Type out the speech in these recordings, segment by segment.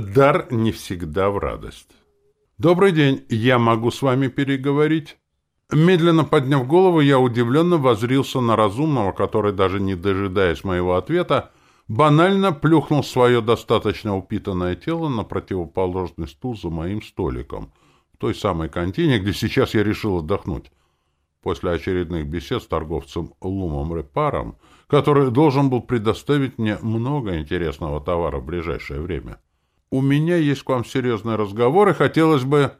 Дар не всегда в радость. «Добрый день, я могу с вами переговорить?» Медленно подняв голову, я удивленно возрился на разумного, который, даже не дожидаясь моего ответа, банально плюхнул свое достаточно упитанное тело на противоположный стул за моим столиком, в той самой контине, где сейчас я решил отдохнуть. После очередных бесед с торговцем Лумом Репаром, который должен был предоставить мне много интересного товара в ближайшее время. «У меня есть к вам серьезный разговор, и хотелось бы...»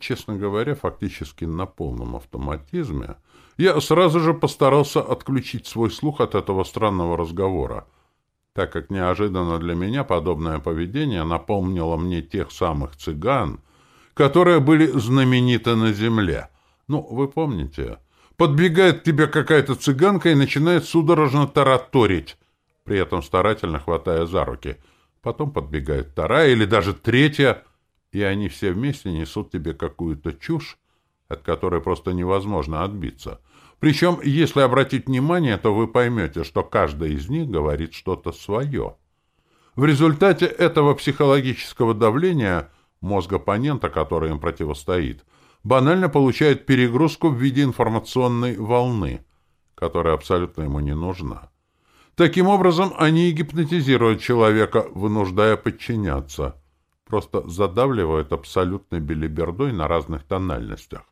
Честно говоря, фактически на полном автоматизме, я сразу же постарался отключить свой слух от этого странного разговора, так как неожиданно для меня подобное поведение напомнило мне тех самых цыган, которые были знамениты на земле. Ну, вы помните, подбегает к тебе какая-то цыганка и начинает судорожно тараторить, при этом старательно хватая за руки. Потом подбегает вторая или даже третья — и они все вместе несут тебе какую-то чушь, от которой просто невозможно отбиться. Причем, если обратить внимание, то вы поймете, что каждый из них говорит что-то свое. В результате этого психологического давления мозг оппонента, который им противостоит, банально получает перегрузку в виде информационной волны, которая абсолютно ему не нужна. Таким образом, они и гипнотизируют человека, вынуждая подчиняться – просто задавливают абсолютной белибердой на разных тональностях.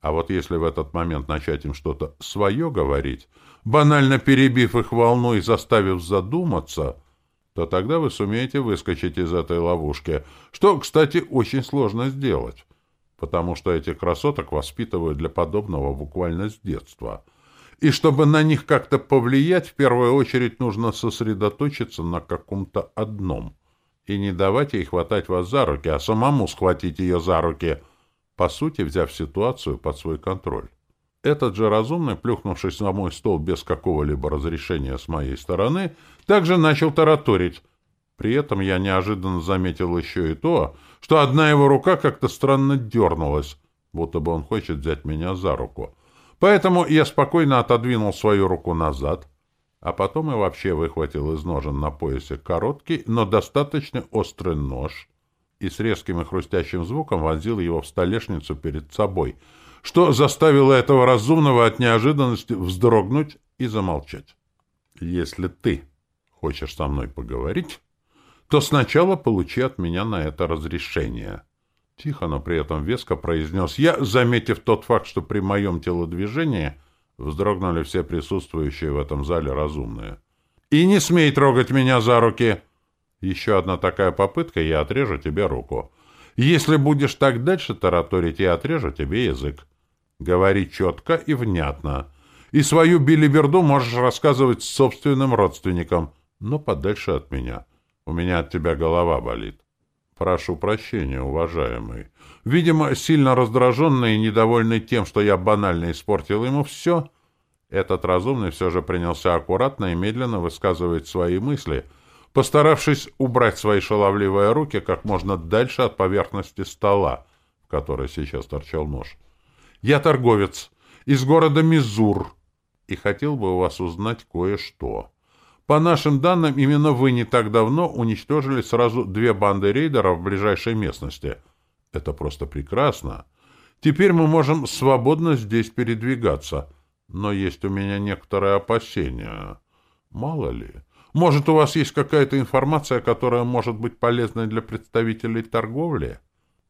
А вот если в этот момент начать им что-то свое говорить, банально перебив их волну и заставив задуматься, то тогда вы сумеете выскочить из этой ловушки, что, кстати, очень сложно сделать, потому что этих красоток воспитывают для подобного буквально с детства. И чтобы на них как-то повлиять, в первую очередь нужно сосредоточиться на каком-то одном – и не давать ей хватать вас за руки, а самому схватить ее за руки, по сути, взяв ситуацию под свой контроль. Этот же разумный, плюхнувшись на мой стол без какого-либо разрешения с моей стороны, также начал тараторить. При этом я неожиданно заметил еще и то, что одна его рука как-то странно дернулась, будто бы он хочет взять меня за руку. Поэтому я спокойно отодвинул свою руку назад, а потом и вообще выхватил из ножен на поясе короткий, но достаточно острый нож и с резким и хрустящим звуком вонзил его в столешницу перед собой, что заставило этого разумного от неожиданности вздрогнуть и замолчать. «Если ты хочешь со мной поговорить, то сначала получи от меня на это разрешение». Тихо, но при этом веско произнес я, заметив тот факт, что при моем телодвижении — Вздрогнули все присутствующие в этом зале разумные. «И не смей трогать меня за руки!» «Еще одна такая попытка, я отрежу тебе руку. Если будешь так дальше тараторить, я отрежу тебе язык. Говори четко и внятно. И свою билиберду можешь рассказывать собственным родственникам, но подальше от меня. У меня от тебя голова болит». «Прошу прощения, уважаемый. Видимо, сильно раздраженный и недовольный тем, что я банально испортил ему все, этот разумный все же принялся аккуратно и медленно высказывать свои мысли, постаравшись убрать свои шаловливые руки как можно дальше от поверхности стола, в которой сейчас торчал нож. «Я торговец из города Мизур и хотел бы у вас узнать кое-что». По нашим данным, именно вы не так давно уничтожили сразу две банды рейдеров в ближайшей местности — это просто прекрасно. Теперь мы можем свободно здесь передвигаться. Но есть у меня некоторые опасения. Мало ли. Может, у вас есть какая-то информация, которая может быть полезной для представителей торговли?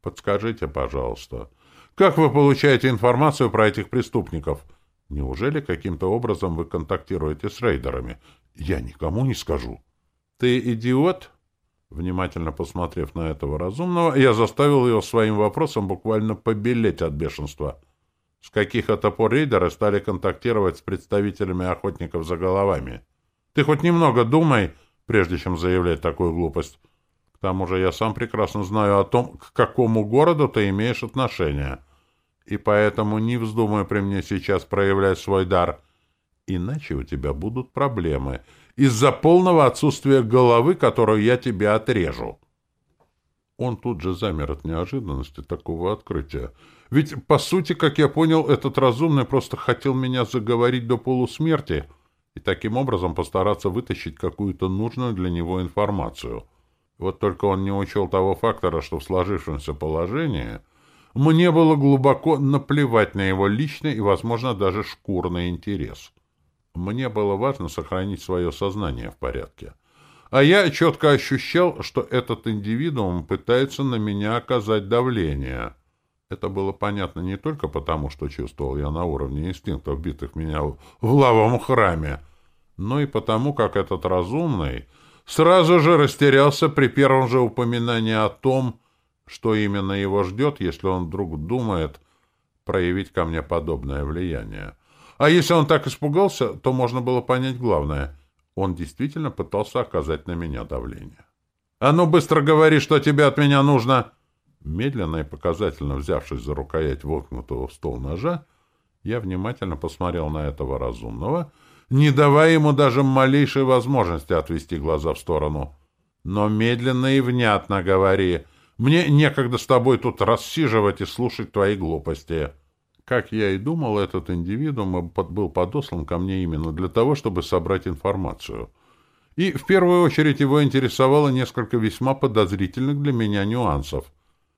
Подскажите, пожалуйста. Как вы получаете информацию про этих преступников? Неужели каким-то образом вы контактируете с рейдерами? Я никому не скажу. Ты идиот? Внимательно посмотрев на этого разумного, я заставил его своим вопросом буквально побелеть от бешенства. С каких это пор рейдеры стали контактировать с представителями охотников за головами? Ты хоть немного думай, прежде чем заявлять такую глупость. К тому же я сам прекрасно знаю о том, к какому городу ты имеешь отношение. И поэтому не вздумай при мне сейчас проявлять свой дар. Иначе у тебя будут проблемы — из-за полного отсутствия головы, которую я тебе отрежу. Он тут же замер от неожиданности такого открытия. Ведь, по сути, как я понял, этот разумный просто хотел меня заговорить до полусмерти и таким образом постараться вытащить какую-то нужную для него информацию. Вот только он не учел того фактора, что в сложившемся положении мне было глубоко наплевать на его личный и, возможно, даже шкурный интерес. Мне было важно сохранить свое сознание в порядке. А я четко ощущал, что этот индивидуум пытается на меня оказать давление. Это было понятно не только потому, что чувствовал я на уровне инстинктов, битых меня в лавовом храме, но и потому, как этот разумный сразу же растерялся при первом же упоминании о том, что именно его ждет, если он вдруг думает проявить ко мне подобное влияние. А если он так испугался, то можно было понять главное. Он действительно пытался оказать на меня давление. «А ну, быстро говори, что тебе от меня нужно!» Медленно и показательно взявшись за рукоять воткнутого в стол ножа, я внимательно посмотрел на этого разумного — не давая ему даже малейшей возможности отвести глаза в сторону. Но медленно и внятно говори. Мне некогда с тобой тут рассиживать и слушать твои глупости. Как я и думал, этот индивидуум был подослан ко мне именно для того, чтобы собрать информацию. И в первую очередь его интересовало несколько весьма подозрительных для меня нюансов.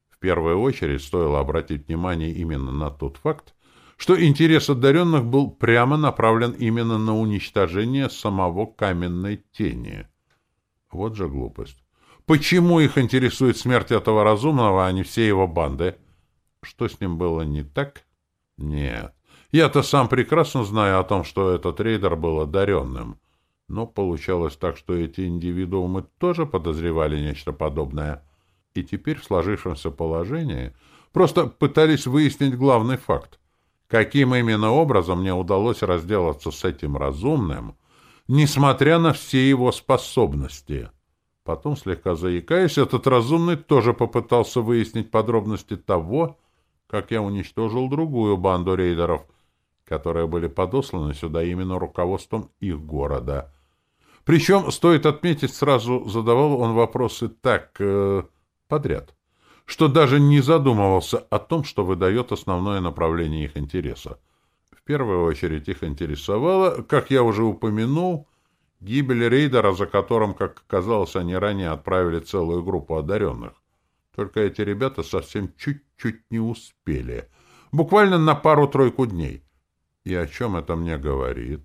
В первую очередь стоило обратить внимание именно на тот факт, что интерес одаренных был прямо направлен именно на уничтожение самого каменной тени. Вот же глупость. Почему их интересует смерть этого разумного, а не все его банды? Что с ним было не так? Нет. Я-то сам прекрасно знаю о том, что этот рейдер был одаренным. Но получалось так, что эти индивидуумы тоже подозревали нечто подобное. И теперь в сложившемся положении просто пытались выяснить главный факт. Каким именно образом мне удалось разделаться с этим разумным, несмотря на все его способности? Потом, слегка заикаясь, этот разумный тоже попытался выяснить подробности того, как я уничтожил другую банду рейдеров, которые были подосланы сюда именно руководством их города. Причем, стоит отметить, сразу задавал он вопросы так, э, подряд что даже не задумывался о том, что выдает основное направление их интереса. В первую очередь их интересовало, как я уже упомянул, гибель рейдера, за которым, как оказалось, они ранее отправили целую группу одаренных. Только эти ребята совсем чуть-чуть не успели. Буквально на пару-тройку дней. И о чем это мне говорит?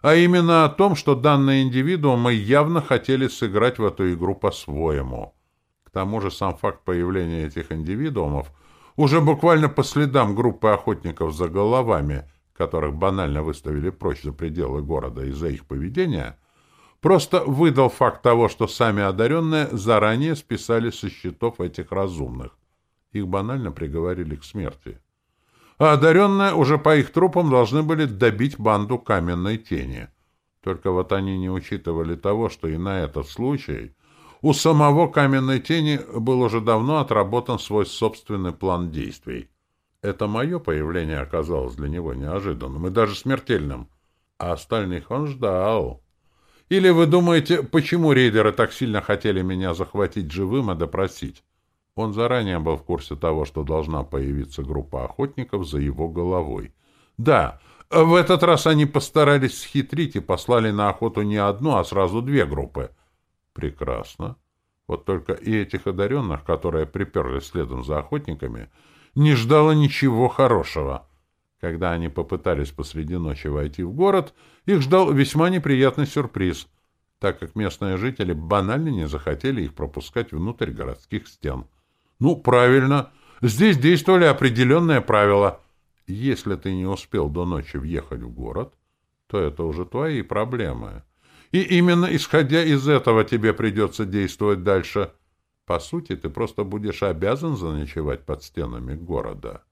А именно о том, что данные индивидуумы явно хотели сыграть в эту игру по-своему. К тому же сам факт появления этих индивидуумов уже буквально по следам группы охотников за головами, которых банально выставили прочь за пределы города из-за их поведения, просто выдал факт того, что сами одаренные заранее списали со счетов этих разумных. Их банально приговорили к смерти. А одаренные уже по их трупам должны были добить банду каменной тени. Только вот они не учитывали того, что и на этот случай у самого каменной тени был уже давно отработан свой собственный план действий. Это мое появление оказалось для него неожиданным и даже смертельным. А остальных он ждал. Или вы думаете, почему рейдеры так сильно хотели меня захватить живым и допросить? Он заранее был в курсе того, что должна появиться группа охотников за его головой. Да, в этот раз они постарались схитрить и послали на охоту не одну, а сразу две группы. Прекрасно. Вот только и этих одаренных, которые приперлись следом за охотниками, не ждало ничего хорошего. Когда они попытались посреди ночи войти в город, их ждал весьма неприятный сюрприз, так как местные жители банально не захотели их пропускать внутрь городских стен. Ну, правильно, здесь действовали определенные правила. Если ты не успел до ночи въехать в город, то это уже твои проблемы. И именно исходя из этого тебе придется действовать дальше. По сути, ты просто будешь обязан заночевать под стенами города.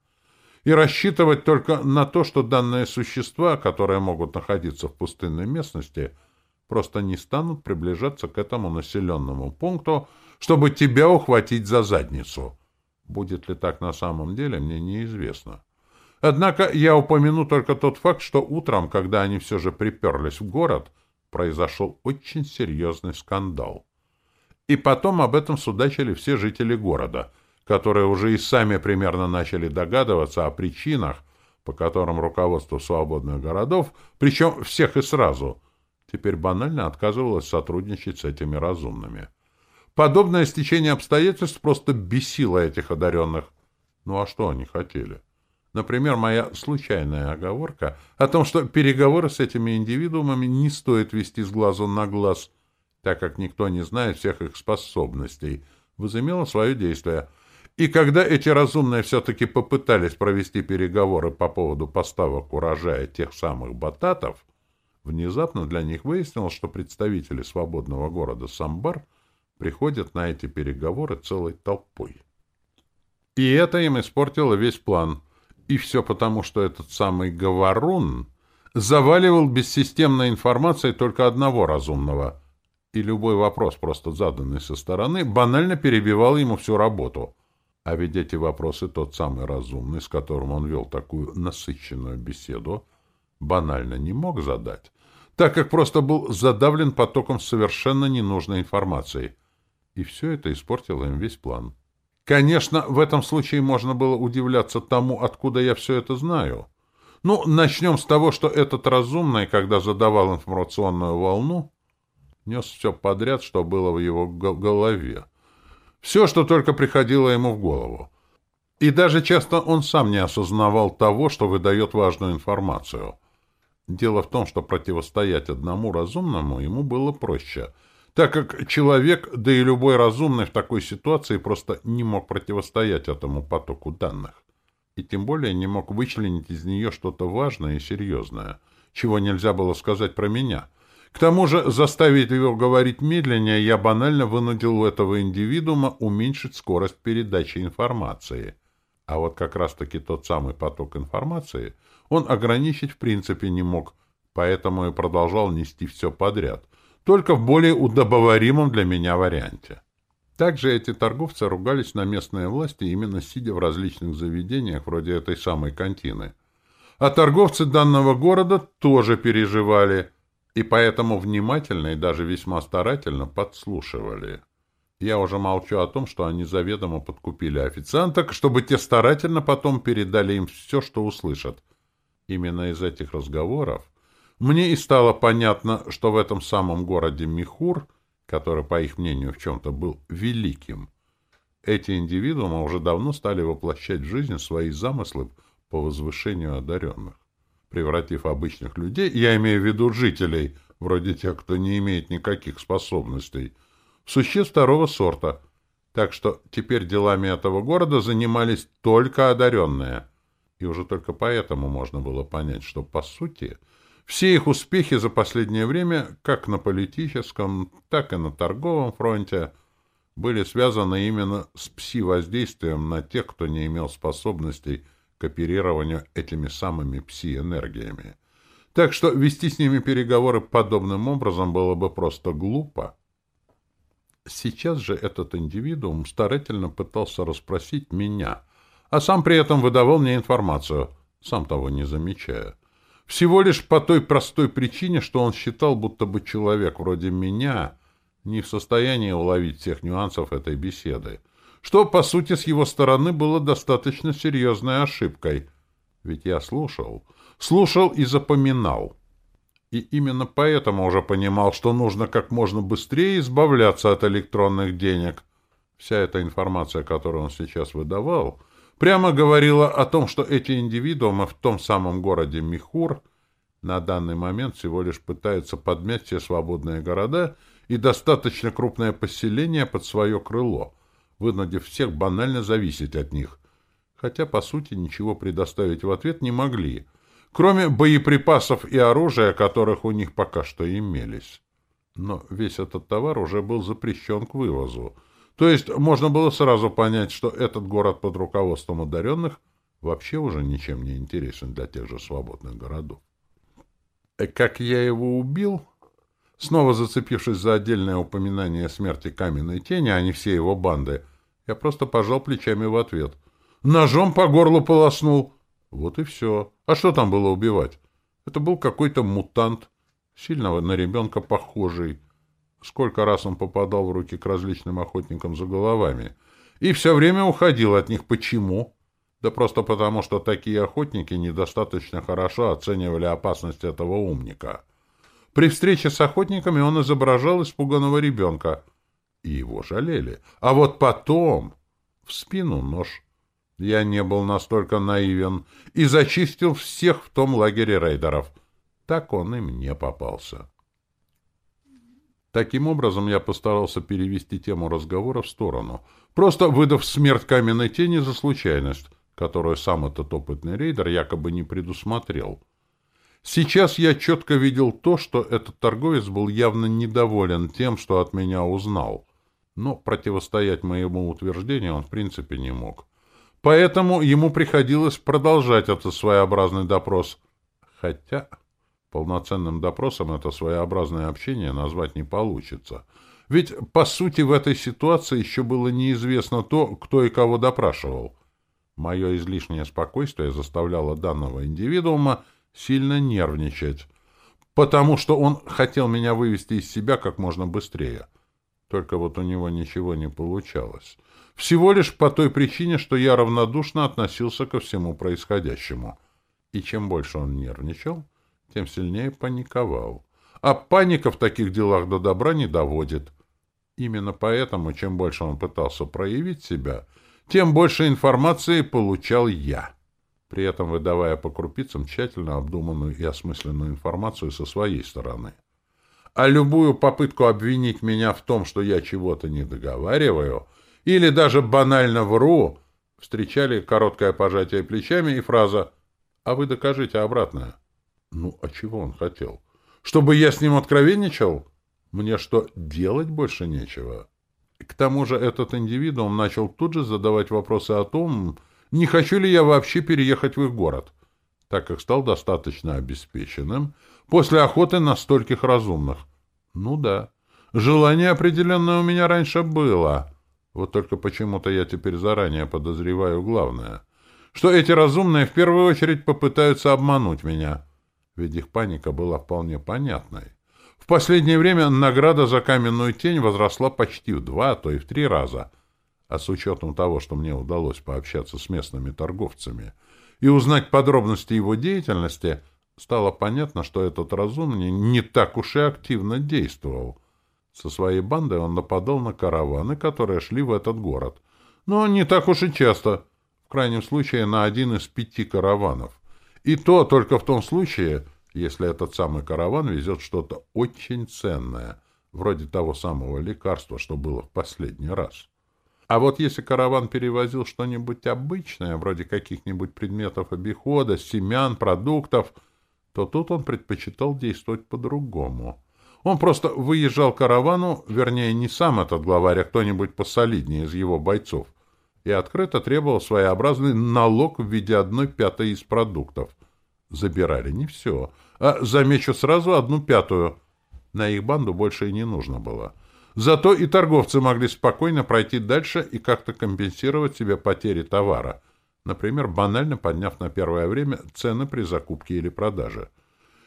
И рассчитывать только на то, что данные существа, которые могут находиться в пустынной местности, просто не станут приближаться к этому населенному пункту, чтобы тебя ухватить за задницу. Будет ли так на самом деле, мне неизвестно. Однако я упомяну только тот факт, что утром, когда они все же приперлись в город, произошел очень серьезный скандал. И потом об этом судачили все жители города, которые уже и сами примерно начали догадываться о причинах, по которым руководство свободных городов, причем всех и сразу, теперь банально отказывалось сотрудничать с этими разумными. Подобное стечение обстоятельств просто бесило этих одаренных. Ну а что они хотели? Например, моя случайная оговорка о том, что переговоры с этими индивидуумами не стоит вести с глазу на глаз, так как никто не знает всех их способностей, возымело свое действие. И когда эти разумные все-таки попытались провести переговоры по поводу поставок урожая тех самых бататов, внезапно для них выяснилось, что представители свободного города Самбар приходят на эти переговоры целой толпой. И это им испортило весь план. И все потому, что этот самый Говорун заваливал бессистемной информацией только одного разумного. И любой вопрос, просто заданный со стороны, банально перебивал ему всю работу — а ведь эти вопросы тот самый разумный, с которым он вел такую насыщенную беседу, банально не мог задать, так как просто был задавлен потоком совершенно ненужной информации. И все это испортило им весь план. Конечно, в этом случае можно было удивляться тому, откуда я все это знаю. Ну, начнем с того, что этот разумный, когда задавал информационную волну, нес все подряд, что было в его голове. Все, что только приходило ему в голову. И даже часто он сам не осознавал того, что выдает важную информацию. Дело в том, что противостоять одному разумному ему было проще, так как человек, да и любой разумный в такой ситуации просто не мог противостоять этому потоку данных. И тем более не мог вычленить из нее что-то важное и серьезное, чего нельзя было сказать про меня — к тому же заставить его говорить медленнее я банально вынудил этого индивидуума уменьшить скорость передачи информации. А вот как раз-таки тот самый поток информации он ограничить в принципе не мог, поэтому и продолжал нести все подряд, только в более удобоваримом для меня варианте. Также эти торговцы ругались на местные власти, именно сидя в различных заведениях, вроде этой самой кантины. А торговцы данного города тоже переживали – и поэтому внимательно и даже весьма старательно подслушивали. Я уже молчу о том, что они заведомо подкупили официанток, чтобы те старательно потом передали им все, что услышат. Именно из этих разговоров мне и стало понятно, что в этом самом городе Михур, который, по их мнению, в чем-то был великим, эти индивидуумы уже давно стали воплощать в жизнь свои замыслы по возвышению одаренных превратив обычных людей, я имею в виду жителей, вроде тех, кто не имеет никаких способностей, в существ второго сорта. Так что теперь делами этого города занимались только одаренные. И уже только поэтому можно было понять, что, по сути, все их успехи за последнее время, как на политическом, так и на торговом фронте, были связаны именно с пси-воздействием на тех, кто не имел способностей к оперированию этими самыми пси-энергиями. Так что вести с ними переговоры подобным образом было бы просто глупо. Сейчас же этот индивидуум старательно пытался расспросить меня, а сам при этом выдавал мне информацию, сам того не замечая. Всего лишь по той простой причине, что он считал, будто бы человек вроде меня не в состоянии уловить всех нюансов этой беседы — что, по сути, с его стороны было достаточно серьезной ошибкой. Ведь я слушал, слушал и запоминал. И именно поэтому уже понимал, что нужно как можно быстрее избавляться от электронных денег. Вся эта информация, которую он сейчас выдавал, прямо говорила о том, что эти индивидуумы в том самом городе Михур на данный момент всего лишь пытаются подмять все свободные города и достаточно крупное поселение под свое крыло — вынудив всех банально зависеть от них, хотя, по сути, ничего предоставить в ответ не могли, кроме боеприпасов и оружия, которых у них пока что имелись. Но весь этот товар уже был запрещен к вывозу, то есть можно было сразу понять, что этот город под руководством одаренных вообще уже ничем не интересен для тех же свободных городов. Как я его убил, Снова зацепившись за отдельное упоминание смерти каменной тени, а не все его банды, я просто пожал плечами в ответ. Ножом по горлу полоснул. Вот и все. А что там было убивать? Это был какой-то мутант, сильно на ребенка похожий. Сколько раз он попадал в руки к различным охотникам за головами. И все время уходил от них. Почему? Да просто потому, что такие охотники недостаточно хорошо оценивали опасность этого умника. При встрече с охотниками он изображал испуганного ребенка. И его жалели. А вот потом... В спину нож. Я не был настолько наивен и зачистил всех в том лагере рейдеров. Так он и мне попался. Таким образом, я постарался перевести тему разговора в сторону, просто выдав смерть каменной тени за случайность, которую сам этот опытный рейдер якобы не предусмотрел. Сейчас я четко видел то, что этот торговец был явно недоволен тем, что от меня узнал. Но противостоять моему утверждению он в принципе не мог. Поэтому ему приходилось продолжать этот своеобразный допрос. Хотя полноценным допросом это своеобразное общение назвать не получится. Ведь, по сути, в этой ситуации еще было неизвестно то, кто и кого допрашивал. Мое излишнее спокойствие заставляло данного индивидуума сильно нервничать, потому что он хотел меня вывести из себя как можно быстрее. Только вот у него ничего не получалось. Всего лишь по той причине, что я равнодушно относился ко всему происходящему. И чем больше он нервничал, тем сильнее паниковал. А паника в таких делах до добра не доводит. Именно поэтому, чем больше он пытался проявить себя, тем больше информации получал я, при этом выдавая по крупицам тщательно обдуманную и осмысленную информацию со своей стороны. А любую попытку обвинить меня в том, что я чего-то не договариваю, или даже банально вру, встречали короткое пожатие плечами и фраза «А вы докажите обратное». Ну, а чего он хотел? Чтобы я с ним откровенничал? Мне что, делать больше нечего? К тому же этот индивидуум начал тут же задавать вопросы о том, не хочу ли я вообще переехать в их город, так как стал достаточно обеспеченным после охоты на стольких разумных. Ну да, желание определенное у меня раньше было, вот только почему-то я теперь заранее подозреваю главное, что эти разумные в первую очередь попытаются обмануть меня, ведь их паника была вполне понятной. В последнее время награда за каменную тень возросла почти в два, а то и в три раза. А с учетом того, что мне удалось пообщаться с местными торговцами и узнать подробности его деятельности, стало понятно, что этот разумный не так уж и активно действовал — со своей бандой он нападал на караваны, которые шли в этот город. Но не так уж и часто. В крайнем случае, на один из пяти караванов. И то только в том случае, если этот самый караван везет что-то очень ценное, вроде того самого лекарства, что было в последний раз. А вот если караван перевозил что-нибудь обычное, вроде каких-нибудь предметов обихода, семян, продуктов, то тут он предпочитал действовать по-другому. Он просто выезжал каравану, вернее, не сам этот главарь, а кто-нибудь посолиднее из его бойцов, и открыто требовал своеобразный налог в виде одной пятой из продуктов. Забирали не все, а, замечу сразу, одну пятую. На их банду больше и не нужно было. Зато и торговцы могли спокойно пройти дальше и как-то компенсировать себе потери товара, например, банально подняв на первое время цены при закупке или продаже.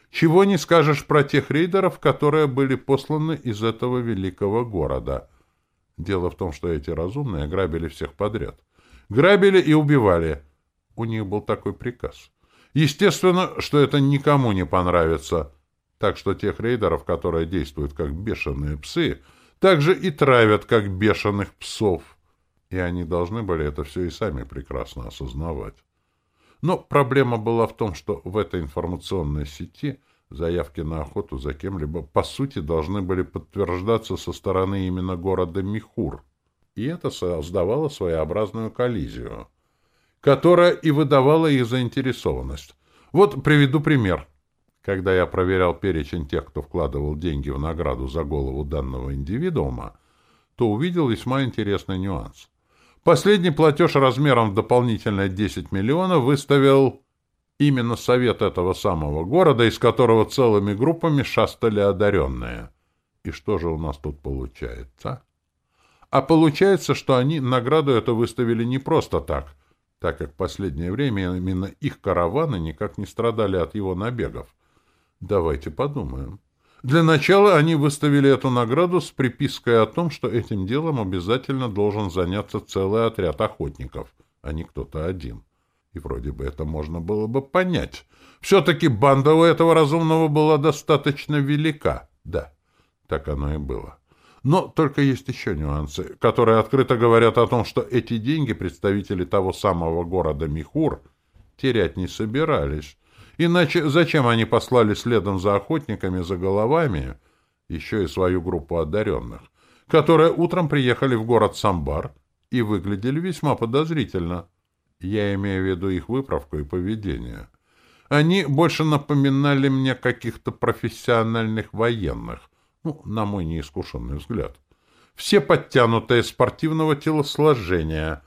Чего не скажешь про тех рейдеров, которые были посланы из этого великого города. Дело в том, что эти разумные грабили всех подряд. Грабили и убивали. У них был такой приказ. Естественно, что это никому не понравится. Так что тех рейдеров, которые действуют как бешеные псы, также и травят как бешеных псов. И они должны были это все и сами прекрасно осознавать. Но проблема была в том, что в этой информационной сети заявки на охоту за кем-либо по сути должны были подтверждаться со стороны именно города Михур. И это создавало своеобразную коллизию, которая и выдавала их заинтересованность. Вот приведу пример. Когда я проверял перечень тех, кто вкладывал деньги в награду за голову данного индивидуума, то увидел весьма интересный нюанс. Последний платеж размером в дополнительные 10 миллионов выставил именно совет этого самого города, из которого целыми группами шастали одаренные. И что же у нас тут получается? А получается, что они награду эту выставили не просто так, так как в последнее время именно их караваны никак не страдали от его набегов. Давайте подумаем. Для начала они выставили эту награду с припиской о том, что этим делом обязательно должен заняться целый отряд охотников, а не кто-то один. И вроде бы это можно было бы понять. Все-таки банда у этого разумного была достаточно велика. Да, так оно и было. Но только есть еще нюансы, которые открыто говорят о том, что эти деньги представители того самого города Михур терять не собирались. Иначе зачем они послали следом за охотниками за головами еще и свою группу одаренных, которые утром приехали в город Самбар и выглядели весьма подозрительно? Я имею в виду их выправку и поведение. Они больше напоминали мне каких-то профессиональных военных, ну, на мой неискушенный взгляд. Все подтянутые спортивного телосложения,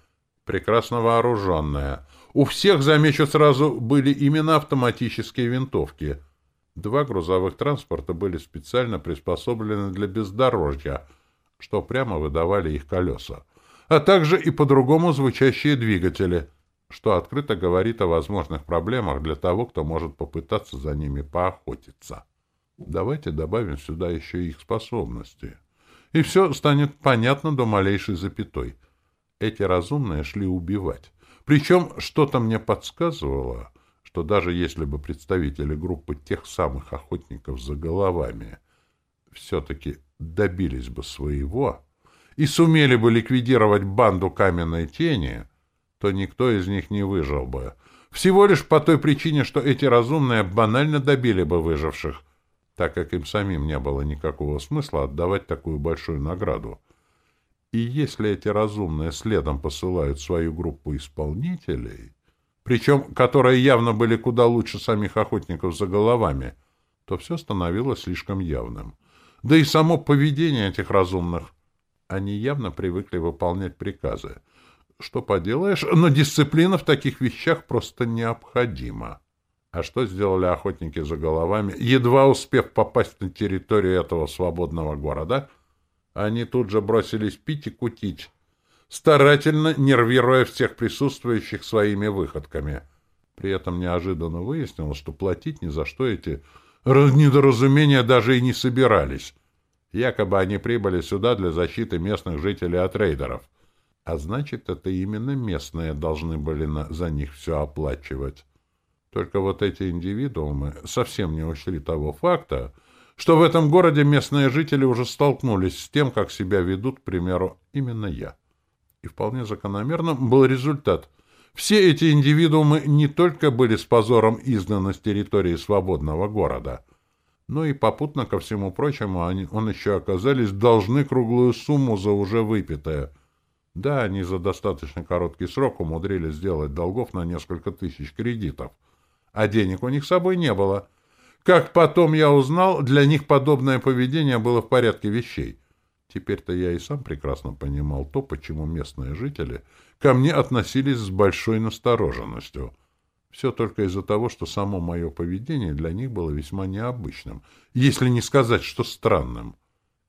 прекрасно вооруженные. У всех, замечу сразу, были именно автоматические винтовки. Два грузовых транспорта были специально приспособлены для бездорожья, что прямо выдавали их колеса, а также и по-другому звучащие двигатели, что открыто говорит о возможных проблемах для того, кто может попытаться за ними поохотиться. Давайте добавим сюда еще их способности. И все станет понятно до малейшей запятой. Эти разумные шли убивать. Причем что-то мне подсказывало, что даже если бы представители группы тех самых охотников за головами все-таки добились бы своего и сумели бы ликвидировать банду каменной тени, то никто из них не выжил бы. Всего лишь по той причине, что эти разумные банально добили бы выживших — так как им самим не было никакого смысла отдавать такую большую награду. И если эти разумные следом посылают свою группу исполнителей, причем которые явно были куда лучше самих охотников за головами, то все становилось слишком явным. Да и само поведение этих разумных. Они явно привыкли выполнять приказы. Что поделаешь, но дисциплина в таких вещах просто необходима. А что сделали охотники за головами? Едва успев попасть на территорию этого свободного города, они тут же бросились пить и кутить, старательно нервируя всех присутствующих своими выходками. При этом неожиданно выяснилось, что платить ни за что эти недоразумения даже и не собирались. Якобы они прибыли сюда для защиты местных жителей от рейдеров. А значит, это именно местные должны были на, за них все оплачивать. Только вот эти индивидуумы совсем не учли того факта, что в этом городе местные жители уже столкнулись с тем, как себя ведут, к примеру, именно я. И вполне закономерным был результат. Все эти индивидуумы не только были с позором изгнаны с территории свободного города, но и попутно ко всему прочему они, он еще оказались должны круглую сумму за уже выпитое. Да, они за достаточно короткий срок умудрились сделать долгов на несколько тысяч кредитов — а денег у них с собой не было. Как потом я узнал, для них подобное поведение было в порядке вещей. Теперь-то я и сам прекрасно понимал то, почему местные жители ко мне относились с большой настороженностью. Все только из-за того, что само мое поведение для них было весьма необычным, если не сказать, что странным.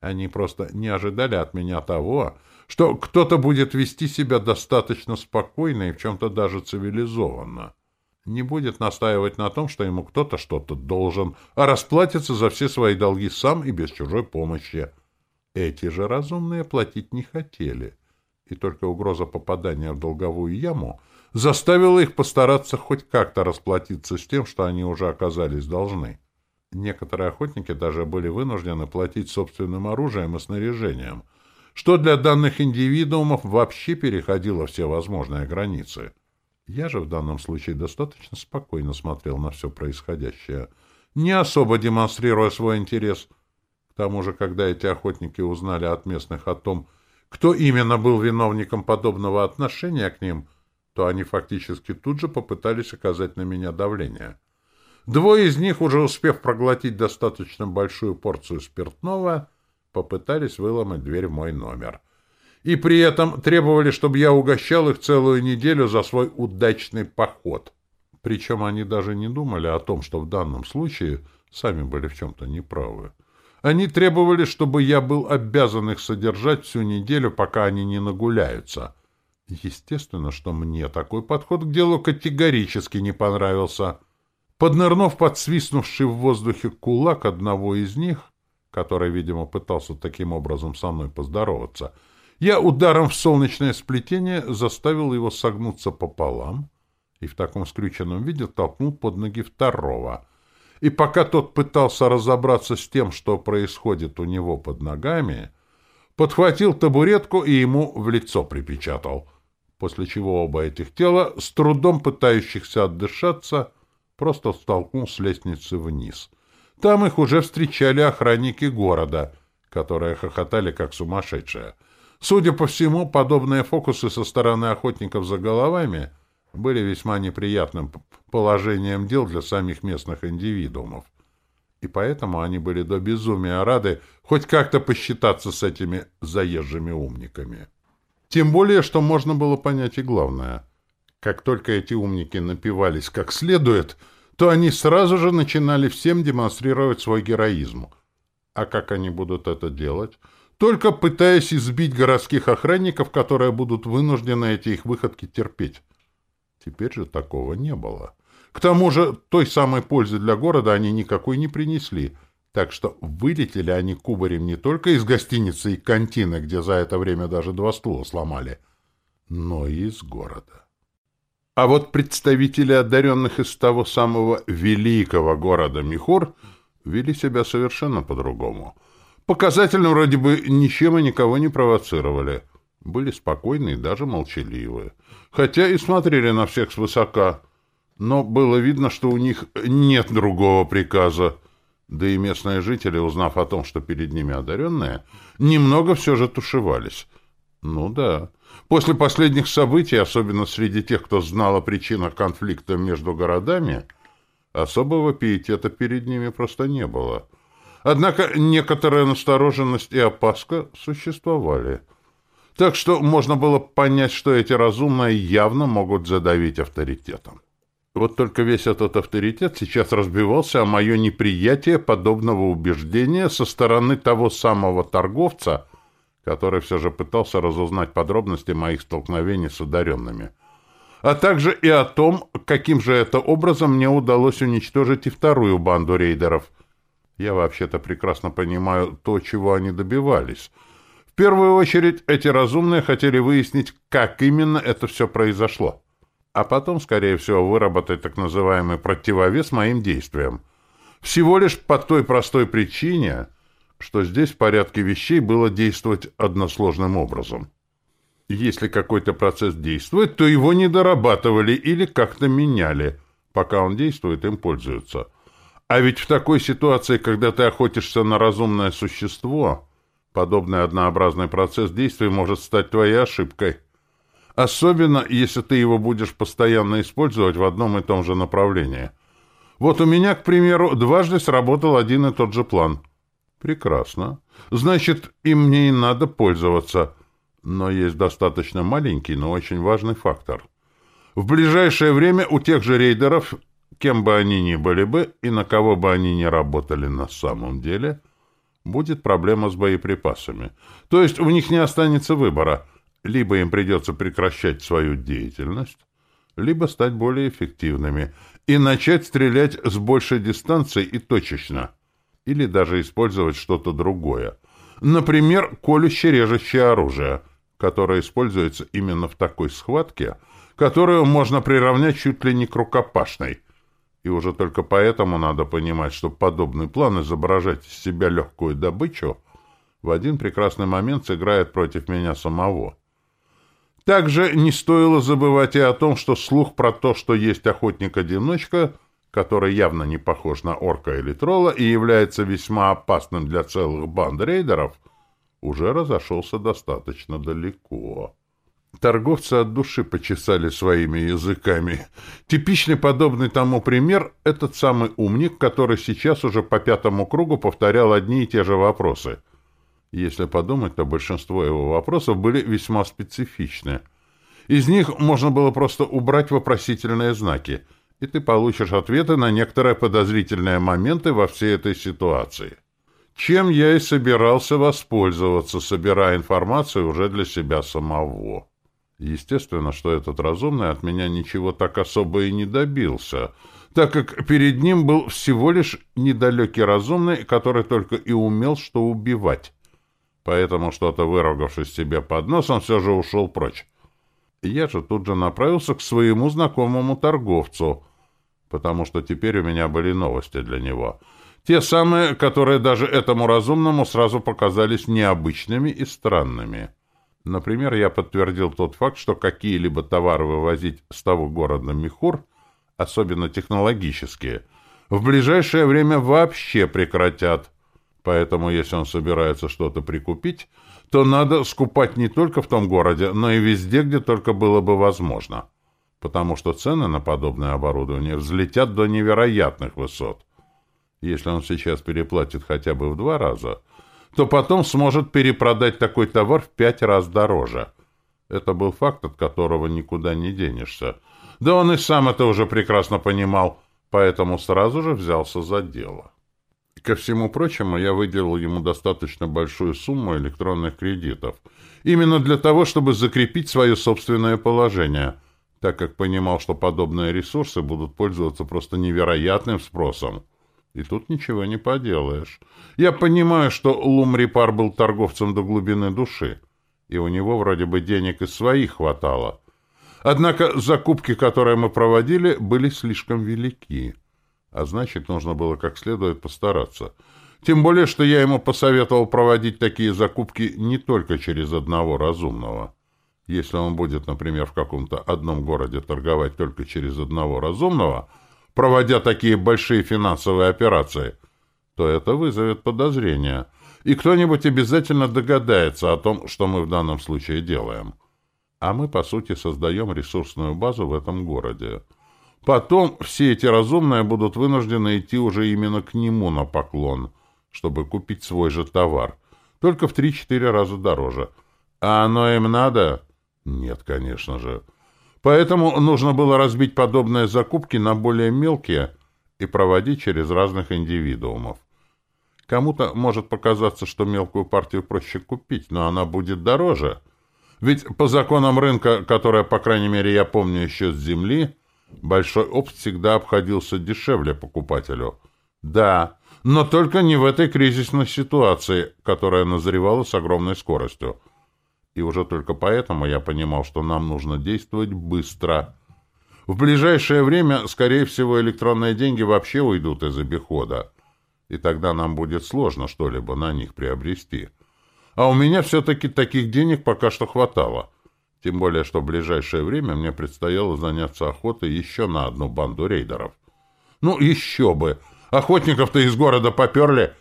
Они просто не ожидали от меня того, что кто-то будет вести себя достаточно спокойно и в чем-то даже цивилизованно не будет настаивать на том, что ему кто-то что-то должен, а расплатится за все свои долги сам и без чужой помощи. Эти же разумные платить не хотели, и только угроза попадания в долговую яму заставила их постараться хоть как-то расплатиться с тем, что они уже оказались должны. Некоторые охотники даже были вынуждены платить собственным оружием и снаряжением, что для данных индивидуумов вообще переходило все возможные границы. Я же в данном случае достаточно спокойно смотрел на все происходящее, не особо демонстрируя свой интерес. К тому же, когда эти охотники узнали от местных о том, кто именно был виновником подобного отношения к ним, то они фактически тут же попытались оказать на меня давление. Двое из них, уже успев проглотить достаточно большую порцию спиртного, попытались выломать дверь в мой номер и при этом требовали, чтобы я угощал их целую неделю за свой удачный поход. Причем они даже не думали о том, что в данном случае сами были в чем-то неправы. Они требовали, чтобы я был обязан их содержать всю неделю, пока они не нагуляются. Естественно, что мне такой подход к делу категорически не понравился. Поднырнув под свистнувший в воздухе кулак одного из них, который, видимо, пытался таким образом со мной поздороваться, — я ударом в солнечное сплетение заставил его согнуться пополам и в таком скрюченном виде толкнул под ноги второго. И пока тот пытался разобраться с тем, что происходит у него под ногами, подхватил табуретку и ему в лицо припечатал, после чего оба этих тела, с трудом пытающихся отдышаться, просто столкнул с лестницы вниз. Там их уже встречали охранники города, которые хохотали как сумасшедшие. Судя по всему, подобные фокусы со стороны охотников за головами были весьма неприятным положением дел для самих местных индивидуумов. И поэтому они были до безумия рады хоть как-то посчитаться с этими заезжими умниками. Тем более, что можно было понять и главное. Как только эти умники напивались как следует, то они сразу же начинали всем демонстрировать свой героизм. А как они будут это делать? Только пытаясь избить городских охранников, которые будут вынуждены эти их выходки терпеть. Теперь же такого не было. К тому же той самой пользы для города они никакой не принесли, так что вылетели они кубарем не только из гостиницы и кантины, где за это время даже два стула сломали, но и из города. А вот представители одаренных из того самого великого города Михур вели себя совершенно по-другому. Показательно вроде бы ничем и никого не провоцировали. Были спокойны и даже молчаливы. Хотя и смотрели на всех свысока — но было видно, что у них нет другого приказа. Да и местные жители, узнав о том, что перед ними одаренные, немного все же тушевались. Ну да. После последних событий, особенно среди тех, кто знал о причинах конфликта между городами, особого пиетета перед ними просто не было. Однако некоторая настороженность и опаска существовали. Так что можно было понять, что эти разумные явно могут задавить авторитетом. Вот только весь этот авторитет сейчас разбивался о мое неприятие подобного убеждения со стороны того самого торговца, который все же пытался разузнать подробности моих столкновений с одаренными. А также и о том, каким же это образом мне удалось уничтожить и вторую банду рейдеров. Я вообще-то прекрасно понимаю то, чего они добивались. В первую очередь, эти разумные хотели выяснить, как именно это все произошло а потом, скорее всего, выработать так называемый противовес моим действиям. Всего лишь по той простой причине, что здесь в порядке вещей было действовать односложным образом. Если какой-то процесс действует, то его не дорабатывали или как-то меняли. Пока он действует, им пользуются. А ведь в такой ситуации, когда ты охотишься на разумное существо, подобный однообразный процесс действий может стать твоей ошибкой. Особенно, если ты его будешь постоянно использовать в одном и том же направлении. Вот у меня, к примеру, дважды сработал один и тот же план. Прекрасно. Значит, им мне и надо пользоваться. Но есть достаточно маленький, но очень важный фактор. В ближайшее время у тех же рейдеров, кем бы они ни были бы и на кого бы они ни работали на самом деле, будет проблема с боеприпасами. То есть у них не останется выбора — либо им придется прекращать свою деятельность, либо стать более эффективными и начать стрелять с большей дистанции и точечно, или даже использовать что-то другое. Например, колюще-режущее оружие, которое используется именно в такой схватке, которую можно приравнять чуть ли не к рукопашной. И уже только поэтому надо понимать, что подобный план изображать из себя легкую добычу в один прекрасный момент сыграет против меня самого. Также не стоило забывать и о том, что слух про то, что есть охотник-одиночка, который явно не похож на орка или тролла и является весьма опасным для целых банд рейдеров, уже разошелся достаточно далеко. Торговцы от души почесали своими языками. Типичный подобный тому пример — этот самый умник, который сейчас уже по пятому кругу повторял одни и те же вопросы — если подумать, то большинство его вопросов были весьма специфичны. Из них можно было просто убрать вопросительные знаки, и ты получишь ответы на некоторые подозрительные моменты во всей этой ситуации. Чем я и собирался воспользоваться, собирая информацию уже для себя самого. Естественно, что этот разумный от меня ничего так особо и не добился, так как перед ним был всего лишь недалекий разумный, который только и умел что убивать поэтому, что-то выругавшись себе под нос, он все же ушел прочь. Я же тут же направился к своему знакомому торговцу, потому что теперь у меня были новости для него. Те самые, которые даже этому разумному сразу показались необычными и странными. Например, я подтвердил тот факт, что какие-либо товары вывозить с того города Михур, особенно технологические, в ближайшее время вообще прекратят. Поэтому, если он собирается что-то прикупить, то надо скупать не только в том городе, но и везде, где только было бы возможно. Потому что цены на подобное оборудование взлетят до невероятных высот. Если он сейчас переплатит хотя бы в два раза, то потом сможет перепродать такой товар в пять раз дороже. Это был факт, от которого никуда не денешься. Да он и сам это уже прекрасно понимал, поэтому сразу же взялся за дело. Ко всему прочему, я выделил ему достаточно большую сумму электронных кредитов. Именно для того, чтобы закрепить свое собственное положение, так как понимал, что подобные ресурсы будут пользоваться просто невероятным спросом. И тут ничего не поделаешь. Я понимаю, что Лумрипар был торговцем до глубины души, и у него вроде бы денег из своих хватало. Однако закупки, которые мы проводили, были слишком велики а значит, нужно было как следует постараться. Тем более, что я ему посоветовал проводить такие закупки не только через одного разумного. Если он будет, например, в каком-то одном городе торговать только через одного разумного, проводя такие большие финансовые операции, то это вызовет подозрения, и кто-нибудь обязательно догадается о том, что мы в данном случае делаем. А мы, по сути, создаем ресурсную базу в этом городе. Потом все эти разумные будут вынуждены идти уже именно к нему на поклон, чтобы купить свой же товар. Только в три-четыре раза дороже. А оно им надо? Нет, конечно же. Поэтому нужно было разбить подобные закупки на более мелкие и проводить через разных индивидуумов. Кому-то может показаться, что мелкую партию проще купить, но она будет дороже. Ведь по законам рынка, которые, по крайней мере, я помню еще с земли, Большой опт всегда обходился дешевле покупателю. Да, но только не в этой кризисной ситуации, которая назревала с огромной скоростью. И уже только поэтому я понимал, что нам нужно действовать быстро. В ближайшее время, скорее всего, электронные деньги вообще уйдут из обихода. И тогда нам будет сложно что-либо на них приобрести. А у меня все-таки таких денег пока что хватало. Тем более, что в ближайшее время мне предстояло заняться охотой еще на одну банду рейдеров. Ну, еще бы! Охотников-то из города поперли!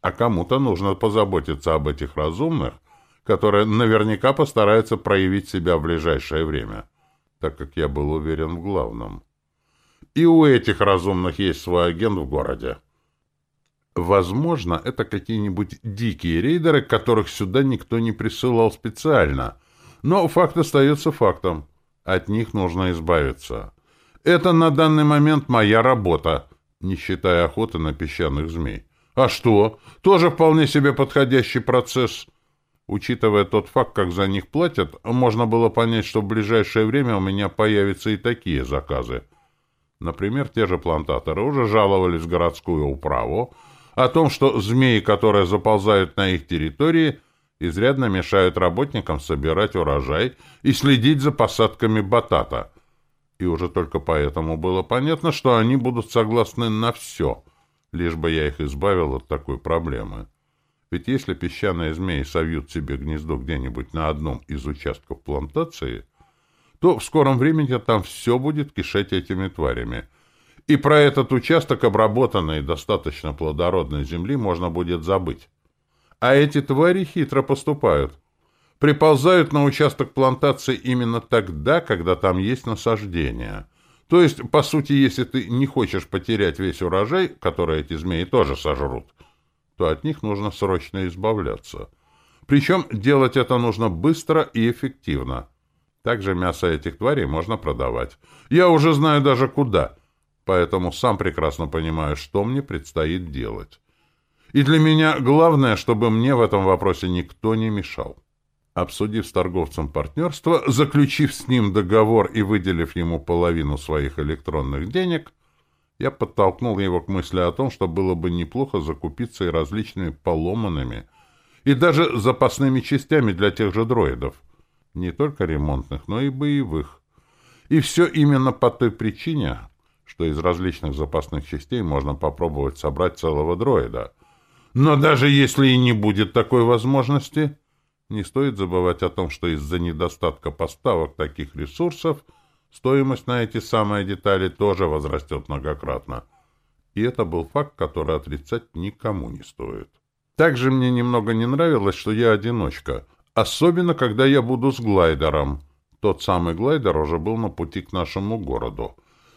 А кому-то нужно позаботиться об этих разумных, которые наверняка постараются проявить себя в ближайшее время, так как я был уверен в главном. И у этих разумных есть свой агент в городе. Возможно, это какие-нибудь дикие рейдеры, которых сюда никто не присылал специально — но факт остается фактом. От них нужно избавиться. Это на данный момент моя работа, не считая охоты на песчаных змей. А что? Тоже вполне себе подходящий процесс. Учитывая тот факт, как за них платят, можно было понять, что в ближайшее время у меня появятся и такие заказы. Например, те же плантаторы уже жаловались в городскую управу о том, что змеи, которые заползают на их территории, изрядно мешают работникам собирать урожай и следить за посадками батата. И уже только поэтому было понятно, что они будут согласны на все, лишь бы я их избавил от такой проблемы. Ведь если песчаные змеи совьют себе гнездо где-нибудь на одном из участков плантации, то в скором времени там все будет кишеть этими тварями. И про этот участок обработанной достаточно плодородной земли можно будет забыть. А эти твари хитро поступают. Приползают на участок плантации именно тогда, когда там есть насаждение. То есть, по сути, если ты не хочешь потерять весь урожай, который эти змеи тоже сожрут, то от них нужно срочно избавляться. Причем делать это нужно быстро и эффективно. Также мясо этих тварей можно продавать. Я уже знаю даже куда, поэтому сам прекрасно понимаю, что мне предстоит делать. И для меня главное, чтобы мне в этом вопросе никто не мешал. Обсудив с торговцем партнерство, заключив с ним договор и выделив ему половину своих электронных денег, я подтолкнул его к мысли о том, что было бы неплохо закупиться и различными поломанными, и даже запасными частями для тех же дроидов, не только ремонтных, но и боевых. И все именно по той причине, что из различных запасных частей можно попробовать собрать целого дроида. Но даже если и не будет такой возможности, не стоит забывать о том, что из-за недостатка поставок таких ресурсов стоимость на эти самые детали тоже возрастет многократно. И это был факт, который отрицать никому не стоит. Также мне немного не нравилось, что я одиночка, особенно когда я буду с глайдером. Тот самый глайдер уже был на пути к нашему городу.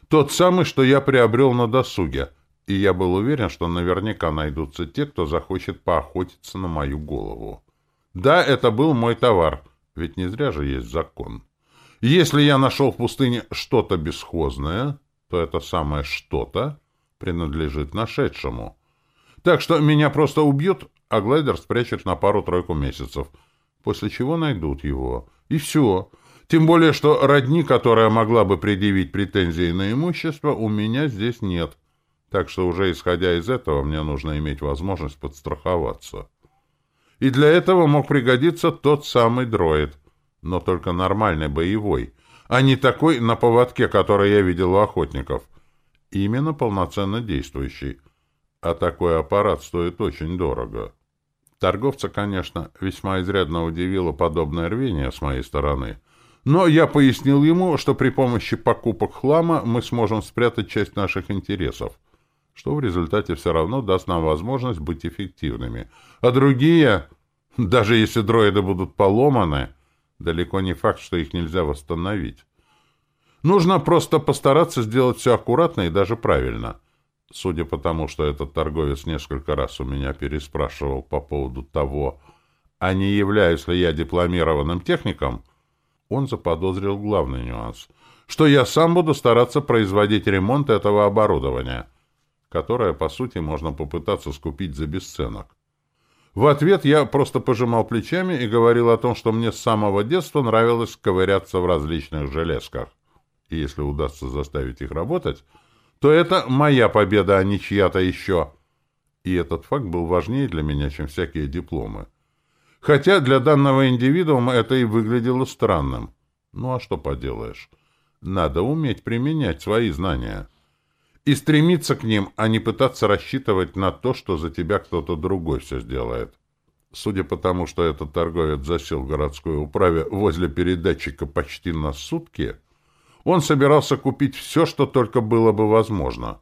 Тот самый, что я приобрел на досуге, и я был уверен, что наверняка найдутся те, кто захочет поохотиться на мою голову. Да, это был мой товар, ведь не зря же есть закон. Если я нашел в пустыне что-то бесхозное, то это самое «что-то» принадлежит нашедшему. Так что меня просто убьют, а глайдер спрячут на пару-тройку месяцев, после чего найдут его. И все. Тем более, что родни, которая могла бы предъявить претензии на имущество, у меня здесь нет. Так что уже исходя из этого, мне нужно иметь возможность подстраховаться. И для этого мог пригодиться тот самый дроид, но только нормальный боевой, а не такой на поводке, который я видел у охотников. Именно полноценно действующий. А такой аппарат стоит очень дорого. Торговца, конечно, весьма изрядно удивило подобное рвение с моей стороны. Но я пояснил ему, что при помощи покупок хлама мы сможем спрятать часть наших интересов, что в результате все равно даст нам возможность быть эффективными. А другие, даже если дроиды будут поломаны, далеко не факт, что их нельзя восстановить. Нужно просто постараться сделать все аккуратно и даже правильно — Судя по тому, что этот торговец несколько раз у меня переспрашивал по поводу того, а не являюсь ли я дипломированным техником, он заподозрил главный нюанс, что я сам буду стараться производить ремонт этого оборудования, которое, по сути, можно попытаться скупить за бесценок. В ответ я просто пожимал плечами и говорил о том, что мне с самого детства нравилось ковыряться в различных железках. И если удастся заставить их работать, то это моя победа, а не чья-то еще. И этот факт был важнее для меня, чем всякие дипломы. Хотя для данного индивидуума это и выглядело странным. Ну а что поделаешь? Надо уметь применять свои знания. И стремиться к ним, а не пытаться рассчитывать на то, что за тебя кто-то другой все сделает. Судя по тому, что этот торговец засел в городской управе возле передатчика почти на сутки, он собирался купить все, что только было бы возможно.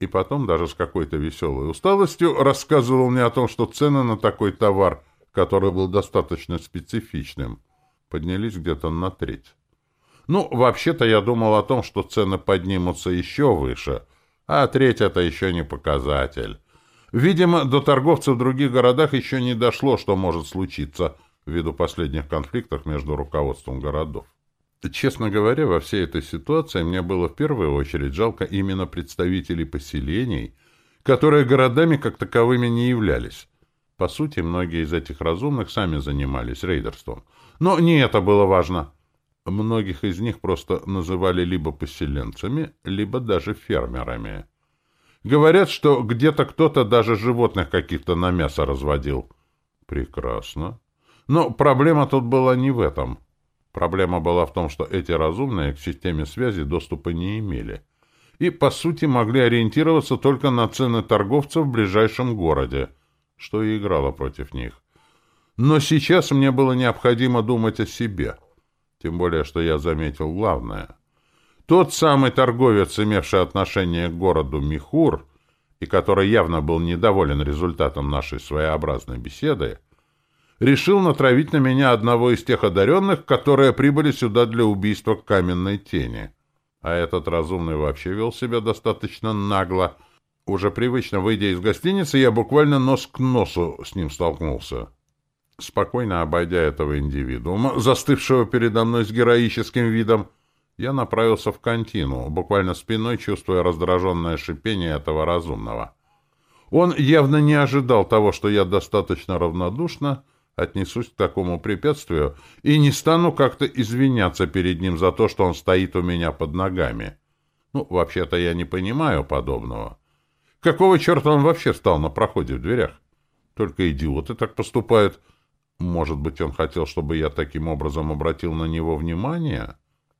И потом, даже с какой-то веселой усталостью, рассказывал мне о том, что цены на такой товар, который был достаточно специфичным, поднялись где-то на треть. Ну, вообще-то я думал о том, что цены поднимутся еще выше, а треть — это еще не показатель. Видимо, до торговцев в других городах еще не дошло, что может случиться ввиду последних конфликтов между руководством городов. Честно говоря, во всей этой ситуации мне было в первую очередь жалко именно представителей поселений, которые городами как таковыми не являлись. По сути, многие из этих разумных сами занимались рейдерством. Но не это было важно. Многих из них просто называли либо поселенцами, либо даже фермерами. Говорят, что где-то кто-то даже животных каких-то на мясо разводил. Прекрасно. Но проблема тут была не в этом. Проблема была в том, что эти разумные к системе связи доступа не имели и, по сути, могли ориентироваться только на цены торговцев в ближайшем городе, что и играло против них. Но сейчас мне было необходимо думать о себе, тем более, что я заметил главное. Тот самый торговец, имевший отношение к городу Михур, и который явно был недоволен результатом нашей своеобразной беседы, решил натравить на меня одного из тех одаренных, которые прибыли сюда для убийства каменной тени. А этот разумный вообще вел себя достаточно нагло. Уже привычно выйдя из гостиницы, я буквально нос к носу с ним столкнулся. Спокойно обойдя этого индивидуума, застывшего передо мной с героическим видом, я направился в контину, буквально спиной чувствуя раздраженное шипение этого разумного. Он явно не ожидал того, что я достаточно равнодушно отнесусь к такому препятствию и не стану как-то извиняться перед ним за то, что он стоит у меня под ногами. Ну, вообще-то я не понимаю подобного. Какого черта он вообще встал на проходе в дверях? Только идиоты так поступают. Может быть, он хотел, чтобы я таким образом обратил на него внимание?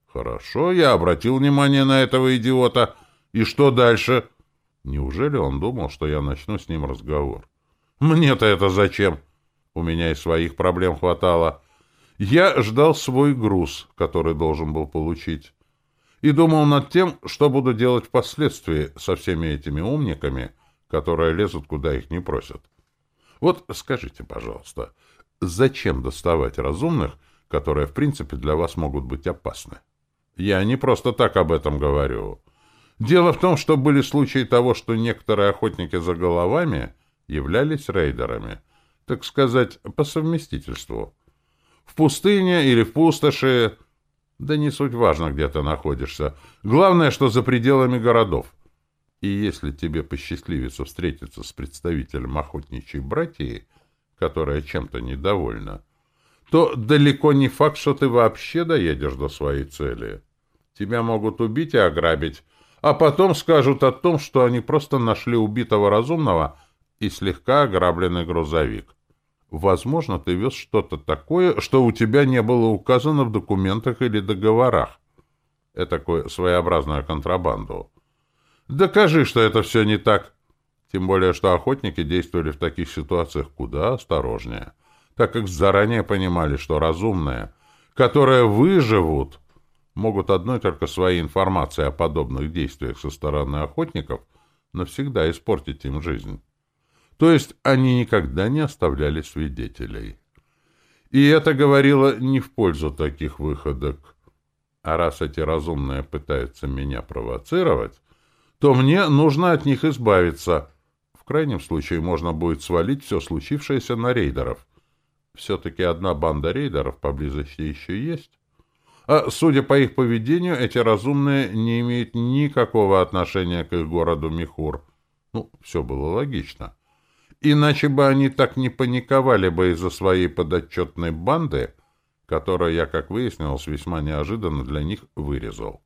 Хорошо, я обратил внимание на этого идиота. И что дальше? Неужели он думал, что я начну с ним разговор? Мне-то это зачем? У меня и своих проблем хватало. Я ждал свой груз, который должен был получить, и думал над тем, что буду делать впоследствии со всеми этими умниками, которые лезут, куда их не просят. Вот скажите, пожалуйста, зачем доставать разумных, которые, в принципе, для вас могут быть опасны? Я не просто так об этом говорю. Дело в том, что были случаи того, что некоторые охотники за головами являлись рейдерами, так сказать, по совместительству. В пустыне или в пустоши, да не суть важно, где ты находишься. Главное, что за пределами городов. И если тебе посчастливится встретиться с представителем охотничьей братьи, которая чем-то недовольна, то далеко не факт, что ты вообще доедешь до своей цели. Тебя могут убить и ограбить, а потом скажут о том, что они просто нашли убитого разумного и слегка ограбленный грузовик. Возможно, ты вез что-то такое, что у тебя не было указано в документах или договорах. Это такое своеобразную контрабанду. Докажи, что это все не так. Тем более, что охотники действовали в таких ситуациях куда осторожнее, так как заранее понимали, что разумные, которые выживут, могут одной только своей информацией о подобных действиях со стороны охотников навсегда испортить им жизнь. То есть они никогда не оставляли свидетелей. И это говорило не в пользу таких выходок. А раз эти разумные пытаются меня провоцировать, то мне нужно от них избавиться. В крайнем случае можно будет свалить все случившееся на рейдеров. Все-таки одна банда рейдеров поблизости еще есть. А судя по их поведению, эти разумные не имеют никакого отношения к их городу Михур. Ну, все было логично. Иначе бы они так не паниковали бы из-за своей подотчетной банды, которую я, как выяснилось, весьма неожиданно для них вырезал.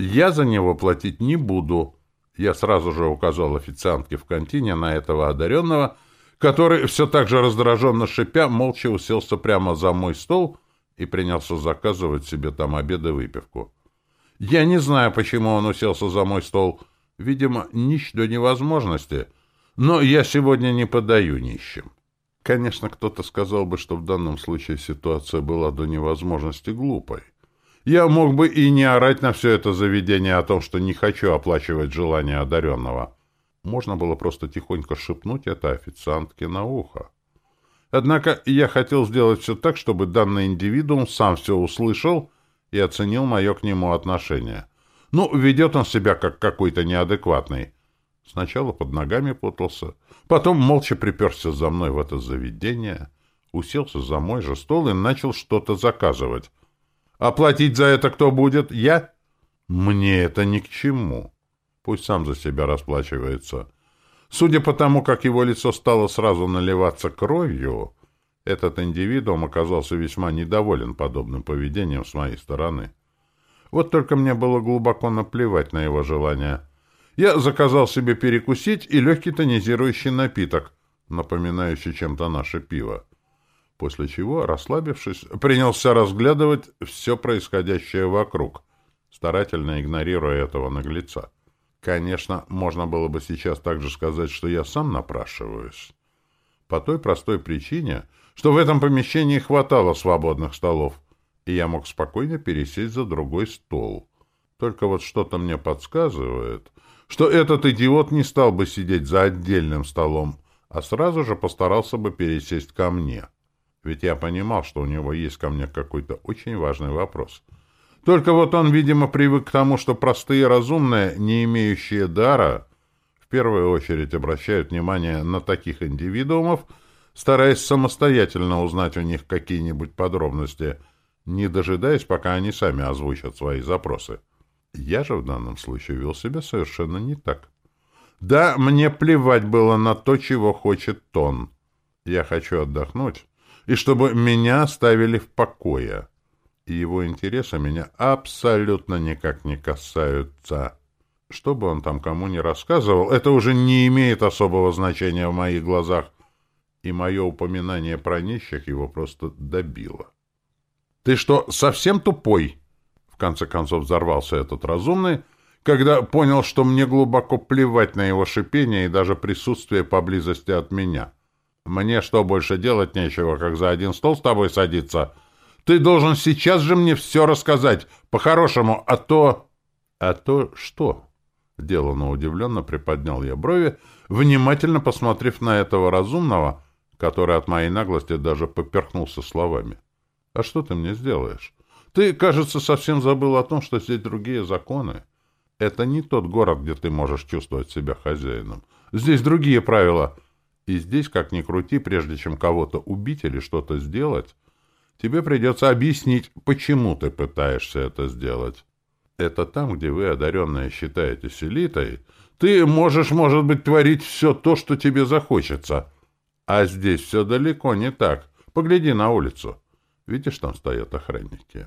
Я за него платить не буду. Я сразу же указал официантке в контине на этого одаренного, который, все так же раздраженно шипя, молча уселся прямо за мой стол и принялся заказывать себе там обед и выпивку. Я не знаю, почему он уселся за мой стол. Видимо, нищ до невозможности — но я сегодня не подаю нищим. Конечно, кто-то сказал бы, что в данном случае ситуация была до невозможности глупой. Я мог бы и не орать на все это заведение о том, что не хочу оплачивать желание одаренного. Можно было просто тихонько шепнуть это официантке на ухо. Однако я хотел сделать все так, чтобы данный индивидуум сам все услышал и оценил мое к нему отношение. Ну, ведет он себя как какой-то неадекватный. Сначала под ногами путался, потом молча приперся за мной в это заведение, уселся за мой же стол и начал что-то заказывать. «Оплатить за это кто будет? Я?» «Мне это ни к чему. Пусть сам за себя расплачивается». Судя по тому, как его лицо стало сразу наливаться кровью, этот индивидуум оказался весьма недоволен подобным поведением с моей стороны. Вот только мне было глубоко наплевать на его желание. Я заказал себе перекусить и легкий тонизирующий напиток, напоминающий чем-то наше пиво. После чего, расслабившись, принялся разглядывать все происходящее вокруг, старательно игнорируя этого наглеца. Конечно, можно было бы сейчас также сказать, что я сам напрашиваюсь. По той простой причине, что в этом помещении хватало свободных столов, и я мог спокойно пересесть за другой стол. Только вот что-то мне подсказывает, что этот идиот не стал бы сидеть за отдельным столом, а сразу же постарался бы пересесть ко мне. Ведь я понимал, что у него есть ко мне какой-то очень важный вопрос. Только вот он, видимо, привык к тому, что простые разумные, не имеющие дара, в первую очередь обращают внимание на таких индивидуумов, стараясь самостоятельно узнать у них какие-нибудь подробности, не дожидаясь, пока они сами озвучат свои запросы. Я же в данном случае вел себя совершенно не так. Да, мне плевать было на то, чего хочет Тон. Я хочу отдохнуть, и чтобы меня оставили в покое. И его интересы меня абсолютно никак не касаются. Что бы он там кому ни рассказывал, это уже не имеет особого значения в моих глазах, и мое упоминание про нищих его просто добило. — Ты что, совсем тупой? конце концов взорвался этот разумный, когда понял, что мне глубоко плевать на его шипение и даже присутствие поблизости от меня. Мне что, больше делать нечего, как за один стол с тобой садиться? Ты должен сейчас же мне все рассказать, по-хорошему, а то... А то что? Делано удивленно приподнял я брови, внимательно посмотрев на этого разумного, который от моей наглости даже поперхнулся словами. «А что ты мне сделаешь? Ты, кажется, совсем забыл о том, что здесь другие законы. Это не тот город, где ты можешь чувствовать себя хозяином. Здесь другие правила. И здесь, как ни крути, прежде чем кого-то убить или что-то сделать, тебе придется объяснить, почему ты пытаешься это сделать. Это там, где вы, одаренные, считаетесь элитой, ты можешь, может быть, творить все то, что тебе захочется. А здесь все далеко не так. Погляди на улицу. Видишь, там стоят охранники.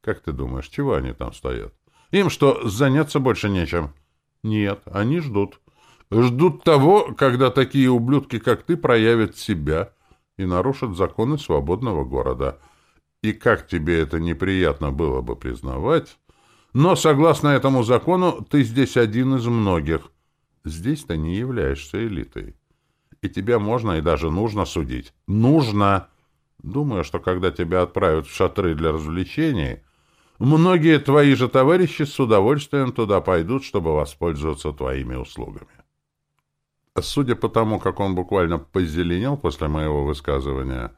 Как ты думаешь, чего они там стоят? Им что, заняться больше нечем? Нет, они ждут. Ждут того, когда такие ублюдки, как ты, проявят себя и нарушат законы свободного города. И как тебе это неприятно было бы признавать, но, согласно этому закону, ты здесь один из многих. Здесь ты не являешься элитой. И тебя можно и даже нужно судить. Нужно! Думаю, что когда тебя отправят в шатры для развлечений, многие твои же товарищи с удовольствием туда пойдут, чтобы воспользоваться твоими услугами. Судя по тому, как он буквально позеленел после моего высказывания,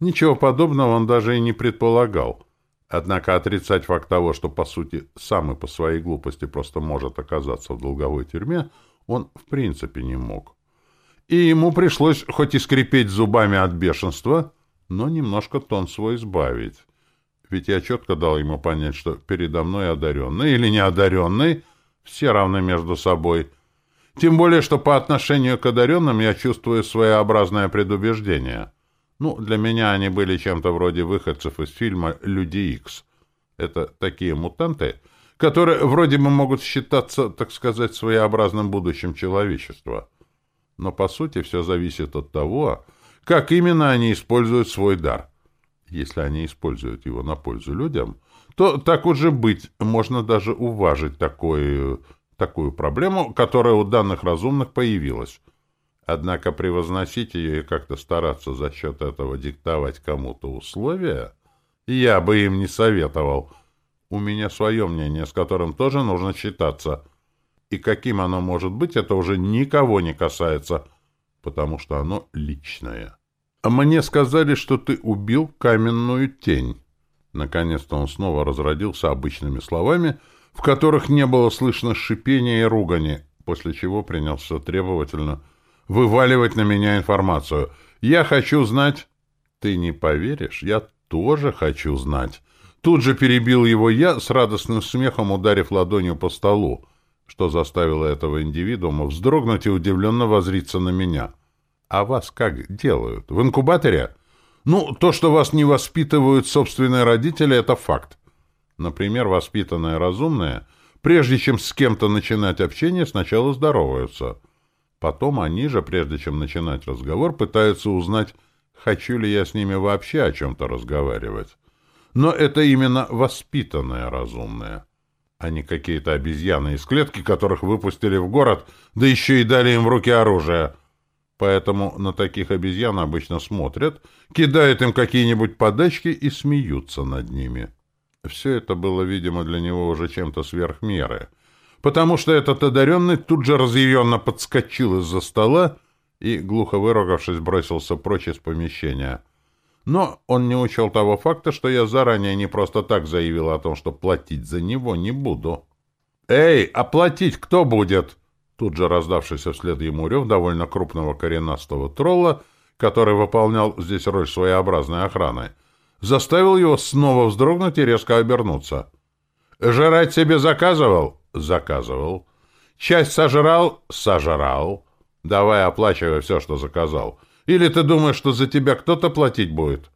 ничего подобного он даже и не предполагал — Однако отрицать факт того, что, по сути, сам и по своей глупости просто может оказаться в долговой тюрьме, он в принципе не мог. И ему пришлось хоть и скрипеть зубами от бешенства, но немножко тон свой сбавить. Ведь я четко дал ему понять, что передо мной одаренный или неодаренный все равны между собой. Тем более, что по отношению к одаренным я чувствую своеобразное предубеждение — ну, для меня они были чем-то вроде выходцев из фильма «Люди Икс». Это такие мутанты, которые вроде бы могут считаться, так сказать, своеобразным будущим человечества. Но, по сути, все зависит от того, как именно они используют свой дар. Если они используют его на пользу людям, то так уже быть, можно даже уважить такую, такую проблему, которая у данных разумных появилась — Однако превозносить ее и как-то стараться за счет этого диктовать кому-то условия я бы им не советовал. У меня свое мнение, с которым тоже нужно считаться. И каким оно может быть, это уже никого не касается, потому что оно личное. А мне сказали, что ты убил каменную тень. Наконец-то он снова разродился обычными словами, в которых не было слышно шипения и ругани, после чего принялся требовательно вываливать на меня информацию. Я хочу знать... Ты не поверишь, я тоже хочу знать. Тут же перебил его я, с радостным смехом ударив ладонью по столу, что заставило этого индивидуума вздрогнуть и удивленно возриться на меня. А вас как делают? В инкубаторе? Ну, то, что вас не воспитывают собственные родители, это факт. Например, воспитанные разумные, прежде чем с кем-то начинать общение, сначала здороваются — Потом они же, прежде чем начинать разговор, пытаются узнать, хочу ли я с ними вообще о чем-то разговаривать. Но это именно воспитанные разумные, а не какие-то обезьяны из клетки, которых выпустили в город, да еще и дали им в руки оружие. Поэтому на таких обезьян обычно смотрят, кидают им какие-нибудь подачки и смеются над ними. Все это было, видимо, для него уже чем-то сверх меры — потому что этот одаренный тут же разъяренно подскочил из-за стола и, глухо выругавшись, бросился прочь из помещения. Но он не учел того факта, что я заранее не просто так заявил о том, что платить за него не буду. «Эй, оплатить кто будет?» Тут же раздавшийся вслед ему рев довольно крупного коренастого тролла, который выполнял здесь роль своеобразной охраны, заставил его снова вздрогнуть и резко обернуться. «Жрать себе заказывал?» Заказывал. Часть сожрал? Сожрал. Давай оплачивай все, что заказал. Или ты думаешь, что за тебя кто-то платить будет?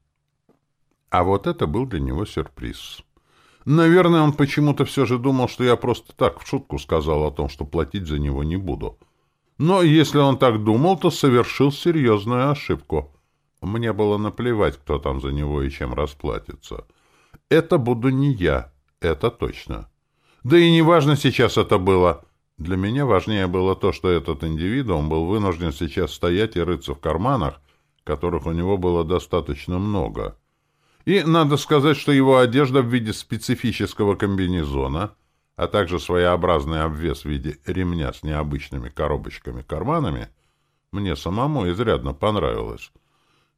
А вот это был для него сюрприз. Наверное, он почему-то все же думал, что я просто так в шутку сказал о том, что платить за него не буду. Но если он так думал, то совершил серьезную ошибку. Мне было наплевать, кто там за него и чем расплатится. Это буду не я, это точно. Да и не важно сейчас это было. Для меня важнее было то, что этот индивидуум был вынужден сейчас стоять и рыться в карманах, которых у него было достаточно много. И надо сказать, что его одежда в виде специфического комбинезона, а также своеобразный обвес в виде ремня с необычными коробочками-карманами, мне самому изрядно понравилось.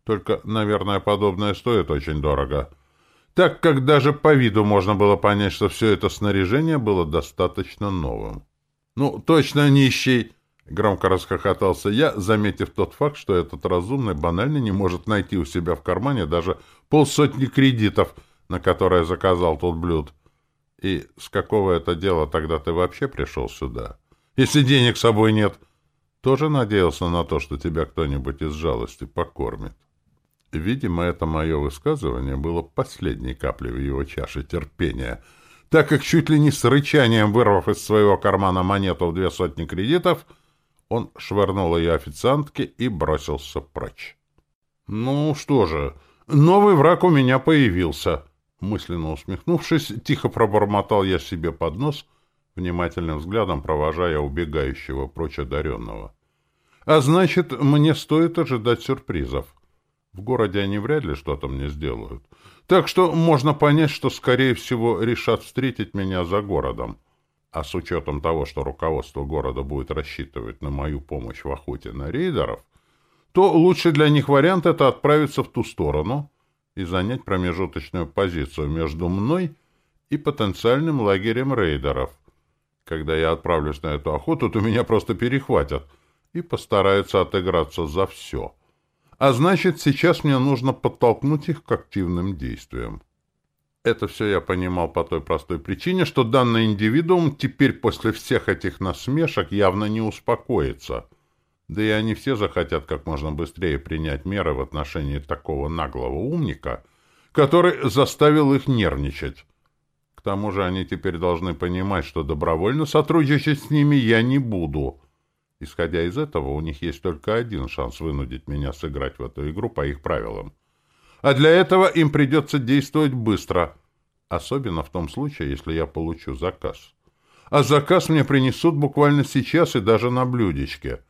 Только, наверное, подобное стоит очень дорого, так как даже по виду можно было понять, что все это снаряжение было достаточно новым. «Ну, точно нищий!» — громко расхохотался я, заметив тот факт, что этот разумный банально не может найти у себя в кармане даже полсотни кредитов, на которые заказал тот блюд. И с какого это дела тогда ты вообще пришел сюда? Если денег с собой нет, тоже надеялся на то, что тебя кто-нибудь из жалости покормит. Видимо, это мое высказывание было последней каплей в его чаше терпения, так как чуть ли не с рычанием, вырвав из своего кармана монету в две сотни кредитов, он швырнул ее официантке и бросился прочь. «Ну что же, новый враг у меня появился», — мысленно усмехнувшись, тихо пробормотал я себе под нос, внимательным взглядом провожая убегающего прочь одаренного. «А значит, мне стоит ожидать сюрпризов». В городе они вряд ли что-то мне сделают. Так что можно понять, что, скорее всего, решат встретить меня за городом. А с учетом того, что руководство города будет рассчитывать на мою помощь в охоте на рейдеров, то лучший для них вариант — это отправиться в ту сторону и занять промежуточную позицию между мной и потенциальным лагерем рейдеров. Когда я отправлюсь на эту охоту, то меня просто перехватят и постараются отыграться за все — а значит, сейчас мне нужно подтолкнуть их к активным действиям. Это все я понимал по той простой причине, что данный индивидуум теперь после всех этих насмешек явно не успокоится. Да и они все захотят как можно быстрее принять меры в отношении такого наглого умника, который заставил их нервничать. К тому же они теперь должны понимать, что добровольно сотрудничать с ними я не буду — Исходя из этого, у них есть только один шанс вынудить меня сыграть в эту игру по их правилам. А для этого им придется действовать быстро, особенно в том случае, если я получу заказ. А заказ мне принесут буквально сейчас и даже на блюдечке.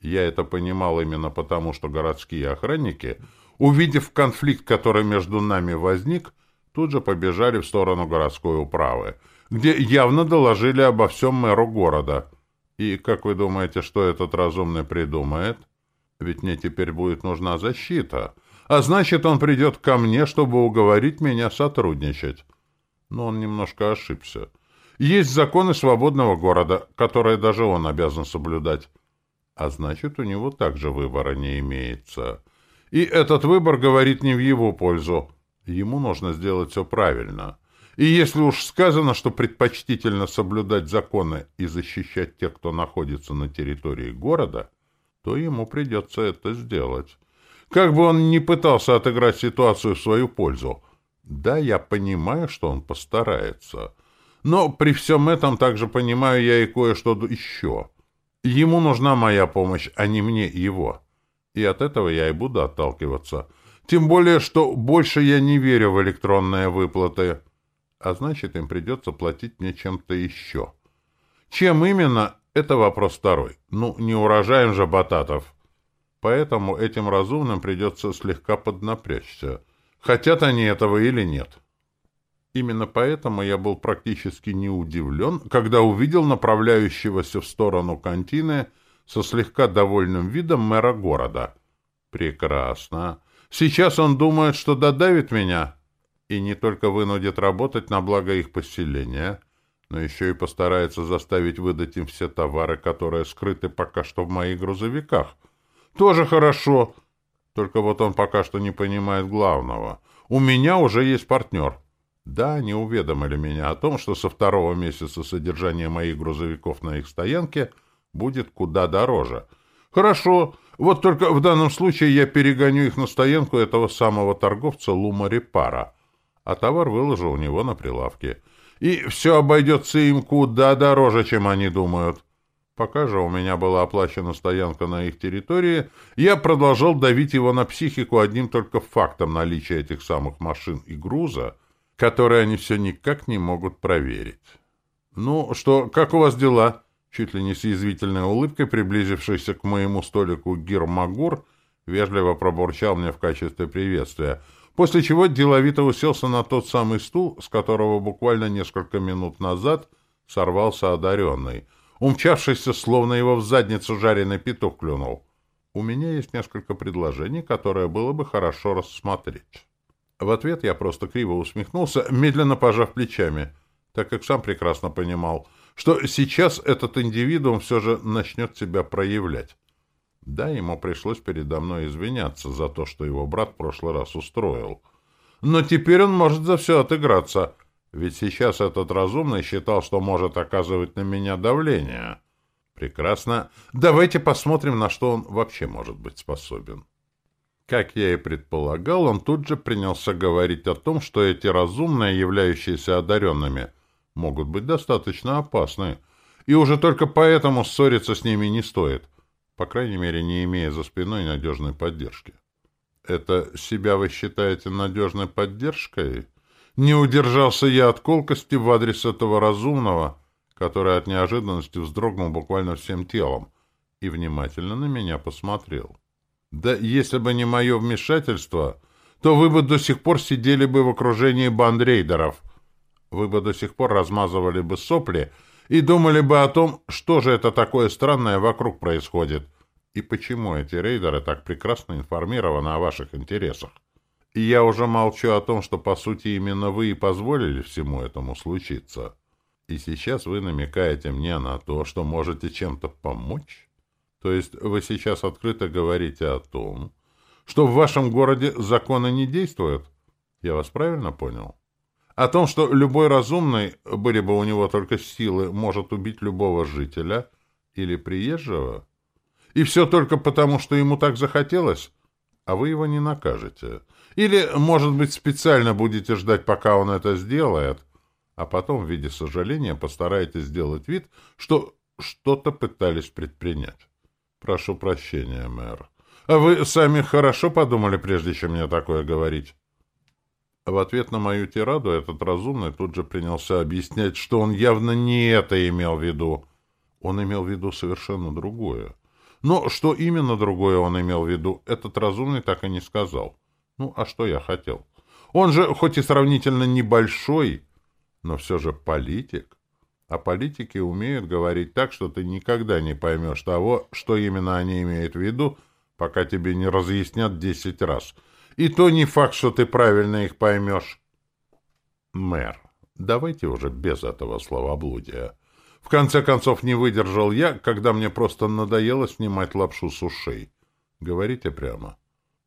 Я это понимал именно потому, что городские охранники, увидев конфликт, который между нами возник, тут же побежали в сторону городской управы, где явно доложили обо всем мэру города — и как вы думаете, что этот разумный придумает? Ведь мне теперь будет нужна защита. А значит, он придет ко мне, чтобы уговорить меня сотрудничать. Но он немножко ошибся. Есть законы свободного города, которые даже он обязан соблюдать. А значит, у него также выбора не имеется. И этот выбор говорит не в его пользу. Ему нужно сделать все правильно. И если уж сказано, что предпочтительно соблюдать законы и защищать тех, кто находится на территории города, то ему придется это сделать. Как бы он ни пытался отыграть ситуацию в свою пользу. Да, я понимаю, что он постарается. Но при всем этом также понимаю я и кое-что еще. Ему нужна моя помощь, а не мне его. И от этого я и буду отталкиваться. Тем более, что больше я не верю в электронные выплаты а значит, им придется платить мне чем-то еще. Чем именно, это вопрос второй. Ну, не урожаем же бататов. Поэтому этим разумным придется слегка поднапрячься. Хотят они этого или нет. Именно поэтому я был практически не удивлен, когда увидел направляющегося в сторону контины со слегка довольным видом мэра города. Прекрасно. Сейчас он думает, что додавит меня, и не только вынудит работать на благо их поселения, но еще и постарается заставить выдать им все товары, которые скрыты пока что в моих грузовиках. Тоже хорошо. Только вот он пока что не понимает главного. У меня уже есть партнер. Да, они уведомили меня о том, что со второго месяца содержание моих грузовиков на их стоянке будет куда дороже. Хорошо. Вот только в данном случае я перегоню их на стоянку этого самого торговца Лума Репара — а товар выложу у него на прилавке. И все обойдется им куда дороже, чем они думают. Пока же у меня была оплачена стоянка на их территории, я продолжал давить его на психику одним только фактом наличия этих самых машин и груза, которые они все никак не могут проверить. «Ну что, как у вас дела?» Чуть ли не с язвительной улыбкой, приблизившийся к моему столику Гирмагур, вежливо пробурчал мне в качестве приветствия, после чего деловито уселся на тот самый стул, с которого буквально несколько минут назад сорвался одаренный, умчавшийся, словно его в задницу жареный петух клюнул. У меня есть несколько предложений, которые было бы хорошо рассмотреть. В ответ я просто криво усмехнулся, медленно пожав плечами, так как сам прекрасно понимал, что сейчас этот индивидуум все же начнет себя проявлять. Да, ему пришлось передо мной извиняться за то, что его брат в прошлый раз устроил. Но теперь он может за все отыграться, ведь сейчас этот разумный считал, что может оказывать на меня давление. Прекрасно. Давайте посмотрим, на что он вообще может быть способен. Как я и предполагал, он тут же принялся говорить о том, что эти разумные, являющиеся одаренными, могут быть достаточно опасны, и уже только поэтому ссориться с ними не стоит, по крайней мере, не имея за спиной надежной поддержки. Это себя вы считаете надежной поддержкой? Не удержался я от колкости в адрес этого разумного, который от неожиданности вздрогнул буквально всем телом и внимательно на меня посмотрел. Да если бы не мое вмешательство, то вы бы до сих пор сидели бы в окружении бандрейдеров. Вы бы до сих пор размазывали бы сопли и думали бы о том, что же это такое странное вокруг происходит, и почему эти рейдеры так прекрасно информированы о ваших интересах. И я уже молчу о том, что, по сути, именно вы и позволили всему этому случиться. И сейчас вы намекаете мне на то, что можете чем-то помочь? То есть вы сейчас открыто говорите о том, что в вашем городе законы не действуют? Я вас правильно понял? О том, что любой разумный, были бы у него только силы, может убить любого жителя или приезжего? И все только потому, что ему так захотелось? А вы его не накажете. Или, может быть, специально будете ждать, пока он это сделает, а потом в виде сожаления постараетесь сделать вид, что что-то пытались предпринять. Прошу прощения, мэр. А вы сами хорошо подумали, прежде чем мне такое говорить? В ответ на мою тираду этот разумный тут же принялся объяснять, что он явно не это имел в виду. Он имел в виду совершенно другое. Но что именно другое он имел в виду, этот разумный так и не сказал. Ну, а что я хотел? Он же, хоть и сравнительно небольшой, но все же политик. А политики умеют говорить так, что ты никогда не поймешь того, что именно они имеют в виду, пока тебе не разъяснят десять раз. И то не факт, что ты правильно их поймешь. Мэр, давайте уже без этого словоблудия. В конце концов, не выдержал я, когда мне просто надоело снимать лапшу с ушей. Говорите прямо.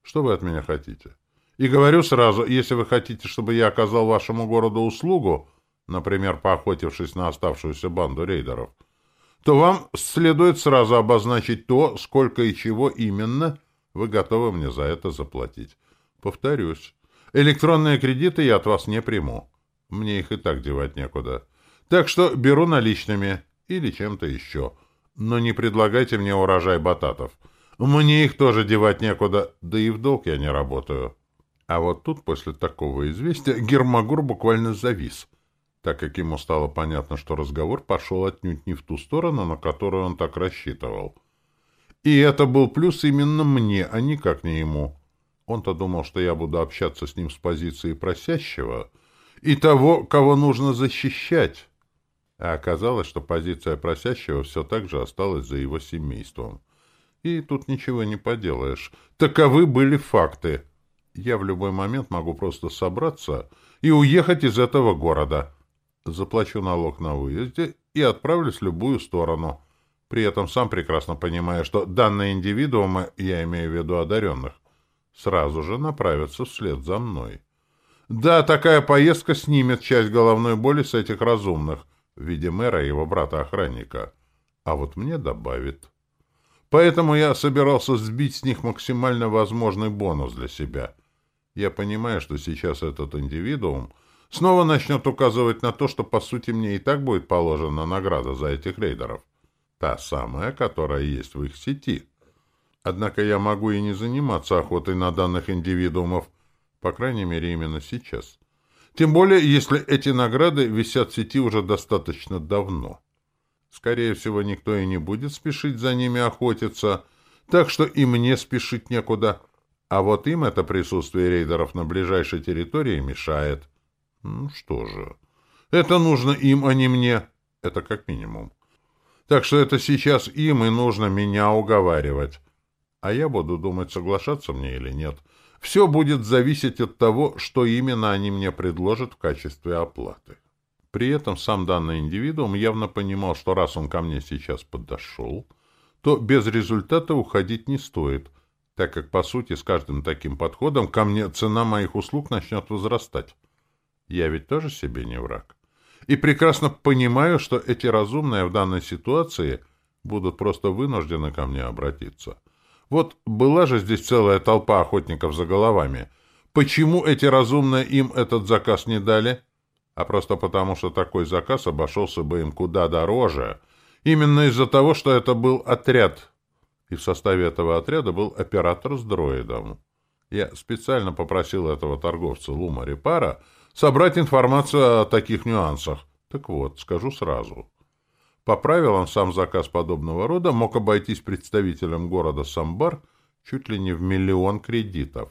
Что вы от меня хотите? И говорю сразу, если вы хотите, чтобы я оказал вашему городу услугу, например, поохотившись на оставшуюся банду рейдеров, то вам следует сразу обозначить то, сколько и чего именно вы готовы мне за это заплатить. Повторюсь, электронные кредиты я от вас не приму. Мне их и так девать некуда. Так что беру наличными или чем-то еще. Но не предлагайте мне урожай бататов. Мне их тоже девать некуда, да и в долг я не работаю. А вот тут, после такого известия, Гермогор буквально завис — так как ему стало понятно, что разговор пошел отнюдь не в ту сторону, на которую он так рассчитывал. И это был плюс именно мне, а никак не ему. Он-то думал, что я буду общаться с ним с позиции просящего и того, кого нужно защищать. А оказалось, что позиция просящего все так же осталась за его семейством. И тут ничего не поделаешь. Таковы были факты. Я в любой момент могу просто собраться и уехать из этого города заплачу налог на выезде и отправлюсь в любую сторону. При этом сам прекрасно понимая, что данные индивидуумы, я имею в виду одаренных, сразу же направятся вслед за мной. Да, такая поездка снимет часть головной боли с этих разумных, в виде мэра и его брата-охранника. А вот мне добавит. Поэтому я собирался сбить с них максимально возможный бонус для себя. Я понимаю, что сейчас этот индивидуум — снова начнет указывать на то, что, по сути, мне и так будет положена награда за этих рейдеров. Та самая, которая есть в их сети. Однако я могу и не заниматься охотой на данных индивидуумов, по крайней мере, именно сейчас. Тем более, если эти награды висят в сети уже достаточно давно. Скорее всего, никто и не будет спешить за ними охотиться, так что и мне спешить некуда. А вот им это присутствие рейдеров на ближайшей территории мешает. Ну что же, это нужно им, а не мне. Это как минимум. Так что это сейчас им и нужно меня уговаривать. А я буду думать, соглашаться мне или нет. Все будет зависеть от того, что именно они мне предложат в качестве оплаты. При этом сам данный индивидуум явно понимал, что раз он ко мне сейчас подошел, то без результата уходить не стоит, так как, по сути, с каждым таким подходом ко мне цена моих услуг начнет возрастать. Я ведь тоже себе не враг. И прекрасно понимаю, что эти разумные в данной ситуации будут просто вынуждены ко мне обратиться. Вот была же здесь целая толпа охотников за головами. Почему эти разумные им этот заказ не дали? А просто потому, что такой заказ обошелся бы им куда дороже. Именно из-за того, что это был отряд. И в составе этого отряда был оператор с дроидом. Я специально попросил этого торговца Лума Репара собрать информацию о таких нюансах. Так вот, скажу сразу. По правилам, сам заказ подобного рода мог обойтись представителям города Самбар чуть ли не в миллион кредитов.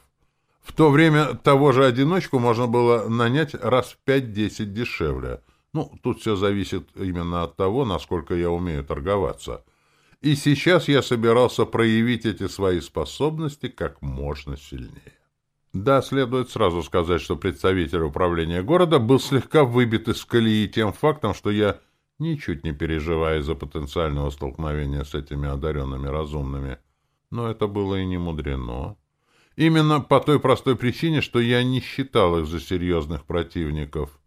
В то время того же одиночку можно было нанять раз в 5-10 дешевле. Ну, тут все зависит именно от того, насколько я умею торговаться. И сейчас я собирался проявить эти свои способности как можно сильнее. Да, следует сразу сказать, что представитель управления города был слегка выбит из колеи тем фактом, что я ничуть не переживая из-за потенциального столкновения с этими одаренными разумными. Но это было и не мудрено. Именно по той простой причине, что я не считал их за серьезных противников.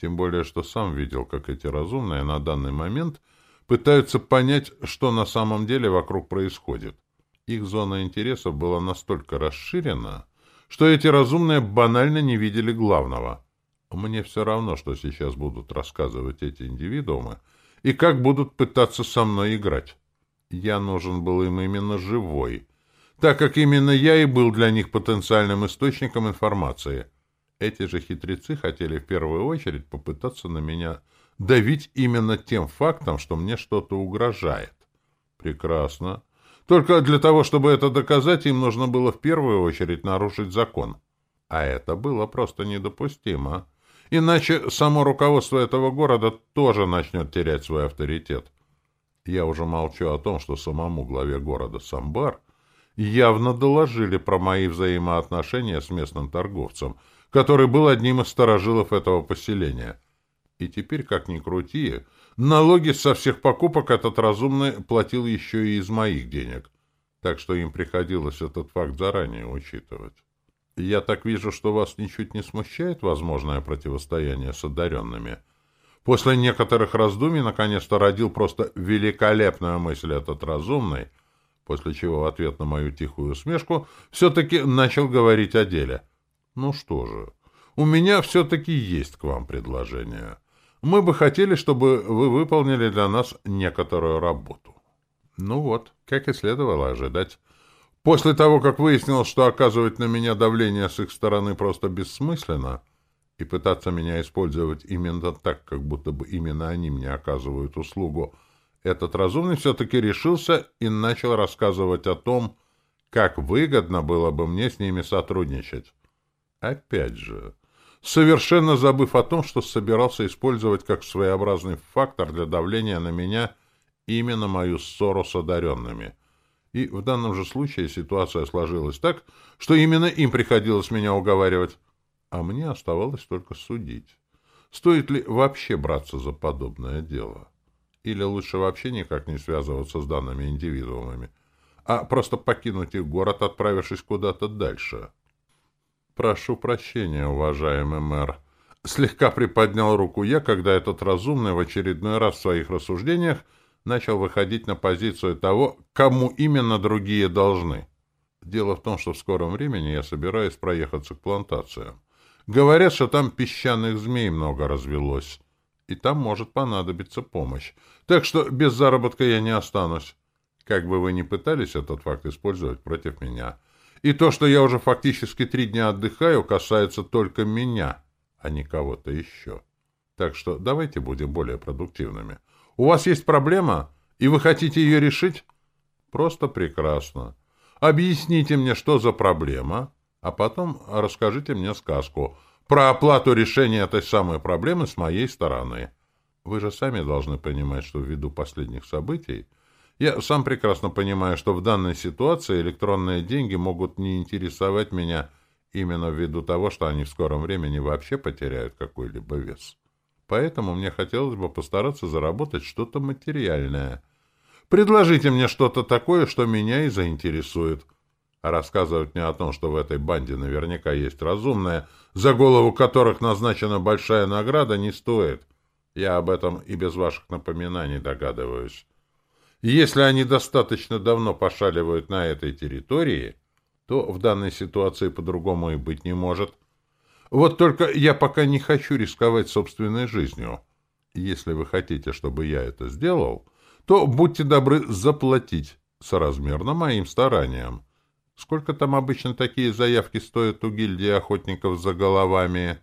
Тем более, что сам видел, как эти разумные на данный момент пытаются понять, что на самом деле вокруг происходит. Их зона интересов была настолько расширена, что эти разумные банально не видели главного — мне все равно, что сейчас будут рассказывать эти индивидуумы и как будут пытаться со мной играть. Я нужен был им именно живой, так как именно я и был для них потенциальным источником информации. Эти же хитрецы хотели в первую очередь попытаться на меня давить именно тем фактом, что мне что-то угрожает. Прекрасно. Только для того, чтобы это доказать, им нужно было в первую очередь нарушить закон. А это было просто недопустимо. Иначе само руководство этого города тоже начнет терять свой авторитет. Я уже молчу о том, что самому главе города Самбар явно доложили про мои взаимоотношения с местным торговцем, который был одним из сторожилов этого поселения. И теперь, как ни крути, налоги со всех покупок этот разумный платил еще и из моих денег, так что им приходилось этот факт заранее учитывать. Я так вижу, что вас ничуть не смущает возможное противостояние с одаренными. После некоторых раздумий наконец-то родил просто великолепную мысль этот разумный, после чего в ответ на мою тихую усмешку все-таки начал говорить о деле. Ну что же, у меня все-таки есть к вам предложение. Мы бы хотели, чтобы вы выполнили для нас некоторую работу. Ну вот, как и следовало ожидать. После того, как выяснилось, что оказывать на меня давление с их стороны просто бессмысленно, и пытаться меня использовать именно так, как будто бы именно они мне оказывают услугу, этот разумный все-таки решился и начал рассказывать о том, как выгодно было бы мне с ними сотрудничать. Опять же, совершенно забыв о том, что собирался использовать как своеобразный фактор для давления на меня именно мою ссору с одаренными — и в данном же случае ситуация сложилась так, что именно им приходилось меня уговаривать, а мне оставалось только судить. Стоит ли вообще браться за подобное дело? Или лучше вообще никак не связываться с данными индивидуумами, а просто покинуть их город, отправившись куда-то дальше? Прошу прощения, уважаемый мэр. Слегка приподнял руку я, когда этот разумный в очередной раз в своих рассуждениях начал выходить на позицию того, кому именно другие должны. Дело в том, что в скором времени я собираюсь проехаться к плантациям. Говорят, что там песчаных змей много развелось, и там может понадобиться помощь. Так что без заработка я не останусь. Как бы вы ни пытались этот факт использовать против меня. И то, что я уже фактически три дня отдыхаю, касается только меня, а не кого-то еще. Так что давайте будем более продуктивными. У вас есть проблема, и вы хотите ее решить? Просто прекрасно. Объясните мне, что за проблема, а потом расскажите мне сказку про оплату решения этой самой проблемы с моей стороны. Вы же сами должны понимать, что ввиду последних событий я сам прекрасно понимаю, что в данной ситуации электронные деньги могут не интересовать меня именно ввиду того, что они в скором времени вообще потеряют какой-либо вес. Поэтому мне хотелось бы постараться заработать что-то материальное. Предложите мне что-то такое, что меня и заинтересует. А рассказывать мне о том, что в этой банде наверняка есть разумные, за голову которых назначена большая награда, не стоит. Я об этом и без ваших напоминаний догадываюсь. Если они достаточно давно пошаливают на этой территории, то в данной ситуации по-другому и быть не может. Вот только я пока не хочу рисковать собственной жизнью. Если вы хотите, чтобы я это сделал, то будьте добры заплатить соразмерно моим стараниям. Сколько там обычно такие заявки стоят у гильдии охотников за головами?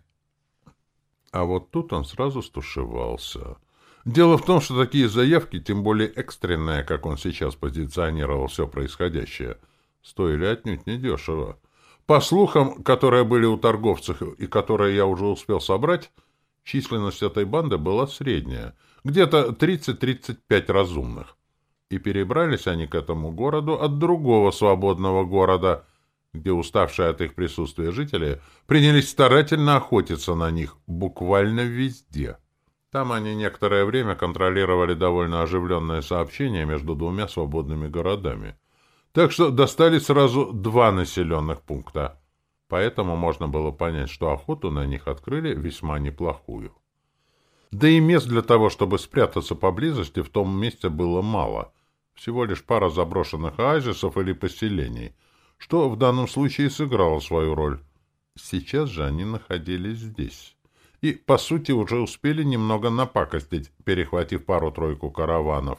А вот тут он сразу стушевался — Дело в том, что такие заявки, тем более экстренные, как он сейчас позиционировал все происходящее, стоили отнюдь недешево. По слухам, которые были у торговцев и которые я уже успел собрать, численность этой банды была средняя, где-то 30-35 разумных. И перебрались они к этому городу от другого свободного города, где уставшие от их присутствия жители принялись старательно охотиться на них буквально везде. Там они некоторое время контролировали довольно оживленное сообщение между двумя свободными городами. Так что достали сразу два населенных пункта. Поэтому можно было понять, что охоту на них открыли весьма неплохую. Да и мест для того, чтобы спрятаться поблизости, в том месте было мало. Всего лишь пара заброшенных оазисов или поселений, что в данном случае сыграло свою роль. Сейчас же они находились здесь и, по сути, уже успели немного напакостить, перехватив пару-тройку караванов.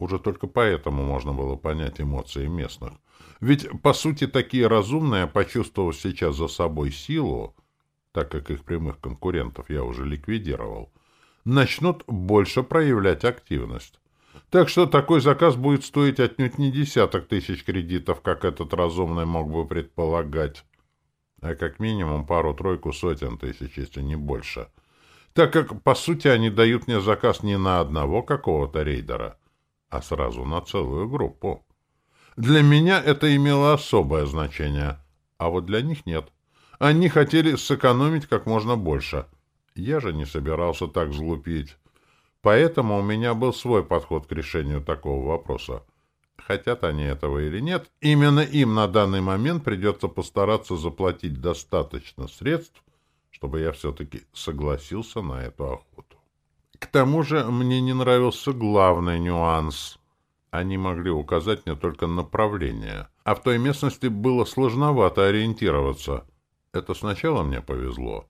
Уже только поэтому можно было понять эмоции местных. Ведь, по сути, такие разумные, почувствовав сейчас за собой силу, так как их прямых конкурентов я уже ликвидировал, начнут больше проявлять активность. Так что такой заказ будет стоить отнюдь не десяток тысяч кредитов, как этот разумный мог бы предполагать а как минимум пару-тройку сотен тысяч, если не больше. Так как, по сути, они дают мне заказ не на одного какого-то рейдера, а сразу на целую группу. Для меня это имело особое значение, а вот для них нет. Они хотели сэкономить как можно больше. Я же не собирался так злупить. Поэтому у меня был свой подход к решению такого вопроса. Хотят они этого или нет, именно им на данный момент придется постараться заплатить достаточно средств, чтобы я все-таки согласился на эту охоту. К тому же мне не нравился главный нюанс. Они могли указать мне только направление, а в той местности было сложновато ориентироваться. Это сначала мне повезло.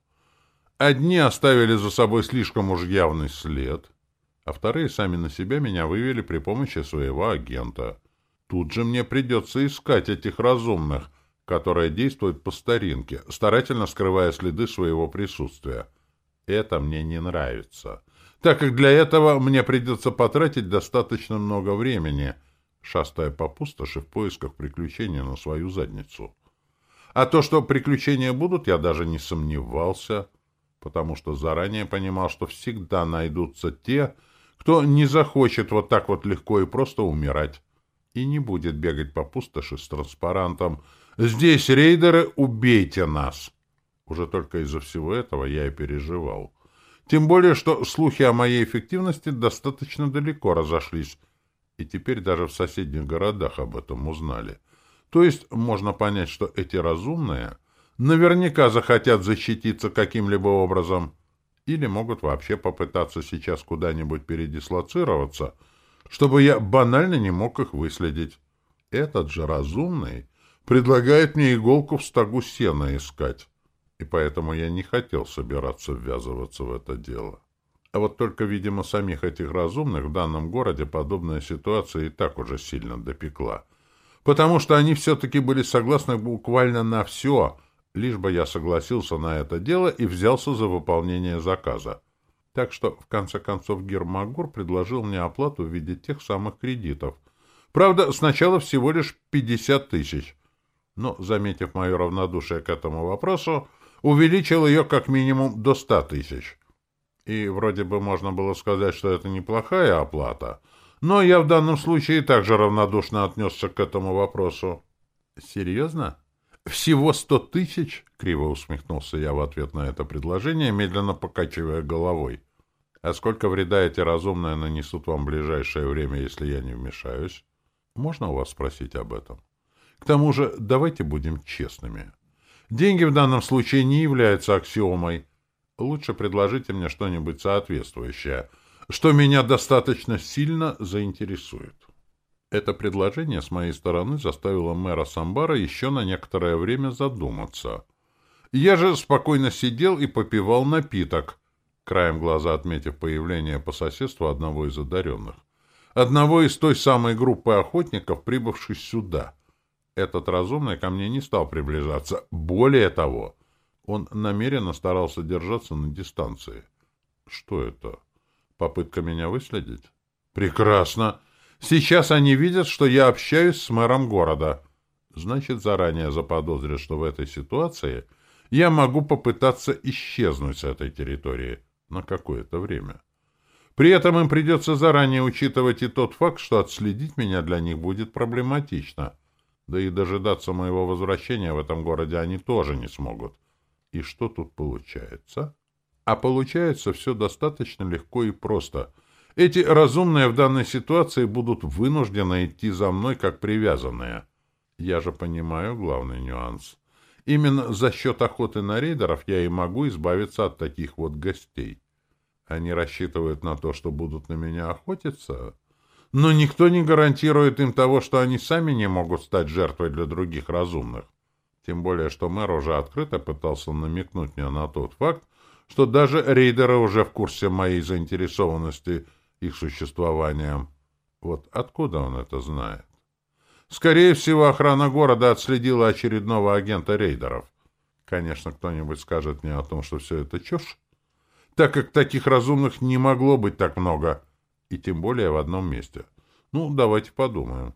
Одни оставили за собой слишком уж явный след — а вторые сами на себя меня вывели при помощи своего агента. Тут же мне придется искать этих разумных, которые действуют по старинке, старательно скрывая следы своего присутствия. Это мне не нравится, так как для этого мне придется потратить достаточно много времени, шастая по пустоши в поисках приключений на свою задницу. А то, что приключения будут, я даже не сомневался, потому что заранее понимал, что всегда найдутся те, кто не захочет вот так вот легко и просто умирать и не будет бегать по пустоши с транспарантом «Здесь рейдеры, убейте нас!» Уже только из-за всего этого я и переживал. Тем более, что слухи о моей эффективности достаточно далеко разошлись, и теперь даже в соседних городах об этом узнали. То есть можно понять, что эти разумные наверняка захотят защититься каким-либо образом, или могут вообще попытаться сейчас куда-нибудь передислоцироваться, чтобы я банально не мог их выследить. Этот же разумный предлагает мне иголку в стогу сена искать, и поэтому я не хотел собираться ввязываться в это дело. А вот только, видимо, самих этих разумных в данном городе подобная ситуация и так уже сильно допекла. Потому что они все-таки были согласны буквально на все, Лишь бы я согласился на это дело и взялся за выполнение заказа. Так что, в конце концов, Гермагур предложил мне оплату в виде тех самых кредитов. Правда, сначала всего лишь 50 тысяч. Но, заметив мое равнодушие к этому вопросу, увеличил ее как минимум до 100 тысяч. И вроде бы можно было сказать, что это неплохая оплата, но я в данном случае также равнодушно отнесся к этому вопросу. «Серьезно? Всего сто тысяч?» — криво усмехнулся я в ответ на это предложение, медленно покачивая головой. «А сколько вреда эти разумные нанесут вам в ближайшее время, если я не вмешаюсь? Можно у вас спросить об этом? К тому же давайте будем честными. Деньги в данном случае не являются аксиомой. Лучше предложите мне что-нибудь соответствующее, что меня достаточно сильно заинтересует». Это предложение с моей стороны заставило мэра Самбара еще на некоторое время задуматься. Я же спокойно сидел и попивал напиток, краем глаза отметив появление по соседству одного из одаренных. Одного из той самой группы охотников, прибывших сюда. Этот разумный ко мне не стал приближаться. Более того, он намеренно старался держаться на дистанции. Что это? Попытка меня выследить? Прекрасно! Сейчас они видят, что я общаюсь с мэром города. Значит, заранее заподозрят, что в этой ситуации я могу попытаться исчезнуть с этой территории на какое-то время. При этом им придется заранее учитывать и тот факт, что отследить меня для них будет проблематично. Да и дожидаться моего возвращения в этом городе они тоже не смогут. И что тут получается? А получается все достаточно легко и просто — эти разумные в данной ситуации будут вынуждены идти за мной как привязанные. Я же понимаю главный нюанс. Именно за счет охоты на рейдеров я и могу избавиться от таких вот гостей. Они рассчитывают на то, что будут на меня охотиться, но никто не гарантирует им того, что они сами не могут стать жертвой для других разумных. Тем более, что мэр уже открыто пытался намекнуть мне на тот факт, что даже рейдеры уже в курсе моей заинтересованности – их существованием. Вот откуда он это знает? Скорее всего, охрана города отследила очередного агента рейдеров. Конечно, кто-нибудь скажет мне о том, что все это чушь, так как таких разумных не могло быть так много, и тем более в одном месте. Ну, давайте подумаем.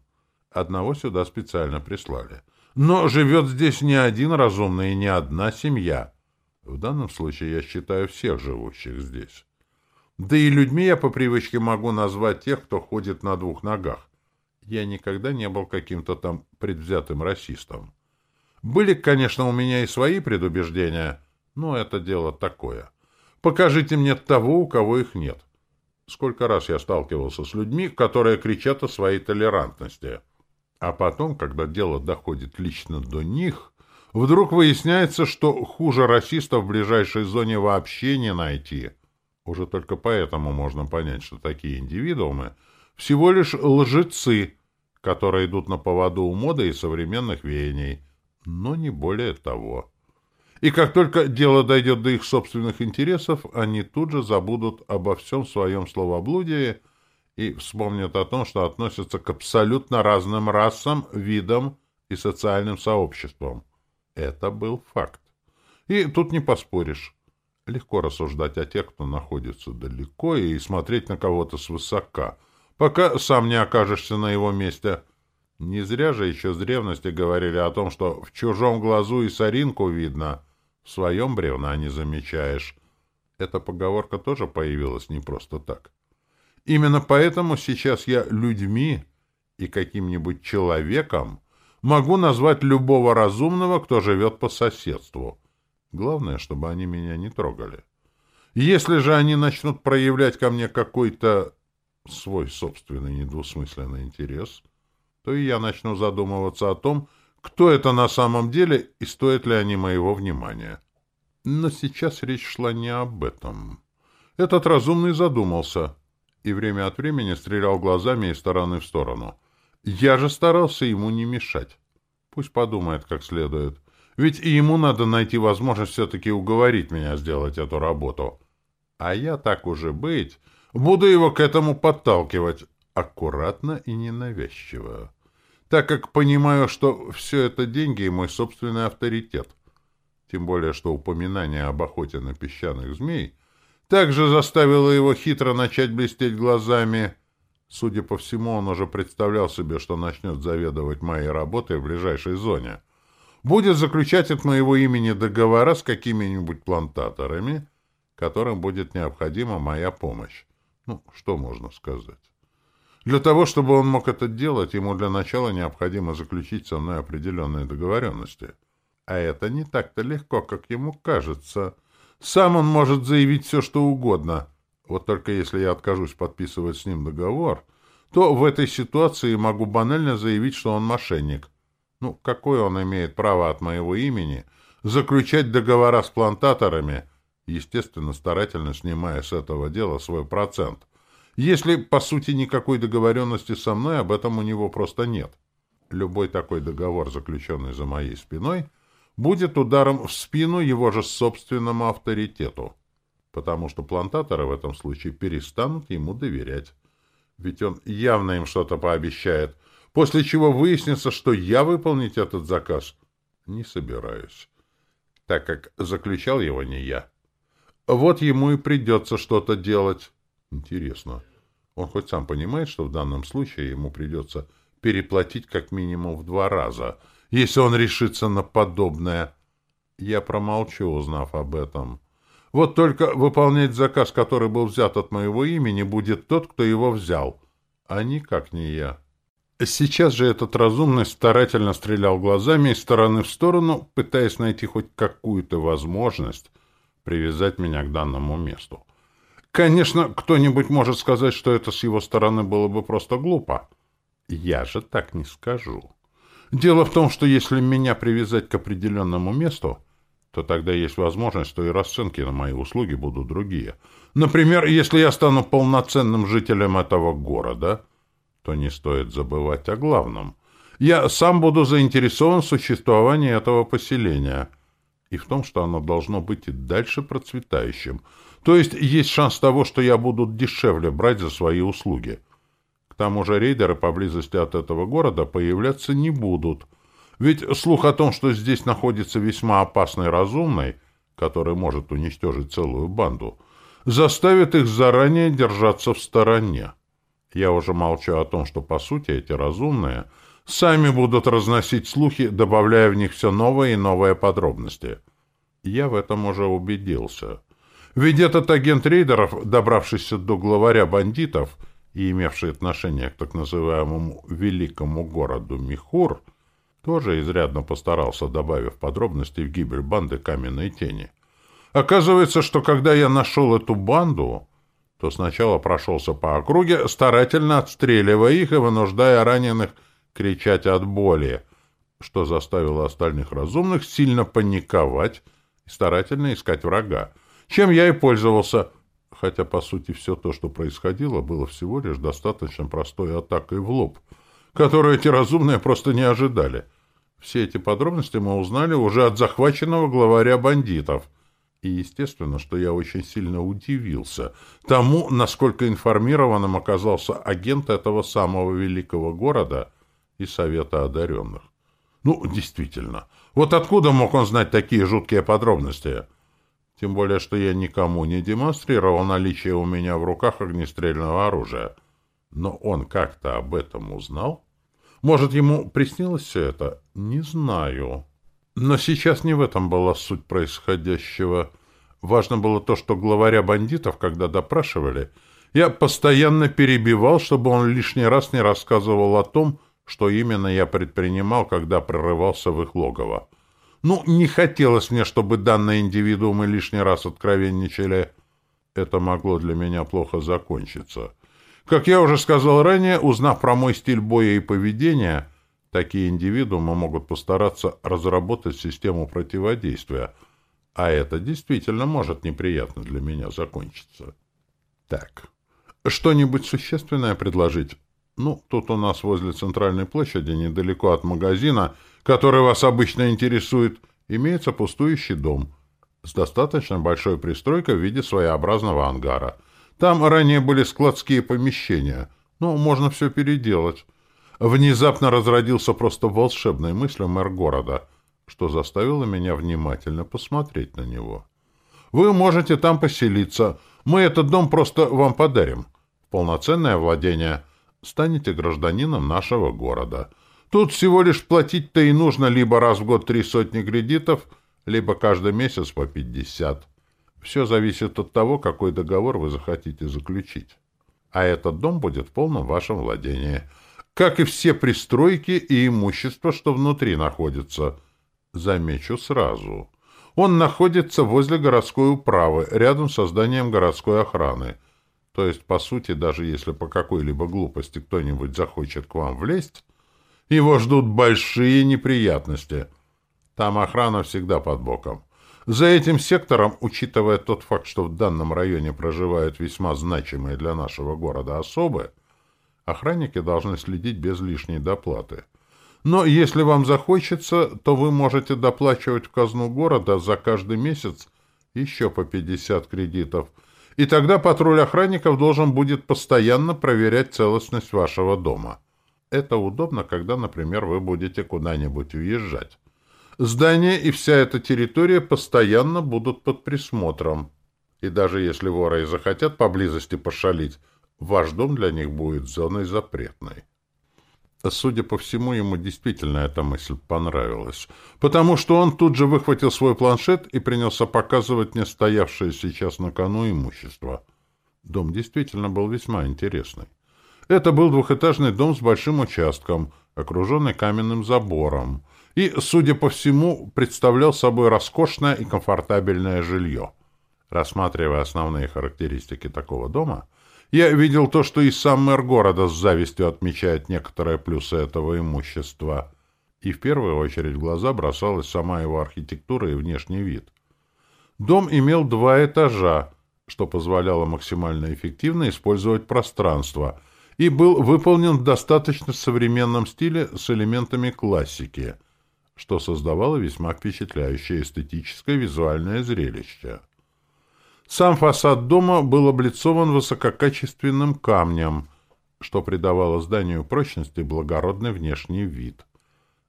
Одного сюда специально прислали. Но живет здесь не один разумный и не одна семья. В данном случае я считаю всех живущих здесь. Да и людьми я по привычке могу назвать тех, кто ходит на двух ногах. Я никогда не был каким-то там предвзятым расистом. Были, конечно, у меня и свои предубеждения, но это дело такое. Покажите мне того, у кого их нет. Сколько раз я сталкивался с людьми, которые кричат о своей толерантности. А потом, когда дело доходит лично до них, вдруг выясняется, что хуже расистов в ближайшей зоне вообще не найти — уже только поэтому можно понять, что такие индивидуумы всего лишь лжецы, которые идут на поводу у моды и современных веяний, но не более того. И как только дело дойдет до их собственных интересов, они тут же забудут обо всем своем словоблудии и вспомнят о том, что относятся к абсолютно разным расам, видам и социальным сообществам. Это был факт. И тут не поспоришь. Легко рассуждать о тех, кто находится далеко, и смотреть на кого-то свысока, пока сам не окажешься на его месте. Не зря же еще с древности говорили о том, что в чужом глазу и соринку видно, в своем бревна не замечаешь. Эта поговорка тоже появилась не просто так. Именно поэтому сейчас я людьми и каким-нибудь человеком могу назвать любого разумного, кто живет по соседству — Главное, чтобы они меня не трогали. Если же они начнут проявлять ко мне какой-то свой собственный недвусмысленный интерес, то и я начну задумываться о том, кто это на самом деле и стоит ли они моего внимания. Но сейчас речь шла не об этом. Этот разумный задумался и время от времени стрелял глазами из стороны в сторону. Я же старался ему не мешать. Пусть подумает как следует. Ведь и ему надо найти возможность все-таки уговорить меня сделать эту работу. А я, так уже быть, буду его к этому подталкивать, аккуратно и ненавязчиво, так как понимаю, что все это деньги и мой собственный авторитет. Тем более, что упоминание об охоте на песчаных змей также заставило его хитро начать блестеть глазами. Судя по всему, он уже представлял себе, что начнет заведовать моей работой в ближайшей зоне. Будет заключать от моего имени договора с какими-нибудь плантаторами, которым будет необходима моя помощь. Ну, что можно сказать? Для того, чтобы он мог это делать, ему для начала необходимо заключить со мной определенные договоренности. А это не так-то легко, как ему кажется. Сам он может заявить все, что угодно. Вот только если я откажусь подписывать с ним договор, то в этой ситуации могу банально заявить, что он мошенник. Ну, какое он имеет право от моего имени заключать договора с плантаторами, естественно, старательно снимая с этого дела свой процент — если, по сути, никакой договоренности со мной, об этом у него просто нет. Любой такой договор, заключенный за моей спиной, будет ударом в спину его же собственному авторитету, потому что плантаторы в этом случае перестанут ему доверять. Ведь он явно им что-то пообещает, после чего выяснится, что я выполнить этот заказ не собираюсь, так как заключал его не я. Вот ему и придется что-то делать. Интересно. Он хоть сам понимает, что в данном случае ему придется переплатить как минимум в два раза, если он решится на подобное. Я промолчу, узнав об этом. Вот только выполнять заказ, который был взят от моего имени, будет тот, кто его взял, а никак не я. Сейчас же этот разумный старательно стрелял глазами из стороны в сторону, пытаясь найти хоть какую-то возможность привязать меня к данному месту. Конечно, кто-нибудь может сказать, что это с его стороны было бы просто глупо. Я же так не скажу. Дело в том, что если меня привязать к определенному месту, то тогда есть возможность, что и расценки на мои услуги будут другие. Например, если я стану полноценным жителем этого города, то не стоит забывать о главном. Я сам буду заинтересован в существовании этого поселения и в том, что оно должно быть и дальше процветающим – то есть есть шанс того, что я буду дешевле брать за свои услуги. К тому же рейдеры поблизости от этого города появляться не будут. Ведь слух о том, что здесь находится весьма опасный разумный, который может уничтожить целую банду, заставит их заранее держаться в стороне. Я уже молчу о том, что, по сути, эти разумные сами будут разносить слухи, добавляя в них все новые и новые подробности. Я в этом уже убедился. Ведь этот агент рейдеров, добравшийся до главаря бандитов и имевший отношение к так называемому «великому городу Михур», тоже изрядно постарался, добавив подробности в гибель банды Каменной Тени. Оказывается, что когда я нашел эту банду, то сначала прошелся по округе, старательно отстреливая их и вынуждая раненых кричать от боли, что заставило остальных разумных сильно паниковать и старательно искать врага чем я и пользовался, хотя, по сути, все то, что происходило, было всего лишь достаточно простой атакой в лоб, которую эти разумные просто не ожидали. Все эти подробности мы узнали уже от захваченного главаря бандитов. И естественно, что я очень сильно удивился тому, насколько информированным оказался агент этого самого великого города и Совета одаренных. Ну, действительно, вот откуда мог он знать такие жуткие подробности? — тем более, что я никому не демонстрировал наличие у меня в руках огнестрельного оружия. Но он как-то об этом узнал? Может, ему приснилось все это? Не знаю. Но сейчас не в этом была суть происходящего. Важно было то, что главаря бандитов, когда допрашивали, я постоянно перебивал, чтобы он лишний раз не рассказывал о том, что именно я предпринимал, когда прорывался в их логово. Ну, не хотелось мне, чтобы данные индивидуумы лишний раз откровенничали. Это могло для меня плохо закончиться. Как я уже сказал ранее, узнав про мой стиль боя и поведения, такие индивидуумы могут постараться разработать систему противодействия, а это действительно может неприятно для меня закончиться. Так, что-нибудь существенное предложить? Ну, тут у нас возле центральной площади, недалеко от магазина, который вас обычно интересует, имеется пустующий дом с достаточно большой пристройкой в виде своеобразного ангара. Там ранее были складские помещения, но можно все переделать. Внезапно разродился просто волшебной мыслью мэр города, что заставило меня внимательно посмотреть на него. «Вы можете там поселиться. Мы этот дом просто вам подарим. Полноценное владение. Станете гражданином нашего города. Тут всего лишь платить-то и нужно либо раз в год три сотни кредитов, либо каждый месяц по пятьдесят. Все зависит от того, какой договор вы захотите заключить. А этот дом будет в полном вашем владении. Как и все пристройки и имущество, что внутри находится. Замечу сразу. Он находится возле городской управы, рядом с зданием городской охраны. То есть, по сути, даже если по какой-либо глупости кто-нибудь захочет к вам влезть, его ждут большие неприятности. Там охрана всегда под боком. За этим сектором, учитывая тот факт, что в данном районе проживают весьма значимые для нашего города особы, охранники должны следить без лишней доплаты. Но если вам захочется, то вы можете доплачивать в казну города за каждый месяц еще по 50 кредитов – и тогда патруль охранников должен будет постоянно проверять целостность вашего дома. Это удобно, когда, например, вы будете куда-нибудь уезжать. Здание и вся эта территория постоянно будут под присмотром. И даже если воры захотят поблизости пошалить, ваш дом для них будет зоной запретной. Судя по всему, ему действительно эта мысль понравилась, потому что он тут же выхватил свой планшет и принялся показывать мне стоявшее сейчас на кону имущество. Дом действительно был весьма интересный. Это был двухэтажный дом с большим участком, окруженный каменным забором, и, судя по всему, представлял собой роскошное и комфортабельное жилье. Рассматривая основные характеристики такого дома, я видел то, что и сам мэр города с завистью отмечает некоторые плюсы этого имущества. И в первую очередь в глаза бросалась сама его архитектура и внешний вид. Дом имел два этажа, что позволяло максимально эффективно использовать пространство, и был выполнен в достаточно современном стиле с элементами классики, что создавало весьма впечатляющее эстетическое визуальное зрелище. Сам фасад дома был облицован высококачественным камнем, что придавало зданию прочности благородный внешний вид.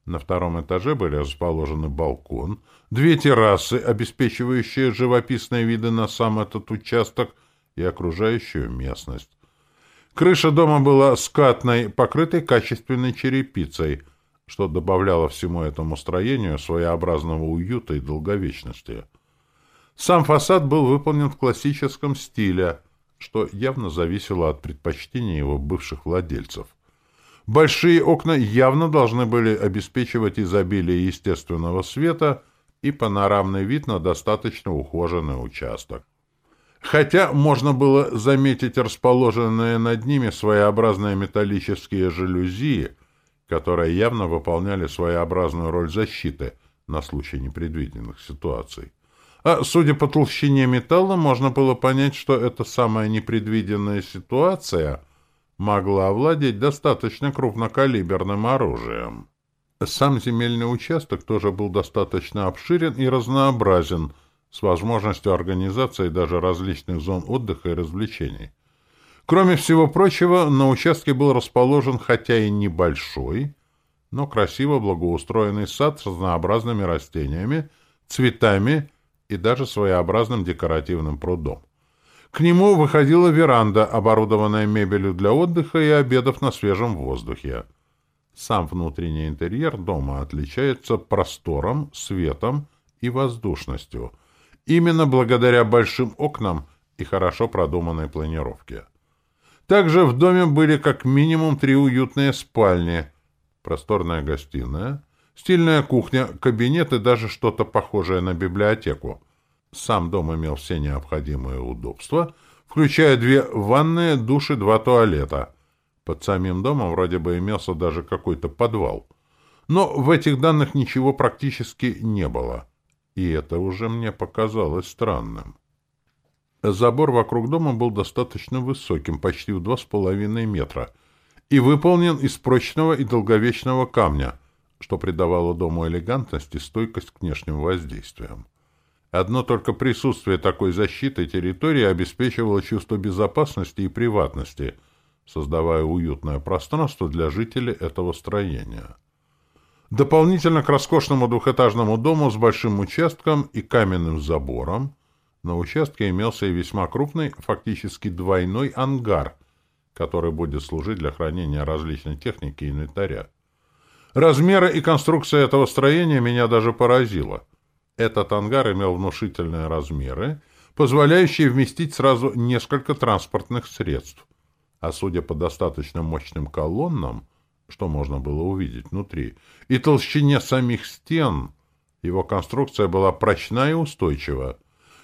На втором этаже были расположены балкон, две террасы, обеспечивающие живописные виды на сам этот участок и окружающую местность. Крыша дома была скатной, покрытой качественной черепицей, что добавляло всему этому строению своеобразного уюта и долговечности — сам фасад был выполнен в классическом стиле, что явно зависело от предпочтений его бывших владельцев. Большие окна явно должны были обеспечивать изобилие естественного света и панорамный вид на достаточно ухоженный участок. Хотя можно было заметить расположенные над ними своеобразные металлические жалюзи, которые явно выполняли своеобразную роль защиты на случай непредвиденных ситуаций. А судя по толщине металла, можно было понять, что эта самая непредвиденная ситуация могла овладеть достаточно крупнокалиберным оружием. Сам земельный участок тоже был достаточно обширен и разнообразен, с возможностью организации даже различных зон отдыха и развлечений. Кроме всего прочего, на участке был расположен хотя и небольшой, но красиво благоустроенный сад с разнообразными растениями, цветами и даже своеобразным декоративным прудом. К нему выходила веранда, оборудованная мебелью для отдыха и обедов на свежем воздухе. Сам внутренний интерьер дома отличается простором, светом и воздушностью, именно благодаря большим окнам и хорошо продуманной планировке. Также в доме были как минимум три уютные спальни, просторная гостиная, Стильная кухня, кабинет и даже что-то похожее на библиотеку. Сам дом имел все необходимые удобства, включая две ванные, душ и два туалета. Под самим домом вроде бы имелся даже какой-то подвал. Но в этих данных ничего практически не было. И это уже мне показалось странным. Забор вокруг дома был достаточно высоким, почти в два с половиной метра, и выполнен из прочного и долговечного камня — что придавало дому элегантность и стойкость к внешним воздействиям. Одно только присутствие такой защиты территории обеспечивало чувство безопасности и приватности, создавая уютное пространство для жителей этого строения. Дополнительно к роскошному двухэтажному дому с большим участком и каменным забором на участке имелся и весьма крупный, фактически двойной ангар, который будет служить для хранения различной техники и инвентаря. Размеры и конструкция этого строения меня даже поразило. Этот ангар имел внушительные размеры, позволяющие вместить сразу несколько транспортных средств. А судя по достаточно мощным колоннам, что можно было увидеть внутри, и толщине самих стен, его конструкция была прочна и устойчива.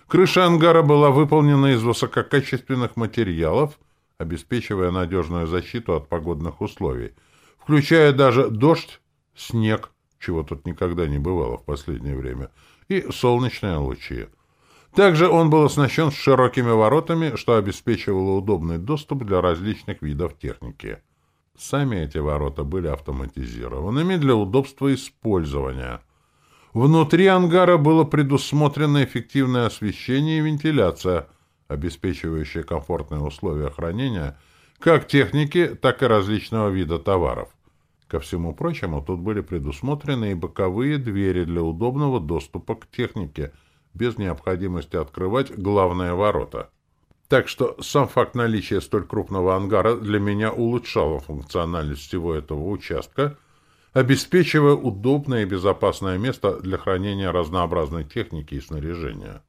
Крыша ангара была выполнена из высококачественных материалов, обеспечивая надежную защиту от погодных условий, включая даже дождь снег, чего тут никогда не бывало в последнее время, и солнечные лучи. Также он был оснащен широкими воротами, что обеспечивало удобный доступ для различных видов техники. Сами эти ворота были автоматизированными для удобства использования. Внутри ангара было предусмотрено эффективное освещение и вентиляция, обеспечивающая комфортные условия хранения как техники, так и различного вида товаров. Ко всему прочему, тут были предусмотрены и боковые двери для удобного доступа к технике, без необходимости открывать главные ворота. Так что сам факт наличия столь крупного ангара для меня улучшал функциональность всего этого участка, обеспечивая удобное и безопасное место для хранения разнообразной техники и снаряжения.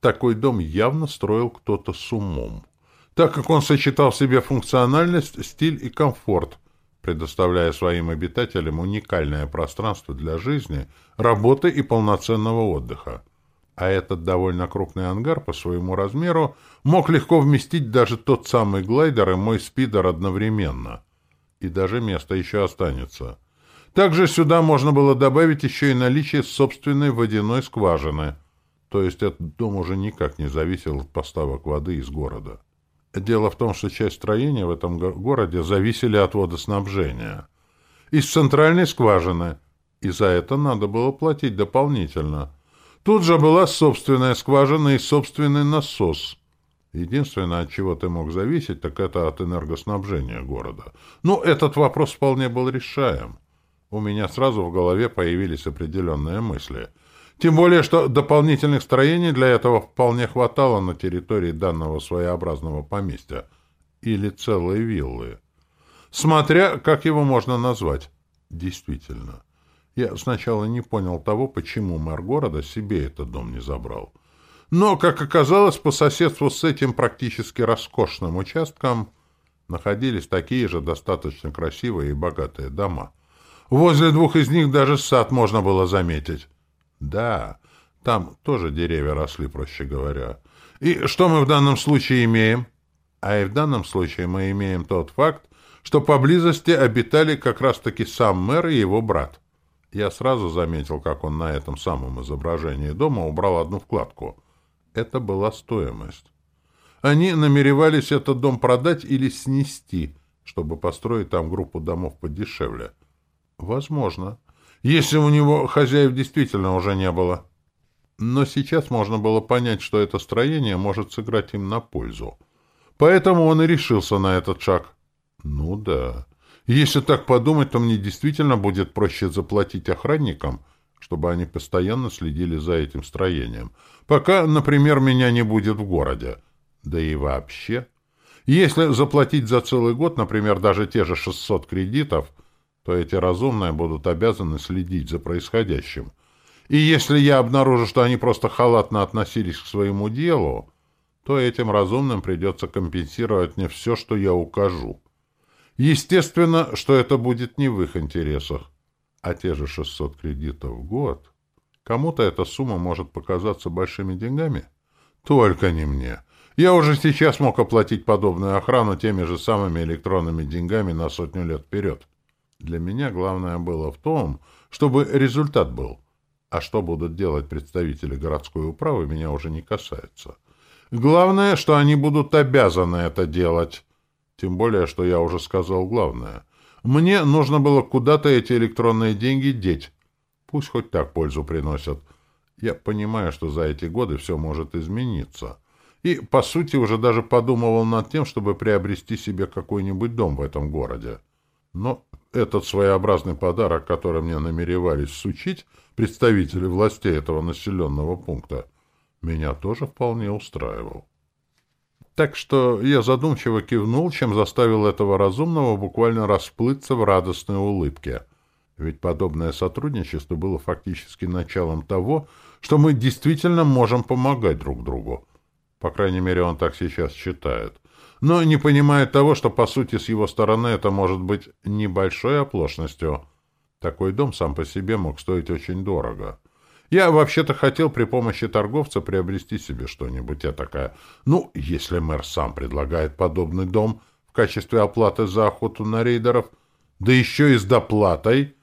Такой дом явно строил кто-то с умом, так как он сочетал в себе функциональность, стиль и комфорт – предоставляя своим обитателям уникальное пространство для жизни, работы и полноценного отдыха. А этот довольно крупный ангар по своему размеру мог легко вместить даже тот самый глайдер и мой спидер одновременно. И даже место еще останется. Также сюда можно было добавить еще и наличие собственной водяной скважины. То есть этот дом уже никак не зависел от поставок воды из города. Дело в том, что часть строения в этом городе зависели от водоснабжения. Из центральной скважины. И за это надо было платить дополнительно. Тут же была собственная скважина и собственный насос. Единственное, от чего ты мог зависеть, так это от энергоснабжения города. Но этот вопрос вполне был решаем. У меня сразу в голове появились определенные мысли — тем более, что дополнительных строений для этого вполне хватало на территории данного своеобразного поместья или целой виллы. Смотря, как его можно назвать. Действительно. Я сначала не понял того, почему мэр города себе этот дом не забрал. Но, как оказалось, по соседству с этим практически роскошным участком находились такие же достаточно красивые и богатые дома. Возле двух из них даже сад можно было заметить. Да, там тоже деревья росли, проще говоря. И что мы в данном случае имеем? А и в данном случае мы имеем тот факт, что поблизости обитали как раз-таки сам мэр и его брат. Я сразу заметил, как он на этом самом изображении дома убрал одну вкладку. Это была стоимость. Они намеревались этот дом продать или снести, чтобы построить там группу домов подешевле. Возможно если у него хозяев действительно уже не было. Но сейчас можно было понять, что это строение может сыграть им на пользу. Поэтому он и решился на этот шаг. Ну да. Если так подумать, то мне действительно будет проще заплатить охранникам, чтобы они постоянно следили за этим строением. Пока, например, меня не будет в городе. Да и вообще. Если заплатить за целый год, например, даже те же 600 кредитов – то эти разумные будут обязаны следить за происходящим. И если я обнаружу, что они просто халатно относились к своему делу, то этим разумным придется компенсировать мне все, что я укажу. Естественно, что это будет не в их интересах. А те же 600 кредитов в год... Кому-то эта сумма может показаться большими деньгами? Только не мне. Я уже сейчас мог оплатить подобную охрану теми же самыми электронными деньгами на сотню лет вперед. Для меня главное было в том, чтобы результат был. А что будут делать представители городской управы, меня уже не касается. Главное, что они будут обязаны это делать. Тем более, что я уже сказал главное. Мне нужно было куда-то эти электронные деньги деть. Пусть хоть так пользу приносят. Я понимаю, что за эти годы все может измениться. И, по сути, уже даже подумывал над тем, чтобы приобрести себе какой-нибудь дом в этом городе. Но этот своеобразный подарок, который мне намеревались сучить представители властей этого населенного пункта, меня тоже вполне устраивал. Так что я задумчиво кивнул, чем заставил этого разумного буквально расплыться в радостной улыбке. Ведь подобное сотрудничество было фактически началом того, что мы действительно можем помогать друг другу. По крайней мере, он так сейчас считает. Но не понимает того, что, по сути, с его стороны это может быть небольшой оплошностью. Такой дом сам по себе мог стоить очень дорого. Я вообще-то хотел при помощи торговца приобрести себе что-нибудь. Я такая, ну, если мэр сам предлагает подобный дом в качестве оплаты за охоту на рейдеров, да еще и с доплатой,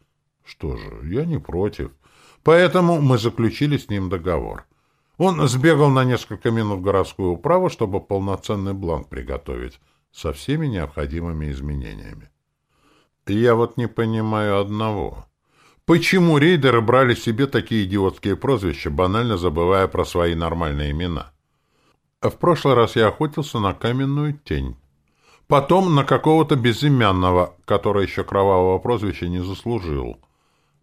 что же, я не против. Поэтому мы заключили с ним договор. Он сбегал на несколько минут в городскую управу, чтобы полноценный бланк приготовить со всеми необходимыми изменениями. Я вот не понимаю одного — Почему рейдеры брали себе такие идиотские прозвища, банально забывая про свои нормальные имена? А в прошлый раз я охотился на каменную тень. Потом на какого-то безымянного, который еще кровавого прозвища не заслужил.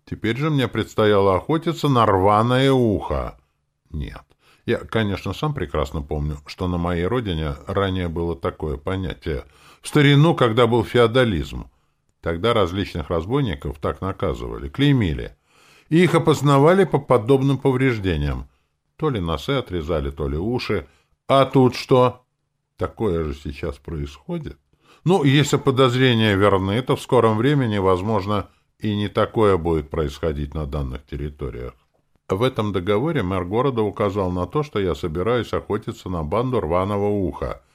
Теперь же мне предстояло охотиться на рваное ухо. Нет. Я, конечно, сам прекрасно помню, что на моей родине ранее было такое понятие. В старину, когда был феодализм. Тогда различных разбойников так наказывали, клеймили. И их опознавали по подобным повреждениям. То ли носы отрезали, то ли уши. А тут что? Такое же сейчас происходит. Ну, если подозрения верны, то в скором времени, возможно, и не такое будет происходить на данных территориях. В этом договоре мэр города указал на то, что я собираюсь охотиться на банду рваного уха —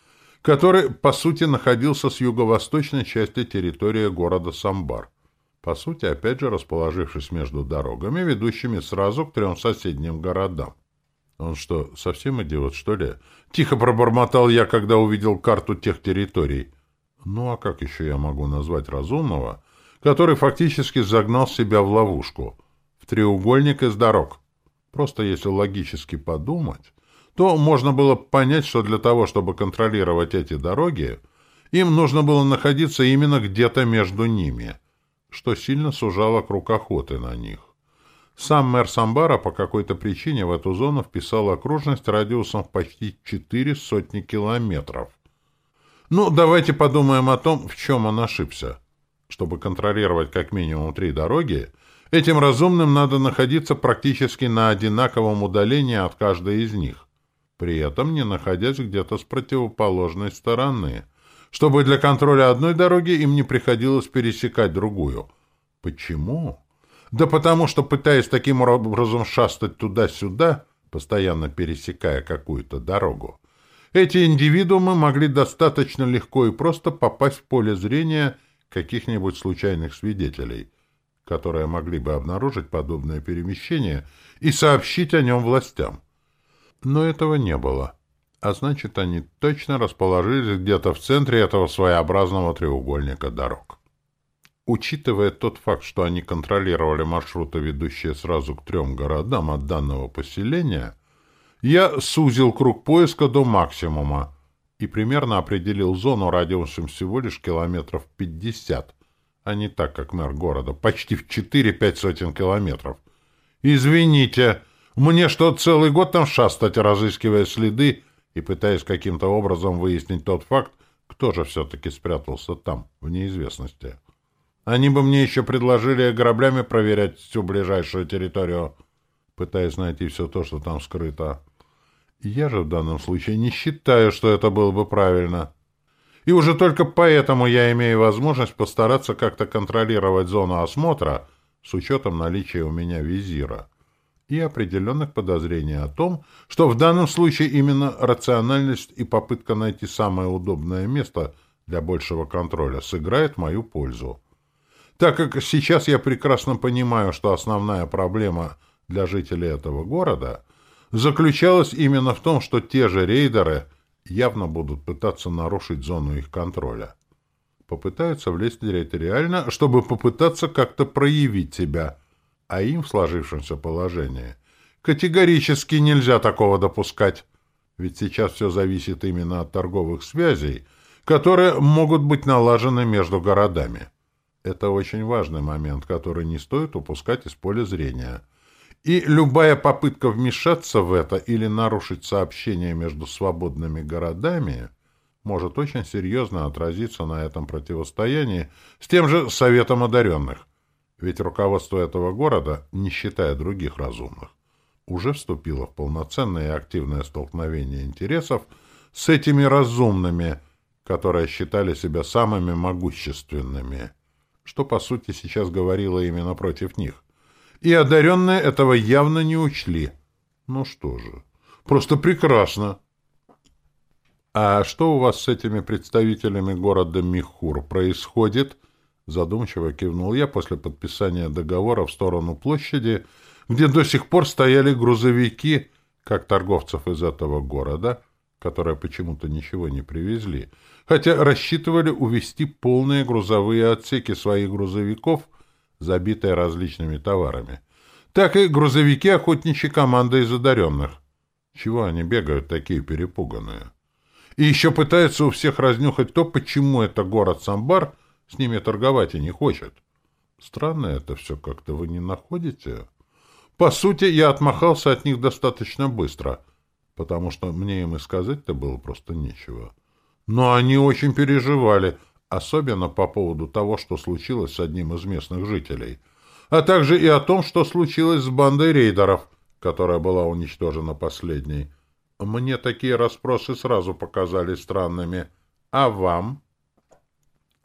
который, по сути, находился с юго-восточной части территории города Самбар. По сути, опять же, расположившись между дорогами, ведущими сразу к трем соседним городам. Он что, совсем идиот, что ли? Тихо пробормотал я, когда увидел карту тех территорий. Ну а как еще я могу назвать разумного, который фактически загнал себя в ловушку, в треугольник из дорог? Просто если логически подумать, то можно было понять, что для того, чтобы контролировать эти дороги, им нужно было находиться именно где-то между ними, что сильно сужало круг охоты на них. Сам мэр Самбара по какой-то причине в эту зону вписал окружность радиусом в почти четыре сотни километров. Ну, давайте подумаем о том, в чем он ошибся. Чтобы контролировать как минимум три дороги, этим разумным надо находиться практически на одинаковом удалении от каждой из них при этом не находясь где-то с противоположной стороны, чтобы для контроля одной дороги им не приходилось пересекать другую. Почему? Да потому что, пытаясь таким образом шастать туда-сюда, постоянно пересекая какую-то дорогу, эти индивидуумы могли достаточно легко и просто попасть в поле зрения каких-нибудь случайных свидетелей, которые могли бы обнаружить подобное перемещение и сообщить о нем властям. Но этого не было. А значит, они точно расположились где-то в центре этого своеобразного треугольника дорог. Учитывая тот факт, что они контролировали маршруты, ведущие сразу к трем городам от данного поселения, я сузил круг поиска до максимума и примерно определил зону радиусом всего лишь километров 50, а не так, как мэр города, почти в 4-5 сотен километров. «Извините!» Мне что, целый год там шастать, разыскивая следы и пытаясь каким-то образом выяснить тот факт, кто же все-таки спрятался там, в неизвестности. Они бы мне еще предложили граблями проверять всю ближайшую территорию, пытаясь найти все то, что там скрыто. Я же в данном случае не считаю, что это было бы правильно. И уже только поэтому я имею возможность постараться как-то контролировать зону осмотра с учетом наличия у меня визира и определенных подозрений о том, что в данном случае именно рациональность и попытка найти самое удобное место для большего контроля сыграет мою пользу. Так как сейчас я прекрасно понимаю, что основная проблема для жителей этого города заключалась именно в том, что те же рейдеры явно будут пытаться нарушить зону их контроля. Попытаются влезть территориально, чтобы попытаться как-то проявить себя – а им в сложившемся положении категорически нельзя такого допускать. Ведь сейчас все зависит именно от торговых связей, которые могут быть налажены между городами. Это очень важный момент, который не стоит упускать из поля зрения. И любая попытка вмешаться в это или нарушить сообщение между свободными городами может очень серьезно отразиться на этом противостоянии с тем же Советом одаренных. Ведь руководство этого города, не считая других разумных, уже вступило в полноценное и активное столкновение интересов с этими разумными, которые считали себя самыми могущественными, что, по сути, сейчас говорило именно против них. И одаренные этого явно не учли. Ну что же, просто прекрасно. А что у вас с этими представителями города Михур происходит? Задумчиво кивнул я после подписания договора в сторону площади, где до сих пор стояли грузовики, как торговцев из этого города, которые почему-то ничего не привезли, хотя рассчитывали увезти полные грузовые отсеки своих грузовиков забитая различными товарами, так и грузовики охотничьей команды из одаренных. Чего они бегают такие перепуганные? И еще пытаются у всех разнюхать то, почему это город Самбар с ними торговать и не хочет. Странно это все как-то вы не находите? По сути, я отмахался от них достаточно быстро, потому что мне им и сказать-то было просто нечего. Но они очень переживали — особенно по поводу того, что случилось с одним из местных жителей, а также и о том, что случилось с бандой рейдеров, которая была уничтожена последней. Мне такие расспросы сразу показались странными. А вам?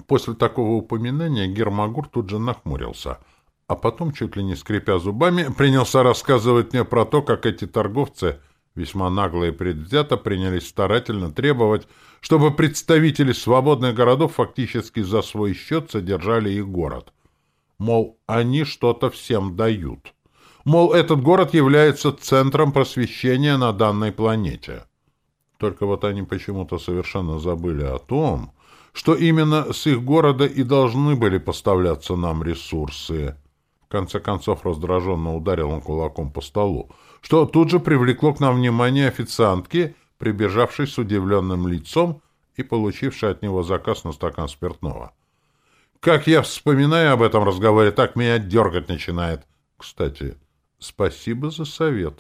После такого упоминания Гермагур тут же нахмурился, а потом, чуть ли не скрипя зубами, принялся рассказывать мне про то, как эти торговцы весьма нагло и предвзято принялись старательно требовать, чтобы представители свободных городов фактически за свой счет содержали их город. Мол, они что-то всем дают. Мол, этот город является центром просвещения на данной планете. Только вот они почему-то совершенно забыли о том, что именно с их города и должны были поставляться нам ресурсы. В конце концов раздраженно ударил он кулаком по столу, что тут же привлекло к нам внимание официантки, прибежавшей с удивленным лицом и получившей от него заказ на стакан спиртного. Как я вспоминаю об этом разговоре, так меня дергать начинает. Кстати, спасибо за совет.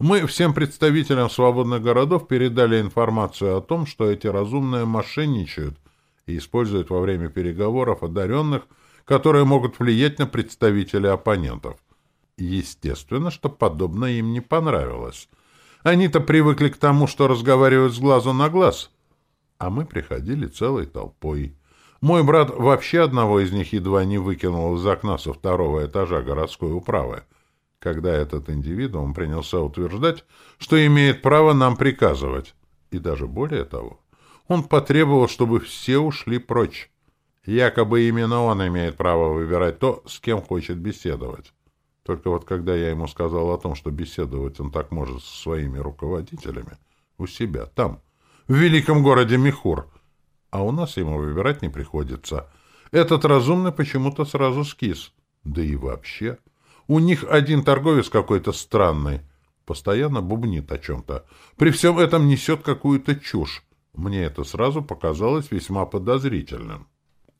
Мы всем представителям свободных городов передали информацию о том, что эти разумные мошенничают и используют во время переговоров одаренных, которые могут влиять на представителей оппонентов. Естественно, что подобное им не понравилось. Они-то привыкли к тому, что разговаривают с глазу на глаз. А мы приходили целой толпой. Мой брат вообще одного из них едва не выкинул из окна со второго этажа городской управы, когда этот индивидуум принялся утверждать, что имеет право нам приказывать. И даже более того, он потребовал, чтобы все ушли прочь. Якобы именно он имеет право выбирать то, с кем хочет беседовать. Только вот когда я ему сказал о том, что беседовать он так может со своими руководителями, у себя, там, в великом городе Михур, а у нас ему выбирать не приходится, этот разумный почему-то сразу скис. Да и вообще. У них один торговец какой-то странный, постоянно бубнит о чем-то. При всем этом несет какую-то чушь. Мне это сразу показалось весьма подозрительным.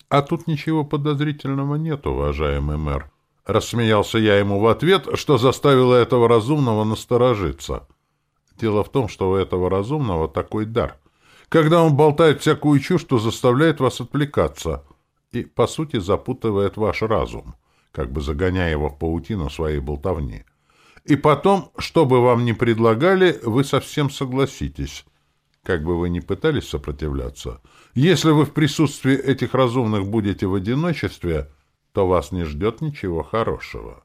А тут ничего подозрительного нет, уважаемый мэр. Рассмеялся я ему в ответ, что заставило этого разумного насторожиться. Дело в том, что у этого разумного такой дар. Когда он болтает всякую чушь, то заставляет вас отвлекаться и, по сути, запутывает ваш разум, как бы загоняя его в паутину своей болтовни. И потом, что бы вам ни предлагали, вы совсем согласитесь. Как бы вы ни пытались сопротивляться, если вы в присутствии этих разумных будете в одиночестве — то вас не ждет ничего хорошего.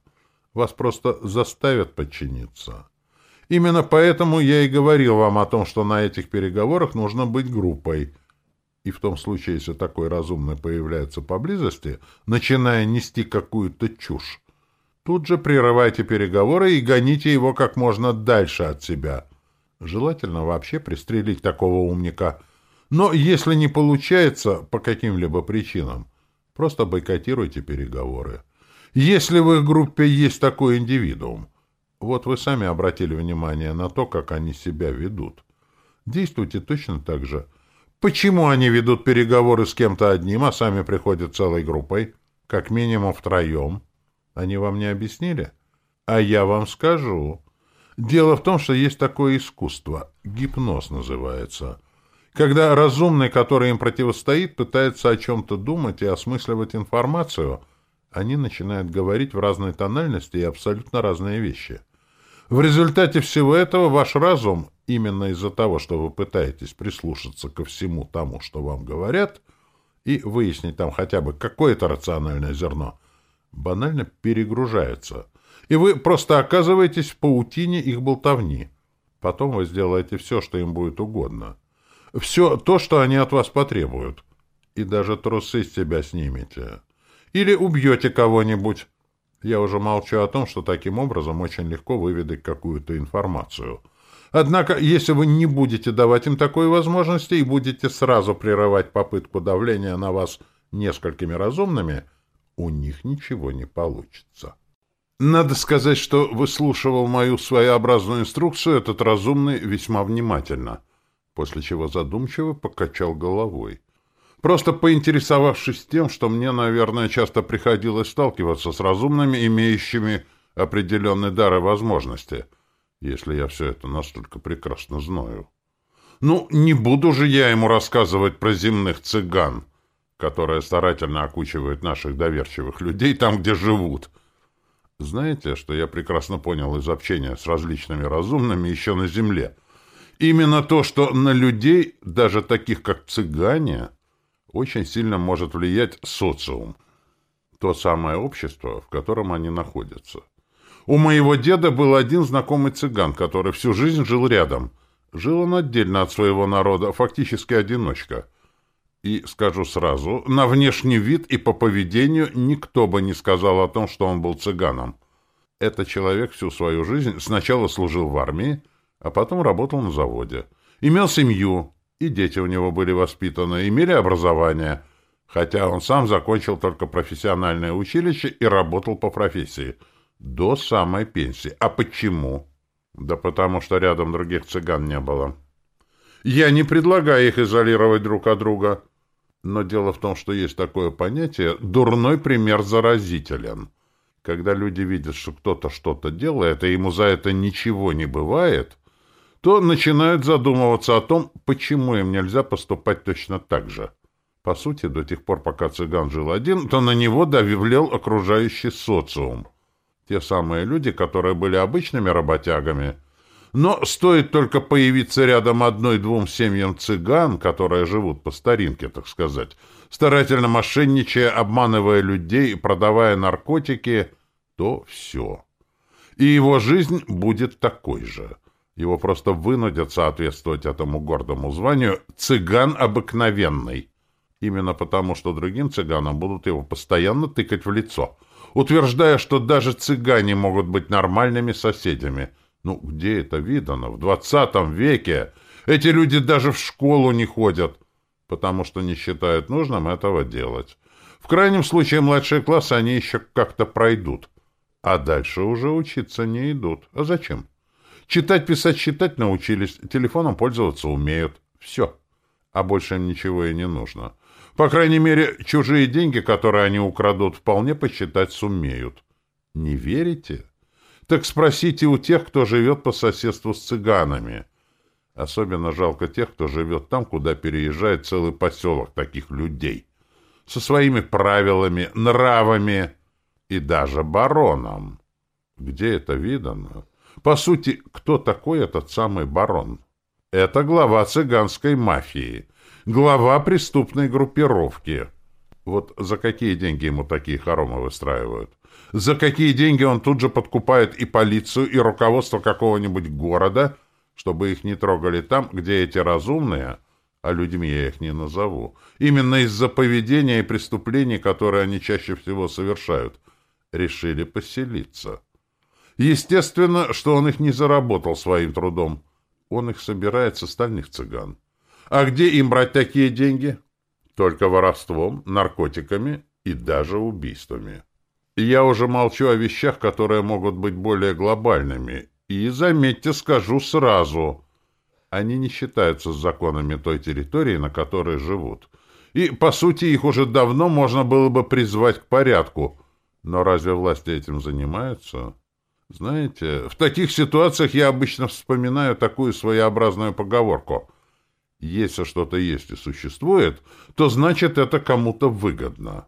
Вас просто заставят подчиниться. Именно поэтому я и говорил вам о том, что на этих переговорах нужно быть группой. И в том случае, если такой разумный появляется поблизости, начиная нести какую-то чушь, тут же прерывайте переговоры и гоните его как можно дальше от себя. Желательно вообще пристрелить такого умника. Но если не получается по каким-либо причинам, Просто бойкотируйте переговоры. Если в их группе есть такой индивидуум, вот вы сами обратили внимание на то, как они себя ведут. Действуйте точно так же. Почему они ведут переговоры с кем-то одним, а сами приходят целой группой? как минимум втроем. Они вам не объяснили? А я вам скажу. Дело в том, что есть такое искусство. Гипноз называется. Когда разумный, который им противостоит, пытается о чем-то думать и осмысливать информацию, они начинают говорить в разной тональности и абсолютно разные вещи. В результате всего этого ваш разум, именно из-за того, что вы пытаетесь прислушаться ко всему тому, что вам говорят, и выяснить там хотя бы какое-то рациональное зерно, банально перегружается. И вы просто оказываетесь в паутине их болтовни. Потом вы сделаете все, что им будет угодно. Все то, что они от вас потребуют. И даже трусы с себя снимете. Или убьете кого-нибудь. Я уже молчу о том, что таким образом очень легко выведать какую-то информацию. Однако, если вы не будете давать им такой возможности и будете сразу прерывать попытку давления на вас несколькими разумными, у них ничего не получится. Надо сказать, что выслушивал мою своеобразную инструкцию этот разумный весьма внимательно, после чего задумчиво покачал головой. Просто поинтересовавшись тем, что мне, наверное, часто приходилось сталкиваться с разумными, имеющими определенный дар и возможности, если я все это настолько прекрасно знаю. Ну, не буду же я ему рассказывать про земных цыган, которые старательно окучивают наших доверчивых людей там, где живут — знаете, что я прекрасно понял из общения с различными разумными еще на Земле? Именно то, что на людей, даже таких как цыгане, очень сильно может влиять социум. То самое общество, в котором они находятся. У моего деда был один знакомый цыган, который всю жизнь жил рядом. Жил он отдельно от своего народа, фактически одиночка. И, скажу сразу, на внешний вид и по поведению никто бы не сказал о том, что он был цыганом. Этот человек всю свою жизнь сначала служил в армии, а потом работал на заводе. Имел семью, и дети у него были воспитаны, имели образование, хотя он сам закончил только профессиональное училище и работал по профессии. До самой пенсии. А почему? Да потому что рядом других цыган не было. Я не предлагаю их изолировать друг от друга. Но дело в том, что есть такое понятие «дурной пример заразителен». Когда люди видят, что кто-то что-то делает, и ему за это ничего не бывает, то начинают задумываться о том, почему им нельзя поступать точно так же. По сути, до тех пор, пока цыган жил один, то на него давлел окружающий социум. Те самые люди, которые были обычными работягами – но стоит только появиться рядом одной-двум семьям цыган, которые живут по старинке, так сказать, старательно мошенничая, обманывая людей, продавая наркотики, то все. И его жизнь будет такой же. Его просто вынудят соответствовать этому гордому званию «цыган обыкновенный». Именно потому, что другим цыганам будут его постоянно тыкать в лицо, утверждая, что даже цыгане могут быть нормальными соседями – ну, где это видано? В двадцатом веке эти люди даже в школу не ходят, потому что не считают нужным этого делать. В крайнем случае, младшие классы они еще как-то пройдут. А дальше уже учиться не идут. А зачем? Читать, писать, считать научились, телефоном пользоваться умеют. Все. А больше им ничего и не нужно. По крайней мере, чужие деньги, которые они украдут, вполне посчитать сумеют. Не верите? Так спросите у тех, кто живет по соседству с цыганами. Особенно жалко тех, кто живет там, куда переезжает целый поселок таких людей. Со своими правилами, нравами и даже бароном. Где это видано? По сути, кто такой этот самый барон? Это глава цыганской мафии, глава преступной группировки. Вот за какие деньги ему такие хоромы выстраивают? За какие деньги он тут же подкупает и полицию, и руководство какого-нибудь города, чтобы их не трогали там, где эти разумные, а людьми я их не назову, именно из-за поведения и преступлений, которые они чаще всего совершают, решили поселиться. Естественно, что он их не заработал своим трудом. Он их собирает с остальных цыган. А где им брать такие деньги? Только воровством, наркотиками и даже убийствами. Я уже молчу о вещах, которые могут быть более глобальными. И, заметьте, скажу сразу, они не считаются законами той территории, на которой живут. И, по сути, их уже давно можно было бы призвать к порядку. Но разве власти этим занимаются? Знаете, в таких ситуациях я обычно вспоминаю такую своеобразную поговорку. Если что-то есть и существует, то значит это кому-то выгодно.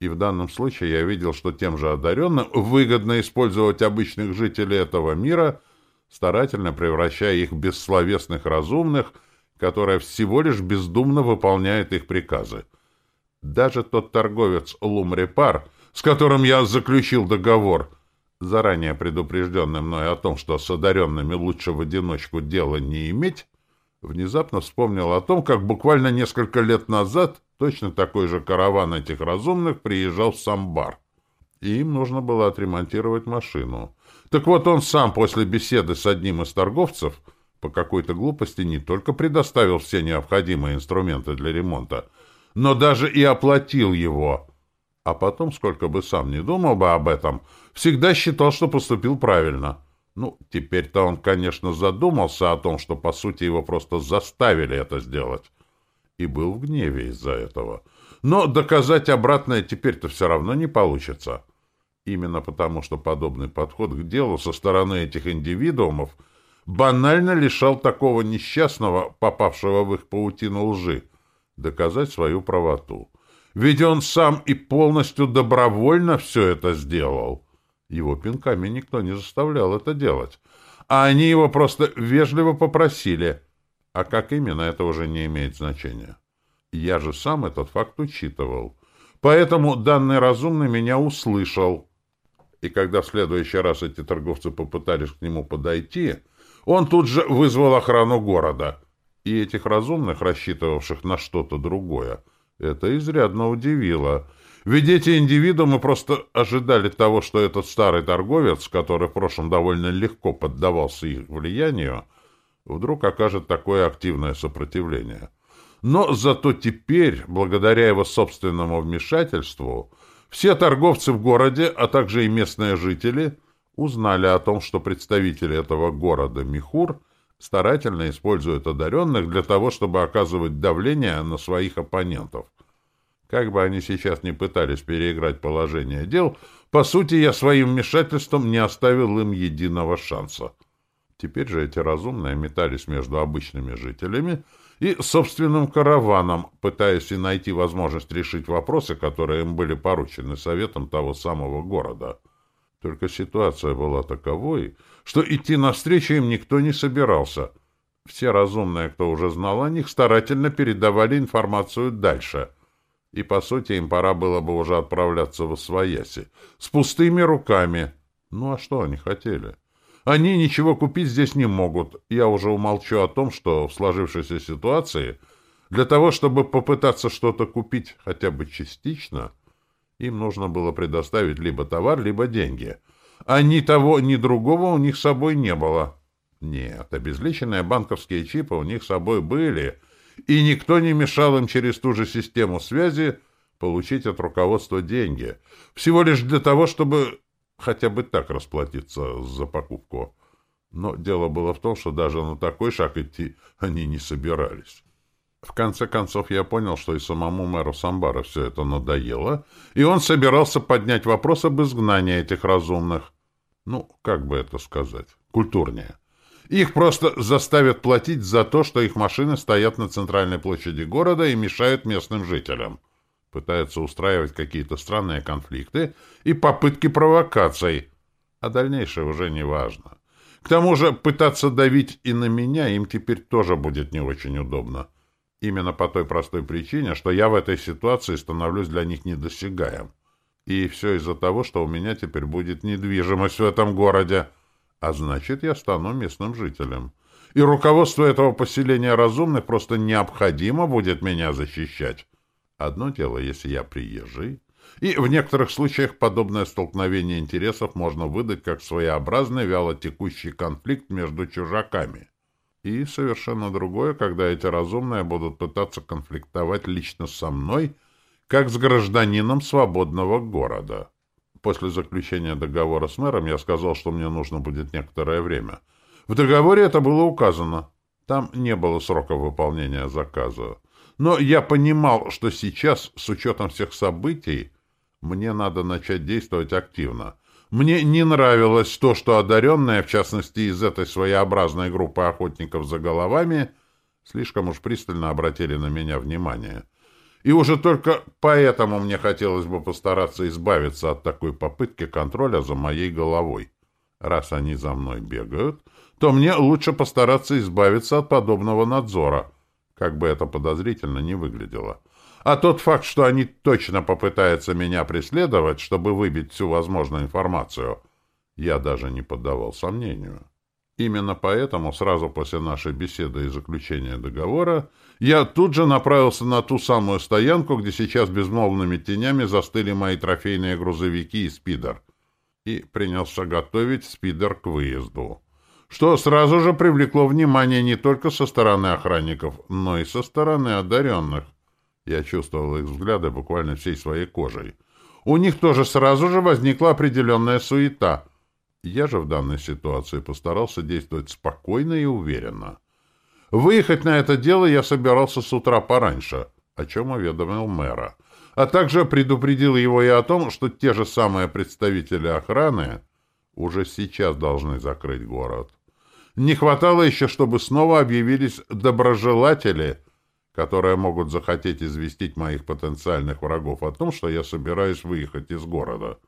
И в данном случае я видел, что тем же одаренным выгодно использовать обычных жителей этого мира, старательно превращая их в бессловесных разумных, которые всего лишь бездумно выполняют их приказы. Даже тот торговец Лумрепар, с которым я заключил договор, заранее предупрежденный мной о том, что с одаренными лучше в одиночку дела не иметь, внезапно вспомнил о том, как буквально несколько лет назад точно такой же караван этих разумных приезжал в Самбар. И им нужно было отремонтировать машину. Так вот он сам после беседы с одним из торговцев по какой-то глупости не только предоставил все необходимые инструменты для ремонта, но даже и оплатил его. А потом, сколько бы сам не думал бы об этом, всегда считал, что поступил правильно — ну, теперь-то он, конечно, задумался о том, что, по сути, его просто заставили это сделать. И был в гневе из-за этого. Но доказать обратное теперь-то все равно не получится. Именно потому, что подобный подход к делу со стороны этих индивидуумов банально лишал такого несчастного, попавшего в их паутину лжи, доказать свою правоту. Ведь он сам и полностью добровольно все это сделал. Его пинками никто не заставлял это делать. А они его просто вежливо попросили. А как именно, это уже не имеет значения. Я же сам этот факт учитывал. Поэтому данный разумный меня услышал. И когда в следующий раз эти торговцы попытались к нему подойти, он тут же вызвал охрану города. И этих разумных, рассчитывавших на что-то другое, это изрядно удивило — ведь эти индивидуумы просто ожидали того, что этот старый торговец, который в прошлом довольно легко поддавался их влиянию, вдруг окажет такое активное сопротивление. Но зато теперь, благодаря его собственному вмешательству, все торговцы в городе, а также и местные жители, узнали о том, что представители этого города Михур старательно используют одаренных для того, чтобы оказывать давление на своих оппонентов – как бы они сейчас ни пытались переиграть положение дел, по сути, я своим вмешательством не оставил им единого шанса. Теперь же эти разумные метались между обычными жителями и собственным караваном, пытаясь и найти возможность решить вопросы, которые им были поручены советом того самого города. Только ситуация была таковой, что идти навстречу им никто не собирался. Все разумные, кто уже знал о них, старательно передавали информацию дальше — и, по сути, им пора было бы уже отправляться в Освояси. С пустыми руками. Ну, а что они хотели? Они ничего купить здесь не могут. Я уже умолчу о том, что в сложившейся ситуации для того, чтобы попытаться что-то купить хотя бы частично, им нужно было предоставить либо товар, либо деньги. А ни того, ни другого у них с собой не было. Нет, обезличенные банковские чипы у них с собой были — и никто не мешал им через ту же систему связи получить от руководства деньги, всего лишь для того, чтобы хотя бы так расплатиться за покупку. Но дело было в том, что даже на такой шаг идти они не собирались. В конце концов, я понял, что и самому мэру Самбара все это надоело, и он собирался поднять вопрос об изгнании этих разумных. Ну, как бы это сказать, культурнее. Их просто заставят платить за то, что их машины стоят на центральной площади города и мешают местным жителям. Пытаются устраивать какие-то странные конфликты и попытки провокаций. А дальнейшее уже не важно. К тому же пытаться давить и на меня им теперь тоже будет не очень удобно. Именно по той простой причине, что я в этой ситуации становлюсь для них недосягаем. И все из-за того, что у меня теперь будет недвижимость в этом городе а значит, я стану местным жителем. И руководство этого поселения разумных просто необходимо будет меня защищать. Одно дело, если я приезжий, и в некоторых случаях подобное столкновение интересов можно выдать как своеобразный вялотекущий конфликт между чужаками. И совершенно другое, когда эти разумные будут пытаться конфликтовать лично со мной, как с гражданином свободного города. После заключения договора с мэром я сказал, что мне нужно будет некоторое время. В договоре это было указано. Там не было срока выполнения заказа. Но я понимал, что сейчас, с учетом всех событий, мне надо начать действовать активно. Мне не нравилось то, что одаренные, в частности из этой своеобразной группы охотников за головами, слишком уж пристально обратили на меня внимание. И уже только поэтому мне хотелось бы постараться избавиться от такой попытки контроля за моей головой. Раз они за мной бегают, то мне лучше постараться избавиться от подобного надзора, как бы это подозрительно не выглядело. А тот факт, что они точно попытаются меня преследовать, чтобы выбить всю возможную информацию, я даже не поддавал сомнению. Именно поэтому сразу после нашей беседы и заключения договора я тут же направился на ту самую стоянку, где сейчас безмолвными тенями застыли мои трофейные грузовики и спидер, и принялся готовить спидер к выезду, что сразу же привлекло внимание не только со стороны охранников, но и со стороны одаренных. Я чувствовал их взгляды буквально всей своей кожей. У них тоже сразу же возникла определенная суета — я же в данной ситуации постарался действовать спокойно и уверенно. Выехать на это дело я собирался с утра пораньше, о чем уведомил мэра, а также предупредил его и о том, что те же самые представители охраны уже сейчас должны закрыть город. Не хватало еще, чтобы снова объявились доброжелатели, которые могут захотеть известить моих потенциальных врагов о том, что я собираюсь выехать из города.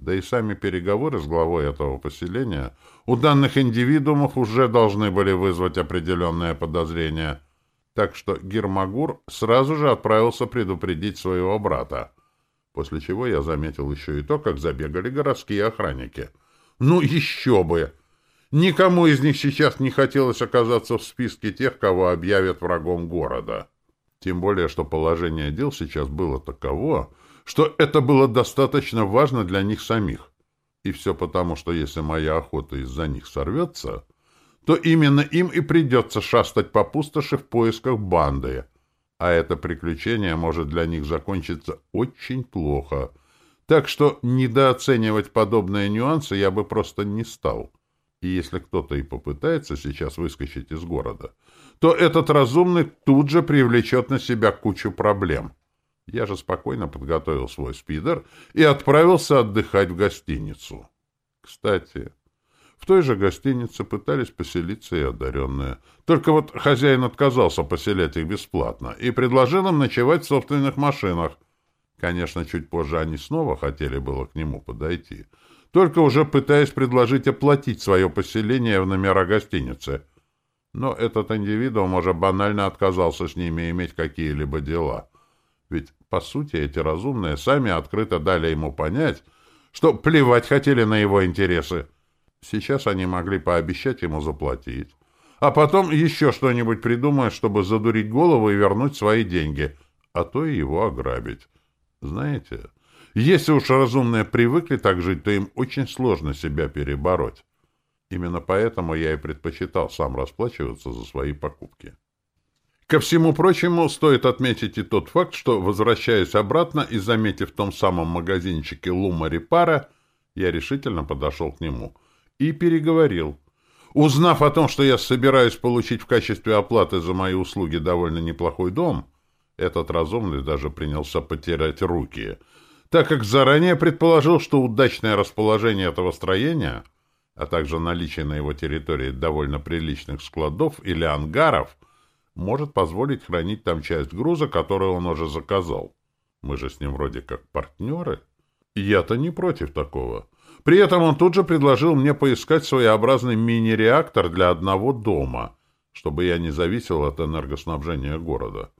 Да и сами переговоры с главой этого поселения у данных индивидуумов уже должны были вызвать определенное подозрение. Так что Гермагур сразу же отправился предупредить своего брата. После чего я заметил еще и то, как забегали городские охранники. Ну, еще бы! Никому из них сейчас не хотелось оказаться в списке тех, кого объявят врагом города. Тем более, что положение дел сейчас было таково, что это было достаточно важно для них самих. И все потому, что если моя охота из-за них сорвется, то именно им и придется шастать по пустоши в поисках банды, а это приключение может для них закончиться очень плохо. Так что недооценивать подобные нюансы я бы просто не стал. И если кто-то и попытается сейчас выскочить из города, то этот разумный тут же привлечет на себя кучу проблем — я же спокойно подготовил свой спидер и отправился отдыхать в гостиницу. Кстати, в той же гостинице пытались поселиться и одаренные. Только вот хозяин отказался поселять их бесплатно и предложил им ночевать в собственных машинах. Конечно, чуть позже они снова хотели было к нему подойти, только уже пытаясь предложить оплатить свое поселение в номера гостиницы. Но этот индивидуум уже банально отказался с ними иметь какие-либо дела. Ведь, по сути, эти разумные сами открыто дали ему понять, что плевать хотели на его интересы. Сейчас они могли пообещать ему заплатить, а потом еще что-нибудь придумать, чтобы задурить голову и вернуть свои деньги, а то и его ограбить. Знаете, если уж разумные привыкли так жить, то им очень сложно себя перебороть. Именно поэтому я и предпочитал сам расплачиваться за свои покупки. Ко всему прочему, стоит отметить и тот факт, что, возвращаясь обратно и заметив в том самом магазинчике Лума Репара, я решительно подошел к нему и переговорил. Узнав о том, что я собираюсь получить в качестве оплаты за мои услуги довольно неплохой дом, этот разумный даже принялся потерять руки, так как заранее предположил, что удачное расположение этого строения, а также наличие на его территории довольно приличных складов или ангаров — может позволить хранить там часть груза, которую он уже заказал. Мы же с ним вроде как партнеры. Я-то не против такого. При этом он тут же предложил мне поискать своеобразный мини-реактор для одного дома, чтобы я не зависел от энергоснабжения города.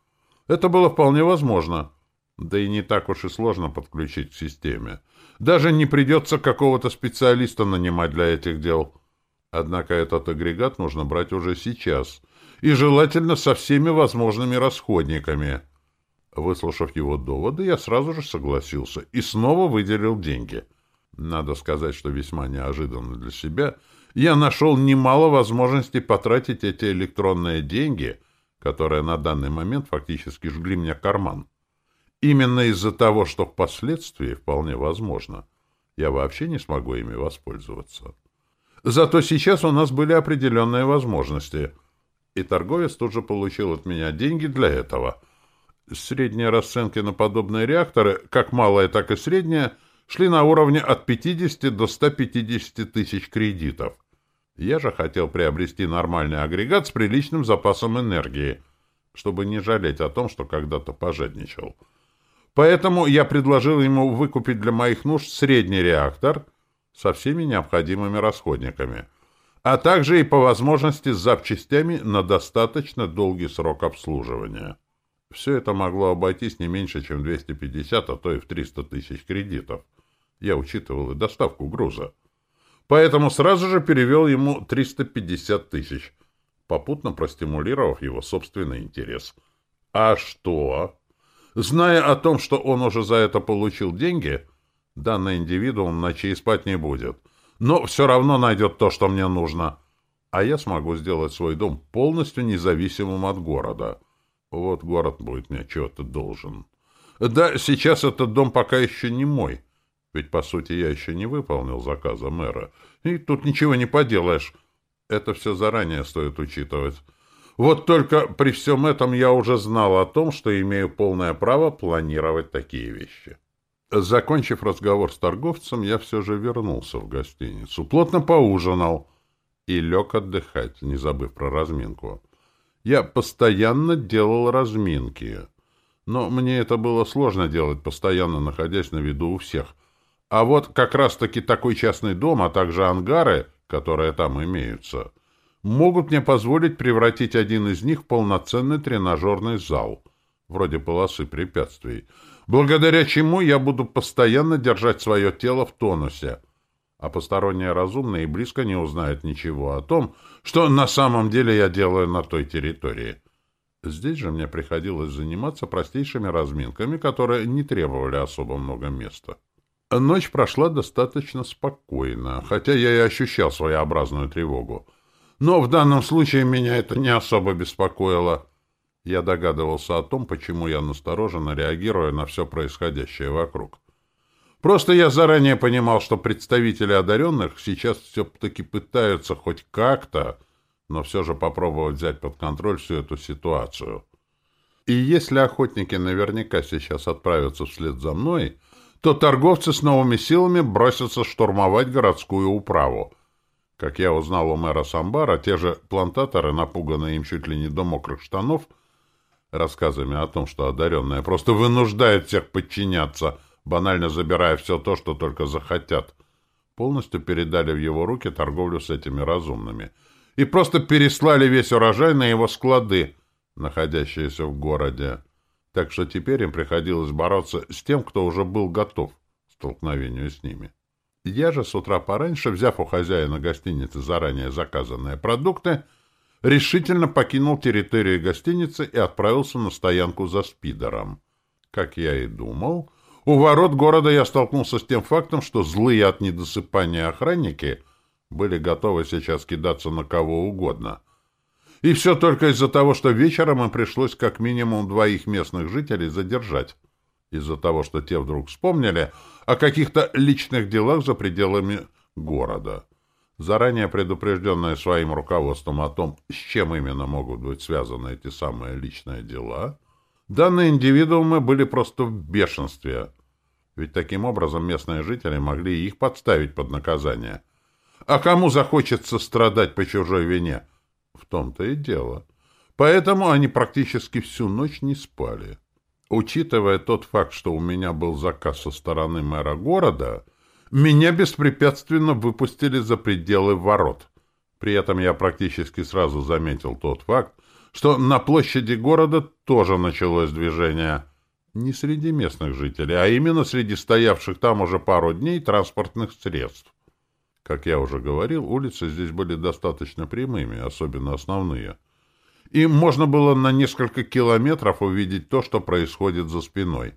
Это было вполне возможно. Да и не так уж и сложно подключить к системе. Даже не придется какого-то специалиста нанимать для этих дел. Однако этот агрегат нужно брать уже сейчас — и желательно со всеми возможными расходниками. Выслушав его доводы, я сразу же согласился и снова выделил деньги. Надо сказать, что весьма неожиданно для себя я нашел немало возможностей потратить эти электронные деньги, которые на данный момент фактически жгли мне карман. Именно из-за того, что впоследствии, вполне возможно, я вообще не смогу ими воспользоваться. Зато сейчас у нас были определенные возможности — и торговец тут же получил от меня деньги для этого. Средние расценки на подобные реакторы, как малые, так и средние, шли на уровне от 50 до 150 тысяч кредитов. Я же хотел приобрести нормальный агрегат с приличным запасом энергии, чтобы не жалеть о том, что когда-то пожадничал. Поэтому я предложил ему выкупить для моих нужд средний реактор со всеми необходимыми расходниками, а также и по возможности с запчастями на достаточно долгий срок обслуживания. Все это могло обойтись не меньше, чем 250, а то и в 300 тысяч кредитов. Я учитывал и доставку груза. Поэтому сразу же перевел ему 350 тысяч, попутно простимулировав его собственный интерес. А что? Зная о том, что он уже за это получил деньги, данный индивидуум ночей спать не будет. Но все равно найдет то, что мне нужно. А я смогу сделать свой дом полностью независимым от города. Вот город будет мне чего-то должен. Да, сейчас этот дом пока еще не мой. Ведь, по сути, я еще не выполнил заказа мэра. И тут ничего не поделаешь. Это все заранее стоит учитывать. Вот только при всем этом я уже знал о том, что имею полное право планировать такие вещи. Закончив разговор с торговцем, я все же вернулся в гостиницу, плотно поужинал и лег отдыхать, не забыв про разминку. Я постоянно делал разминки, но мне это было сложно делать, постоянно находясь на виду у всех. А вот как раз-таки такой частный дом, а также ангары, которые там имеются, могут мне позволить превратить один из них в полноценный тренажерный зал, вроде полосы препятствий, благодаря чему я буду постоянно держать свое тело в тонусе, а посторонние разумные и близко не узнают ничего о том, что на самом деле я делаю на той территории. Здесь же мне приходилось заниматься простейшими разминками, которые не требовали особо много места. Ночь прошла достаточно спокойно, хотя я и ощущал своеобразную тревогу. Но в данном случае меня это не особо беспокоило. Я догадывался о том, почему я настороженно реагирую на все происходящее вокруг. Просто я заранее понимал, что представители одаренных сейчас все-таки пытаются хоть как-то, но все же попробовать взять под контроль всю эту ситуацию. И если охотники наверняка сейчас отправятся вслед за мной, то торговцы с новыми силами бросятся штурмовать городскую управу. Как я узнал у мэра Самбара, те же плантаторы, напуганные им чуть ли не до мокрых штанов, рассказами о том, что одаренные просто вынуждают всех подчиняться – банально забирая все то, что только захотят, полностью передали в его руки торговлю с этими разумными и просто переслали весь урожай на его склады, находящиеся в городе. Так что теперь им приходилось бороться с тем, кто уже был готов к столкновению с ними. Я же с утра пораньше, взяв у хозяина гостиницы заранее заказанные продукты, решительно покинул территорию гостиницы и отправился на стоянку за спидером. Как я и думал, у ворот города я столкнулся с тем фактом, что злые от недосыпания охранники были готовы сейчас кидаться на кого угодно. И все только из-за того, что вечером им пришлось как минимум двоих местных жителей задержать. Из-за того, что те вдруг вспомнили о каких-то личных делах за пределами города. Заранее предупрежденные своим руководством о том, с чем именно могут быть связаны эти самые личные дела — Данные индивидуумы были просто в бешенстве, ведь таким образом местные жители могли их подставить под наказание. А кому захочется страдать по чужой вине? В том-то и дело. Поэтому они практически всю ночь не спали. Учитывая тот факт, что у меня был заказ со стороны мэра города, меня беспрепятственно выпустили за пределы ворот. При этом я практически сразу заметил тот факт, что на площади города тоже началось движение. Не среди местных жителей, а именно среди стоявших там уже пару дней транспортных средств. Как я уже говорил, улицы здесь были достаточно прямыми, особенно основные. И можно было на несколько километров увидеть то, что происходит за спиной.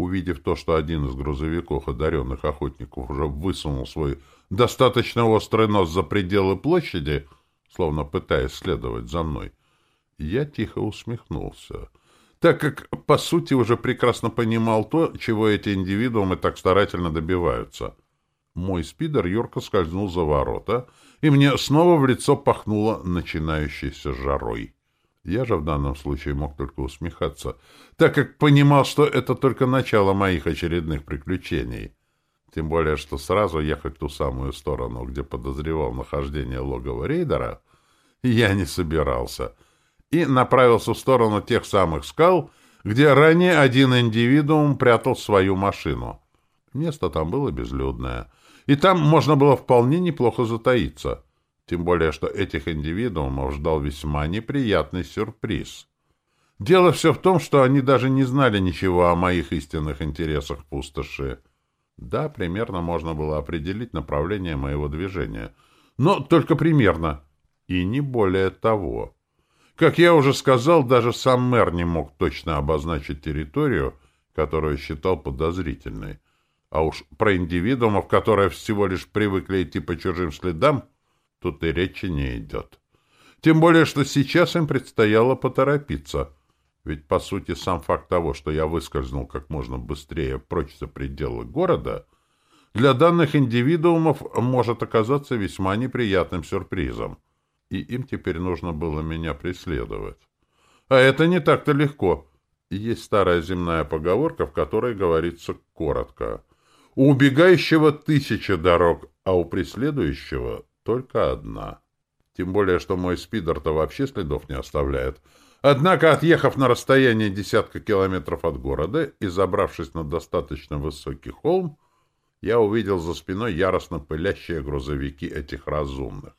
Увидев то, что один из грузовиков одаренных охотников уже высунул свой достаточно острый нос за пределы площади, словно пытаясь следовать за мной, я тихо усмехнулся, так как, по сути, уже прекрасно понимал то, чего эти индивидуумы так старательно добиваются. Мой спидер юрко скользнул за ворота, и мне снова в лицо пахнуло начинающейся жарой. Я же в данном случае мог только усмехаться, так как понимал, что это только начало моих очередных приключений. Тем более, что сразу ехать в ту самую сторону, где подозревал нахождение логова рейдера, я не собирался. И направился в сторону тех самых скал, где ранее один индивидуум прятал свою машину. Место там было безлюдное, и там можно было вполне неплохо затаиться. Тем более, что этих индивидуумов ждал весьма неприятный сюрприз. Дело все в том, что они даже не знали ничего о моих истинных интересах пустоши. Да, примерно можно было определить направление моего движения. Но только примерно. И не более того. Как я уже сказал, даже сам мэр не мог точно обозначить территорию, которую считал подозрительной. А уж про индивидуумов, которые всего лишь привыкли идти по чужим следам, тут и речи не идет. Тем более, что сейчас им предстояло поторопиться. Ведь, по сути, сам факт того, что я выскользнул как можно быстрее прочь за пределы города, для данных индивидуумов может оказаться весьма неприятным сюрпризом и им теперь нужно было меня преследовать. А это не так-то легко. Есть старая земная поговорка, в которой говорится коротко. У убегающего тысяча дорог, а у преследующего только одна. Тем более, что мой спидер-то вообще следов не оставляет. Однако, отъехав на расстояние десятка километров от города и забравшись на достаточно высокий холм, я увидел за спиной яростно пылящие грузовики этих разумных.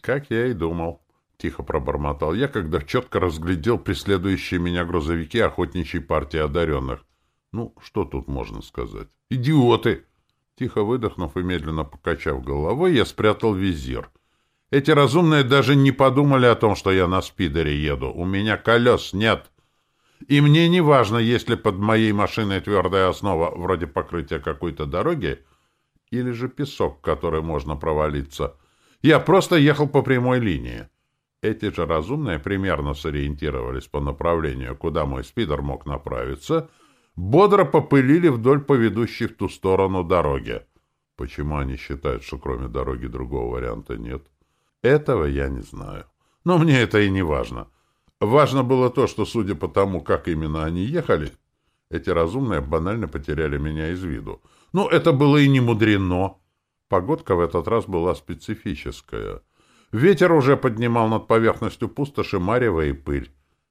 Как я и думал. Тихо пробормотал я, когда четко разглядел преследующие меня грузовики охотничьей партии одаренных. Ну, что тут можно сказать? Идиоты! Тихо выдохнув и медленно покачав головой, я спрятал визир. Эти разумные даже не подумали о том, что я на спидере еду. У меня колес нет. И мне не важно, есть ли под моей машиной твердая основа, вроде покрытия какой-то дороги, или же песок, в который можно провалиться. Я просто ехал по прямой линии. Эти же разумные примерно сориентировались по направлению, куда мой спидер мог направиться, бодро попылили вдоль по в ту сторону дороги. Почему они считают, что кроме дороги другого варианта нет? Этого я не знаю. Но мне это и не важно. Важно было то, что, судя по тому, как именно они ехали, эти разумные банально потеряли меня из виду. Ну, это было и не мудрено. Погодка в этот раз была специфическая. Ветер уже поднимал над поверхностью пустоши марево и пыль,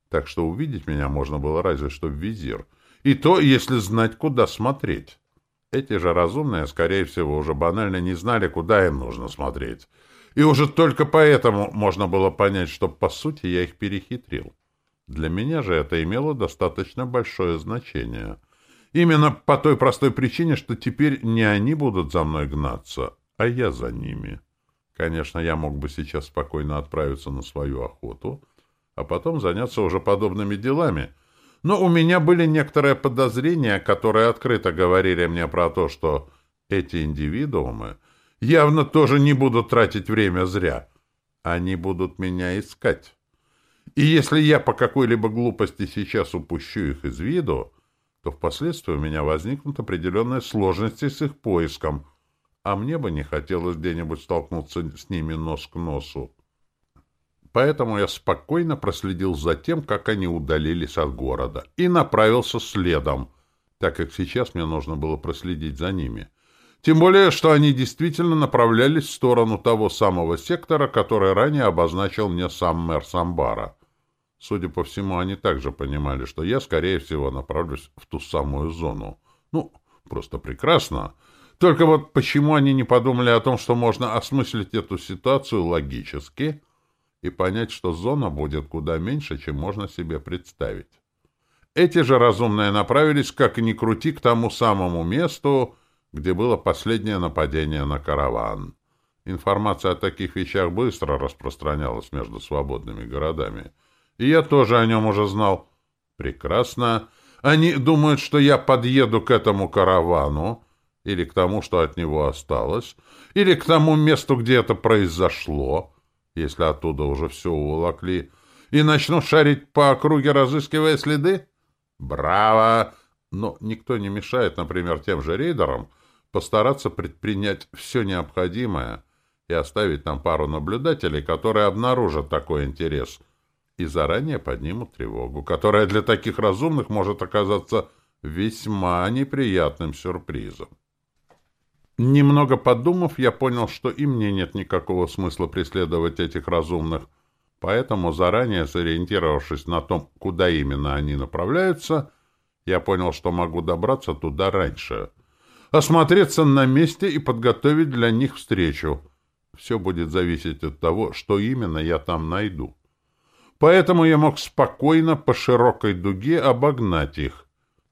так что увидеть меня можно было разве что в визир. И то, если знать, куда смотреть. Эти же разумные, скорее всего, уже банально не знали, куда им нужно смотреть. И уже только поэтому можно было понять, что, по сути, я их перехитрил. Для меня же это имело достаточно большое значение — Именно по той простой причине, что теперь не они будут за мной гнаться, а я за ними. Конечно, я мог бы сейчас спокойно отправиться на свою охоту, а потом заняться уже подобными делами. Но у меня были некоторые подозрения, которые открыто говорили мне про то, что эти индивидуумы явно тоже не будут тратить время зря. Они будут меня искать. И если я по какой-либо глупости сейчас упущу их из виду, то впоследствии у меня возникнут определенные сложности с их поиском, а мне бы не хотелось где-нибудь столкнуться с ними нос к носу. Поэтому я спокойно проследил за тем, как они удалились от города, и направился следом, так как сейчас мне нужно было проследить за ними. Тем более, что они действительно направлялись в сторону того самого сектора, который ранее обозначил мне сам мэр Самбара — Судя по всему, они также понимали, что я, скорее всего, направлюсь в ту самую зону. Ну, просто прекрасно. Только вот почему они не подумали о том, что можно осмыслить эту ситуацию логически и понять, что зона будет куда меньше, чем можно себе представить. Эти же разумные направились, как ни крути, к тому самому месту, где было последнее нападение на караван. Информация о таких вещах быстро распространялась между свободными городами — и я тоже о нем уже знал. Прекрасно. Они думают, что я подъеду к этому каравану, или к тому, что от него осталось, или к тому месту, где это произошло, если оттуда уже все уволокли, и начну шарить по округе, разыскивая следы? Браво! Но никто не мешает, например, тем же рейдерам постараться предпринять все необходимое и оставить там пару наблюдателей, которые обнаружат такой интерес — и заранее поднимут тревогу, которая для таких разумных может оказаться весьма неприятным сюрпризом. Немного подумав, я понял, что и мне нет никакого смысла преследовать этих разумных, поэтому, заранее сориентировавшись на том, куда именно они направляются, я понял, что могу добраться туда раньше, осмотреться на месте и подготовить для них встречу. Все будет зависеть от того, что именно я там найду. Поэтому я мог спокойно по широкой дуге обогнать их.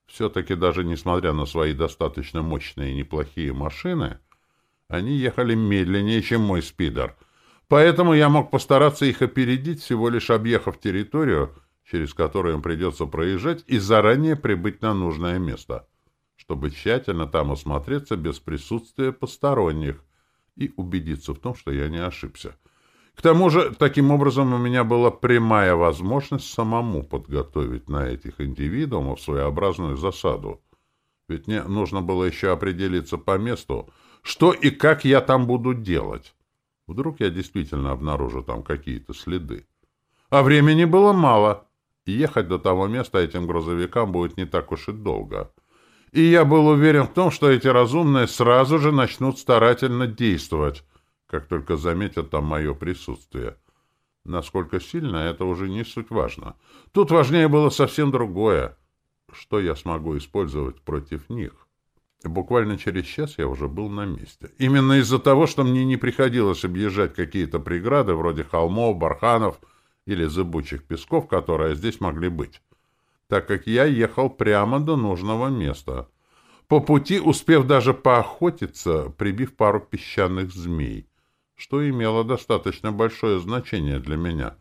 Все-таки даже несмотря на свои достаточно мощные и неплохие машины, они ехали медленнее, чем мой спидер. Поэтому я мог постараться их опередить, всего лишь объехав территорию, через которую им придется проезжать, и заранее прибыть на нужное место, чтобы тщательно там осмотреться без присутствия посторонних и убедиться в том, что я не ошибся. К тому же, таким образом, у меня была прямая возможность самому подготовить на этих индивидуумов своеобразную засаду. Ведь мне нужно было еще определиться по месту, что и как я там буду делать. Вдруг я действительно обнаружу там какие-то следы. А времени было мало. Ехать до того места этим грузовикам будет не так уж и долго. И я был уверен в том, что эти разумные сразу же начнут старательно действовать, как только заметят там мое присутствие. Насколько сильно, это уже не суть важно. Тут важнее было совсем другое. Что я смогу использовать против них? Буквально через час я уже был на месте. Именно из-за того, что мне не приходилось объезжать какие-то преграды, вроде холмов, барханов или зыбучих песков, которые здесь могли быть, так как я ехал прямо до нужного места. По пути успев даже поохотиться, прибив пару песчаных змей что имело достаточно большое значение для меня.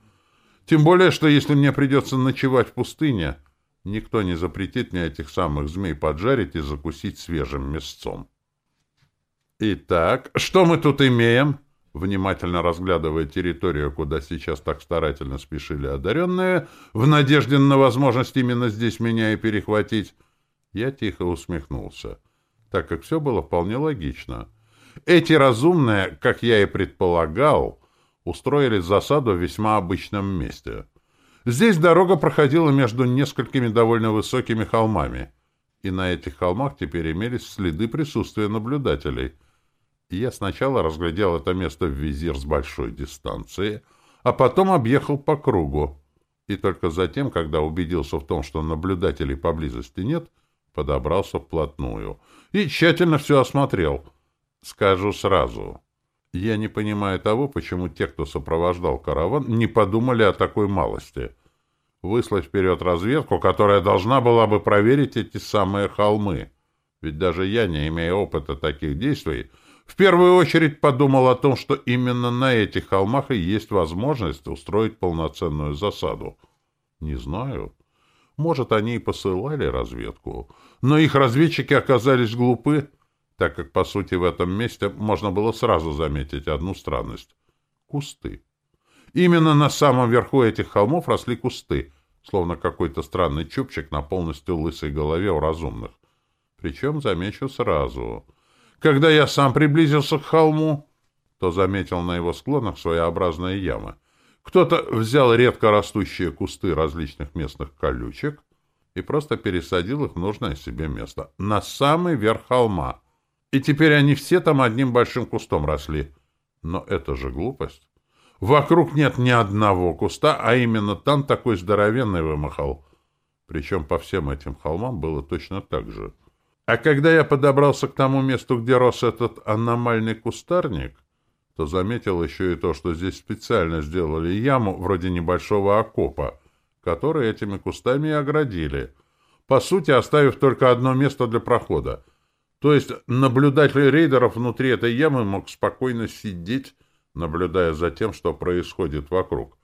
Тем более, что если мне придется ночевать в пустыне, никто не запретит мне этих самых змей поджарить и закусить свежим мясцом. Итак, что мы тут имеем? Внимательно разглядывая территорию, куда сейчас так старательно спешили одаренные, в надежде на возможность именно здесь меня и перехватить, я тихо усмехнулся, так как все было вполне логично — эти разумные, как я и предполагал, устроили засаду в весьма обычном месте. Здесь дорога проходила между несколькими довольно высокими холмами, и на этих холмах теперь имелись следы присутствия наблюдателей. Я сначала разглядел это место в визир с большой дистанции, а потом объехал по кругу. И только затем, когда убедился в том, что наблюдателей поблизости нет, подобрался вплотную и тщательно все осмотрел — Скажу сразу. Я не понимаю того, почему те, кто сопровождал караван, не подумали о такой малости. Выслать вперед разведку, которая должна была бы проверить эти самые холмы. Ведь даже я, не имея опыта таких действий, в первую очередь подумал о том, что именно на этих холмах и есть возможность устроить полноценную засаду. Не знаю. Может, они и посылали разведку, но их разведчики оказались глупы, так как, по сути, в этом месте можно было сразу заметить одну странность — кусты. Именно на самом верху этих холмов росли кусты, словно какой-то странный чубчик на полностью лысой голове у разумных. Причем, замечу сразу, когда я сам приблизился к холму, то заметил на его склонах своеобразные ямы. Кто-то взял редко растущие кусты различных местных колючек и просто пересадил их в нужное себе место, на самый верх холма — и теперь они все там одним большим кустом росли. Но это же глупость. Вокруг нет ни одного куста, а именно там такой здоровенный вымахал. Причем по всем этим холмам было точно так же. А когда я подобрался к тому месту, где рос этот аномальный кустарник, то заметил еще и то, что здесь специально сделали яму вроде небольшого окопа, который этими кустами и оградили, по сути оставив только одно место для прохода — то есть наблюдатель рейдеров внутри этой ямы мог спокойно сидеть, наблюдая за тем, что происходит вокруг,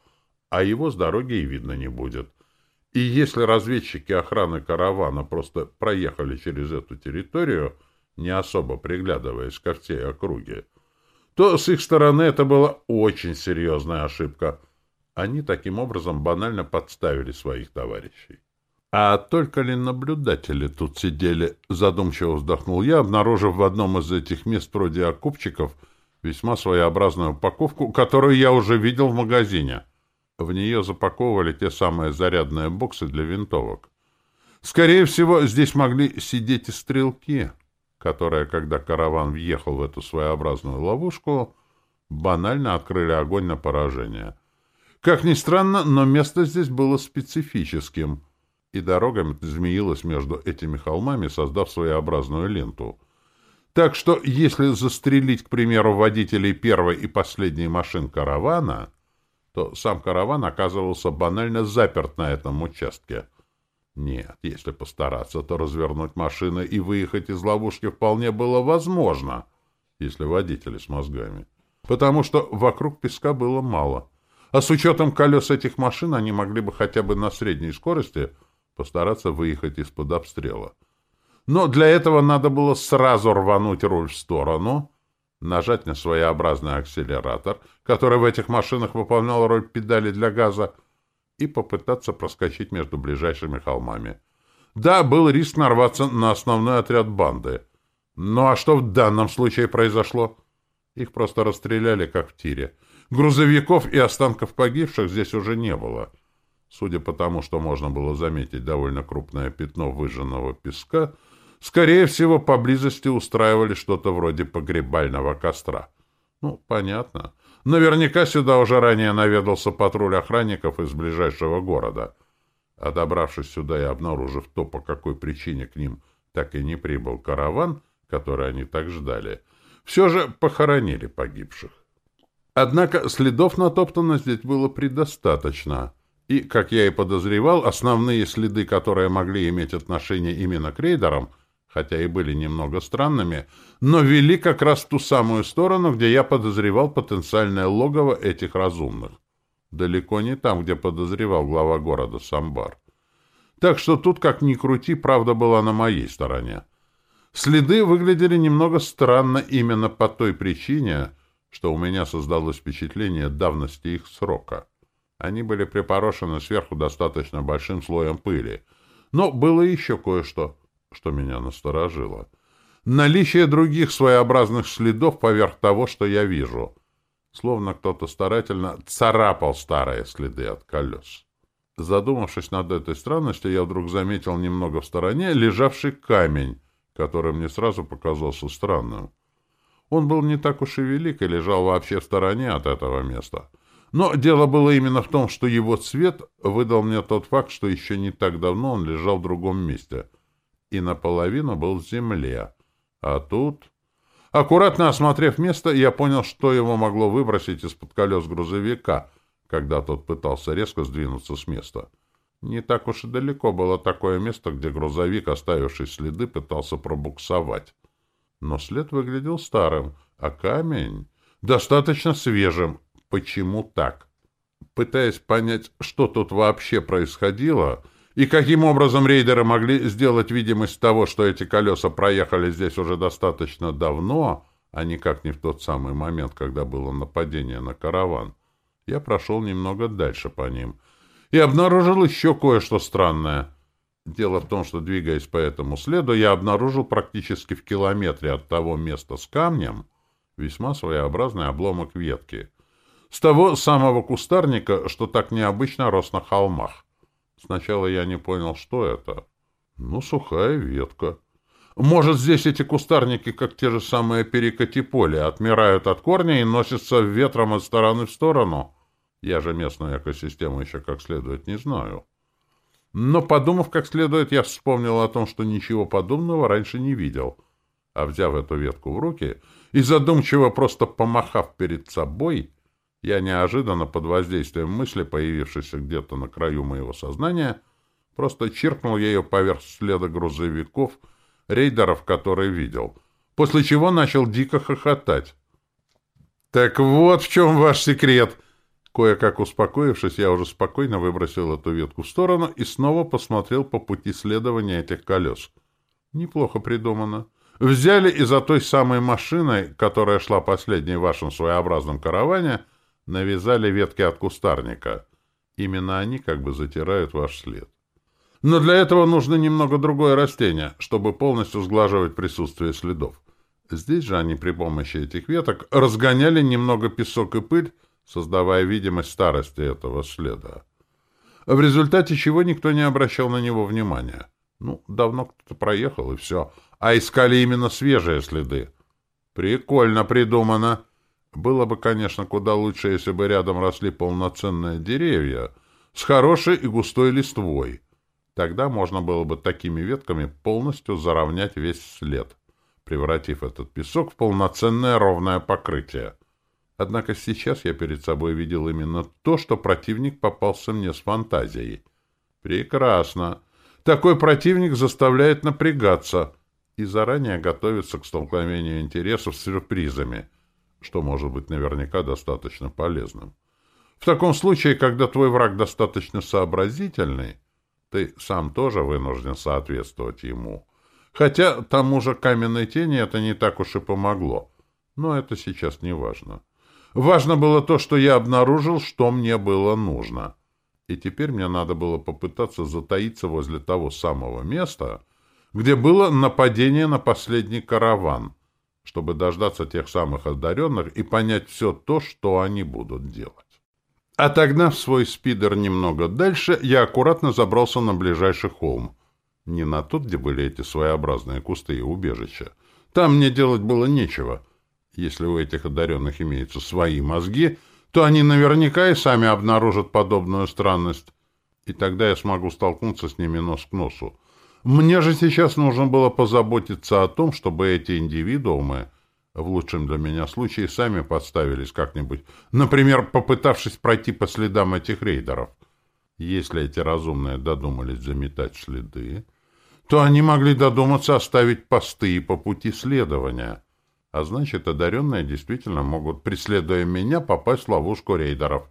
а его с дороги и видно не будет. И если разведчики охраны каравана просто проехали через эту территорию, не особо приглядываясь ко всей округе, то с их стороны это была очень серьезная ошибка. Они таким образом банально подставили своих товарищей. А только ли наблюдатели тут сидели? Задумчиво вздохнул я, обнаружив в одном из этих мест вроде окопчиков весьма своеобразную упаковку, которую я уже видел в магазине. В нее запаковывали те самые зарядные боксы для винтовок. Скорее всего, здесь могли сидеть и стрелки, которые, когда караван въехал в эту своеобразную ловушку, банально открыли огонь на поражение. Как ни странно, но место здесь было специфическим, и дорога змеилась между этими холмами, создав своеобразную ленту. Так что, если застрелить, к примеру, водителей первой и последней машин каравана, то сам караван оказывался банально заперт на этом участке. Нет, если постараться, то развернуть машины и выехать из ловушки вполне было возможно, если водители с мозгами. Потому что вокруг песка было мало. А с учетом колес этих машин они могли бы хотя бы на средней скорости постараться выехать из-под обстрела. Но для этого надо было сразу рвануть руль в сторону, нажать на своеобразный акселератор, который в этих машинах выполнял роль педали для газа, и попытаться проскочить между ближайшими холмами. Да, был риск нарваться на основной отряд банды. Ну а что в данном случае произошло? Их просто расстреляли, как в тире. Грузовиков и останков погибших здесь уже не было. Судя по тому, что можно было заметить довольно крупное пятно выжженного песка, скорее всего, поблизости устраивали что-то вроде погребального костра. Ну, понятно. Наверняка сюда уже ранее наведался патруль охранников из ближайшего города. А добравшись сюда и обнаружив то, по какой причине к ним так и не прибыл караван, который они так ждали, все же похоронили погибших. Однако следов натоптано здесь было предостаточно. И, как я и подозревал, основные следы, которые могли иметь отношение именно к рейдерам — хотя и были немного странными, но вели как раз в ту самую сторону, где я подозревал потенциальное логово этих разумных. Далеко не там, где подозревал глава города Самбар. Так что тут, как ни крути, правда была на моей стороне. Следы выглядели немного странно именно по той причине, что у меня создалось впечатление давности их срока. Они были припорошены сверху достаточно большим слоем пыли. Но было еще кое-что — что меня насторожило. Наличие других своеобразных следов поверх того, что я вижу. Словно кто-то старательно царапал старые следы от колес. Задумавшись над этой странностью, я вдруг заметил немного в стороне лежавший камень, который мне сразу показался странным. Он был не так уж и велик и лежал вообще в стороне от этого места. Но дело было именно в том, что его цвет выдал мне тот факт, что еще не так давно он лежал в другом месте — и наполовину был в земле. А тут... Аккуратно осмотрев место, я понял, что его могло выбросить из-под колес грузовика, когда тот пытался резко сдвинуться с места. Не так уж и далеко было такое место, где грузовик, оставивший следы, пытался пробуксовать. Но след выглядел старым, а камень — достаточно свежим. Почему так? Пытаясь понять, что тут вообще происходило, и каким образом рейдеры могли сделать видимость того, что эти колеса проехали здесь уже достаточно давно, а никак не в тот самый момент, когда было нападение на караван? Я прошел немного дальше по ним и обнаружил еще кое-что странное. Дело в том, что, двигаясь по этому следу, я обнаружил практически в километре от того места с камнем весьма своеобразный обломок ветки. С того самого кустарника, что так необычно рос на холмах. Сначала я не понял, что это. Ну, сухая ветка. Может, здесь эти кустарники, как те же самые перекати-поли, отмирают от корня и носятся ветром из стороны в сторону? Я же местную экосистему еще как следует не знаю. Но, подумав как следует, я вспомнил о том, что ничего подобного раньше не видел. А взяв эту ветку в руки и задумчиво просто помахав перед собой, я неожиданно под воздействием мысли, появившейся где-то на краю моего сознания, просто чиркнул ею поверх следа грузовиков, рейдеров, которые видел, после чего начал дико хохотать. «Так вот в чем ваш секрет!» Кое-как успокоившись, я уже спокойно выбросил эту ветку в сторону и снова посмотрел по пути следования этих колес. Неплохо придумано. Взяли и за той самой машиной, которая шла последней в вашем своеобразном караване, — навязали ветки от кустарника. Именно они как бы затирают ваш след. Но для этого нужно немного другое растение, чтобы полностью сглаживать присутствие следов. Здесь же они при помощи этих веток разгоняли немного песок и пыль, создавая видимость старости этого следа. В результате чего никто не обращал на него внимания. Ну, давно кто-то проехал, и все. А искали именно свежие следы. Прикольно придумано. Было бы, конечно, куда лучше, если бы рядом росли полноценные деревья с хорошей и густой листвой. Тогда можно было бы такими ветками полностью заровнять весь след, превратив этот песок в полноценное ровное покрытие. Однако сейчас я перед собой видел именно то, что противник попался мне с фантазией. Прекрасно. Такой противник заставляет напрягаться и заранее готовиться к столкновению интересов с сюрпризами, что может быть наверняка достаточно полезным. В таком случае, когда твой враг достаточно сообразительный, ты сам тоже вынужден соответствовать ему. Хотя тому же каменной тени это не так уж и помогло. Но это сейчас не важно. Важно было то, что я обнаружил, что мне было нужно. И теперь мне надо было попытаться затаиться возле того самого места, где было нападение на последний караван, чтобы дождаться тех самых одаренных и понять все то, что они будут делать. Отогнав свой спидер немного дальше, я аккуратно забрался на ближайший холм. Не на тот, где были эти своеобразные кусты и убежища. Там мне делать было нечего — если у этих одаренных имеются свои мозги, то они наверняка и сами обнаружат подобную странность, и тогда я смогу столкнуться с ними нос к носу. Мне же сейчас нужно было позаботиться о том, чтобы эти индивидуумы, в лучшем для меня случае, сами подставились как-нибудь, например, попытавшись пройти по следам этих рейдеров. Если эти разумные додумались заметать следы, то они могли додуматься оставить посты по пути следования — а значит, одаренные действительно могут, преследуя меня, попасть в ловушку рейдеров.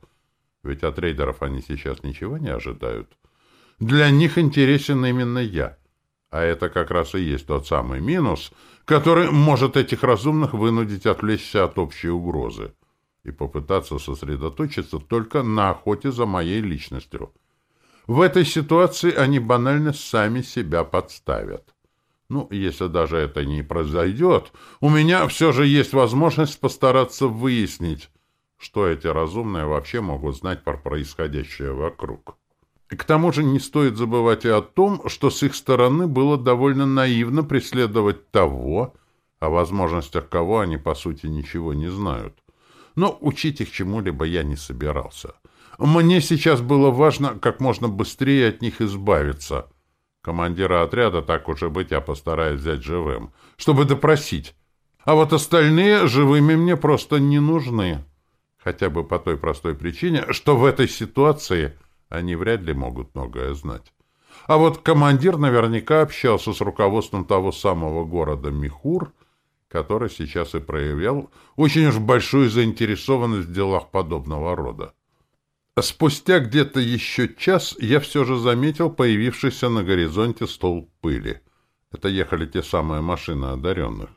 Ведь от рейдеров они сейчас ничего не ожидают. Для них интересен именно я. А это как раз и есть тот самый минус, который может этих разумных вынудить отвлечься от общей угрозы и попытаться сосредоточиться только на охоте за моей личностью. В этой ситуации они банально сами себя подставят. Ну, если даже это не произойдет, у меня все же есть возможность постараться выяснить, что эти разумные вообще могут знать про происходящее вокруг. К тому же не стоит забывать и о том, что с их стороны было довольно наивно преследовать того, о возможностях кого они, по сути, ничего не знают. Но учить их чему-либо я не собирался. Мне сейчас было важно как можно быстрее от них избавиться, Командира отряда, так уж и быть, я постараюсь взять живым, чтобы допросить. А вот остальные живыми мне просто не нужны. Хотя бы по той простой причине, что в этой ситуации они вряд ли могут многое знать. А вот командир наверняка общался с руководством того самого города Михур, который сейчас и проявлял очень уж большую заинтересованность в делах подобного рода. Спустя где-то еще час я все же заметил появившийся на горизонте столб пыли. Это ехали те самые машины одаренных.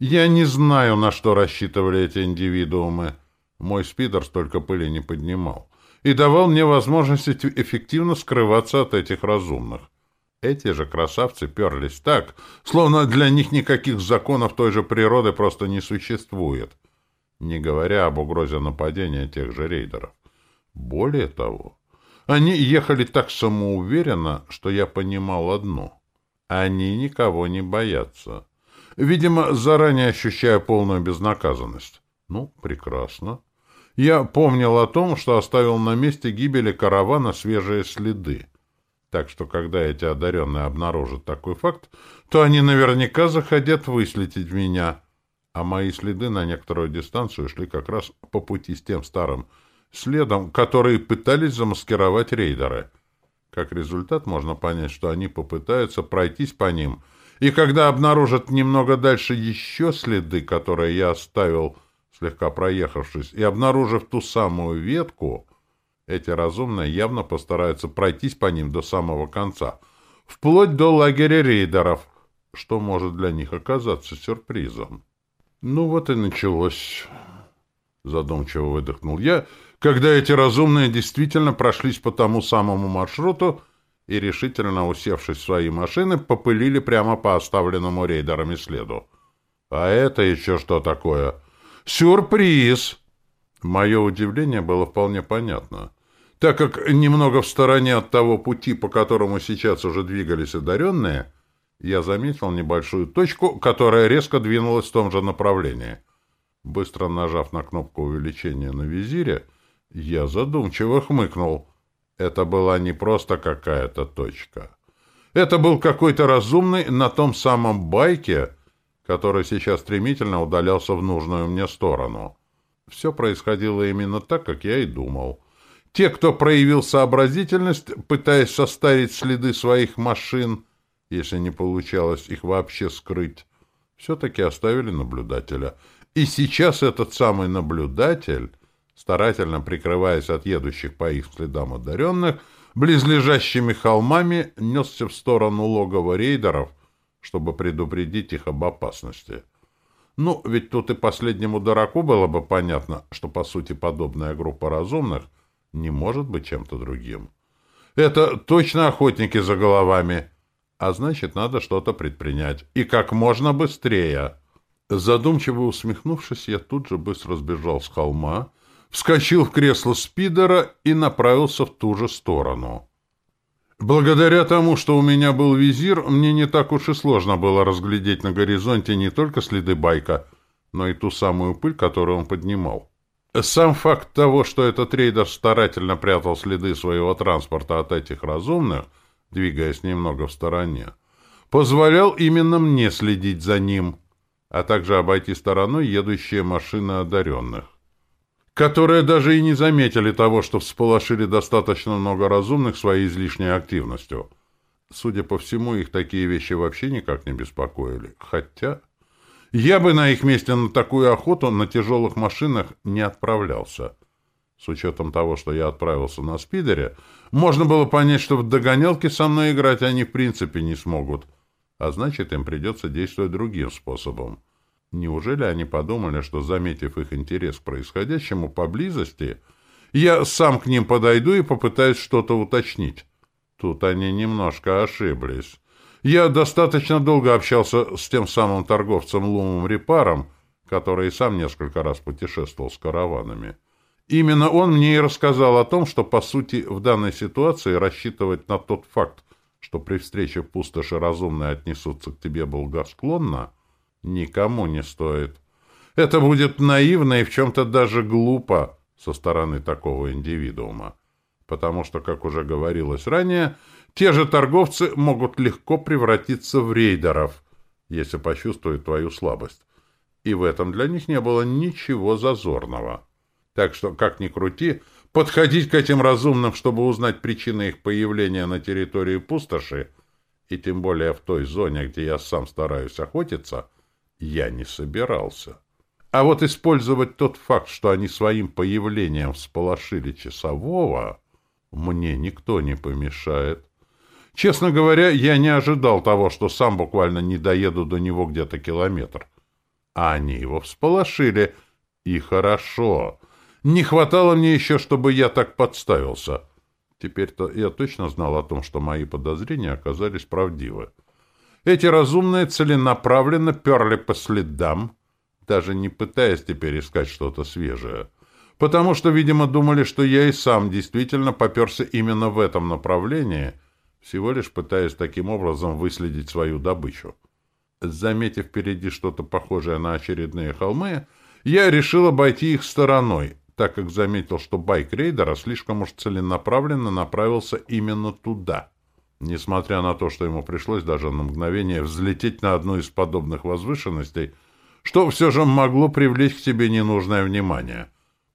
Я не знаю, на что рассчитывали эти индивидуумы. Мой спидер столько пыли не поднимал и давал мне возможность эффективно скрываться от этих разумных. Эти же красавцы перлись так, словно для них никаких законов той же природы просто не существует, не говоря об угрозе нападения тех же рейдеров. Более того, они ехали так самоуверенно, что я понимал одно. Они никого не боятся. Видимо, заранее ощущая полную безнаказанность. Ну, прекрасно. Я помнил о том, что оставил на месте гибели каравана свежие следы. Так что, когда эти одаренные обнаружат такой факт, то они наверняка захотят выследить меня. А мои следы на некоторую дистанцию шли как раз по пути с тем старым следом, которые пытались замаскировать рейдеры. Как результат, можно понять, что они попытаются пройтись по ним, и когда обнаружат немного дальше еще следы, которые я оставил, слегка проехавшись, и обнаружив ту самую ветку, эти разумные явно постараются пройтись по ним до самого конца, вплоть до лагеря рейдеров, что может для них оказаться сюрпризом. Ну вот и началось. Задумчиво выдохнул я, — когда эти разумные действительно прошлись по тому самому маршруту и, решительно усевшись в свои машины, попылили прямо по оставленному рейдерами следу. А это еще что такое? Сюрприз! Мое удивление было вполне понятно. Так как немного в стороне от того пути, по которому сейчас уже двигались одаренные, я заметил небольшую точку, которая резко двинулась в том же направлении. Быстро нажав на кнопку увеличения на визире, я задумчиво хмыкнул. Это была не просто какая-то точка. Это был какой-то разумный на том самом байке, который сейчас стремительно удалялся в нужную мне сторону. Все происходило именно так, как я и думал. Те, кто проявил сообразительность, пытаясь составить следы своих машин, если не получалось их вообще скрыть, все-таки оставили наблюдателя. И сейчас этот самый наблюдатель, старательно прикрываясь от едущих по их следам одаренных, близлежащими холмами несся в сторону логова рейдеров, чтобы предупредить их об опасности. Ну, ведь тут и последнему дураку было бы понятно, что, по сути, подобная группа разумных не может быть чем-то другим. Это точно охотники за головами, а значит, надо что-то предпринять. И как можно быстрее. Задумчиво усмехнувшись, я тут же быстро сбежал с холма, вскочил в кресло спидера и направился в ту же сторону. Благодаря тому, что у меня был визир, мне не так уж и сложно было разглядеть на горизонте не только следы байка, но и ту самую пыль, которую он поднимал. Сам факт того, что этот рейдер старательно прятал следы своего транспорта от этих разумных, двигаясь немного в стороне, позволял именно мне следить за ним, а также обойти стороной едущие машины одаренных которые даже и не заметили того, что всполошили достаточно много разумных своей излишней активностью. Судя по всему, их такие вещи вообще никак не беспокоили. Хотя... Я бы на их месте на такую охоту на тяжелых машинах не отправлялся. С учетом того, что я отправился на спидере, можно было понять, что в догонялки со мной играть они в принципе не смогут, а значит, им придется действовать другим способом. Неужели они подумали, что, заметив их интерес к происходящему поблизости, я сам к ним подойду и попытаюсь что-то уточнить? Тут они немножко ошиблись. Я достаточно долго общался с тем самым торговцем Лумом Репаром, который сам несколько раз путешествовал с караванами. Именно он мне и рассказал о том, что, по сути, в данной ситуации рассчитывать на тот факт, что при встрече пустоши разумные отнесутся к тебе благосклонно, никому не стоит. Это будет наивно и в чем-то даже глупо со стороны такого индивидуума. Потому что, как уже говорилось ранее, те же торговцы могут легко превратиться в рейдеров, если почувствуют твою слабость. И в этом для них не было ничего зазорного. Так что, как ни крути, подходить к этим разумным, чтобы узнать причины их появления на территории пустоши, и тем более в той зоне, где я сам стараюсь охотиться – я не собирался. А вот использовать тот факт, что они своим появлением всполошили часового, мне никто не помешает. Честно говоря, я не ожидал того, что сам буквально не доеду до него где-то километр. А они его всполошили. И хорошо. Не хватало мне еще, чтобы я так подставился. Теперь-то я точно знал о том, что мои подозрения оказались правдивы. Эти разумные целенаправленно перли по следам, даже не пытаясь теперь искать что-то свежее. Потому что, видимо, думали, что я и сам действительно поперся именно в этом направлении, всего лишь пытаясь таким образом выследить свою добычу. Заметив впереди что-то похожее на очередные холмы, я решил обойти их стороной, так как заметил, что байк рейдера слишком уж целенаправленно направился именно туда — Несмотря на то, что ему пришлось даже на мгновение взлететь на одну из подобных возвышенностей, что все же могло привлечь к себе ненужное внимание.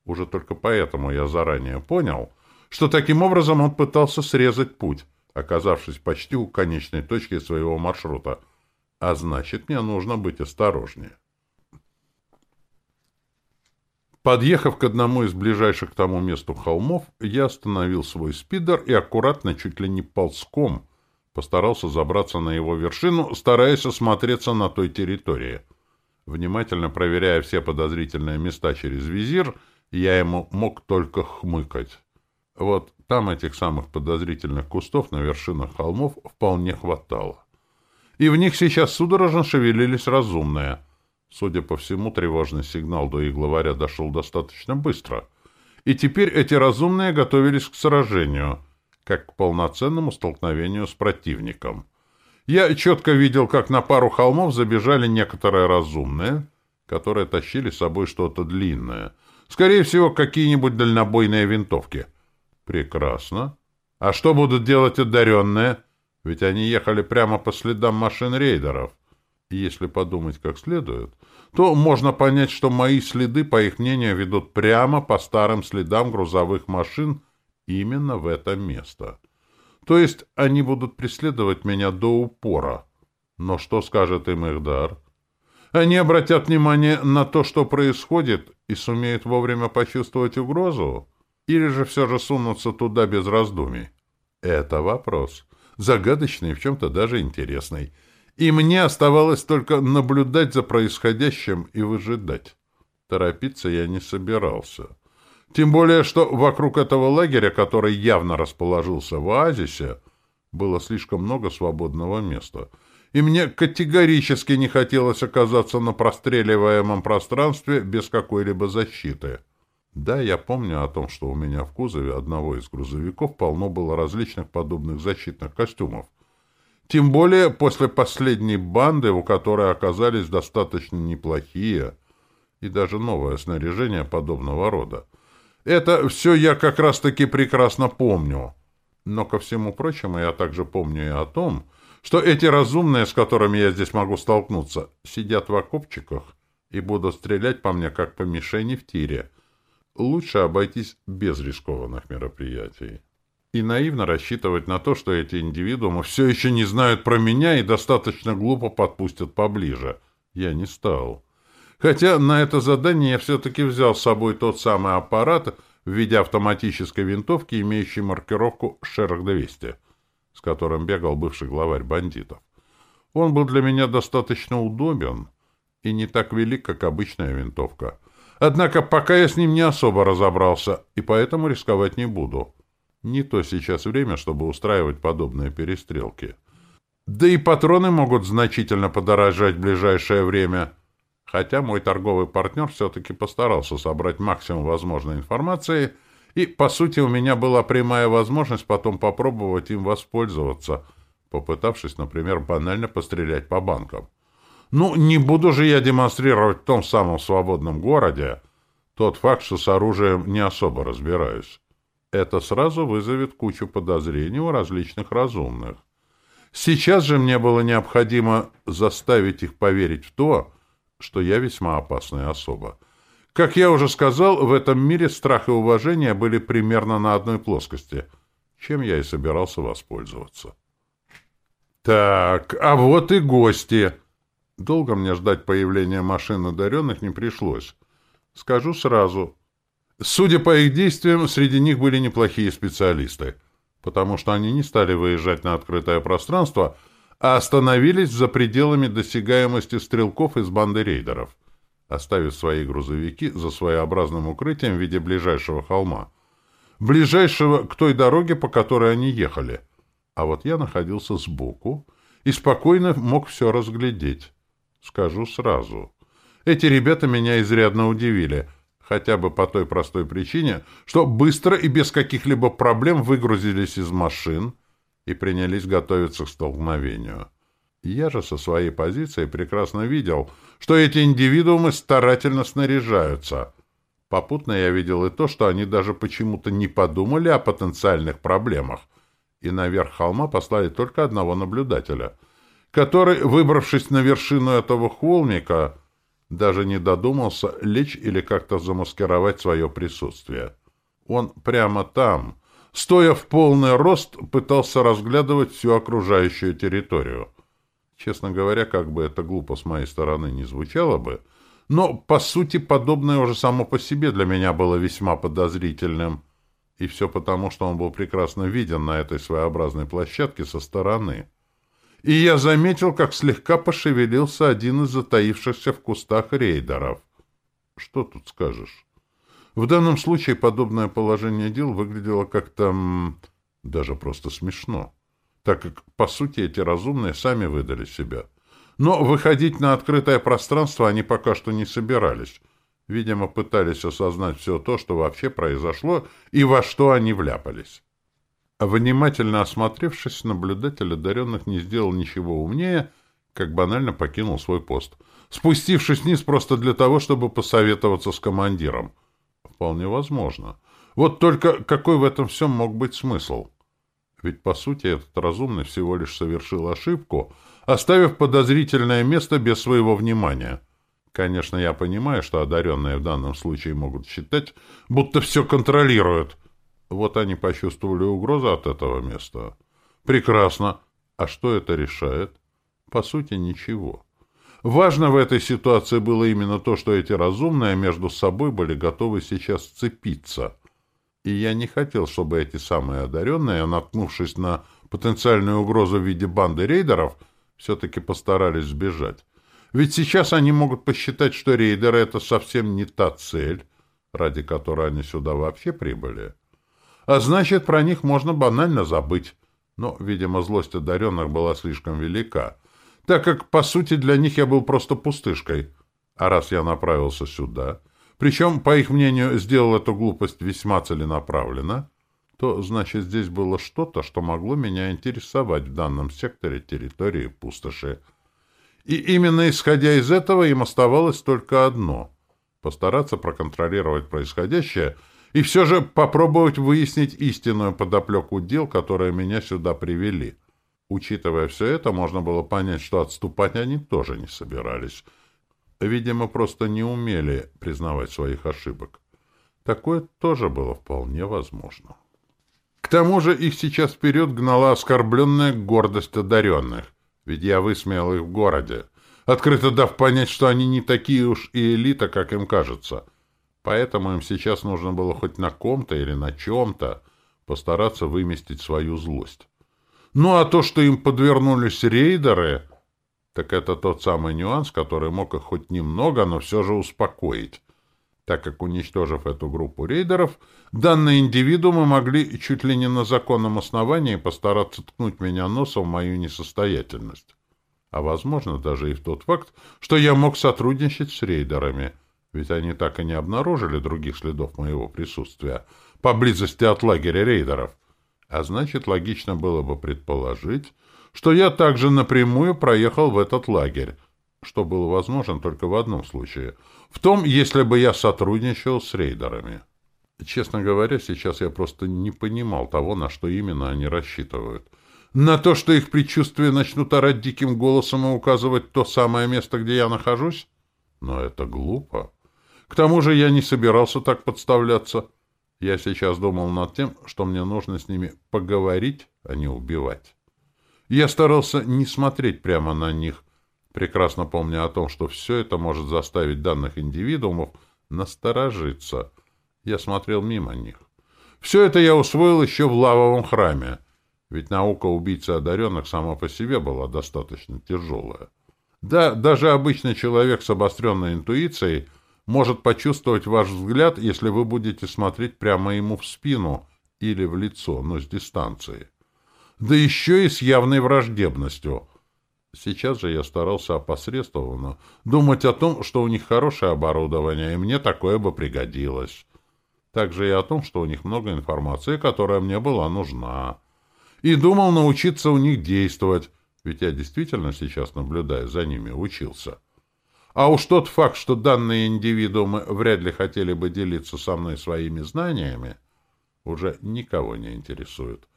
Уже только поэтому я заранее понял, что таким образом он пытался срезать путь, оказавшись почти у конечной точки своего маршрута. А значит, мне нужно быть осторожнее. Подъехав к одному из ближайших к тому месту холмов, я остановил свой спидер и аккуратно, чуть ли не ползком, постарался забраться на его вершину, стараясь осмотреться на той территории. Внимательно проверяя все подозрительные места через визир, я ему мог только хмыкать. Вот там этих самых подозрительных кустов на вершинах холмов вполне хватало. И в них сейчас судорожно шевелились разумные — Судя по всему, тревожный сигнал до их главаря дошел достаточно быстро. И теперь эти разумные готовились к сражению, как к полноценному столкновению с противником. Я четко видел, как на пару холмов забежали некоторые разумные, которые тащили с собой что-то длинное. Скорее всего, какие-нибудь дальнобойные винтовки. Прекрасно. А что будут делать одаренные? Ведь они ехали прямо по следам машин рейдеров. Если подумать как следует, то можно понять, что мои следы, по их мнению, ведут прямо по старым следам грузовых машин именно в это место. То есть они будут преследовать меня до упора. Но что скажет им их дар? Они обратят внимание на то, что происходит, и сумеют вовремя почувствовать угрозу? Или же все же сунутся туда без раздумий? Это вопрос. Загадочный и в чем-то даже интересный. И мне оставалось только наблюдать за происходящим и выжидать. Торопиться я не собирался. Тем более, что вокруг этого лагеря, который явно расположился в оазисе, было слишком много свободного места. И мне категорически не хотелось оказаться на простреливаемом пространстве без какой-либо защиты. Да, я помню о том, что у меня в кузове одного из грузовиков полно было различных подобных защитных костюмов. Тем более после последней банды, у которой оказались достаточно неплохие и даже новое снаряжение подобного рода. Это все я как раз-таки прекрасно помню. Но, ко всему прочему, я также помню и о том, что эти разумные, с которыми я здесь могу столкнуться, сидят в окопчиках и будут стрелять по мне, как по мишени в тире. Лучше обойтись без рискованных мероприятий. И наивно рассчитывать на то, что эти индивидуумы все еще не знают про меня и достаточно глупо подпустят поближе. Я не стал. Хотя на это задание я все-таки взял с собой тот самый аппарат в виде автоматической винтовки, имеющей маркировку «Шерах-200», с которым бегал бывший главарь бандитов. Он был для меня достаточно удобен и не так велик, как обычная винтовка. Однако пока я с ним не особо разобрался, и поэтому рисковать не буду. Не то сейчас время, чтобы устраивать подобные перестрелки. Да и патроны могут значительно подорожать в ближайшее время — хотя мой торговый партнер все-таки постарался собрать максимум возможной информации, и, по сути, у меня была прямая возможность потом попробовать им воспользоваться, попытавшись, например, банально пострелять по банкам. Ну, не буду же я демонстрировать в том самом свободном городе тот факт, что с оружием не особо разбираюсь. Это сразу вызовет кучу подозрений у различных разумных. Сейчас же мне было необходимо заставить их поверить в то, что я весьма опасная особа. Как я уже сказал, в этом мире страх и уважение были примерно на одной плоскости, чем я и собирался воспользоваться. Так, а вот и гости. Долго мне ждать появления машин одаренных не пришлось. Скажу сразу. Судя по их действиям, среди них были неплохие специалисты, потому что они не стали выезжать на открытое пространство — а остановились за пределами досягаемости стрелков из банды рейдеров, оставив свои грузовики за своеобразным укрытием в виде ближайшего холма, ближайшего к той дороге, по которой они ехали. А вот я находился сбоку и спокойно мог все разглядеть. Скажу сразу. Эти ребята меня изрядно удивили, хотя бы по той простой причине, что быстро и без каких-либо проблем выгрузились из машин — и принялись готовиться к столкновению. Я же со своей позиции прекрасно видел, что эти индивидуумы старательно снаряжаются. Попутно я видел и то, что они даже почему-то не подумали о потенциальных проблемах, и наверх холма послали только одного наблюдателя, который, выбравшись на вершину этого холмика, даже не додумался лечь или как-то замаскировать свое присутствие. Он прямо там, стоя в полный рост, пытался разглядывать всю окружающую территорию. Честно говоря, как бы это глупо с моей стороны не звучало бы, но, по сути, подобное уже само по себе для меня было весьма подозрительным. И все потому, что он был прекрасно виден на этой своеобразной площадке со стороны. И я заметил, как слегка пошевелился один из затаившихся в кустах рейдеров. Что тут скажешь? В данном случае подобное положение дел выглядело как-то даже просто смешно, так как, по сути, эти разумные сами выдали себя. Но выходить на открытое пространство они пока что не собирались. Видимо, пытались осознать все то, что вообще произошло и во что они вляпались. Внимательно осмотревшись, наблюдатель одаренных не сделал ничего умнее, как банально покинул свой пост, спустившись вниз просто для того, чтобы посоветоваться с командиром. Вполне возможно. Вот только какой в этом всем мог быть смысл? Ведь, по сути, этот разумный всего лишь совершил ошибку, оставив подозрительное место без своего внимания. Конечно, я понимаю, что одаренные в данном случае могут считать, будто все контролируют. Вот они почувствовали угрозу от этого места. Прекрасно. А что это решает? По сути, ничего. Важно в этой ситуации было именно то, что эти разумные между собой были готовы сейчас сцепиться — и я не хотел, чтобы эти самые одаренные, наткнувшись на потенциальную угрозу в виде банды рейдеров, все-таки постарались сбежать. Ведь сейчас они могут посчитать, что рейдеры — это совсем не та цель, ради которой они сюда вообще прибыли. А значит, про них можно банально забыть. Но, видимо, злость одаренных была слишком велика, так как, по сути, для них я был просто пустышкой. А раз я направился сюда причем, по их мнению, сделал эту глупость весьма целенаправленно, то, значит, здесь было что-то, что могло меня интересовать в данном секторе территории пустоши. И именно исходя из этого им оставалось только одно — постараться проконтролировать происходящее и все же попробовать выяснить истинную подоплеку дел, которые меня сюда привели. Учитывая все это, можно было понять, что отступать они тоже не собирались — видимо, просто не умели признавать своих ошибок. Такое тоже было вполне возможно. К тому же их сейчас вперед гнала оскорбленная гордость одаренных, ведь я высмеял их в городе, открыто дав понять, что они не такие уж и элита, как им кажется. Поэтому им сейчас нужно было хоть на ком-то или на чем-то постараться выместить свою злость. Ну а то, что им подвернулись рейдеры, так это тот самый нюанс, который мог их хоть немного, но все же успокоить, так как, уничтожив эту группу рейдеров, данные индивидуумы могли чуть ли не на законном основании постараться ткнуть меня носом в мою несостоятельность. А возможно даже и в тот факт, что я мог сотрудничать с рейдерами, ведь они так и не обнаружили других следов моего присутствия поблизости от лагеря рейдеров. А значит, логично было бы предположить, что я также напрямую проехал в этот лагерь, что было возможно только в одном случае. В том, если бы я сотрудничал с рейдерами. Честно говоря, сейчас я просто не понимал того, на что именно они рассчитывают. На то, что их предчувствия начнут орать диким голосом и указывать то самое место, где я нахожусь? Но это глупо. К тому же я не собирался так подставляться. Я сейчас думал над тем, что мне нужно с ними поговорить, а не убивать. Я старался не смотреть прямо на них, прекрасно помня о том, что все это может заставить данных индивидуумов насторожиться. Я смотрел мимо них. Все это я усвоил еще в лавовом храме, ведь наука убийцы одаренных сама по себе была достаточно тяжелая. Да, даже обычный человек с обостренной интуицией может почувствовать ваш взгляд, если вы будете смотреть прямо ему в спину или в лицо, но с дистанции да еще и с явной враждебностью. Сейчас же я старался опосредствованно думать о том, что у них хорошее оборудование, и мне такое бы пригодилось. Также и о том, что у них много информации, которая мне была нужна. И думал научиться у них действовать, ведь я действительно сейчас, наблюдая за ними, учился. А уж тот факт, что данные индивидуумы вряд ли хотели бы делиться со мной своими знаниями, уже никого не интересует.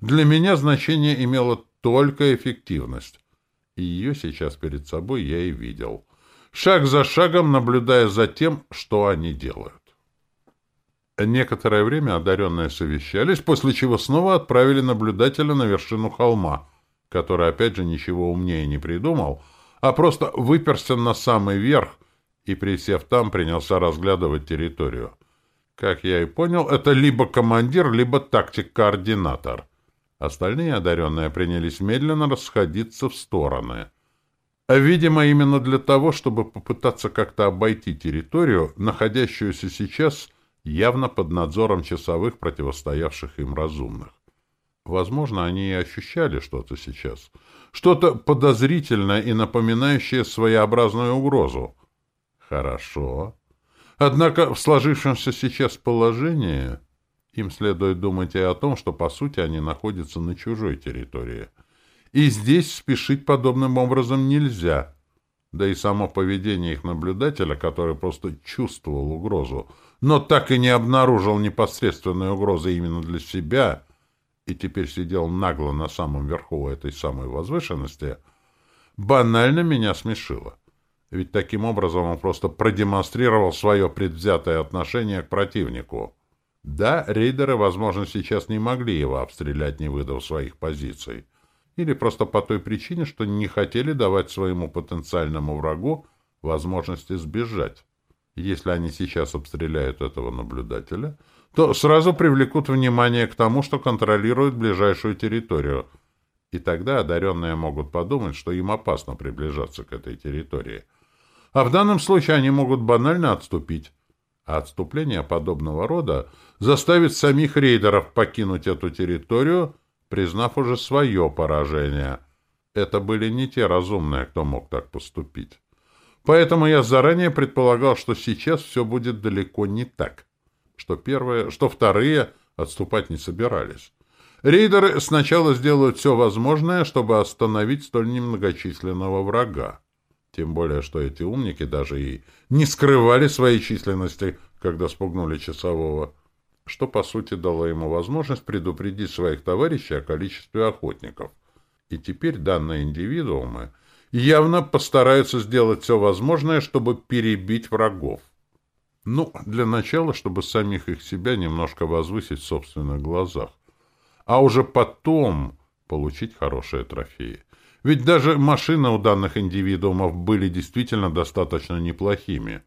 Для меня значение имела только эффективность. И ее сейчас перед собой я и видел. Шаг за шагом, наблюдая за тем, что они делают. Некоторое время одаренные совещались, после чего снова отправили наблюдателя на вершину холма, который, опять же, ничего умнее не придумал, а просто выперся на самый верх и, присев там, принялся разглядывать территорию. Как я и понял, это либо командир, либо тактик-координатор — Остальные одаренные принялись медленно расходиться в стороны. А, видимо, именно для того, чтобы попытаться как-то обойти территорию, находящуюся сейчас явно под надзором часовых, противостоявших им разумных. Возможно, они и ощущали что-то сейчас. Что-то подозрительное и напоминающее своеобразную угрозу. Хорошо. Однако в сложившемся сейчас положении им следует думать и о том, что, по сути, они находятся на чужой территории. И здесь спешить подобным образом нельзя. Да и само поведение их наблюдателя, который просто чувствовал угрозу, но так и не обнаружил непосредственной угрозы именно для себя и теперь сидел нагло на самом верху этой самой возвышенности, банально меня смешило. Ведь таким образом он просто продемонстрировал свое предвзятое отношение к противнику. Да, рейдеры, возможно, сейчас не могли его обстрелять, не выдав своих позиций. Или просто по той причине, что не хотели давать своему потенциальному врагу возможности сбежать. Если они сейчас обстреляют этого наблюдателя, то сразу привлекут внимание к тому, что контролируют ближайшую территорию. И тогда одаренные могут подумать, что им опасно приближаться к этой территории. А в данном случае они могут банально отступить. А отступление подобного рода заставит самих рейдеров покинуть эту территорию, признав уже свое поражение. Это были не те разумные, кто мог так поступить. Поэтому я заранее предполагал, что сейчас все будет далеко не так. Что первые, что вторые отступать не собирались. Рейдеры сначала сделают все возможное, чтобы остановить столь немногочисленного врага. Тем более, что эти умники даже и не скрывали своей численности, когда спугнули часового, что, по сути, дало ему возможность предупредить своих товарищей о количестве охотников. И теперь данные индивидуумы явно постараются сделать все возможное, чтобы перебить врагов. Ну, для начала, чтобы самих их себя немножко возвысить в собственных глазах. А уже потом получить хорошие трофеи. Ведь даже машины у данных индивидуумов были действительно достаточно неплохими.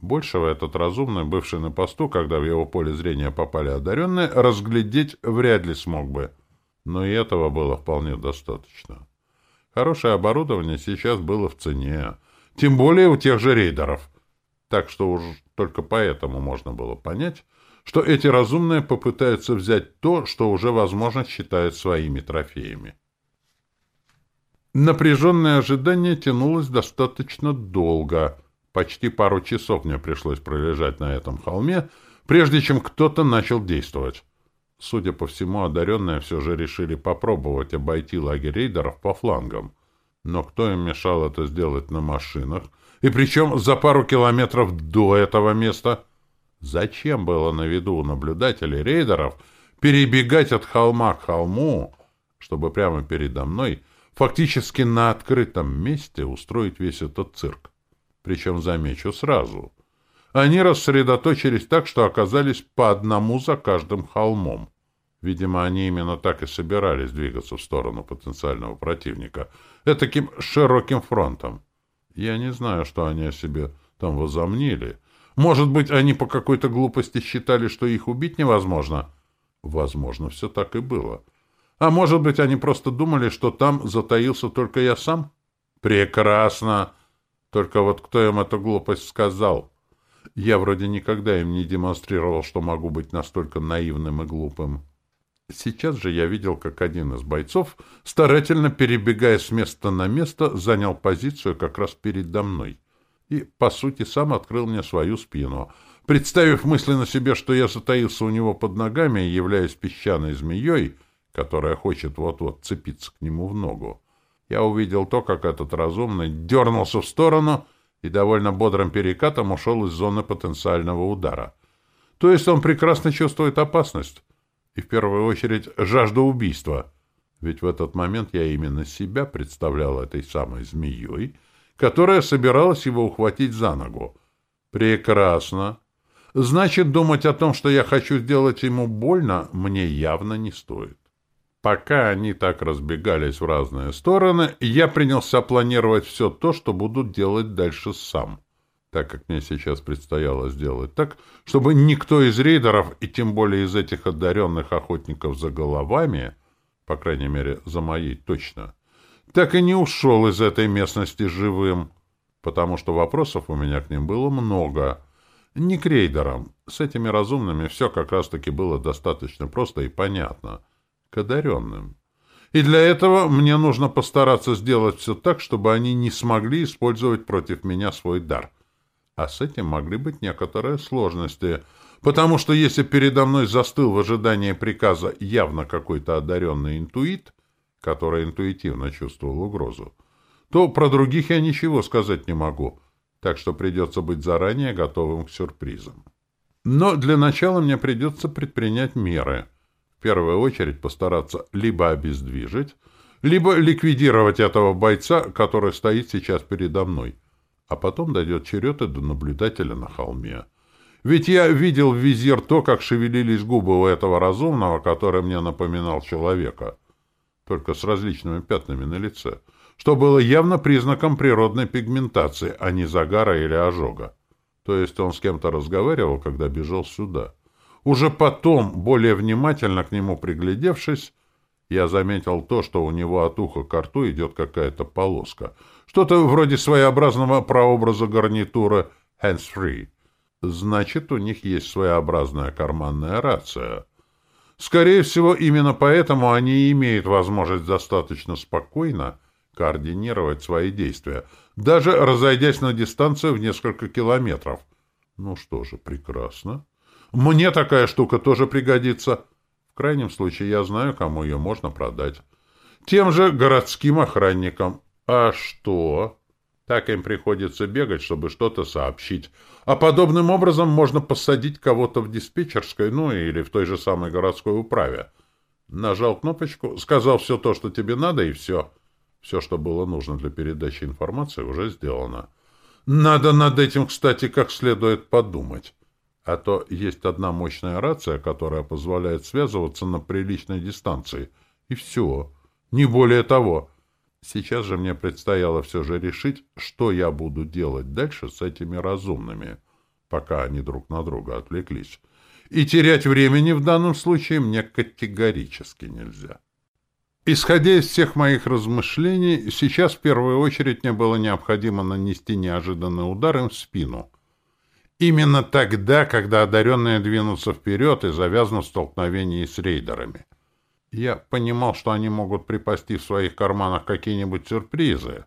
Большего этот разумный, бывший на посту, когда в его поле зрения попали одаренные, разглядеть вряд ли смог бы. Но и этого было вполне достаточно. Хорошее оборудование сейчас было в цене. Тем более у тех же рейдеров. Так что уж только поэтому можно было понять, что эти разумные попытаются взять то, что уже, возможно, считают своими трофеями. Напряженное ожидание тянулось достаточно долго. Почти пару часов мне пришлось пролежать на этом холме, прежде чем кто-то начал действовать. Судя по всему, одаренные все же решили попробовать обойти лагерь рейдеров по флангам. Но кто им мешал это сделать на машинах? И причем за пару километров до этого места? Зачем было на виду у наблюдателей рейдеров перебегать от холма к холму, чтобы прямо передо мной фактически на открытом месте устроить весь этот цирк. Причем, замечу сразу, они рассредоточились так, что оказались по одному за каждым холмом. Видимо, они именно так и собирались двигаться в сторону потенциального противника, этаким широким фронтом. Я не знаю, что они о себе там возомнили. Может быть, они по какой-то глупости считали, что их убить невозможно? Возможно, все так и было. — а может быть, они просто думали, что там затаился только я сам? Прекрасно! Только вот кто им эту глупость сказал? Я вроде никогда им не демонстрировал, что могу быть настолько наивным и глупым. Сейчас же я видел, как один из бойцов, старательно перебегая с места на место, занял позицию как раз передо мной. И, по сути, сам открыл мне свою спину. Представив мысленно себе, что я затаился у него под ногами и являюсь песчаной змеей, которая хочет вот-вот цепиться к нему в ногу. Я увидел то, как этот разумный дернулся в сторону и довольно бодрым перекатом ушел из зоны потенциального удара. То есть он прекрасно чувствует опасность и в первую очередь жажду убийства. Ведь в этот момент я именно себя представлял этой самой змеей, которая собиралась его ухватить за ногу. Прекрасно. Значит, думать о том, что я хочу сделать ему больно, мне явно не стоит. Пока они так разбегались в разные стороны, я принялся планировать все то, что буду делать дальше сам, так как мне сейчас предстояло сделать так, чтобы никто из рейдеров, и тем более из этих одаренных охотников за головами, по крайней мере, за моей точно, так и не ушел из этой местности живым, потому что вопросов у меня к ним было много. Не к рейдерам. С этими разумными все как раз-таки было достаточно просто и понятно — к одаренным. И для этого мне нужно постараться сделать все так, чтобы они не смогли использовать против меня свой дар. А с этим могли быть некоторые сложности, потому что если передо мной застыл в ожидании приказа явно какой-то одаренный интуит, который интуитивно чувствовал угрозу, то про других я ничего сказать не могу, так что придется быть заранее готовым к сюрпризам. Но для начала мне придется предпринять меры. В первую очередь постараться либо обездвижить, либо ликвидировать этого бойца, который стоит сейчас передо мной. А потом дойдет черед и до наблюдателя на холме. Ведь я видел в визир то, как шевелились губы у этого разумного, который мне напоминал человека, только с различными пятнами на лице — что было явно признаком природной пигментации, а не загара или ожога. То есть он с кем-то разговаривал, когда бежал сюда. Уже потом, более внимательно к нему приглядевшись, я заметил то, что у него от уха к рту идет какая-то полоска. Что-то вроде своеобразного прообраза гарнитура hands-free. Значит, у них есть своеобразная карманная рация. Скорее всего, именно поэтому они имеют возможность достаточно спокойно координировать свои действия, даже разойдясь на дистанцию в несколько километров. Ну что же, прекрасно. Мне такая штука тоже пригодится. В крайнем случае я знаю, кому ее можно продать. Тем же городским охранникам. А что? Так им приходится бегать, чтобы что-то сообщить. А подобным образом можно посадить кого-то в диспетчерской, ну или в той же самой городской управе. Нажал кнопочку, сказал все то, что тебе надо, и все. — все, что было нужно для передачи информации, уже сделано. Надо над этим, кстати, как следует подумать. А то есть одна мощная рация, которая позволяет связываться на приличной дистанции. И все. Не более того. Сейчас же мне предстояло все же решить, что я буду делать дальше с этими разумными, пока они друг на друга отвлеклись. И терять времени в данном случае мне категорически нельзя. Исходя из всех моих размышлений, сейчас в первую очередь мне было необходимо нанести неожиданный удар им в спину. Именно тогда, когда одаренные двинутся вперед и завязнут в столкновении с рейдерами. Я понимал, что они могут припасти в своих карманах какие-нибудь сюрпризы.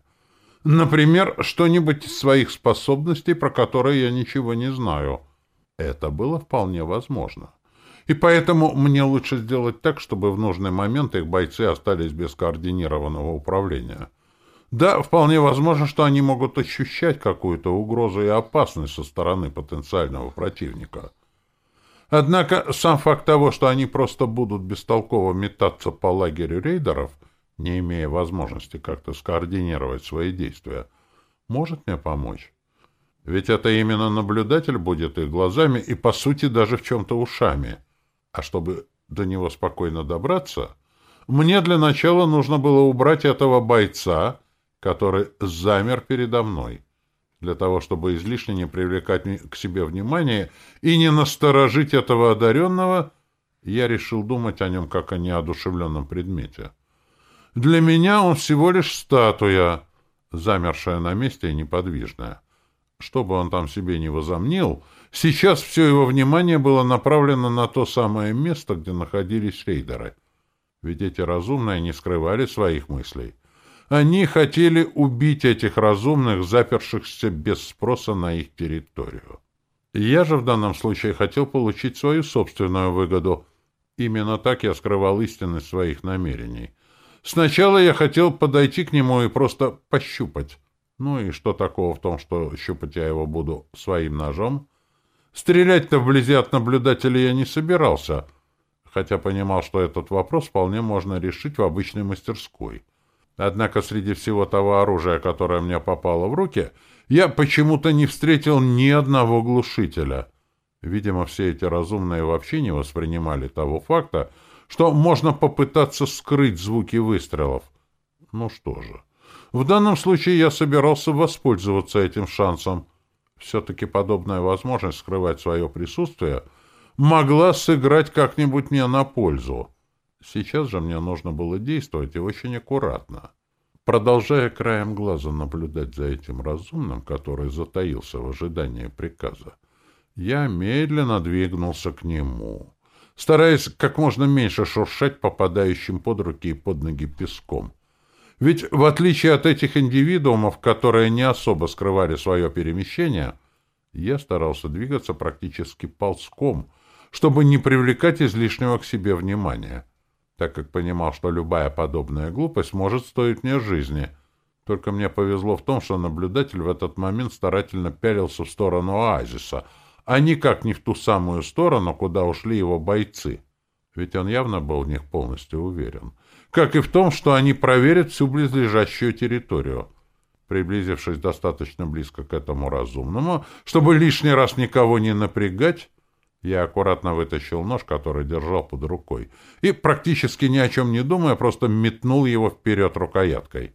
Например, что-нибудь из своих способностей, про которые я ничего не знаю. Это было вполне возможно. И поэтому мне лучше сделать так, чтобы в нужный момент их бойцы остались без координированного управления. Да, вполне возможно, что они могут ощущать какую-то угрозу и опасность со стороны потенциального противника. Однако сам факт того, что они просто будут бестолково метаться по лагерю рейдеров, не имея возможности как-то скоординировать свои действия, может мне помочь. Ведь это именно наблюдатель будет их глазами и, по сути, даже в чем-то ушами — а чтобы до него спокойно добраться, мне для начала нужно было убрать этого бойца, который замер передо мной, для того, чтобы излишне не привлекать к себе внимание и не насторожить этого одаренного, я решил думать о нем как о неодушевленном предмете. Для меня он всего лишь статуя, замершая на месте и неподвижная. Что бы он там себе не возомнил, сейчас все его внимание было направлено на то самое место, где находились рейдеры. Ведь эти разумные не скрывали своих мыслей. Они хотели убить этих разумных, запершихся без спроса на их территорию. Я же в данном случае хотел получить свою собственную выгоду. Именно так я скрывал истинность своих намерений. Сначала я хотел подойти к нему и просто пощупать. Ну и что такого в том, что щупать я его буду своим ножом? Стрелять-то вблизи от наблюдателя я не собирался, хотя понимал, что этот вопрос вполне можно решить в обычной мастерской. Однако среди всего того оружия, которое мне попало в руки, я почему-то не встретил ни одного глушителя. Видимо, все эти разумные вообще не воспринимали того факта, что можно попытаться скрыть звуки выстрелов. Ну что же... В данном случае я собирался воспользоваться этим шансом. Все-таки подобная возможность скрывать свое присутствие могла сыграть как-нибудь мне на пользу. Сейчас же мне нужно было действовать и очень аккуратно. Продолжая краем глаза наблюдать за этим разумным, который затаился в ожидании приказа, я медленно двигнулся к нему. стараясь как можно меньше шуршать попадающим под руки и под ноги песком. Ведь в отличие от этих индивидуумов, которые не особо скрывали свое перемещение, я старался двигаться практически ползком, чтобы не привлекать излишнего к себе внимания, так как понимал, что любая подобная глупость может стоить мне жизни. Только мне повезло в том, что наблюдатель в этот момент старательно пялился в сторону оазиса, а никак не в ту самую сторону, куда ушли его бойцы. Ведь он явно был в них полностью уверен как и в том, что они проверят всю близлежащую территорию. Приблизившись достаточно близко к этому разумному, чтобы лишний раз никого не напрягать, я аккуратно вытащил нож, который держал под рукой, и, практически ни о чем не думая, просто метнул его вперед рукояткой.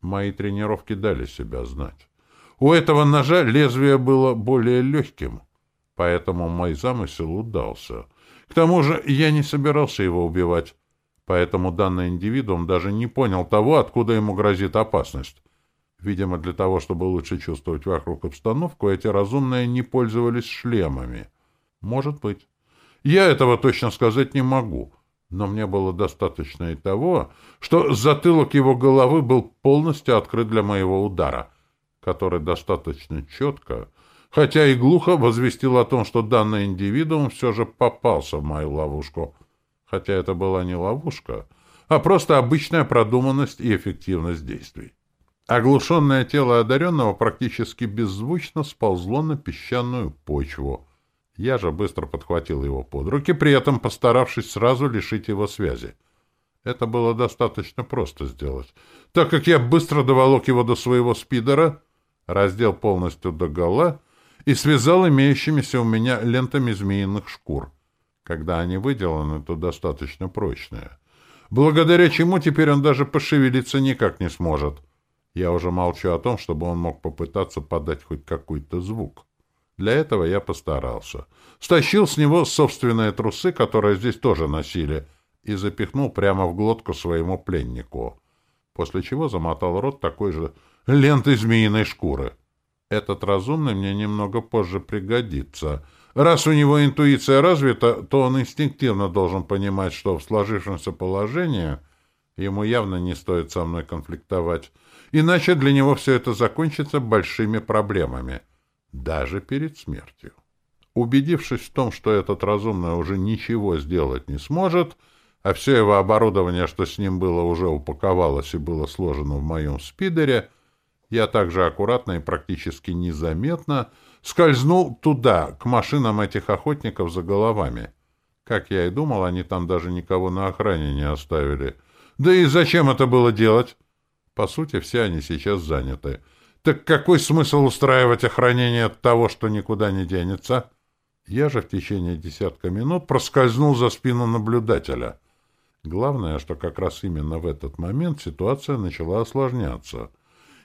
Мои тренировки дали себя знать. У этого ножа лезвие было более легким, поэтому мой замысел удался. К тому же я не собирался его убивать. Поэтому данный индивидуум даже не понял того, откуда ему грозит опасность. Видимо, для того, чтобы лучше чувствовать вокруг обстановку, эти разумные не пользовались шлемами. Может быть. Я этого точно сказать не могу. Но мне было достаточно и того, что затылок его головы был полностью открыт для моего удара, который достаточно четко, хотя и глухо возвестил о том, что данный индивидуум все же попался в мою ловушку — хотя это была не ловушка, а просто обычная продуманность и эффективность действий. Оглушенное тело одаренного практически беззвучно сползло на песчаную почву. Я же быстро подхватил его под руки, при этом постаравшись сразу лишить его связи. Это было достаточно просто сделать, так как я быстро доволок его до своего спидера, раздел полностью до гола и связал имеющимися у меня лентами змеиных шкур. Когда они выделаны, то достаточно прочные. Благодаря чему теперь он даже пошевелиться никак не сможет. Я уже молчу о том, чтобы он мог попытаться подать хоть какой-то звук. Для этого я постарался. Стащил с него собственные трусы, которые здесь тоже носили, и запихнул прямо в глотку своему пленнику, после чего замотал рот такой же лентой змеиной шкуры. Этот разумный мне немного позже пригодится — Раз у него интуиция развита, то он инстинктивно должен понимать, что в сложившемся положении ему явно не стоит со мной конфликтовать, иначе для него все это закончится большими проблемами, даже перед смертью. Убедившись в том, что этот разумный уже ничего сделать не сможет, а все его оборудование, что с ним было, уже упаковалось и было сложено в моем спидере, я также аккуратно и практически незаметно скользнул туда, к машинам этих охотников за головами. Как я и думал, они там даже никого на охране не оставили. Да и зачем это было делать? По сути, все они сейчас заняты. Так какой смысл устраивать охранение от того, что никуда не денется? Я же в течение десятка минут проскользнул за спину наблюдателя. Главное, что как раз именно в этот момент ситуация начала осложняться —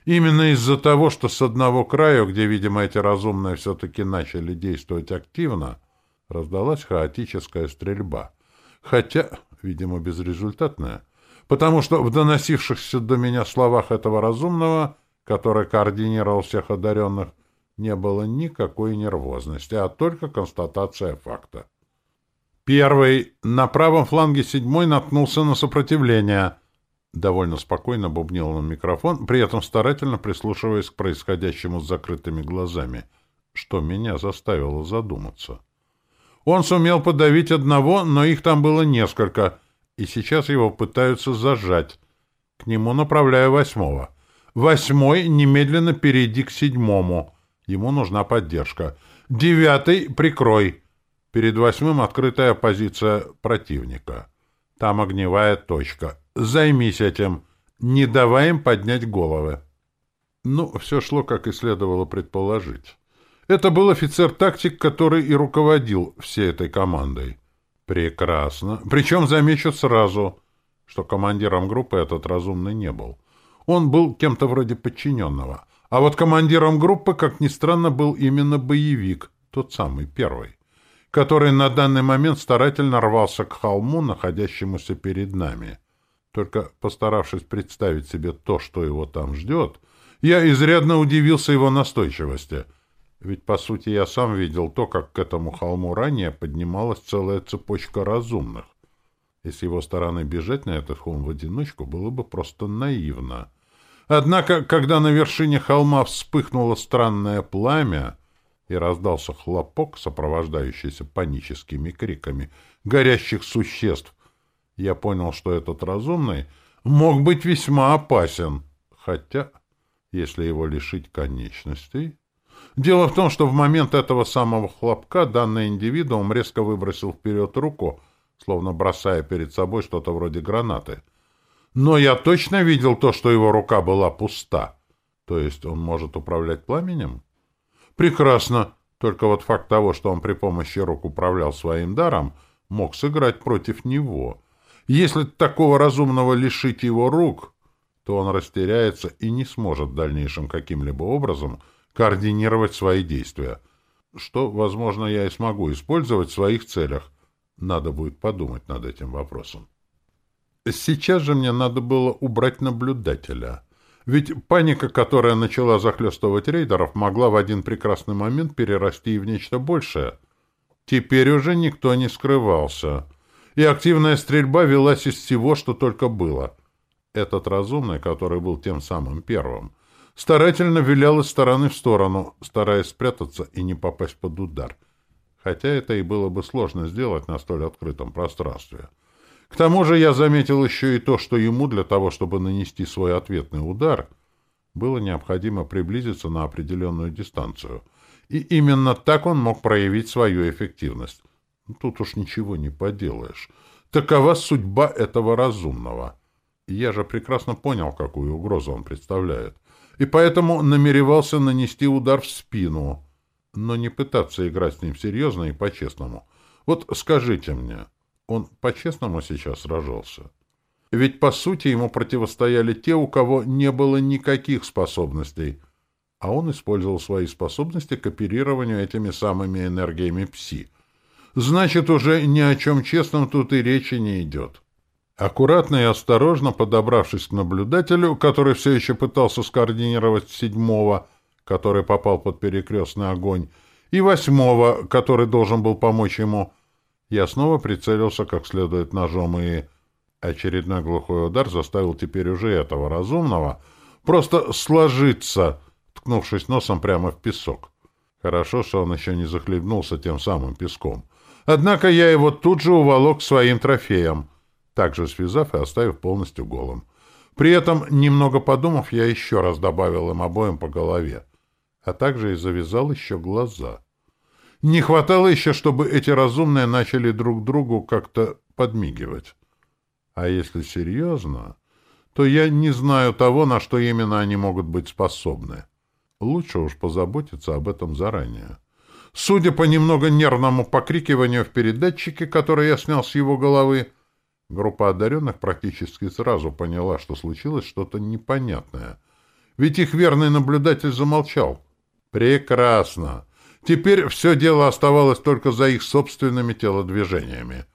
Именно из-за того, что с одного края, где, видимо, эти разумные все-таки начали действовать активно, раздалась хаотическая стрельба. Хотя, видимо, безрезультатная. Потому что в доносившихся до меня словах этого разумного, который координировал всех одаренных, не было никакой нервозности, а только констатация факта. Первый на правом фланге седьмой наткнулся на сопротивление — Довольно спокойно бубнил на микрофон, при этом старательно прислушиваясь к происходящему с закрытыми глазами, что меня заставило задуматься. Он сумел подавить одного, но их там было несколько, и сейчас его пытаются зажать. К нему направляю восьмого. Восьмой немедленно перейди к седьмому. Ему нужна поддержка. Девятый — прикрой. Перед восьмым открытая позиция противника. Там огневая точка. Займись этим. Не давай им поднять головы. Ну, все шло, как и следовало предположить. Это был офицер-тактик, который и руководил всей этой командой. Прекрасно. Причем замечу сразу, что командиром группы этот разумный не был. Он был кем-то вроде подчиненного. А вот командиром группы, как ни странно, был именно боевик, тот самый первый, который на данный момент старательно рвался к холму, находящемуся перед нами. Только постаравшись представить себе то, что его там ждет, я изрядно удивился его настойчивости. Ведь, по сути, я сам видел то, как к этому холму ранее поднималась целая цепочка разумных. И с его стороны бежать на этот холм в одиночку было бы просто наивно. Однако, когда на вершине холма вспыхнуло странное пламя и раздался хлопок, сопровождающийся паническими криками горящих существ, я понял, что этот разумный мог быть весьма опасен. Хотя, если его лишить конечностей... Дело в том, что в момент этого самого хлопка данный индивидуум резко выбросил вперед руку, словно бросая перед собой что-то вроде гранаты. Но я точно видел то, что его рука была пуста. То есть он может управлять пламенем? Прекрасно. Только вот факт того, что он при помощи рук управлял своим даром, мог сыграть против него. Если такого разумного лишить его рук, то он растеряется и не сможет в дальнейшем каким-либо образом координировать свои действия. Что, возможно, я и смогу использовать в своих целях. Надо будет подумать над этим вопросом. Сейчас же мне надо было убрать наблюдателя. Ведь паника, которая начала захлестывать рейдеров, могла в один прекрасный момент перерасти и в нечто большее. Теперь уже никто не скрывался. И активная стрельба велась из всего, что только было. Этот разумный, который был тем самым первым, старательно вилял из стороны в сторону, стараясь спрятаться и не попасть под удар. Хотя это и было бы сложно сделать на столь открытом пространстве. К тому же я заметил еще и то, что ему для того, чтобы нанести свой ответный удар, было необходимо приблизиться на определенную дистанцию. И именно так он мог проявить свою эффективность. Тут уж ничего не поделаешь. Такова судьба этого разумного. Я же прекрасно понял, какую угрозу он представляет. И поэтому намеревался нанести удар в спину, но не пытаться играть с ним серьезно и по-честному. Вот скажите мне, он по-честному сейчас сражался? Ведь, по сути, ему противостояли те, у кого не было никаких способностей, а он использовал свои способности к оперированию этими самыми энергиями пси. Значит, уже ни о чем честном тут и речи не идет. Аккуратно и осторожно подобравшись к наблюдателю, который все еще пытался скоординировать седьмого, который попал под перекрестный огонь, и восьмого, который должен был помочь ему, я снова прицелился как следует ножом, и очередной глухой удар заставил теперь уже этого разумного просто сложиться, ткнувшись носом прямо в песок. Хорошо, что он еще не захлебнулся тем самым песком. Однако я его тут же уволок своим трофеем, также связав и оставив полностью голым. При этом, немного подумав, я еще раз добавил им обоим по голове, а также и завязал еще глаза — не хватало еще, чтобы эти разумные начали друг другу как-то подмигивать. А если серьезно, то я не знаю того, на что именно они могут быть способны. Лучше уж позаботиться об этом заранее. Судя по немного нервному покрикиванию в передатчике, который я снял с его головы, группа одаренных практически сразу поняла, что случилось что-то непонятное. Ведь их верный наблюдатель замолчал. «Прекрасно!» Теперь все дело оставалось только за их собственными телодвижениями.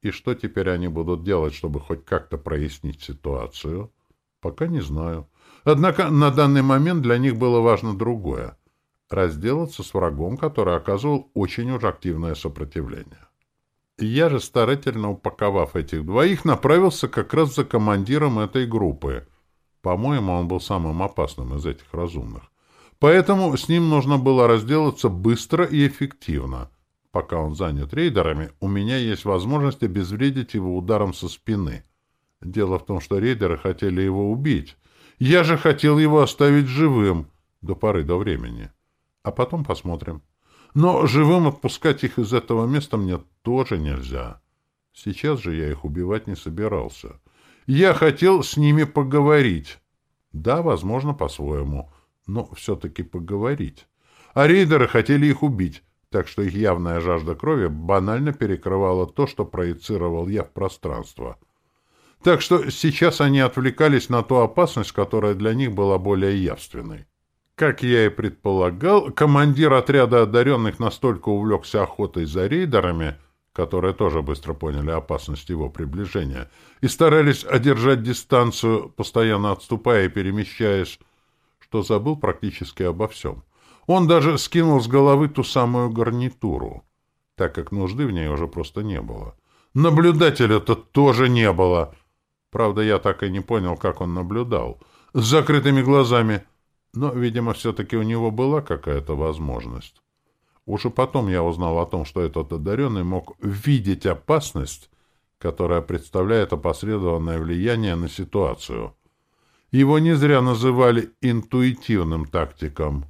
И что теперь они будут делать, чтобы хоть как-то прояснить ситуацию? Пока не знаю. Однако на данный момент для них было важно другое — разделаться с врагом, который оказывал очень уж активное сопротивление. Я же, старательно упаковав этих двоих, направился как раз за командиром этой группы. По-моему, он был самым опасным из этих разумных. Поэтому с ним нужно было разделаться быстро и эффективно. Пока он занят рейдерами, у меня есть возможность обезвредить его ударом со спины. Дело в том, что рейдеры хотели его убить. Я же хотел его оставить живым до поры до времени. А потом посмотрим. Но живым отпускать их из этого места мне тоже нельзя. Сейчас же я их убивать не собирался. Я хотел с ними поговорить. Да, возможно, по-своему но все-таки поговорить. А рейдеры хотели их убить, так что их явная жажда крови банально перекрывала то, что проецировал я в пространство. Так что сейчас они отвлекались на ту опасность, которая для них была более явственной. Как я и предполагал, командир отряда одаренных настолько увлекся охотой за рейдерами, которые тоже быстро поняли опасность его приближения, и старались одержать дистанцию, постоянно отступая и перемещаясь что забыл практически обо всем. Он даже скинул с головы ту самую гарнитуру, так как нужды в ней уже просто не было. Наблюдателя-то тоже не было. Правда, я так и не понял, как он наблюдал. С закрытыми глазами. Но, видимо, все-таки у него была какая-то возможность. Уже потом я узнал о том, что этот одаренный мог видеть опасность, которая представляет опосредованное влияние на ситуацию. Его не зря называли интуитивным тактиком.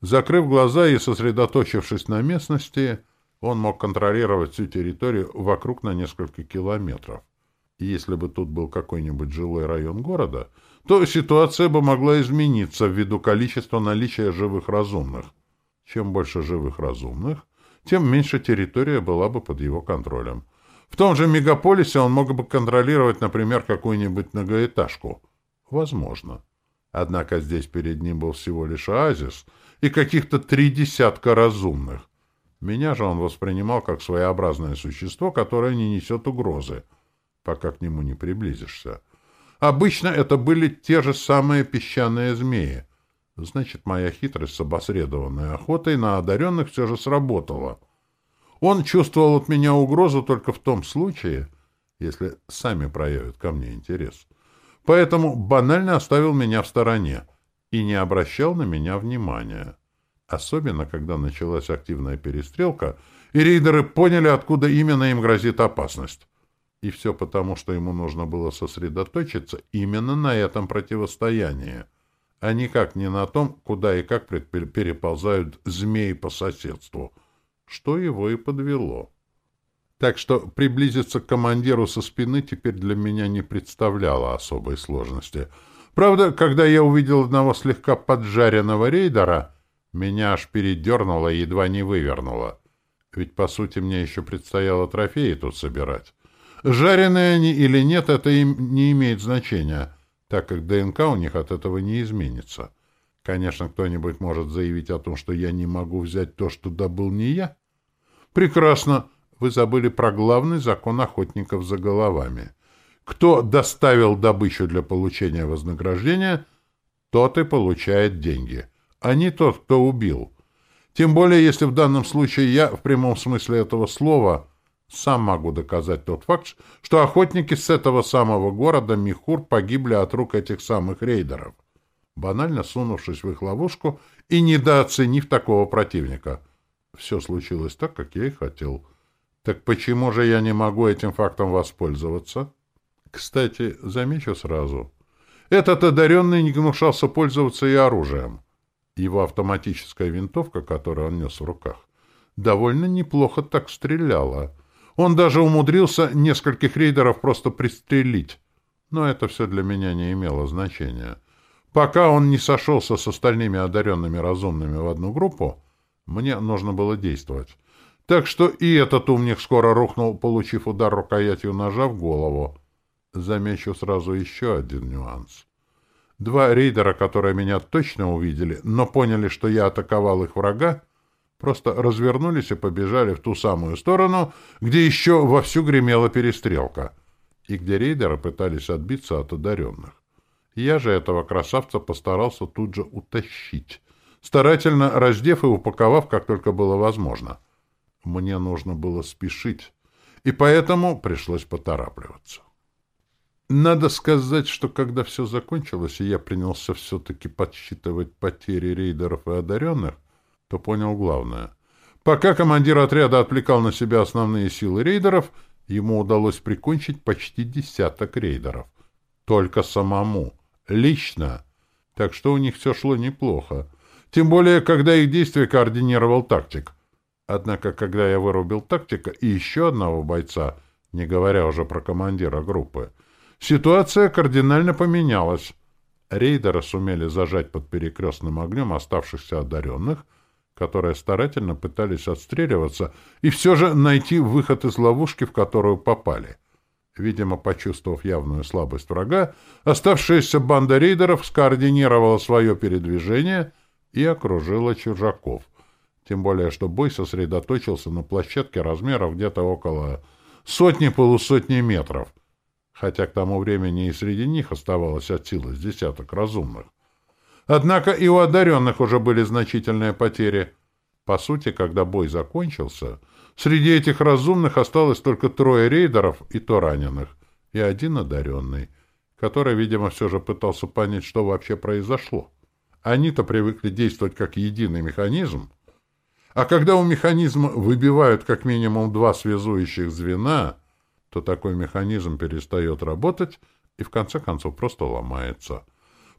Закрыв глаза и сосредоточившись на местности, он мог контролировать всю территорию вокруг на несколько километров. Если бы тут был какой-нибудь жилой район города, то ситуация бы могла измениться ввиду количества наличия живых разумных. Чем больше живых разумных, тем меньше территория была бы под его контролем. В том же мегаполисе он мог бы контролировать, например, какую-нибудь многоэтажку. Возможно. Однако здесь перед ним был всего лишь оазис и каких-то три десятка разумных. Меня же он воспринимал как своеобразное существо, которое не несет угрозы, пока к нему не приблизишься. Обычно это были те же самые песчаные змеи. Значит, моя хитрость с обосредованной охотой на одаренных все же сработала. Он чувствовал от меня угрозу только в том случае, если сами проявят ко мне интерес. Поэтому банально оставил меня в стороне и не обращал на меня внимания. Особенно, когда началась активная перестрелка, и рейдеры поняли, откуда именно им грозит опасность. И все потому, что ему нужно было сосредоточиться именно на этом противостоянии, а никак не на том, куда и как переползают змеи по соседству, что его и подвело. Так что приблизиться к командиру со спины теперь для меня не представляло особой сложности. Правда, когда я увидел одного слегка поджаренного рейдера, меня аж передернуло и едва не вывернуло. Ведь, по сути, мне еще предстояло трофеи тут собирать. Жареные они или нет, это им не имеет значения, так как ДНК у них от этого не изменится. Конечно, кто-нибудь может заявить о том, что я не могу взять то, что добыл не я. Прекрасно. Вы забыли про главный закон охотников за головами. Кто доставил добычу для получения вознаграждения, тот и получает деньги а не тот, кто убил. Тем более, если в данном случае я, в прямом смысле этого слова, сам могу доказать тот факт, что охотники с этого самого города Михур погибли от рук этих самых рейдеров, банально сунувшись в их ловушку и недооценив такого противника. Все случилось так, как я и хотел. Так почему же я не могу этим фактом воспользоваться? Кстати, замечу сразу. Этот одаренный не гнушался пользоваться и оружием. Его автоматическая винтовка, которую он нес в руках, довольно неплохо так стреляла. Он даже умудрился нескольких рейдеров просто пристрелить. Но это все для меня не имело значения. Пока он не сошелся с остальными одаренными разумными в одну группу, мне нужно было действовать. Так что и этот умник скоро рухнул, получив удар рукоятью ножа в голову. Замечу сразу еще один нюанс. Два рейдера, которые меня точно увидели, но поняли, что я атаковал их врага, просто развернулись и побежали в ту самую сторону, где еще вовсю гремела перестрелка, и где рейдеры пытались отбиться от одаренных. Я же этого красавца постарался тут же утащить, старательно раздев и упаковав, как только было возможно. Мне нужно было спешить, и поэтому пришлось поторапливаться. Надо сказать, что когда все закончилось, и я принялся все-таки подсчитывать потери рейдеров и одаренных, то понял главное. Пока командир отряда отвлекал на себя основные силы рейдеров, ему удалось прикончить почти десяток рейдеров. Только самому. Лично. Так что у них все шло неплохо. Тем более, когда их действия координировал тактик. Однако, когда я вырубил тактика и еще одного бойца, не говоря уже про командира группы, Ситуация кардинально поменялась. Рейдеры сумели зажать под перекрестным огнем оставшихся одаренных, которые старательно пытались отстреливаться и все же найти выход из ловушки, в которую попали. Видимо, почувствовав явную слабость врага, оставшаяся банда рейдеров скоординировала свое передвижение и окружила чужаков. Тем более, что бой сосредоточился на площадке размеров где-то около сотни-полусотни метров — хотя к тому времени и среди них оставалось от силы с десяток разумных. Однако и у одаренных уже были значительные потери. По сути, когда бой закончился, среди этих разумных осталось только трое рейдеров и то раненых, и один одаренный, который, видимо, все же пытался понять, что вообще произошло. Они-то привыкли действовать как единый механизм, а когда у механизма выбивают как минимум два связующих звена, то такой механизм перестает работать и в конце концов просто ломается.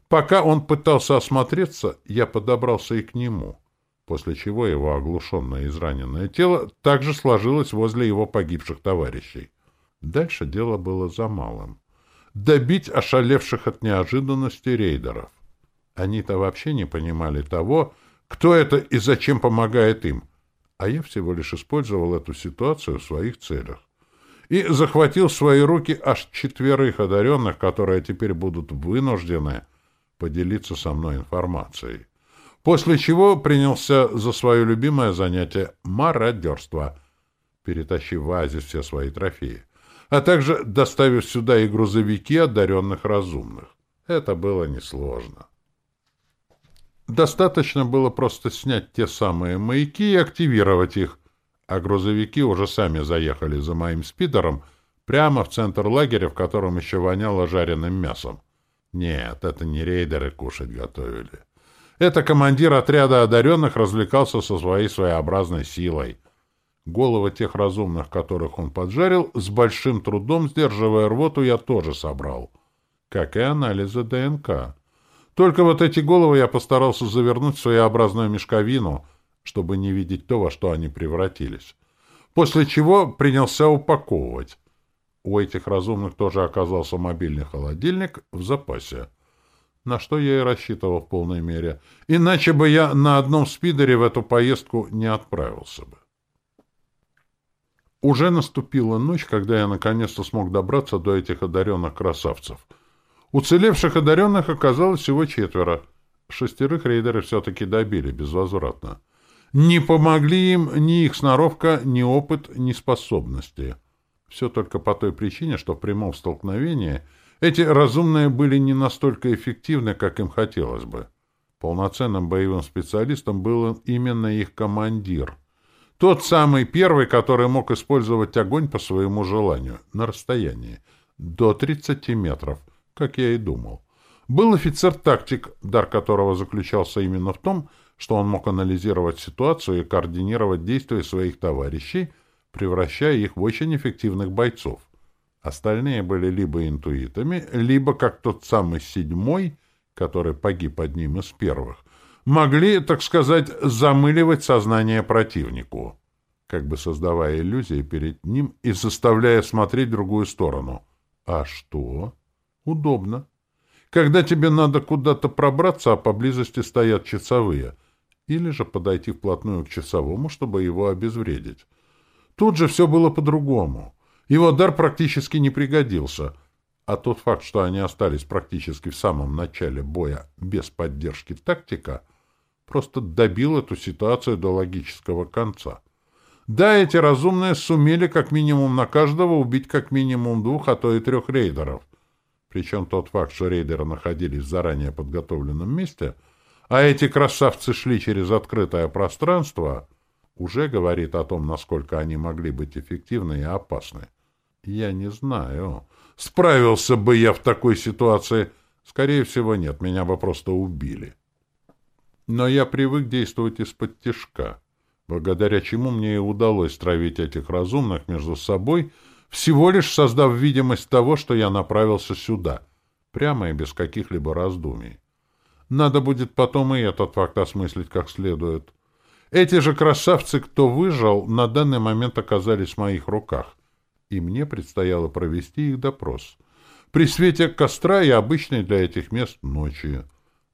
Пока он пытался осмотреться, я подобрался и к нему, после чего его оглушенное израненное тело также сложилось возле его погибших товарищей. Дальше дело было за малым. Добить ошалевших от неожиданности рейдеров. Они-то вообще не понимали того, кто это и зачем помогает им? А я всего лишь использовал эту ситуацию в своих целях. И захватил в свои руки аж четверых одаренных, которые теперь будут вынуждены поделиться со мной информацией. После чего принялся за свое любимое занятие — мародерство, перетащив в оазис все свои трофеи, а также доставив сюда и грузовики одаренных разумных. Это было несложно. Достаточно было просто снять те самые маяки и активировать их, а грузовики уже сами заехали за моим спидером прямо в центр лагеря, в котором еще воняло жареным мясом. Нет, это не рейдеры кушать готовили. Это командир отряда одаренных развлекался со своей своеобразной силой. Головы тех разумных, которых он поджарил, с большим трудом, сдерживая рвоту, я тоже собрал. Как и анализы ДНК. Только вот эти головы я постарался завернуть в своеобразную мешковину, чтобы не видеть то, во что они превратились. После чего принялся упаковывать. У этих разумных тоже оказался мобильный холодильник в запасе. На что я и рассчитывал в полной мере. Иначе бы я на одном спидере в эту поездку не отправился бы. Уже наступила ночь, когда я наконец-то смог добраться до этих одаренных красавцев — Уцелевших одаренных оказалось всего четверо. Шестерых рейдеры все-таки добили безвозвратно. Не помогли им ни их сноровка, ни опыт, ни способности. Все только по той причине, что в прямом столкновении эти разумные были не настолько эффективны, как им хотелось бы. Полноценным боевым специалистом был именно их командир. Тот самый первый, который мог использовать огонь по своему желанию, на расстоянии, до 30 метров — как я и думал. Был офицер-тактик, дар которого заключался именно в том, что он мог анализировать ситуацию и координировать действия своих товарищей, превращая их в очень эффективных бойцов. Остальные были либо интуитами, либо, как тот самый седьмой, который погиб одним из первых, могли, так сказать, замыливать сознание противнику, как бы создавая иллюзии перед ним и заставляя смотреть в другую сторону. А что? Удобно. Когда тебе надо куда-то пробраться, а поблизости стоят часовые. Или же подойти вплотную к часовому, чтобы его обезвредить. Тут же все было по-другому. Его дар практически не пригодился. А тот факт, что они остались практически в самом начале боя без поддержки тактика, просто добил эту ситуацию до логического конца. Да, эти разумные сумели как минимум на каждого убить как минимум двух, а то и трех рейдеров — причем тот факт, что рейдеры находились в заранее подготовленном месте, а эти красавцы шли через открытое пространство, уже говорит о том, насколько они могли быть эффективны и опасны. Я не знаю. Справился бы я в такой ситуации? Скорее всего, нет, меня бы просто убили. Но я привык действовать из-под тяжка, благодаря чему мне и удалось травить этих разумных между собой — всего лишь создав видимость того, что я направился сюда, прямо и без каких-либо раздумий. Надо будет потом и этот факт осмыслить как следует. Эти же красавцы, кто выжил, на данный момент оказались в моих руках, и мне предстояло провести их допрос. При свете костра и обычной для этих мест ночи.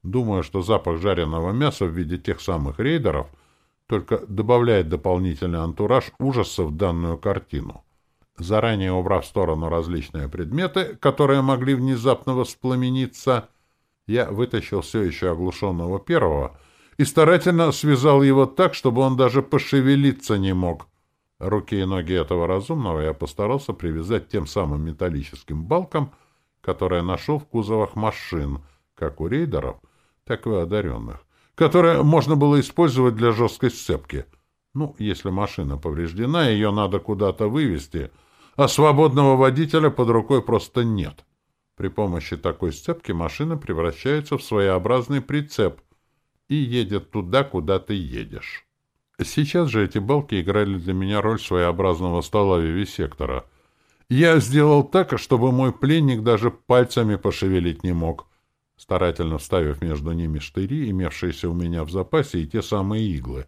Думаю, что запах жареного мяса в виде тех самых рейдеров только добавляет дополнительный антураж ужаса в данную картину. Заранее убрав в сторону различные предметы, которые могли внезапно воспламениться, я вытащил все еще оглушенного первого и старательно связал его так, чтобы он даже пошевелиться не мог. Руки и ноги этого разумного я постарался привязать тем самым металлическим балкам, которые нашел в кузовах машин, как у рейдеров, так и одаренных, которые можно было использовать для жесткой сцепки. Ну, если машина повреждена, ее надо куда-то вывести, а свободного водителя под рукой просто нет. При помощи такой сцепки машина превращается в своеобразный прицеп и едет туда, куда ты едешь. Сейчас же эти балки играли для меня роль своеобразного стола вивисектора. Я сделал так, чтобы мой пленник даже пальцами пошевелить не мог, старательно вставив между ними штыри, имевшиеся у меня в запасе, и те самые иглы.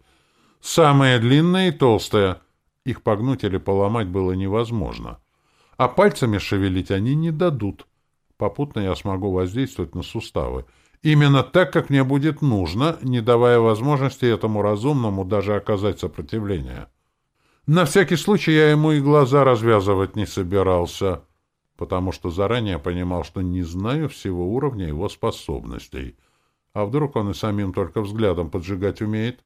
Самые длинные и толстые. Их погнуть или поломать было невозможно. А пальцами шевелить они не дадут. Попутно я смогу воздействовать на суставы. Именно так, как мне будет нужно, не давая возможности этому разумному даже оказать сопротивление. На всякий случай я ему и глаза развязывать не собирался, потому что заранее понимал, что не знаю всего уровня его способностей. А вдруг он и самим только взглядом поджигать умеет?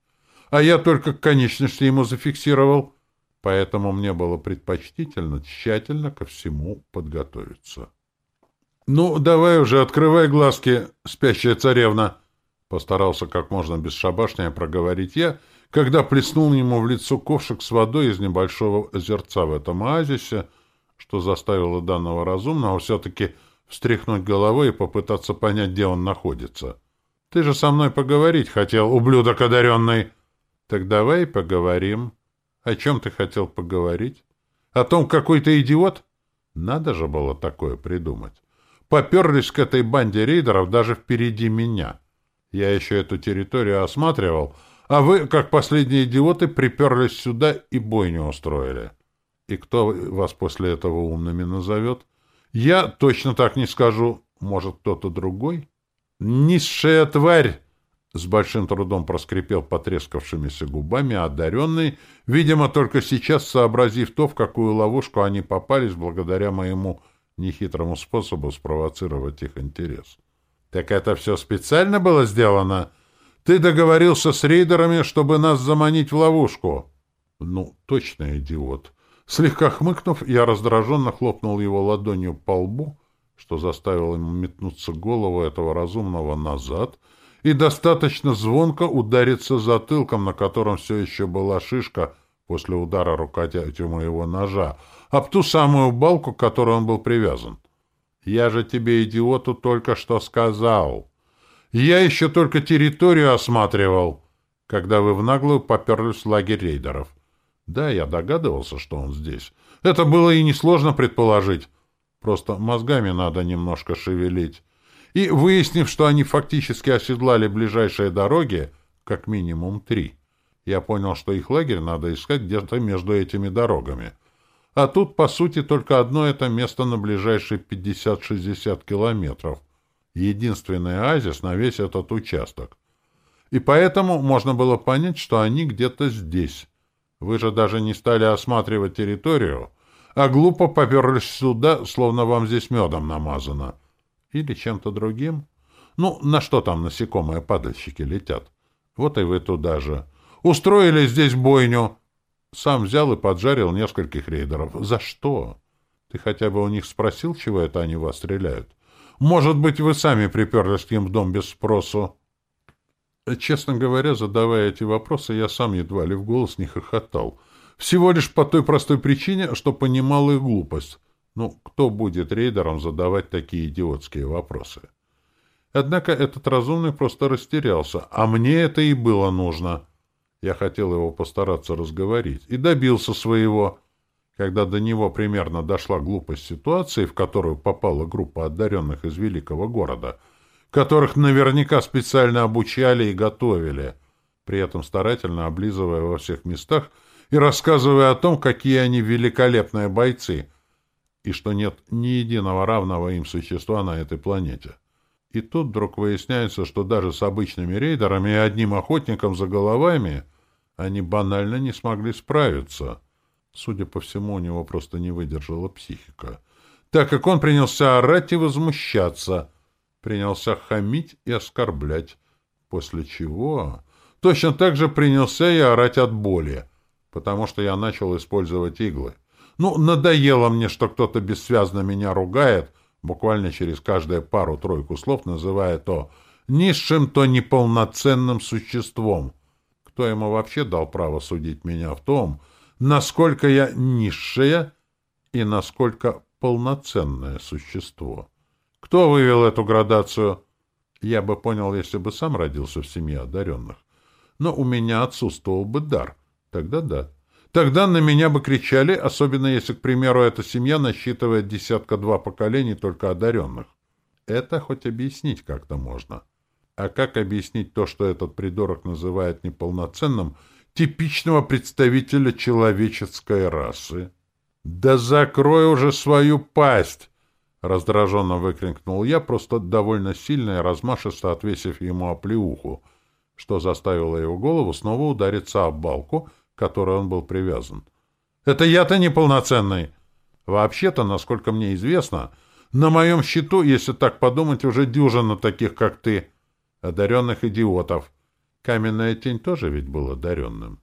А я только конечности ему зафиксировал. Поэтому мне было предпочтительно тщательно ко всему подготовиться. «Ну, давай уже, открывай глазки, спящая царевна!» Постарался как можно бесшабашнее проговорить я, когда плеснул ему в лицо ковшик с водой из небольшого озерца в этом оазисе, что заставило данного разумного все-таки встряхнуть головой и попытаться понять, где он находится. «Ты же со мной поговорить хотел, ублюдок одаренный!» «Так давай поговорим. О чем ты хотел поговорить? О том, какой ты идиот? Надо же было такое придумать поперлись к этой банде рейдеров даже впереди меня. Я еще эту территорию осматривал, а вы, как последние идиоты, приперлись сюда и бойню устроили. И кто вас после этого умными назовет? Я точно так не скажу. Может, кто-то другой? Низшая тварь! С большим трудом проскрипел потрескавшимися губами, одаренный, видимо, только сейчас сообразив то, в какую ловушку они попались благодаря моему нехитрому способу спровоцировать их интерес. «Так это все специально было сделано? Ты договорился с рейдерами, чтобы нас заманить в ловушку?» «Ну, точно идиот». Слегка хмыкнув, я раздраженно хлопнул его ладонью по лбу, что заставило ему метнуться голову этого разумного назад и достаточно звонко удариться затылком, на котором все еще была шишка после удара рукоятью моего ножа, об ту самую балку, к которой он был привязан. Я же тебе, идиоту, только что сказал. Я еще только территорию осматривал, когда вы в наглую поперлись в лагерь рейдеров. Да, я догадывался, что он здесь. Это было и несложно предположить. Просто мозгами надо немножко шевелить. И, выяснив, что они фактически оседлали ближайшие дороги, как минимум три, я понял, что их лагерь надо искать где-то между этими дорогами — а тут, по сути, только одно это место на ближайшие 50-60 километров. Единственный оазис на весь этот участок. И поэтому можно было понять, что они где-то здесь. Вы же даже не стали осматривать территорию, а глупо поперлись сюда, словно вам здесь медом намазано. Или чем-то другим. Ну, на что там насекомые-падальщики летят? Вот и вы туда же. Устроили здесь бойню, сам взял и поджарил нескольких рейдеров. За что? Ты хотя бы у них спросил, чего это они вас стреляют? Может быть, вы сами приперлись к ним в дом без спросу? Честно говоря, задавая эти вопросы, я сам едва ли в голос не хохотал. Всего лишь по той простой причине, что понимал их глупость. Ну, кто будет рейдерам задавать такие идиотские вопросы? Однако этот разумный просто растерялся, а мне это и было нужно. Я хотел его постараться разговорить и добился своего. Когда до него примерно дошла глупость ситуации, в которую попала группа одаренных из великого города, которых наверняка специально обучали и готовили, при этом старательно облизывая во всех местах и рассказывая о том, какие они великолепные бойцы, и что нет ни единого равного им существа на этой планете. И тут вдруг выясняется, что даже с обычными рейдерами и одним охотником за головами они банально не смогли справиться. Судя по всему, у него просто не выдержала психика. Так как он принялся орать и возмущаться, принялся хамить и оскорблять, после чего точно так же принялся и орать от боли, потому что я начал использовать иглы. Ну, надоело мне, что кто-то бессвязно меня ругает, буквально через каждые пару-тройку слов называя то низшим, то неполноценным существом. Кто ему вообще дал право судить меня в том, насколько я низшее и насколько полноценное существо? Кто вывел эту градацию? Я бы понял, если бы сам родился в семье одаренных. Но у меня отсутствовал бы дар. Тогда да. Тогда на меня бы кричали, особенно если, к примеру, эта семья насчитывает десятка-два поколений только одаренных. Это хоть объяснить как-то можно. А как объяснить то, что этот придурок называет неполноценным, типичного представителя человеческой расы? «Да закрой уже свою пасть!» — раздраженно выкрикнул я, просто довольно сильно и размашисто отвесив ему оплеуху, что заставило его голову снова удариться об балку, к которой он был привязан. «Это я-то неполноценный!» «Вообще-то, насколько мне известно, на моем счету, если так подумать, уже дюжина таких, как ты, одаренных идиотов. Каменная тень тоже ведь был одаренным.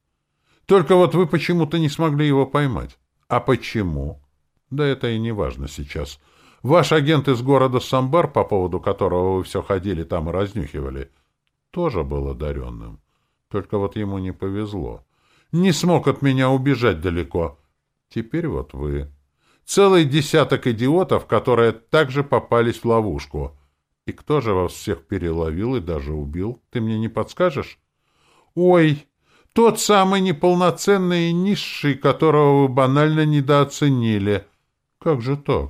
Только вот вы почему-то не смогли его поймать. А почему? Да это и не важно сейчас. Ваш агент из города Самбар, по поводу которого вы все ходили там и разнюхивали, тоже был одаренным. Только вот ему не повезло. Не смог от меня убежать далеко. Теперь вот вы. Целый десяток идиотов, которые также попались в ловушку. И кто же вас всех переловил и даже убил? Ты мне не подскажешь? Ой, тот самый неполноценный и низший, которого вы банально недооценили. Как же так?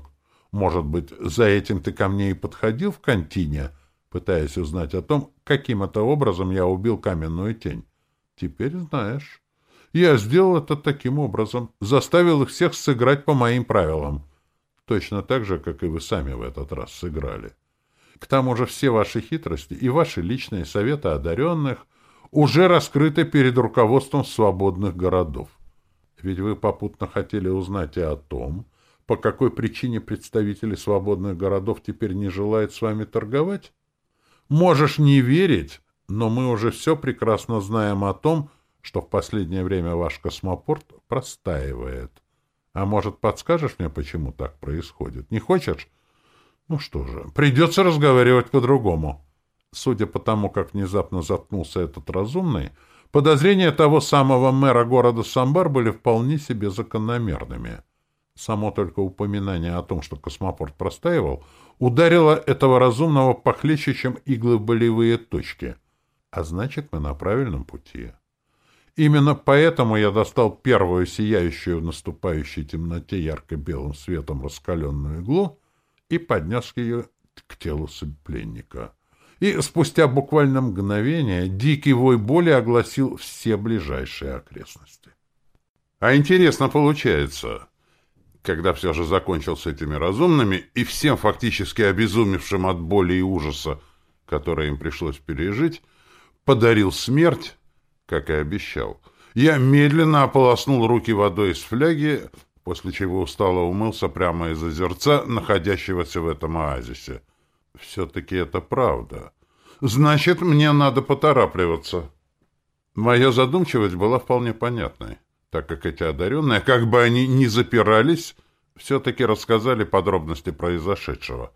Может быть, за этим ты ко мне и подходил в контине, пытаясь узнать о том, каким это образом я убил каменную тень? Теперь знаешь. Я сделал это таким образом, заставил их всех сыграть по моим правилам. Точно так же, как и вы сами в этот раз сыграли. К тому же все ваши хитрости и ваши личные советы одаренных уже раскрыты перед руководством свободных городов. Ведь вы попутно хотели узнать и о том, по какой причине представители свободных городов теперь не желают с вами торговать? Можешь не верить, но мы уже все прекрасно знаем о том, что в последнее время ваш космопорт простаивает. А может, подскажешь мне, почему так происходит? Не хочешь? Ну что же, придется разговаривать по-другому. Судя по тому, как внезапно заткнулся этот разумный, подозрения того самого мэра города Самбар были вполне себе закономерными. Само только упоминание о том, что космопорт простаивал, ударило этого разумного похлеще, чем иглы в болевые точки. А значит, мы на правильном пути. Именно поэтому я достал первую сияющую в наступающей темноте ярко-белым светом раскаленную иглу и поднес ее к телу пленника. И спустя буквально мгновение дикий вой боли огласил все ближайшие окрестности. А интересно получается, когда все же закончил с этими разумными и всем фактически обезумевшим от боли и ужаса, которые им пришлось пережить, подарил смерть, как и обещал. Я медленно ополоснул руки водой из фляги, после чего устало умылся прямо из озерца, находящегося в этом оазисе. Все-таки это правда. Значит, мне надо поторапливаться. Моя задумчивость была вполне понятной, так как эти одаренные, как бы они ни запирались, все-таки рассказали подробности произошедшего.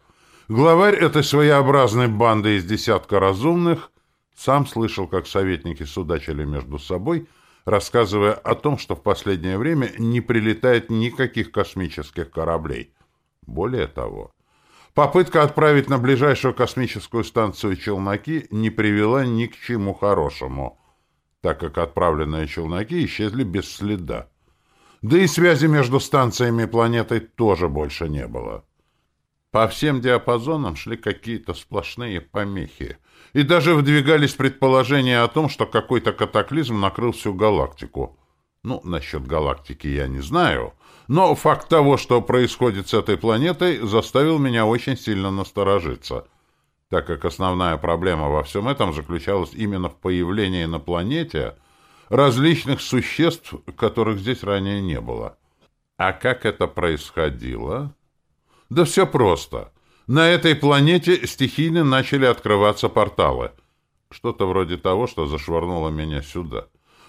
Главарь этой своеобразной банды из десятка разумных сам слышал, как советники судачили между собой, рассказывая о том, что в последнее время не прилетает никаких космических кораблей. Более того, попытка отправить на ближайшую космическую станцию челноки не привела ни к чему хорошему, так как отправленные челноки исчезли без следа. Да и связи между станциями и планетой тоже больше не было. По всем диапазонам шли какие-то сплошные помехи — и даже выдвигались предположения о том, что какой-то катаклизм накрыл всю галактику. Ну, насчет галактики я не знаю, но факт того, что происходит с этой планетой, заставил меня очень сильно насторожиться, так как основная проблема во всем этом заключалась именно в появлении на планете различных существ, которых здесь ранее не было. А как это происходило? Да все просто. На этой планете стихийно начали открываться порталы. Что-то вроде того, что зашвырнуло меня сюда.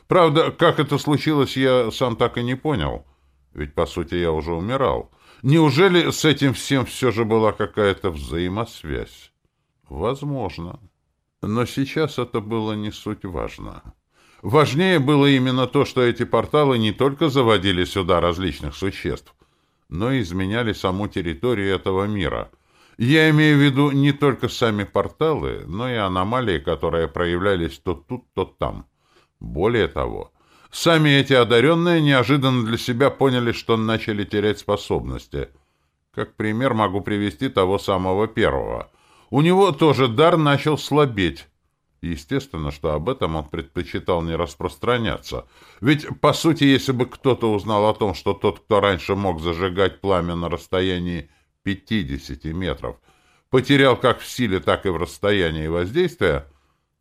Правда, как это случилось, я сам так и не понял. Ведь, по сути, я уже умирал. Неужели с этим всем все же была какая-то взаимосвязь? Возможно. Но сейчас это было не суть важно. Важнее было именно то, что эти порталы не только заводили сюда различных существ, но и изменяли саму территорию этого мира. Я имею в виду не только сами порталы, но и аномалии, которые проявлялись то тут, то там. Более того, сами эти одаренные неожиданно для себя поняли, что начали терять способности. Как пример могу привести того самого первого. У него тоже дар начал слабеть. Естественно, что об этом он предпочитал не распространяться. Ведь, по сути, если бы кто-то узнал о том, что тот, кто раньше мог зажигать пламя на расстоянии 50 метров, потерял как в силе, так и в расстоянии воздействия,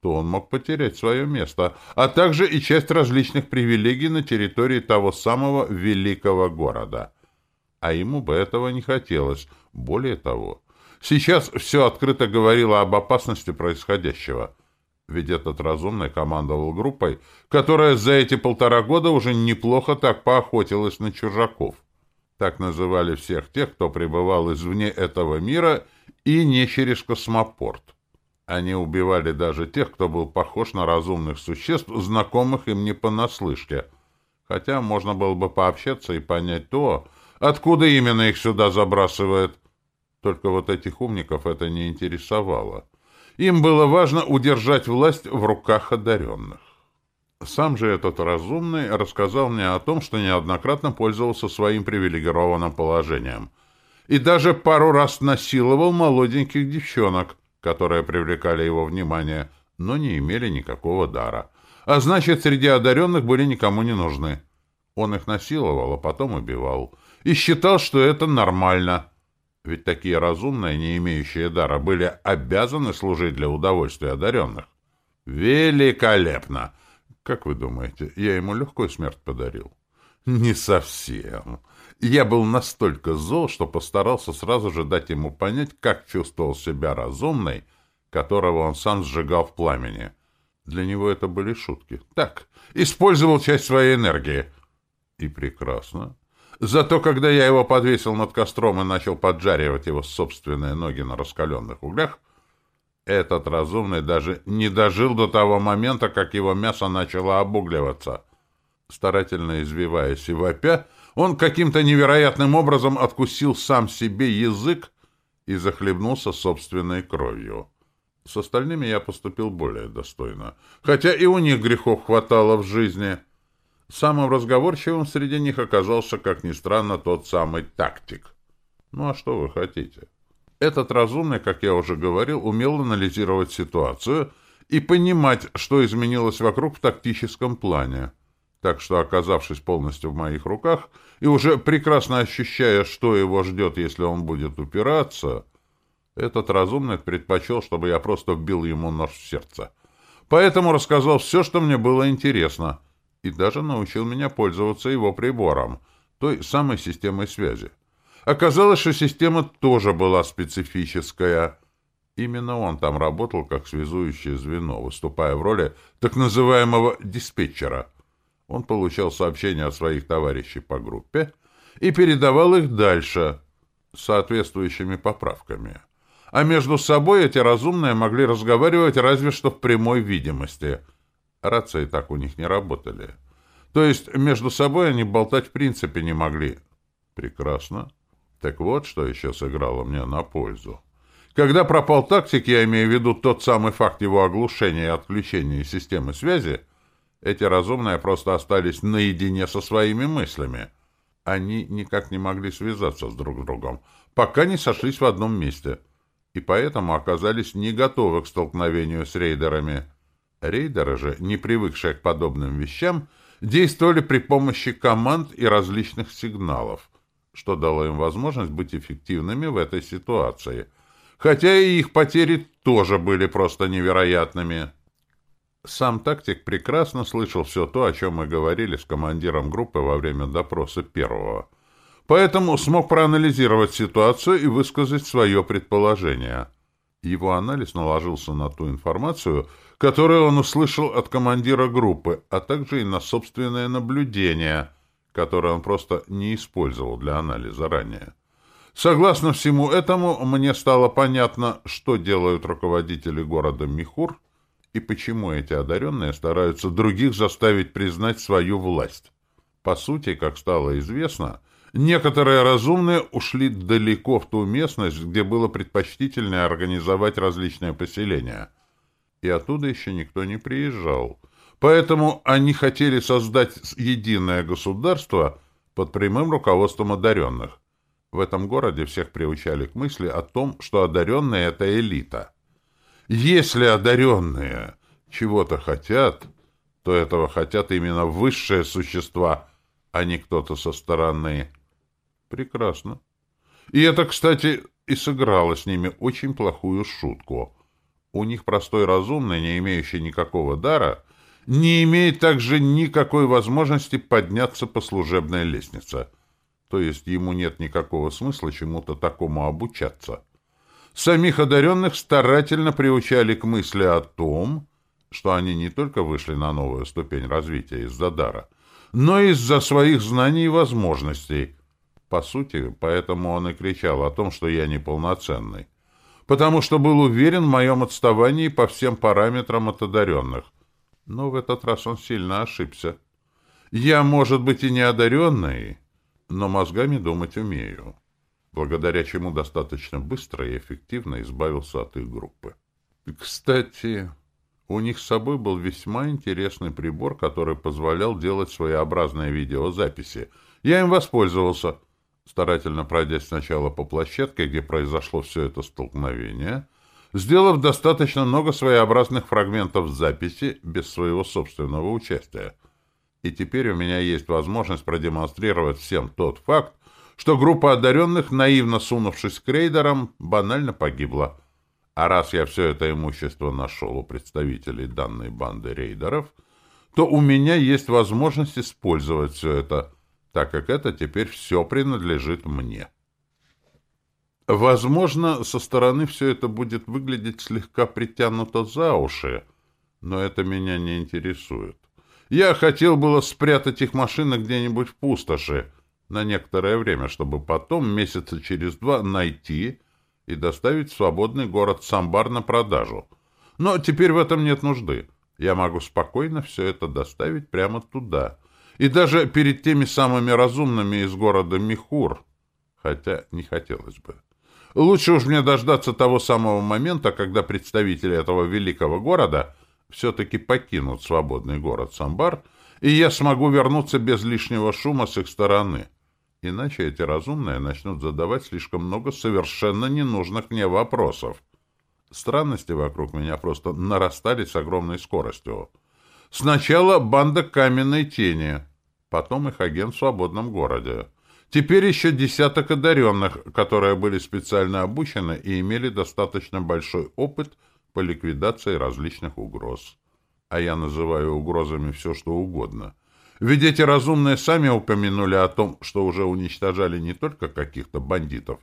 то он мог потерять свое место, а также и часть различных привилегий на территории того самого великого города. А ему бы этого не хотелось. Более того, сейчас все открыто говорило об опасности происходящего. Ведь этот разумный командовал группой, которая за эти полтора года уже неплохо так поохотилась на чужаков. Так называли всех тех, кто пребывал извне этого мира и не через космопорт. Они убивали даже тех, кто был похож на разумных существ, знакомых им не понаслышке. Хотя можно было бы пообщаться и понять то, откуда именно их сюда забрасывает. Только вот этих умников это не интересовало. Им было важно удержать власть в руках одаренных. Сам же этот разумный рассказал мне о том, что неоднократно пользовался своим привилегированным положением. И даже пару раз насиловал молоденьких девчонок, которые привлекали его внимание, но не имели никакого дара. А значит, среди одаренных были никому не нужны. Он их насиловал, а потом убивал. И считал, что это нормально. Ведь такие разумные, не имеющие дара, были обязаны служить для удовольствия одаренных. Великолепно! Как вы думаете, я ему легкую смерть подарил? Не совсем. Я был настолько зол, что постарался сразу же дать ему понять, как чувствовал себя разумный, которого он сам сжигал в пламени. Для него это были шутки. Так, использовал часть своей энергии. И прекрасно. Зато когда я его подвесил над костром и начал поджаривать его собственные ноги на раскаленных углях, этот разумный даже не дожил до того момента, как его мясо начало обугливаться. Старательно извиваясь и вопя, он каким-то невероятным образом откусил сам себе язык и захлебнулся собственной кровью. С остальными я поступил более достойно, хотя и у них грехов хватало в жизни. Самым разговорчивым среди них оказался, как ни странно, тот самый тактик. Ну а что вы хотите? Этот разумный, как я уже говорил, умел анализировать ситуацию и понимать, что изменилось вокруг в тактическом плане. Так что, оказавшись полностью в моих руках и уже прекрасно ощущая, что его ждет, если он будет упираться, этот разумный предпочел, чтобы я просто вбил ему нож в сердце. Поэтому рассказал все, что мне было интересно, и даже научил меня пользоваться его прибором, той самой системой связи. Оказалось, что система тоже была специфическая. Именно он там работал как связующее звено, выступая в роли так называемого диспетчера — он получал сообщения от своих товарищей по группе и передавал их дальше с соответствующими поправками. А между собой эти разумные могли разговаривать разве что в прямой видимости. Рации так у них не работали. То есть между собой они болтать в принципе не могли. Прекрасно. Так вот, что еще сыграло мне на пользу. Когда пропал тактик, я имею в виду тот самый факт его оглушения и отключения системы связи, эти разумные просто остались наедине со своими мыслями. Они никак не могли связаться с друг другом, пока не сошлись в одном месте, и поэтому оказались не готовы к столкновению с рейдерами. Рейдеры же, не привыкшие к подобным вещам, действовали при помощи команд и различных сигналов, что дало им возможность быть эффективными в этой ситуации. Хотя и их потери тоже были просто невероятными. Сам тактик прекрасно слышал все то, о чем мы говорили с командиром группы во время допроса первого. Поэтому смог проанализировать ситуацию и высказать свое предположение. Его анализ наложился на ту информацию, которую он услышал от командира группы, а также и на собственное наблюдение, которое он просто не использовал для анализа ранее. Согласно всему этому, мне стало понятно, что делают руководители города Михур – и почему эти одаренные стараются других заставить признать свою власть. По сути, как стало известно, некоторые разумные ушли далеко в ту местность, где было предпочтительнее организовать различные поселения. И оттуда еще никто не приезжал. Поэтому они хотели создать единое государство под прямым руководством одаренных. В этом городе всех приучали к мысли о том, что одаренные — это элита. Если одаренные чего-то хотят, то этого хотят именно высшие существа, а не кто-то со стороны. Прекрасно. И это, кстати, и сыграло с ними очень плохую шутку. У них простой разумный, не имеющий никакого дара, не имеет также никакой возможности подняться по служебной лестнице. То есть ему нет никакого смысла чему-то такому обучаться. Самих одаренных старательно приучали к мысли о том, что они не только вышли на новую ступень развития из-за дара, но и из-за своих знаний и возможностей. По сути, поэтому он и кричал о том, что я неполноценный. Потому что был уверен в моем отставании по всем параметрам от одаренных. Но в этот раз он сильно ошибся. Я, может быть, и не одаренный, но мозгами думать умею, благодаря чему достаточно быстро и эффективно избавился от их группы. Кстати, у них с собой был весьма интересный прибор, который позволял делать своеобразные видеозаписи. Я им воспользовался, старательно пройдя сначала по площадке, где произошло все это столкновение, сделав достаточно много своеобразных фрагментов записи без своего собственного участия. И теперь у меня есть возможность продемонстрировать всем тот факт, что группа одаренных, наивно сунувшись к рейдерам, банально погибла. А раз я все это имущество нашел у представителей данной банды рейдеров, то у меня есть возможность использовать все это, так как это теперь все принадлежит мне. Возможно, со стороны все это будет выглядеть слегка притянуто за уши, но это меня не интересует. Я хотел было спрятать их машины где-нибудь в пустоши на некоторое время, чтобы потом, месяца через два, найти и доставить в свободный город Самбар на продажу. Но теперь в этом нет нужды. Я могу спокойно все это доставить прямо туда. И даже перед теми самыми разумными из города Михур. Хотя не хотелось бы. Лучше уж мне дождаться того самого момента, когда представители этого великого города все-таки покинут свободный город Самбар, и я смогу вернуться без лишнего шума с их стороны. Иначе эти разумные начнут задавать слишком много совершенно ненужных мне вопросов. Странности вокруг меня просто нарастали с огромной скоростью. Сначала банда каменной тени, потом их агент в свободном городе. Теперь еще десяток одаренных, которые были специально обучены и имели достаточно большой опыт по ликвидации различных угроз. А я называю угрозами все, что угодно. Ведь эти разумные сами упомянули о том, что уже уничтожали не только каких-то бандитов,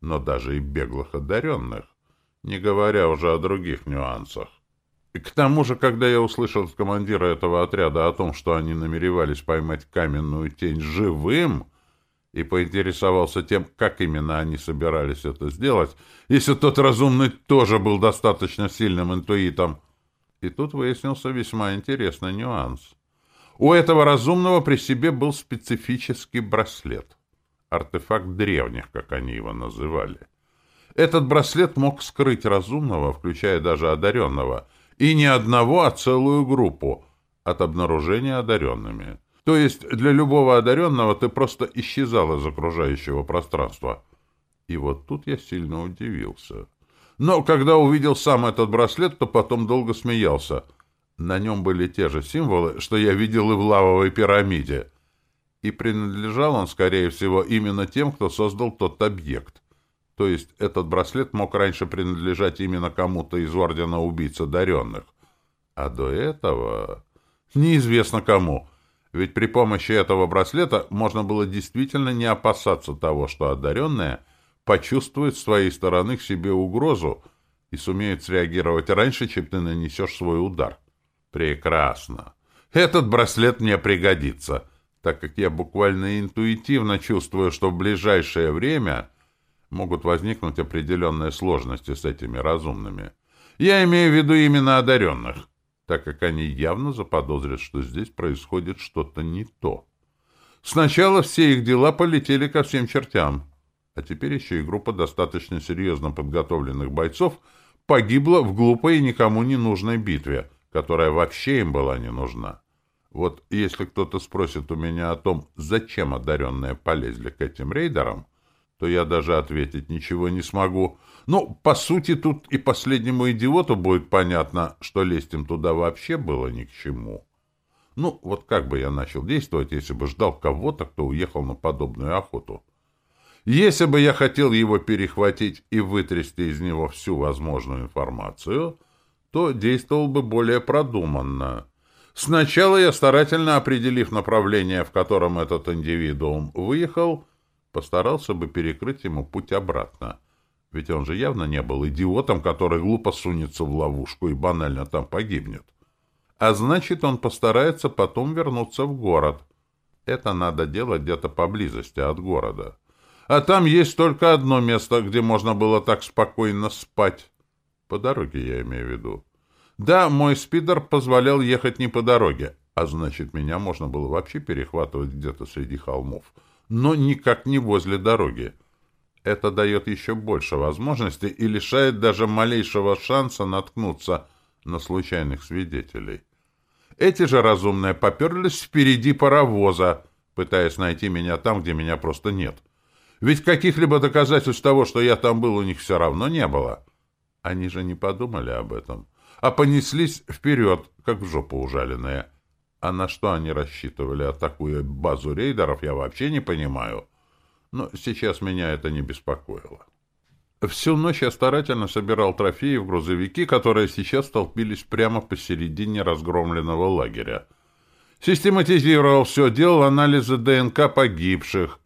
но даже и беглых одаренных, не говоря уже о других нюансах. И к тому же, когда я услышал от командира этого отряда о том, что они намеревались поймать каменную тень живым, и поинтересовался тем, как именно они собирались это сделать, если тот разумный тоже был достаточно сильным интуитом. И тут выяснился весьма интересный нюанс. У этого разумного при себе был специфический браслет. Артефакт древних, как они его называли. Этот браслет мог скрыть разумного, включая даже одаренного, и не одного, а целую группу, от обнаружения одаренными. То есть для любого одаренного ты просто исчезал из окружающего пространства. И вот тут я сильно удивился. Но когда увидел сам этот браслет, то потом долго смеялся — на нем были те же символы, что я видел и в лавовой пирамиде. И принадлежал он, скорее всего, именно тем, кто создал тот объект. То есть этот браслет мог раньше принадлежать именно кому-то из Ордена Убийц Одаренных. А до этого... Неизвестно кому. Ведь при помощи этого браслета можно было действительно не опасаться того, что одаренные почувствуют с своей стороны к себе угрозу и сумеют среагировать раньше, чем ты нанесешь свой удар. Прекрасно. Этот браслет мне пригодится, так как я буквально интуитивно чувствую, что в ближайшее время могут возникнуть определенные сложности с этими разумными. Я имею в виду именно одаренных. Так как они явно заподозрят, что здесь происходит что-то не то. Сначала все их дела полетели ко всем чертям, а теперь еще и группа достаточно серьезно подготовленных бойцов погибла в глупой и никому не нужной битве, которая вообще им была не нужна. Вот если кто-то спросит у меня о том, зачем одаренные полезли к этим рейдерам, то я даже ответить ничего не смогу. Ну, по сути, тут и последнему идиоту будет понятно, что лезть им туда вообще было ни к чему. Ну, вот как бы я начал действовать, если бы ждал кого-то, кто уехал на подобную охоту? Если бы я хотел его перехватить и вытрясти из него всю возможную информацию, то действовал бы более продуманно. Сначала я, старательно определив направление, в котором этот индивидуум выехал, постарался бы перекрыть ему путь обратно. Ведь он же явно не был идиотом, который глупо сунется в ловушку и банально там погибнет. А значит, он постарается потом вернуться в город. Это надо делать где-то поблизости от города. А там есть только одно место, где можно было так спокойно спать. По дороге я имею в виду. Да, мой спидер позволял ехать не по дороге, а значит, меня можно было вообще перехватывать где-то среди холмов, но никак не возле дороги. Это дает еще больше возможностей и лишает даже малейшего шанса наткнуться на случайных свидетелей. Эти же разумные поперлись впереди паровоза, пытаясь найти меня там, где меня просто нет. Ведь каких-либо доказательств того, что я там был, у них все равно не было. Они же не подумали об этом, а понеслись вперед, как в жопу ужаленные. А на что они рассчитывали, атакуя базу рейдеров, я вообще не понимаю. Но сейчас меня это не беспокоило. Всю ночь я старательно собирал трофеи в грузовики, которые сейчас столпились прямо посередине разгромленного лагеря. Систематизировал все, делал анализы ДНК погибших.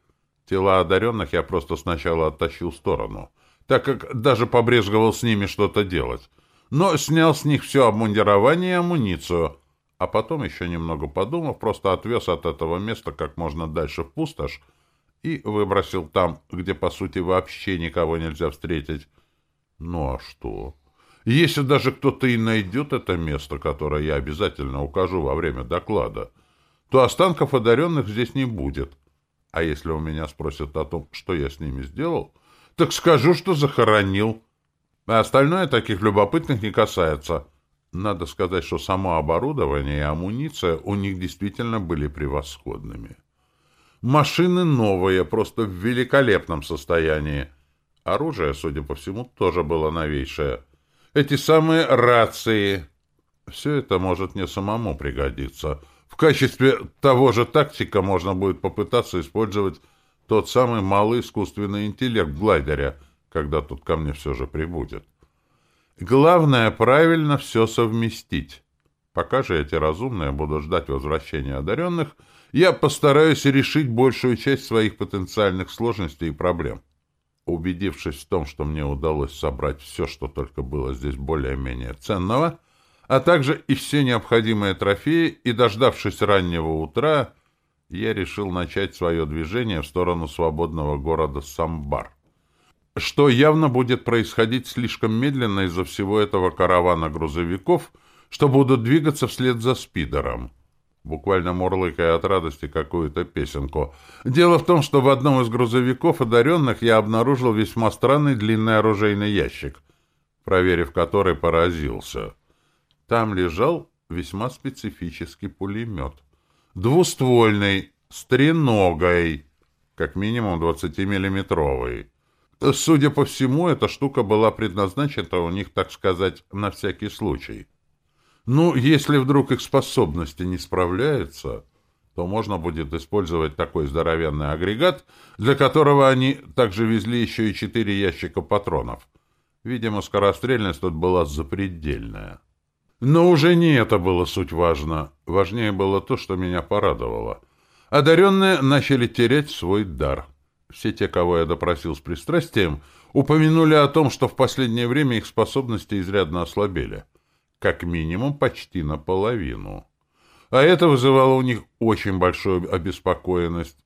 Тела одаренных я просто сначала оттащил в сторону, так как даже побрезговал с ними что-то делать. Но снял с них все обмундирование и амуницию, а потом, еще немного подумав, просто отвез от этого места как можно дальше в пустошь, и выбросил там, где, по сути, вообще никого нельзя встретить. Ну а что? Если даже кто-то и найдет это место, которое я обязательно укажу во время доклада, то останков одаренных здесь не будет. А если у меня спросят о том, что я с ними сделал, так скажу, что захоронил. А остальное таких любопытных не касается. Надо сказать, что само оборудование и амуниция у них действительно были превосходными. Машины новые, просто в великолепном состоянии. Оружие, судя по всему, тоже было новейшее. Эти самые рации. Все это может мне самому пригодиться. В качестве того же тактика можно будет попытаться использовать тот самый малый искусственный интеллект глайдеря, когда тут ко мне все же прибудет. Главное правильно все совместить. Пока же эти разумные будут ждать возвращения одаренных — я постараюсь решить большую часть своих потенциальных сложностей и проблем. Убедившись в том, что мне удалось собрать все, что только было здесь более-менее ценного, а также и все необходимые трофеи, и дождавшись раннего утра, я решил начать свое движение в сторону свободного города Самбар. Что явно будет происходить слишком медленно из-за всего этого каравана грузовиков, что будут двигаться вслед за спидером буквально мурлыкая от радости какую-то песенку. Дело в том, что в одном из грузовиков одаренных я обнаружил весьма странный длинный оружейный ящик, проверив который, поразился. Там лежал весьма специфический пулемет. Двуствольный, с треногой, как минимум 20-миллиметровый. Судя по всему, эта штука была предназначена у них, так сказать, на всякий случай. Ну, если вдруг их способности не справляются, то можно будет использовать такой здоровенный агрегат, для которого они также везли еще и четыре ящика патронов. Видимо, скорострельность тут была запредельная. Но уже не это было суть важно. Важнее было то, что меня порадовало. Одаренные начали терять свой дар. Все те, кого я допросил с пристрастием, упомянули о том, что в последнее время их способности изрядно ослабели как минимум почти наполовину. А это вызывало у них очень большую обеспокоенность,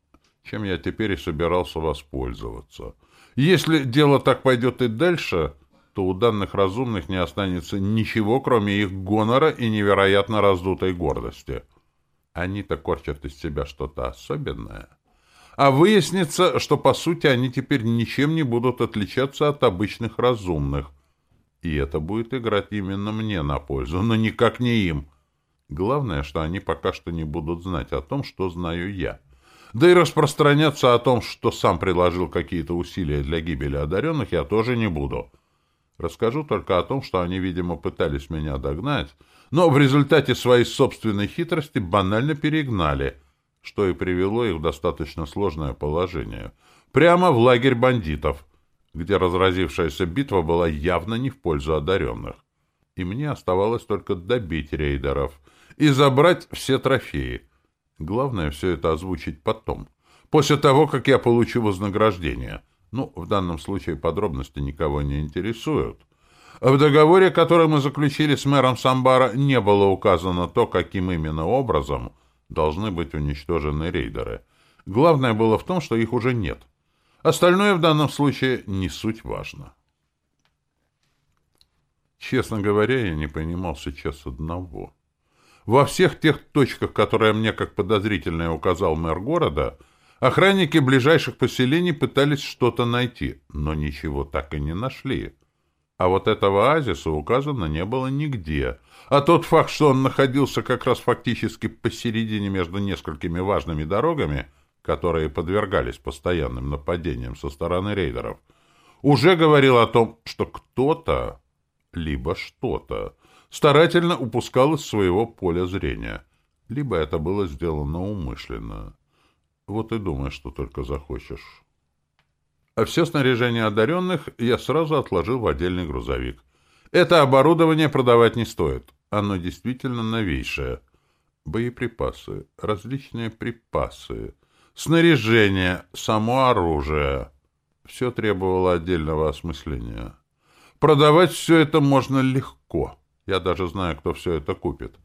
чем я теперь и собирался воспользоваться. Если дело так пойдет и дальше, то у данных разумных не останется ничего, кроме их гонора и невероятно раздутой гордости. Они-то корчат из себя что-то особенное. А выяснится, что по сути они теперь ничем не будут отличаться от обычных разумных. И это будет играть именно мне на пользу, но никак не им. Главное, что они пока что не будут знать о том, что знаю я. Да и распространяться о том, что сам приложил какие-то усилия для гибели одаренных, я тоже не буду. Расскажу только о том, что они, видимо, пытались меня догнать, но в результате своей собственной хитрости банально перегнали, что и привело их в достаточно сложное положение. Прямо в лагерь бандитов, где разразившаяся битва была явно не в пользу одаренных. И мне оставалось только добить рейдеров и забрать все трофеи. Главное все это озвучить потом, после того, как я получу вознаграждение — ну, в данном случае подробности никого не интересуют. В договоре, который мы заключили с мэром Самбара, не было указано то, каким именно образом должны быть уничтожены рейдеры. Главное было в том, что их уже нет. Остальное в данном случае не суть важно. Честно говоря, я не понимал сейчас одного. Во всех тех точках, которые мне как подозрительное указал мэр города, Охранники ближайших поселений пытались что-то найти, но ничего так и не нашли. А вот этого оазиса указано не было нигде. А тот факт, что он находился как раз фактически посередине между несколькими важными дорогами, которые подвергались постоянным нападениям со стороны рейдеров, уже говорил о том, что кто-то, либо что-то, старательно упускал из своего поля зрения, либо это было сделано умышленно. Вот и думай, что только захочешь. А все снаряжение одаренных я сразу отложил в отдельный грузовик. Это оборудование продавать не стоит. Оно действительно новейшее. Боеприпасы, различные припасы, снаряжение, само оружие. Все требовало отдельного осмысления. Продавать все это можно легко. Я даже знаю, кто все это купит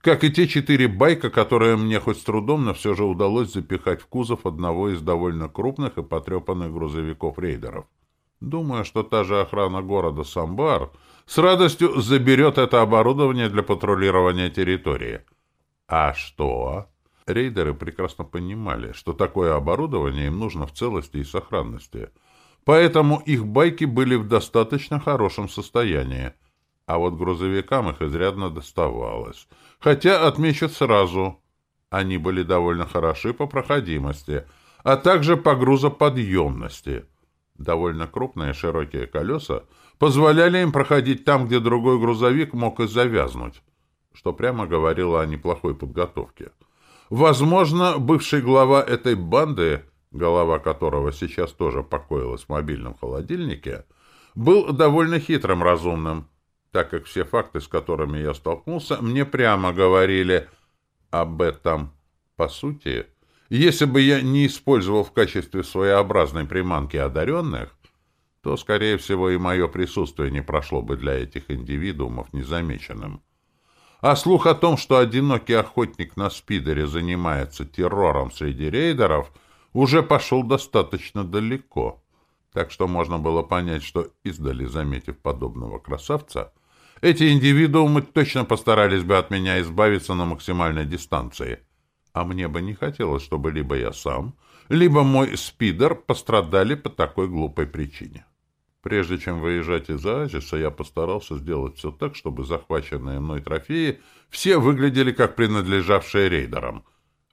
как и те четыре байка, которые мне хоть с трудом, но все же удалось запихать в кузов одного из довольно крупных и потрепанных грузовиков-рейдеров. Думаю, что та же охрана города Самбар с радостью заберет это оборудование для патрулирования территории. А что? Рейдеры прекрасно понимали, что такое оборудование им нужно в целости и сохранности. Поэтому их байки были в достаточно хорошем состоянии. А вот грузовикам их изрядно доставалось — Хотя, отмечу сразу, они были довольно хороши по проходимости, а также по грузоподъемности. Довольно крупные широкие колеса позволяли им проходить там, где другой грузовик мог и завязнуть, что прямо говорило о неплохой подготовке. Возможно, бывший глава этой банды, голова которого сейчас тоже покоилась в мобильном холодильнике, был довольно хитрым разумным, так как все факты, с которыми я столкнулся, мне прямо говорили об этом. По сути, если бы я не использовал в качестве своеобразной приманки одаренных, то, скорее всего, и мое присутствие не прошло бы для этих индивидуумов незамеченным. А слух о том, что одинокий охотник на спидере занимается террором среди рейдеров, уже пошел достаточно далеко. Так что можно было понять, что, издали заметив подобного красавца, эти индивидуумы точно постарались бы от меня избавиться на максимальной дистанции. А мне бы не хотелось, чтобы либо я сам, либо мой спидер пострадали по такой глупой причине. Прежде чем выезжать из оазиса, я постарался сделать все так, чтобы захваченные мной трофеи все выглядели как принадлежавшие рейдерам.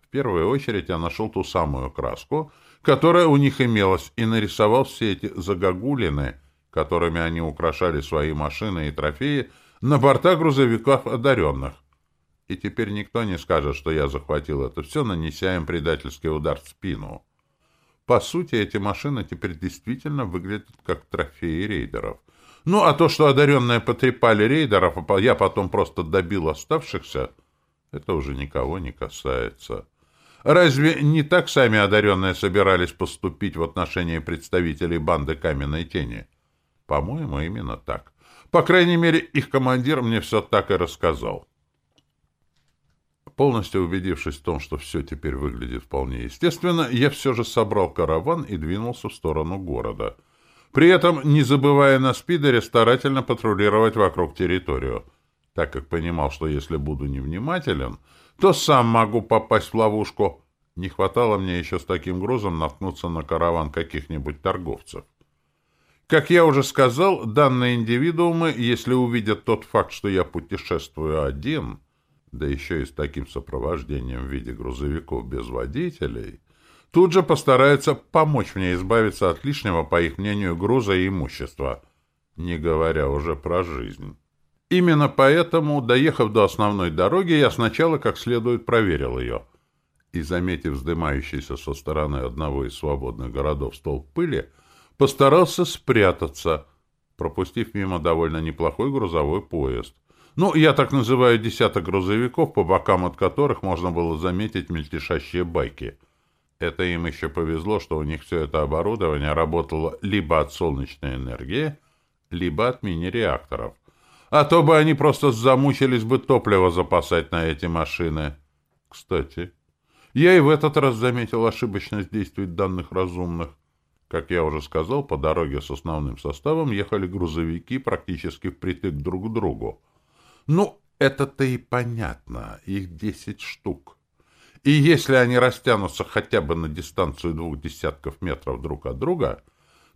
В первую очередь я нашел ту самую краску, которая у них имелась, и нарисовал все эти загогулины — которыми они украшали свои машины и трофеи, на борта грузовиков одаренных. И теперь никто не скажет, что я захватил это все, нанеся им предательский удар в спину. По сути, эти машины теперь действительно выглядят как трофеи рейдеров. Ну, а то, что одаренные потрепали рейдеров, а я потом просто добил оставшихся, это уже никого не касается. Разве не так сами одаренные собирались поступить в отношении представителей банды Каменной Тени? По-моему, именно так. По крайней мере, их командир мне все так и рассказал. Полностью убедившись в том, что все теперь выглядит вполне естественно, я все же собрал караван и двинулся в сторону города. при этом не забывая на спидере старательно патрулировать вокруг территорию, так как понимал, что если буду невнимателен, то сам могу попасть в ловушку. Не хватало мне еще с таким грузом наткнуться на караван каких-нибудь торговцев. Как я уже сказал, данные индивидуумы, если увидят тот факт, что я путешествую один, да еще и с таким сопровождением в виде грузовиков без водителей, тут же постараются помочь мне избавиться от лишнего, по их мнению, груза и имущества, не говоря уже про жизнь. Именно поэтому, доехав до основной дороги, я сначала как следует проверил ее. И, заметив вздымающийся со стороны одного из свободных городов столб пыли, постарался спрятаться, пропустив мимо довольно неплохой грузовой поезд. Ну, я так называю десяток грузовиков, по бокам от которых можно было заметить мельтешащие байки. Это им еще повезло, что у них все это оборудование работало либо от солнечной энергии, либо от мини-реакторов. А то бы они просто замучились бы топливо запасать на эти машины. Кстати, я и в этот раз заметил ошибочность действий данных разумных. Как я уже сказал, по дороге с основным составом ехали грузовики практически впритык друг к другу. Ну, это-то и понятно, их десять штук. И если они растянутся хотя бы на дистанцию двух десятков метров друг от друга,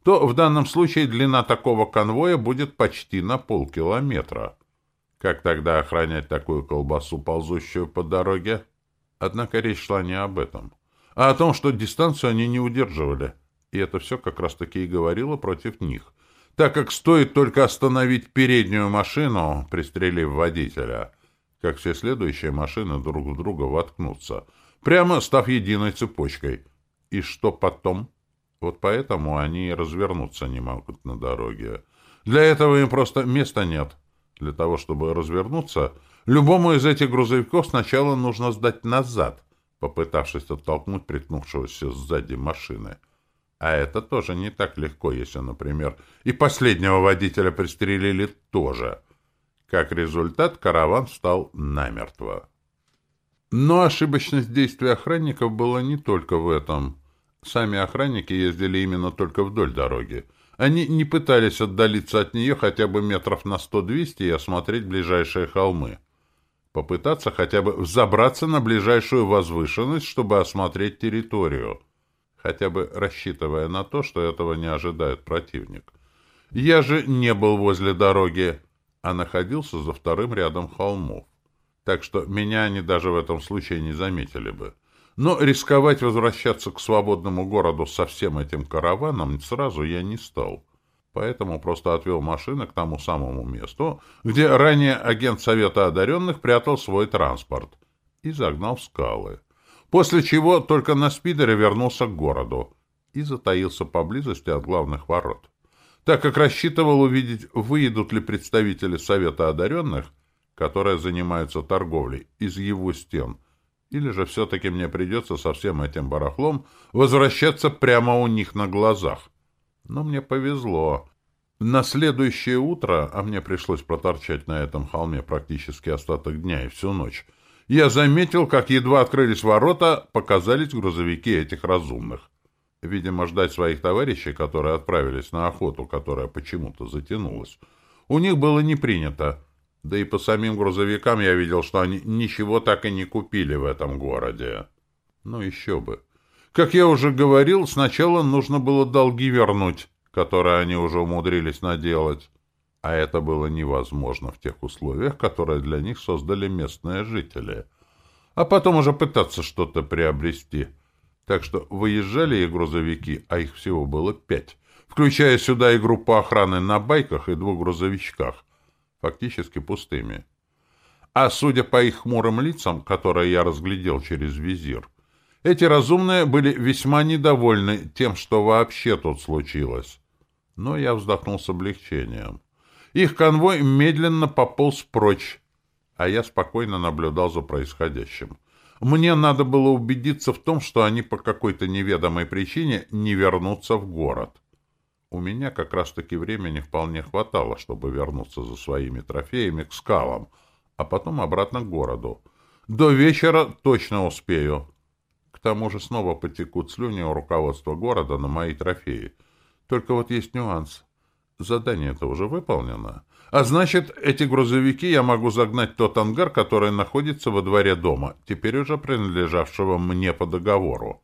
то в данном случае длина такого конвоя будет почти на полкилометра. Как тогда охранять такую колбасу, ползущую по дороге? Однако речь шла не об этом, а о том, что дистанцию они не удерживали. И это все как раз-таки и говорило против них, так как стоит только остановить переднюю машину, пристрелив водителя, как все следующие машины друг в друга воткнутся, прямо став единой цепочкой. И что потом? Вот поэтому они и развернуться не могут на дороге. Для этого им просто места нет. Для того, чтобы развернуться, любому из этих грузовиков сначала нужно сдать назад, попытавшись оттолкнуть приткнувшегося сзади машины. А это тоже не так легко, если, например, и последнего водителя пристрелили тоже. Как результат, караван встал намертво. Но ошибочность действий охранников была не только в этом. Сами охранники ездили именно только вдоль дороги. Они не пытались отдалиться от нее хотя бы метров на 100-200 и осмотреть ближайшие холмы. Попытаться хотя бы взобраться на ближайшую возвышенность, чтобы осмотреть территорию хотя бы рассчитывая на то, что этого не ожидает противник. Я же не был возле дороги, а находился за вторым рядом холмов. Так что меня они даже в этом случае не заметили бы. Но рисковать возвращаться к свободному городу со всем этим караваном сразу я не стал. Поэтому просто отвел машины к тому самому месту, где ранее агент Совета одаренных прятал свой транспорт, и загнал в скалы после чего только на спидере вернулся к городу и затаился поблизости от главных ворот, так как рассчитывал увидеть, выедут ли представители Совета одаренных, которые занимаются торговлей, из его стен, или же все-таки мне придется со всем этим барахлом возвращаться прямо у них на глазах. Но мне повезло. На следующее утро, а мне пришлось проторчать на этом холме практически остаток дня и всю ночь, я заметил, как едва открылись ворота, показались грузовики этих разумных. Видимо, ждать своих товарищей, которые отправились на охоту, которая почему-то затянулась, у них было не принято. Да и по самим грузовикам я видел, что они ничего так и не купили в этом городе. Ну, еще бы. Как я уже говорил, сначала нужно было долги вернуть, которые они уже умудрились наделать. А это было невозможно в тех условиях, которые для них создали местные жители. А потом уже пытаться что-то приобрести. Так что выезжали и грузовики, а их всего было пять, включая сюда и группу охраны на байках и двух грузовичках, фактически пустыми. А судя по их хмурым лицам, которые я разглядел через визир, эти разумные были весьма недовольны тем, что вообще тут случилось. Но я вздохнул с облегчением. Их конвой медленно пополз прочь, а я спокойно наблюдал за происходящим. Мне надо было убедиться в том, что они по какой-то неведомой причине не вернутся в город. У меня как раз-таки времени вполне хватало, чтобы вернуться за своими трофеями к скалам, а потом обратно к городу. До вечера точно успею. К тому же снова потекут слюни у руководства города на мои трофеи — Только вот есть нюанс. Задание это уже выполнено. А значит, эти грузовики я могу загнать тот ангар, который находится во дворе дома, теперь уже принадлежавшего мне по договору.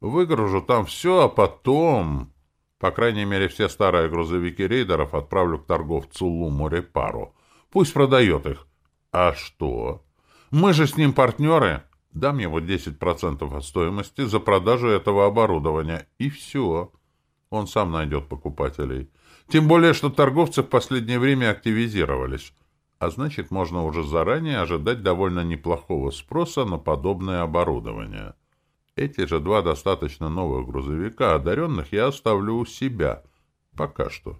Выгружу там все, а потом... По крайней мере, все старые грузовики рейдеров отправлю к торговцу Луму Репару. Пусть продает их. А что? Мы же с ним партнеры. Дам ему 10% от стоимости за продажу этого оборудования. И все. Он сам найдет покупателей. Тем более, что торговцы в последнее время активизировались. А значит, можно уже заранее ожидать довольно неплохого спроса на подобное оборудование. Эти же два достаточно новых грузовика, одаренных, я оставлю у себя. Пока что.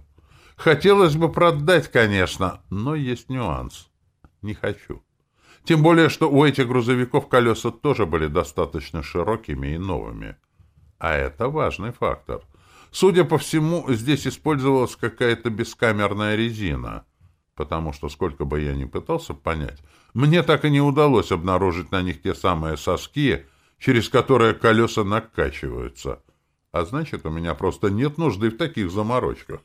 Хотелось бы продать, конечно, но есть нюанс. Не хочу. Тем более, что у этих грузовиков колеса тоже были достаточно широкими и новыми. А это важный фактор. Судя по всему, здесь использовалась какая-то бескамерная резина, потому что, сколько бы я ни пытался понять, мне так и не удалось обнаружить на них те самые соски, через которые колеса накачиваются. А значит, у меня просто нет нужды в таких заморочках.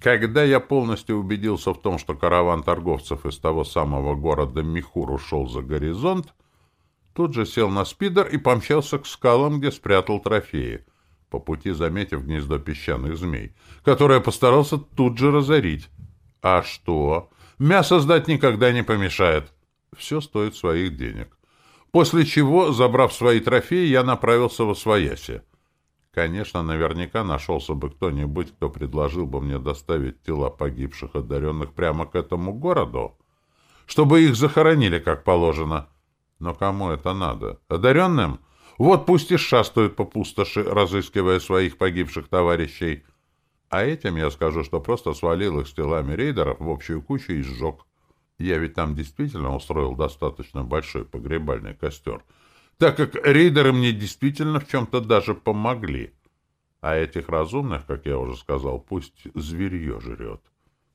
Когда я полностью убедился в том, что караван торговцев из того самого города Михур ушел за горизонт, тут же сел на спидер и помчался к скалам, где спрятал трофеи, по пути заметив гнездо песчаных змей, которое постарался тут же разорить. А что? Мясо сдать никогда не помешает. Все стоит своих денег. После чего, забрав свои трофеи, я направился во свояси. Конечно, наверняка нашелся бы кто-нибудь, кто предложил бы мне доставить тела погибших одаренных прямо к этому городу, чтобы их захоронили как положено. Но кому это надо? Одаренным? Вот пусть и шастают по пустоши, разыскивая своих погибших товарищей. А этим я скажу, что просто свалил их с телами рейдеров в общую кучу и сжег. Я ведь там действительно устроил достаточно большой погребальный костер, так как рейдеры мне действительно в чем-то даже помогли. А этих разумных, как я уже сказал, пусть зверье жрет.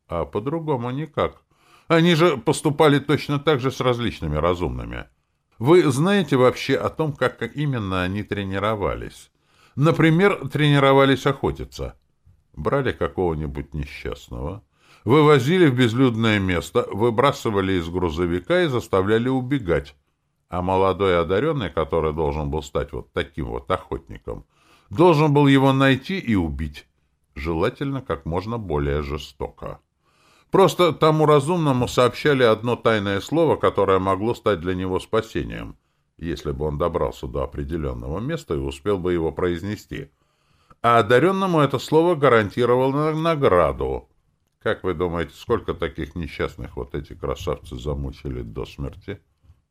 А по-другому никак. Они же поступали точно так же с различными разумными. Вы знаете вообще о том, как именно они тренировались? Например, тренировались охотиться. Брали какого-нибудь несчастного, Вывозили в безлюдное место, выбрасывали из грузовика и заставляли убегать. А молодой одаренный, который должен был стать вот таким вот охотником, должен был его найти и убить. Желательно как можно более жестоко. Просто тому разумному сообщали одно тайное слово, которое могло стать для него спасением, если бы он добрался до определенного места и успел бы его произнести. А одаренному это слово гарантировало награду. Как вы думаете, сколько таких несчастных вот эти красавцы замучили до смерти?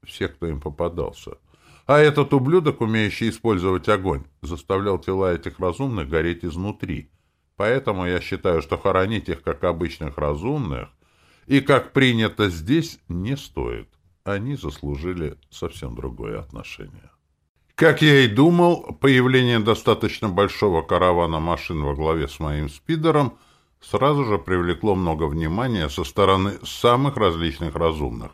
Всех, кто им попадался. А этот ублюдок, умеющий использовать огонь, заставлял тела этих разумных гореть изнутри. Поэтому я считаю, что хоронить их как обычных разумных и как принято здесь не стоит. Они заслужили совсем другое отношение. Как я и думал, появление достаточно большого каравана машин во главе с моим спидером – сразу же привлекло много внимания со стороны самых различных разумных.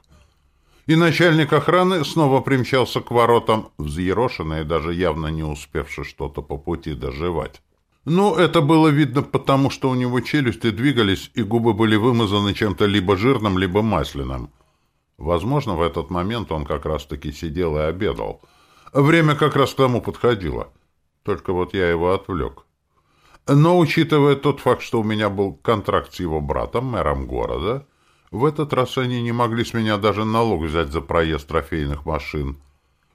И начальник охраны снова примчался к воротам, взъерошенный и даже явно не успевший что-то по пути доживать. Ну, это было видно потому, что у него челюсти двигались, и губы были вымазаны чем-то либо жирным, либо масляным. Возможно, в этот момент он как раз-таки сидел и обедал. Время как раз к тому подходило. Только вот я его отвлек. Но, учитывая тот факт, что у меня был контракт с его братом, мэром города, в этот раз они не могли с меня даже налог взять за проезд трофейных машин.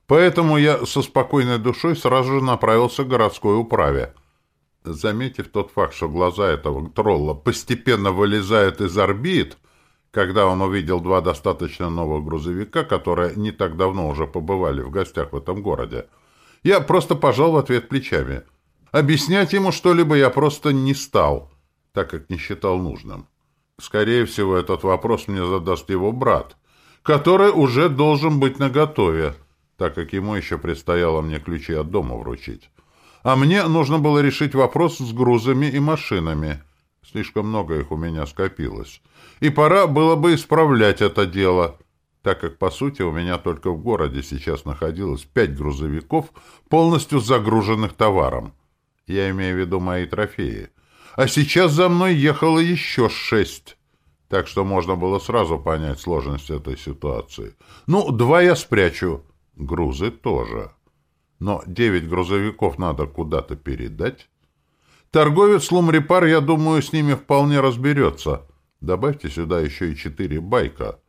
Поэтому я со спокойной душой сразу же направился к городской управе. Заметив тот факт, что глаза этого тролла постепенно вылезают из орбит, когда он увидел два достаточно новых грузовика, которые не так давно уже побывали в гостях в этом городе, я просто пожал в ответ плечами — Объяснять ему что-либо я просто не стал, так как не считал нужным. Скорее всего, этот вопрос мне задаст его брат, который уже должен быть наготове, так как ему еще предстояло мне ключи от дома вручить. А мне нужно было решить вопрос с грузами и машинами. Слишком много их у меня скопилось. И пора было бы исправлять это дело, так как, по сути, у меня только в городе сейчас находилось пять грузовиков, полностью загруженных товаром. Я имею в виду мои трофеи. а сейчас за мной ехало еще шесть. Так что можно было сразу понять сложность этой ситуации. Ну, два я спрячу, грузы тоже. Но девять грузовиков надо куда-то передать. Торговец Лумрипар, я думаю, с ними вполне разберется. Добавьте сюда еще и четыре байка.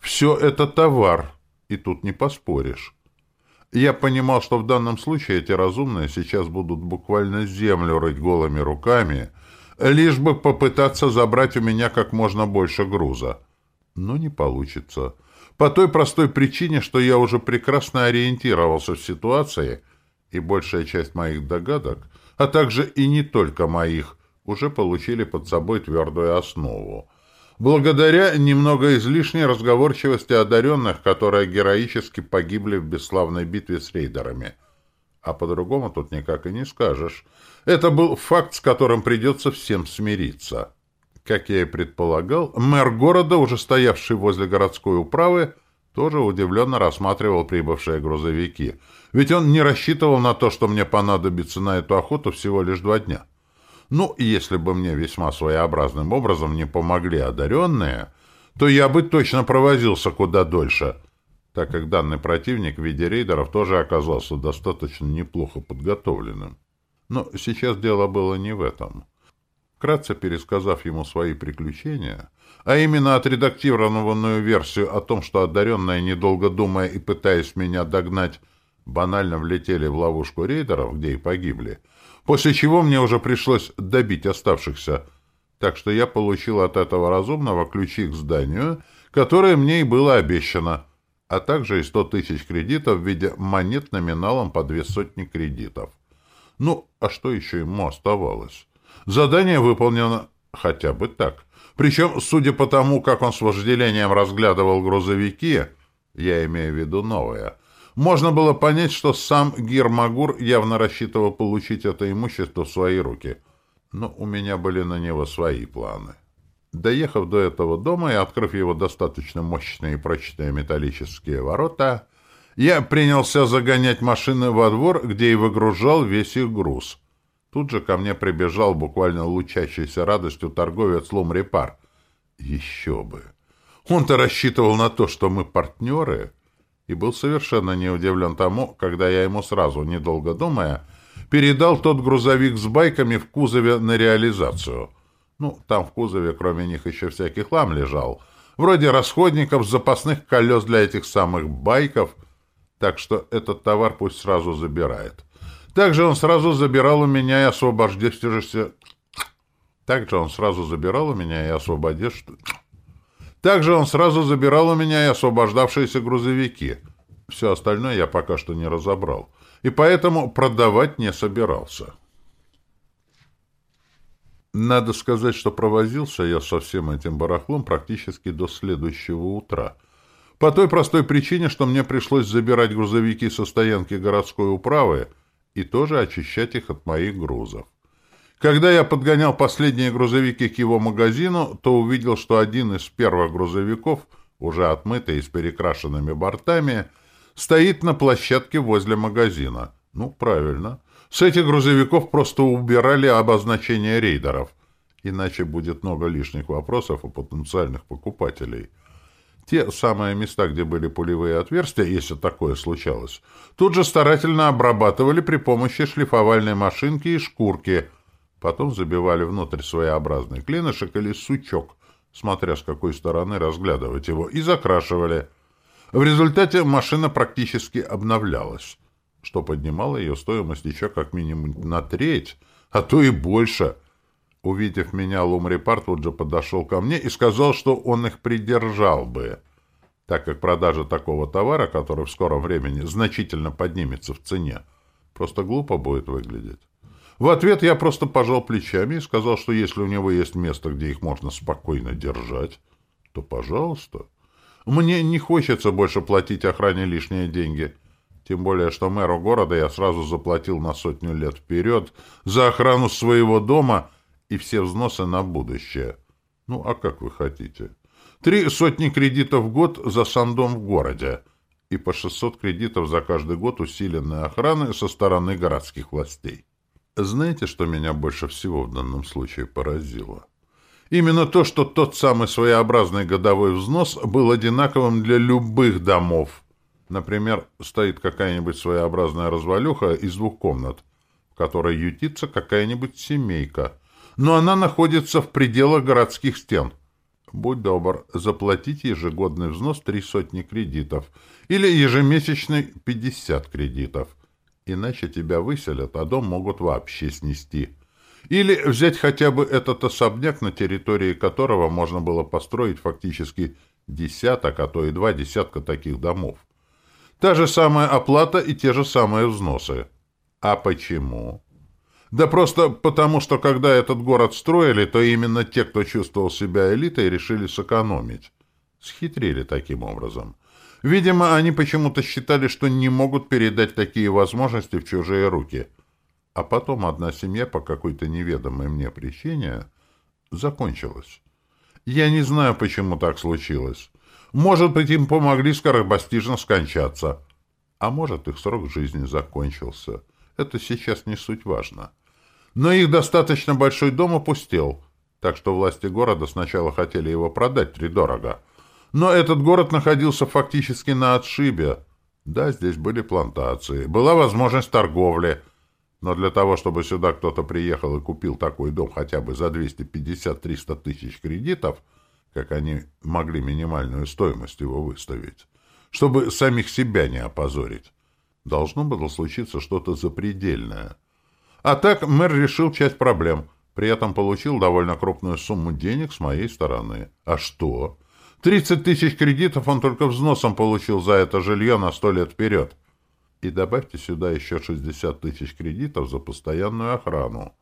Все это товар, и тут не поспоришь. Я понимал, что в данном случае эти разумные сейчас будут буквально землю рыть голыми руками, лишь бы попытаться забрать у меня как можно больше груза. Но не получится. По той простой причине, что я уже прекрасно ориентировался в ситуации, и большая часть моих догадок, а также и не только моих, уже получили под собой твердую основу благодаря немного излишней разговорчивости одаренных, которые героически погибли в бесславной битве с рейдерами. А по-другому тут никак и не скажешь. Это был факт, с которым придется всем смириться. Как я и предполагал, мэр города, уже стоявший возле городской управы, тоже удивленно рассматривал прибывшие грузовики. Ведь он не рассчитывал на то, что мне понадобится на эту охоту всего лишь два дня. Ну, если бы мне весьма своеобразным образом не помогли одаренные, то я бы точно провозился куда дольше, так как данный противник в виде рейдеров тоже оказался достаточно неплохо подготовленным. Но сейчас дело было не в этом. Вкратце пересказав ему свои приключения, а именно отредактированную версию о том, что одаренные, недолго думая и пытаясь меня догнать, банально влетели в ловушку рейдеров, где и погибли — после чего мне уже пришлось добить оставшихся, так что я получил от этого разумного ключи к зданию, которое мне и было обещано, а также и сто тысяч кредитов в виде монет номиналом по две сотни кредитов. Ну, а что еще ему оставалось? Задание выполнено хотя бы так. Причем, судя по тому, как он с вожделением разглядывал грузовики, я имею в виду новое — можно было понять, что сам Гирмагур явно рассчитывал получить это имущество в свои руки. Но у меня были на него свои планы. Доехав до этого дома и открыв его достаточно мощные и прочные металлические ворота, я принялся загонять машины во двор, где и выгружал весь их груз. Тут же ко мне прибежал буквально лучащийся радостью торговец Лумрепар. Еще бы! Он-то рассчитывал на то, что мы партнеры — и был совершенно не удивлен тому, когда я ему сразу, недолго думая, передал тот грузовик с байками в кузове на реализацию. Ну, там в кузове кроме них еще всякий хлам лежал, вроде расходников, запасных колес для этих самых байков, так что этот товар пусть сразу забирает. Также он сразу забирал у меня и освобождившийся... Также он сразу забирал у меня и освободившийся... Также он сразу забирал у меня и освобождавшиеся грузовики. Все остальное я пока что не разобрал. И поэтому продавать не собирался. Надо сказать, что провозился я со всем этим барахлом практически до следующего утра. По той простой причине, что мне пришлось забирать грузовики со стоянки городской управы и тоже очищать их от моих грузов. Когда я подгонял последние грузовики к его магазину, то увидел, что один из первых грузовиков, уже отмытый и с перекрашенными бортами, стоит на площадке возле магазина. Ну, правильно. С этих грузовиков просто убирали обозначение рейдеров. Иначе будет много лишних вопросов у потенциальных покупателей. Те самые места, где были пулевые отверстия, если такое случалось, тут же старательно обрабатывали при помощи шлифовальной машинки и шкурки – Потом забивали внутрь своеобразный клинышек или сучок, смотря с какой стороны разглядывать его, и закрашивали. В результате машина практически обновлялась, что поднимало ее стоимость еще как минимум на треть, а то и больше. Увидев меня, Лумрипар тут же подошел ко мне и сказал, что он их придержал бы, так как продажа такого товара, который в скором времени значительно поднимется в цене, просто глупо будет выглядеть. В ответ я просто пожал плечами и сказал, что если у него есть место, где их можно спокойно держать, то пожалуйста. Мне не хочется больше платить охране лишние деньги. Тем более, что мэру города я сразу заплатил на сотню лет вперед за охрану своего дома и все взносы на будущее. Ну, а как вы хотите? Три сотни кредитов в год за сам дом в городе и по 600 кредитов за каждый год усиленной охраны со стороны городских властей. Знаете, что меня больше всего в данном случае поразило? Именно то, что тот самый своеобразный годовой взнос был одинаковым для любых домов. Например, стоит какая-нибудь своеобразная развалюха из двух комнат, в которой ютится какая-нибудь семейка, но она находится в пределах городских стен. Будь добр, заплатить ежегодный взнос три сотни кредитов или ежемесячный пятьдесят кредитов – Иначе тебя выселят, а дом могут вообще снести. Или взять хотя бы этот особняк, на территории которого можно было построить фактически десяток, а то и два десятка таких домов. Та же самая оплата и те же самые взносы. А почему? Да просто потому, что когда этот город строили, то именно те, кто чувствовал себя элитой, решили сэкономить. Схитрили таким образом. Видимо, они почему-то считали, что не могут передать такие возможности в чужие руки. А потом одна семья по какой-то неведомой мне причине закончилась. Я не знаю, почему так случилось. Может быть, им помогли скоробастижно скончаться. А может, их срок жизни закончился. Это сейчас не суть важно. Но их достаточно большой дом опустел, так что власти города сначала хотели его продать втридорого — но этот город находился фактически на отшибе. Да, здесь были плантации, была возможность торговли. Но для того, чтобы сюда кто-то приехал и купил такой дом хотя бы за 250-300 тысяч кредитов, как они могли минимальную стоимость его выставить, чтобы самих себя не опозорить, должно было случиться что-то запредельное. А так мэр решил часть проблем, при этом получил довольно крупную сумму денег с моей стороны. А что? 30 тысяч кредитов он только взносом получил за это жилье на сто лет вперед. И добавьте сюда еще 60 тысяч кредитов за постоянную охрану.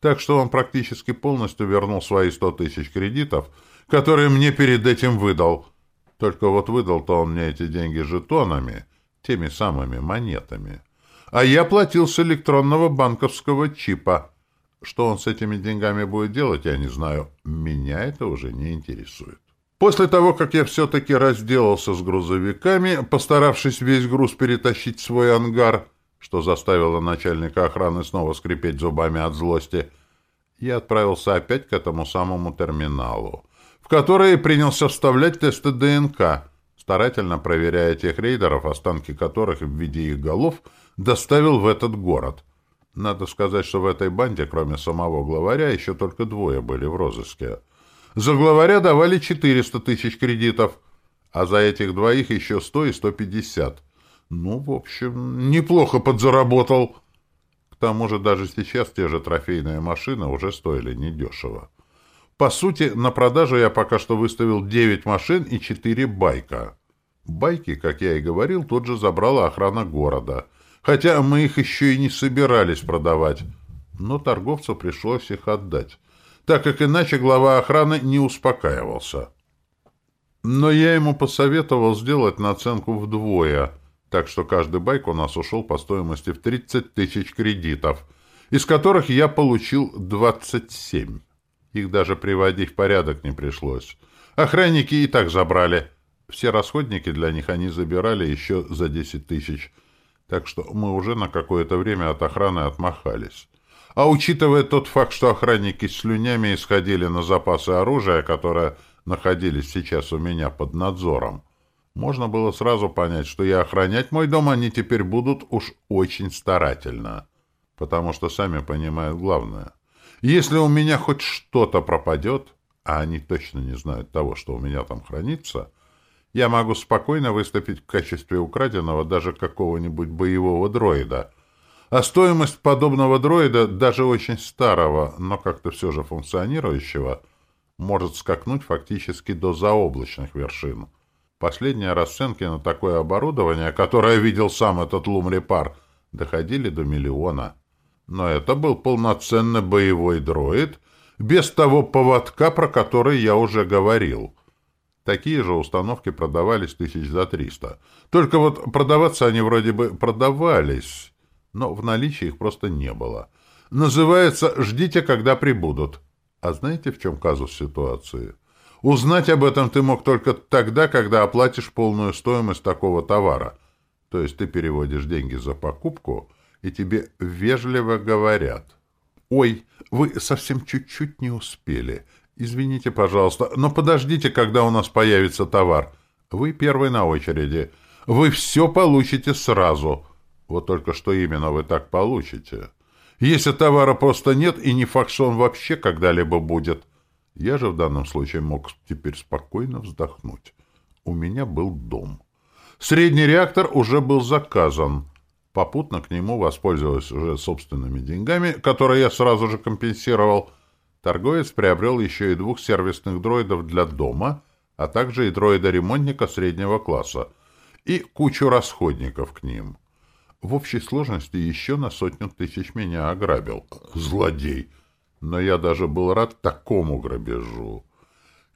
Так что он практически полностью вернул свои 100 тысяч кредитов, которые мне перед этим выдал. Только вот выдал-то он мне эти деньги жетонами, теми самыми монетами. А я платил с электронного банковского чипа. Что он с этими деньгами будет делать, я не знаю. Меня это уже не интересует. После того, как я все-таки разделался с грузовиками, постаравшись весь груз перетащить в свой ангар, что заставило начальника охраны снова скрипеть зубами от злости, я отправился опять к этому самому терминалу, в который принялся вставлять тесты ДНК, старательно проверяя тех рейдеров, останки которых в виде их голов доставил в этот город. Надо сказать, что в этой банде, кроме самого главаря, еще только двое были в розыске — за главаря давали 400 тысяч кредитов, а за этих двоих еще 100 и 150. Ну, в общем, неплохо подзаработал. К тому же даже сейчас те же трофейные машины уже стоили недешево. По сути, на продажу я пока что выставил 9 машин и 4 байка. Байки, как я и говорил, тут же забрала охрана города. Хотя мы их еще и не собирались продавать. Но торговцу пришлось их отдать так как иначе глава охраны не успокаивался. Но я ему посоветовал сделать наценку вдвое, так что каждый байк у нас ушел по стоимости в 30 тысяч кредитов, из которых я получил 27. Их даже приводить в порядок не пришлось. Охранники и так забрали. Все расходники для них они забирали еще за 10 тысяч, так что мы уже на какое-то время от охраны отмахались. А учитывая тот факт, что охранники с слюнями исходили на запасы оружия, которые находились сейчас у меня под надзором, можно было сразу понять, что и охранять мой дом они теперь будут уж очень старательно. Потому что сами понимают главное. Если у меня хоть что-то пропадет, а они точно не знают того, что у меня там хранится, я могу спокойно выступить в качестве украденного даже какого-нибудь боевого дроида — а стоимость подобного дроида, даже очень старого, но как-то все же функционирующего, может скакнуть фактически до заоблачных вершин. Последние расценки на такое оборудование, которое видел сам этот Лумрепар, доходили до миллиона. Но это был полноценный боевой дроид, без того поводка, про который я уже говорил. Такие же установки продавались тысяч за триста. Только вот продаваться они вроде бы продавались но в наличии их просто не было. Называется «Ждите, когда прибудут». А знаете, в чем казус ситуации? Узнать об этом ты мог только тогда, когда оплатишь полную стоимость такого товара. То есть ты переводишь деньги за покупку и тебе вежливо говорят. «Ой, вы совсем чуть-чуть не успели. Извините, пожалуйста, но подождите, когда у нас появится товар. Вы первый на очереди. Вы все получите сразу. Вот только что именно вы так получите. Если товара просто нет, и не факт, что он вообще когда-либо будет. Я же в данном случае мог теперь спокойно вздохнуть. У меня был дом. Средний реактор уже был заказан. Попутно к нему, воспользовавшись уже собственными деньгами, которые я сразу же компенсировал, торговец приобрел еще и двух сервисных дроидов для дома, а также и дроида-ремонтника среднего класса, и кучу расходников к ним. В общей сложности еще на сотню тысяч меня ограбил. Злодей! Но я даже был рад такому грабежу.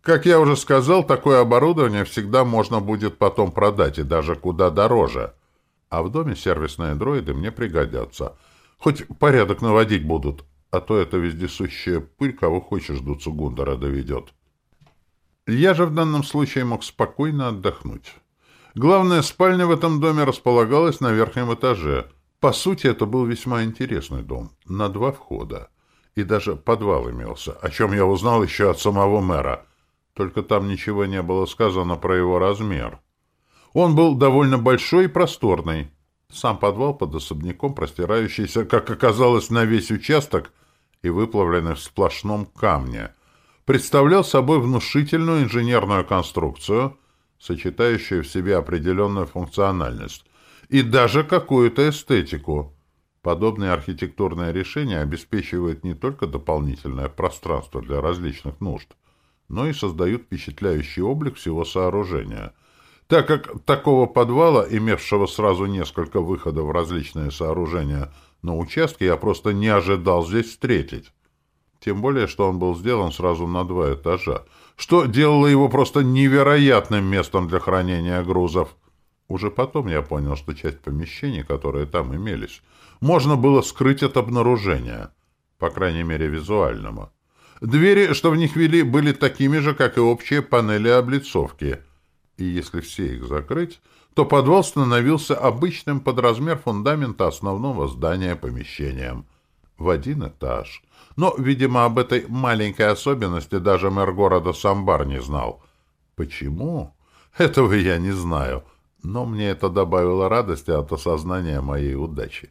Как я уже сказал, такое оборудование всегда можно будет потом продать, и даже куда дороже. А в доме сервисные дроиды мне пригодятся. Хоть порядок наводить будут, а то эта вездесущая пыль, кого хочешь, до Цугундера доведет. Я же в данном случае мог спокойно отдохнуть. Главная спальня в этом доме располагалась на верхнем этаже. По сути, это был весьма интересный дом, на два входа. И даже подвал имелся, о чем я узнал еще от самого мэра. Только там ничего не было сказано про его размер. Он был довольно большой и просторный. Сам подвал под особняком, простирающийся, как оказалось, на весь участок и выплавленный в сплошном камне, представлял собой внушительную инженерную конструкцию, сочетающую в себе определенную функциональность и даже какую-то эстетику. Подобные архитектурные решения обеспечивают не только дополнительное пространство для различных нужд, но и создают впечатляющий облик всего сооружения – так как такого подвала, имевшего сразу несколько выходов в различные сооружения на участке, я просто не ожидал здесь встретить. Тем более, что он был сделан сразу на два этажа, что делало его просто невероятным местом для хранения грузов. Уже потом я понял, что часть помещений, которые там имелись, можно было скрыть от обнаружения, по крайней мере визуального. Двери, что в них вели, были такими же, как и общие панели облицовки — и если все их закрыть, то подвал становился обычным под размер фундамента основного здания помещением в один этаж. Но, видимо, об этой маленькой особенности даже мэр города Самбар не знал. Почему? Этого я не знаю, но мне это добавило радости от осознания моей удачи.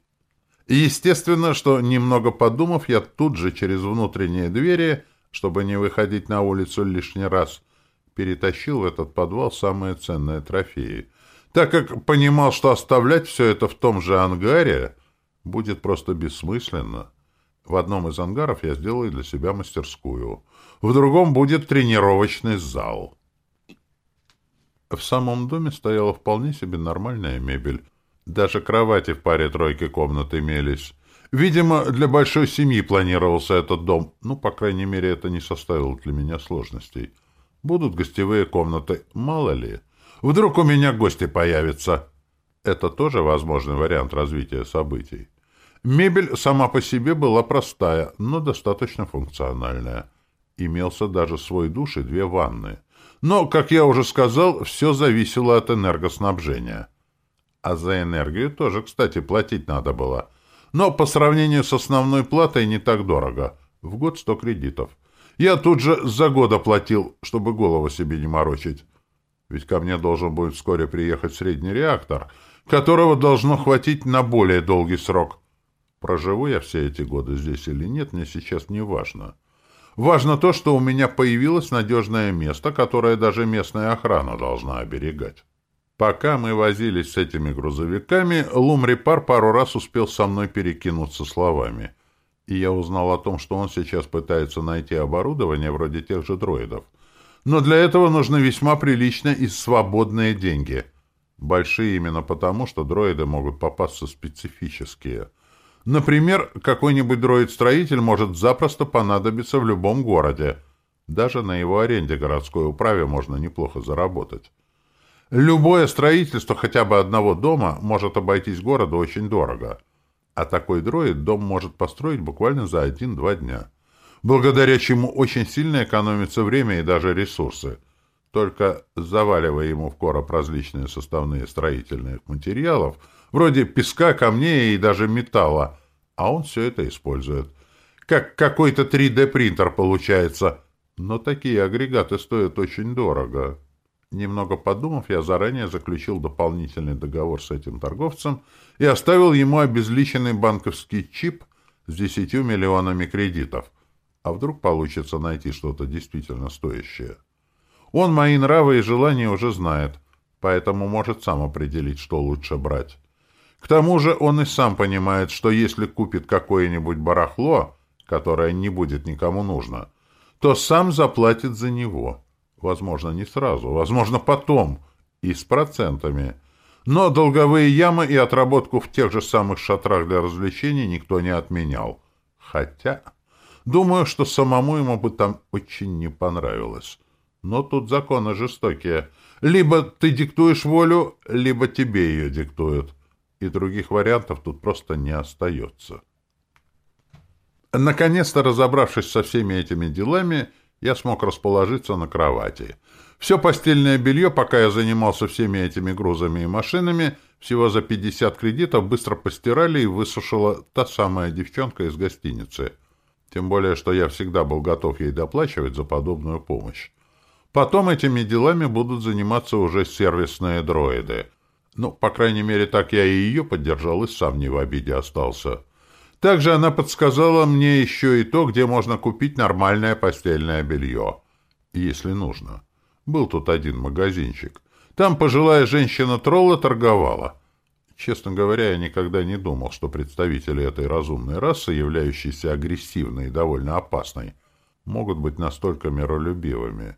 Естественно, что, немного подумав, я тут же через внутренние двери, чтобы не выходить на улицу лишний раз, перетащил в этот подвал самые ценные трофеи, так как понимал, что оставлять все это в том же ангаре будет просто бессмысленно. В одном из ангаров я сделаю для себя мастерскую, в другом будет тренировочный зал. В самом доме стояла вполне себе нормальная мебель. Даже кровати в паре тройки комнат имелись. Видимо, для большой семьи планировался этот дом. Ну, по крайней мере, это не составило для меня сложностей. Будут гостевые комнаты, мало ли. Вдруг у меня гости появятся. Это тоже возможный вариант развития событий. Мебель сама по себе была простая, но достаточно функциональная. Имелся даже свой душ и две ванны. Но, как я уже сказал, все зависело от энергоснабжения. А за энергию тоже, кстати, платить надо было. Но по сравнению с основной платой не так дорого. В год сто кредитов. Я тут же за год оплатил, чтобы голову себе не морочить. Ведь ко мне должен будет вскоре приехать средний реактор, которого должно хватить на более долгий срок. Проживу я все эти годы здесь или нет, мне сейчас не важно. Важно то, что у меня появилось надежное место, которое даже местная охрана должна оберегать. Пока мы возились с этими грузовиками, Лумрипар пару раз успел со мной перекинуться словами и я узнал о том, что он сейчас пытается найти оборудование вроде тех же дроидов. Но для этого нужны весьма приличные и свободные деньги. Большие именно потому, что дроиды могут попасться специфические. Например, какой-нибудь дроид-строитель может запросто понадобиться в любом городе. Даже на его аренде городской управе можно неплохо заработать. Любое строительство хотя бы одного дома может обойтись городу очень дорого – а такой дроид дом может построить буквально за один-два дня. Благодаря чему очень сильно экономится время и даже ресурсы. Только заваливая ему в короб различные составные строительных материалов, вроде песка, камней и даже металла, а он все это использует. Как какой-то 3D-принтер получается. Но такие агрегаты стоят очень дорого. Немного подумав, я заранее заключил дополнительный договор с этим торговцем и оставил ему обезличенный банковский чип с 10 миллионами кредитов. А вдруг получится найти что-то действительно стоящее? Он мои нравы и желания уже знает, поэтому может сам определить, что лучше брать. К тому же он и сам понимает, что если купит какое-нибудь барахло, которое не будет никому нужно, то сам заплатит за него. Возможно, не сразу, возможно, потом, и с процентами. Но долговые ямы и отработку в тех же самых шатрах для развлечений никто не отменял. Хотя, думаю, что самому ему бы там очень не понравилось. Но тут законы жестокие. Либо ты диктуешь волю, либо тебе ее диктуют. И других вариантов тут просто не остается. Наконец-то, разобравшись со всеми этими делами, я смог расположиться на кровати. Все постельное белье, пока я занимался всеми этими грузами и машинами, всего за 50 кредитов быстро постирали и высушила та самая девчонка из гостиницы. Тем более, что я всегда был готов ей доплачивать за подобную помощь. Потом этими делами будут заниматься уже сервисные дроиды. Ну, по крайней мере, так я и ее поддержал, и сам не в обиде остался. Также она подсказала мне еще и то, где можно купить нормальное постельное белье, если нужно. Был тут один магазинчик. Там пожилая женщина-тролла торговала. Честно говоря, я никогда не думал, что представители этой разумной расы, являющиеся агрессивной и довольно опасной, могут быть настолько миролюбивыми.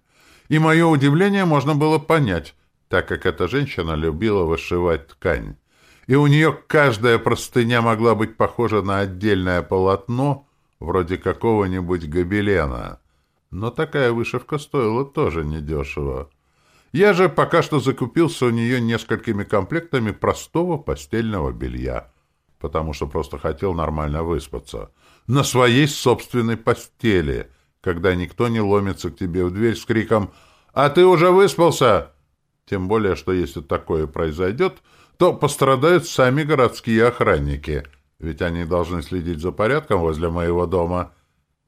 И мое удивление можно было понять, так как эта женщина любила вышивать ткань и у нее каждая простыня могла быть похожа на отдельное полотно, вроде какого-нибудь гобелена. Но такая вышивка стоила тоже недешево. Я же пока что закупился у нее несколькими комплектами простого постельного белья, потому что просто хотел нормально выспаться. На своей собственной постели, когда никто не ломится к тебе в дверь с криком «А ты уже выспался?» Тем более, что если такое произойдет, то пострадают сами городские охранники, ведь они должны следить за порядком возле моего дома.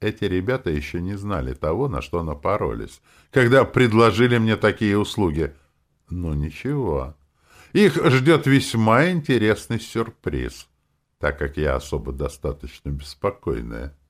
Эти ребята еще не знали того, на что напоролись, когда предложили мне такие услуги. Ну ничего. Их ждет весьма интересный сюрприз, так как я особо достаточно беспокойная.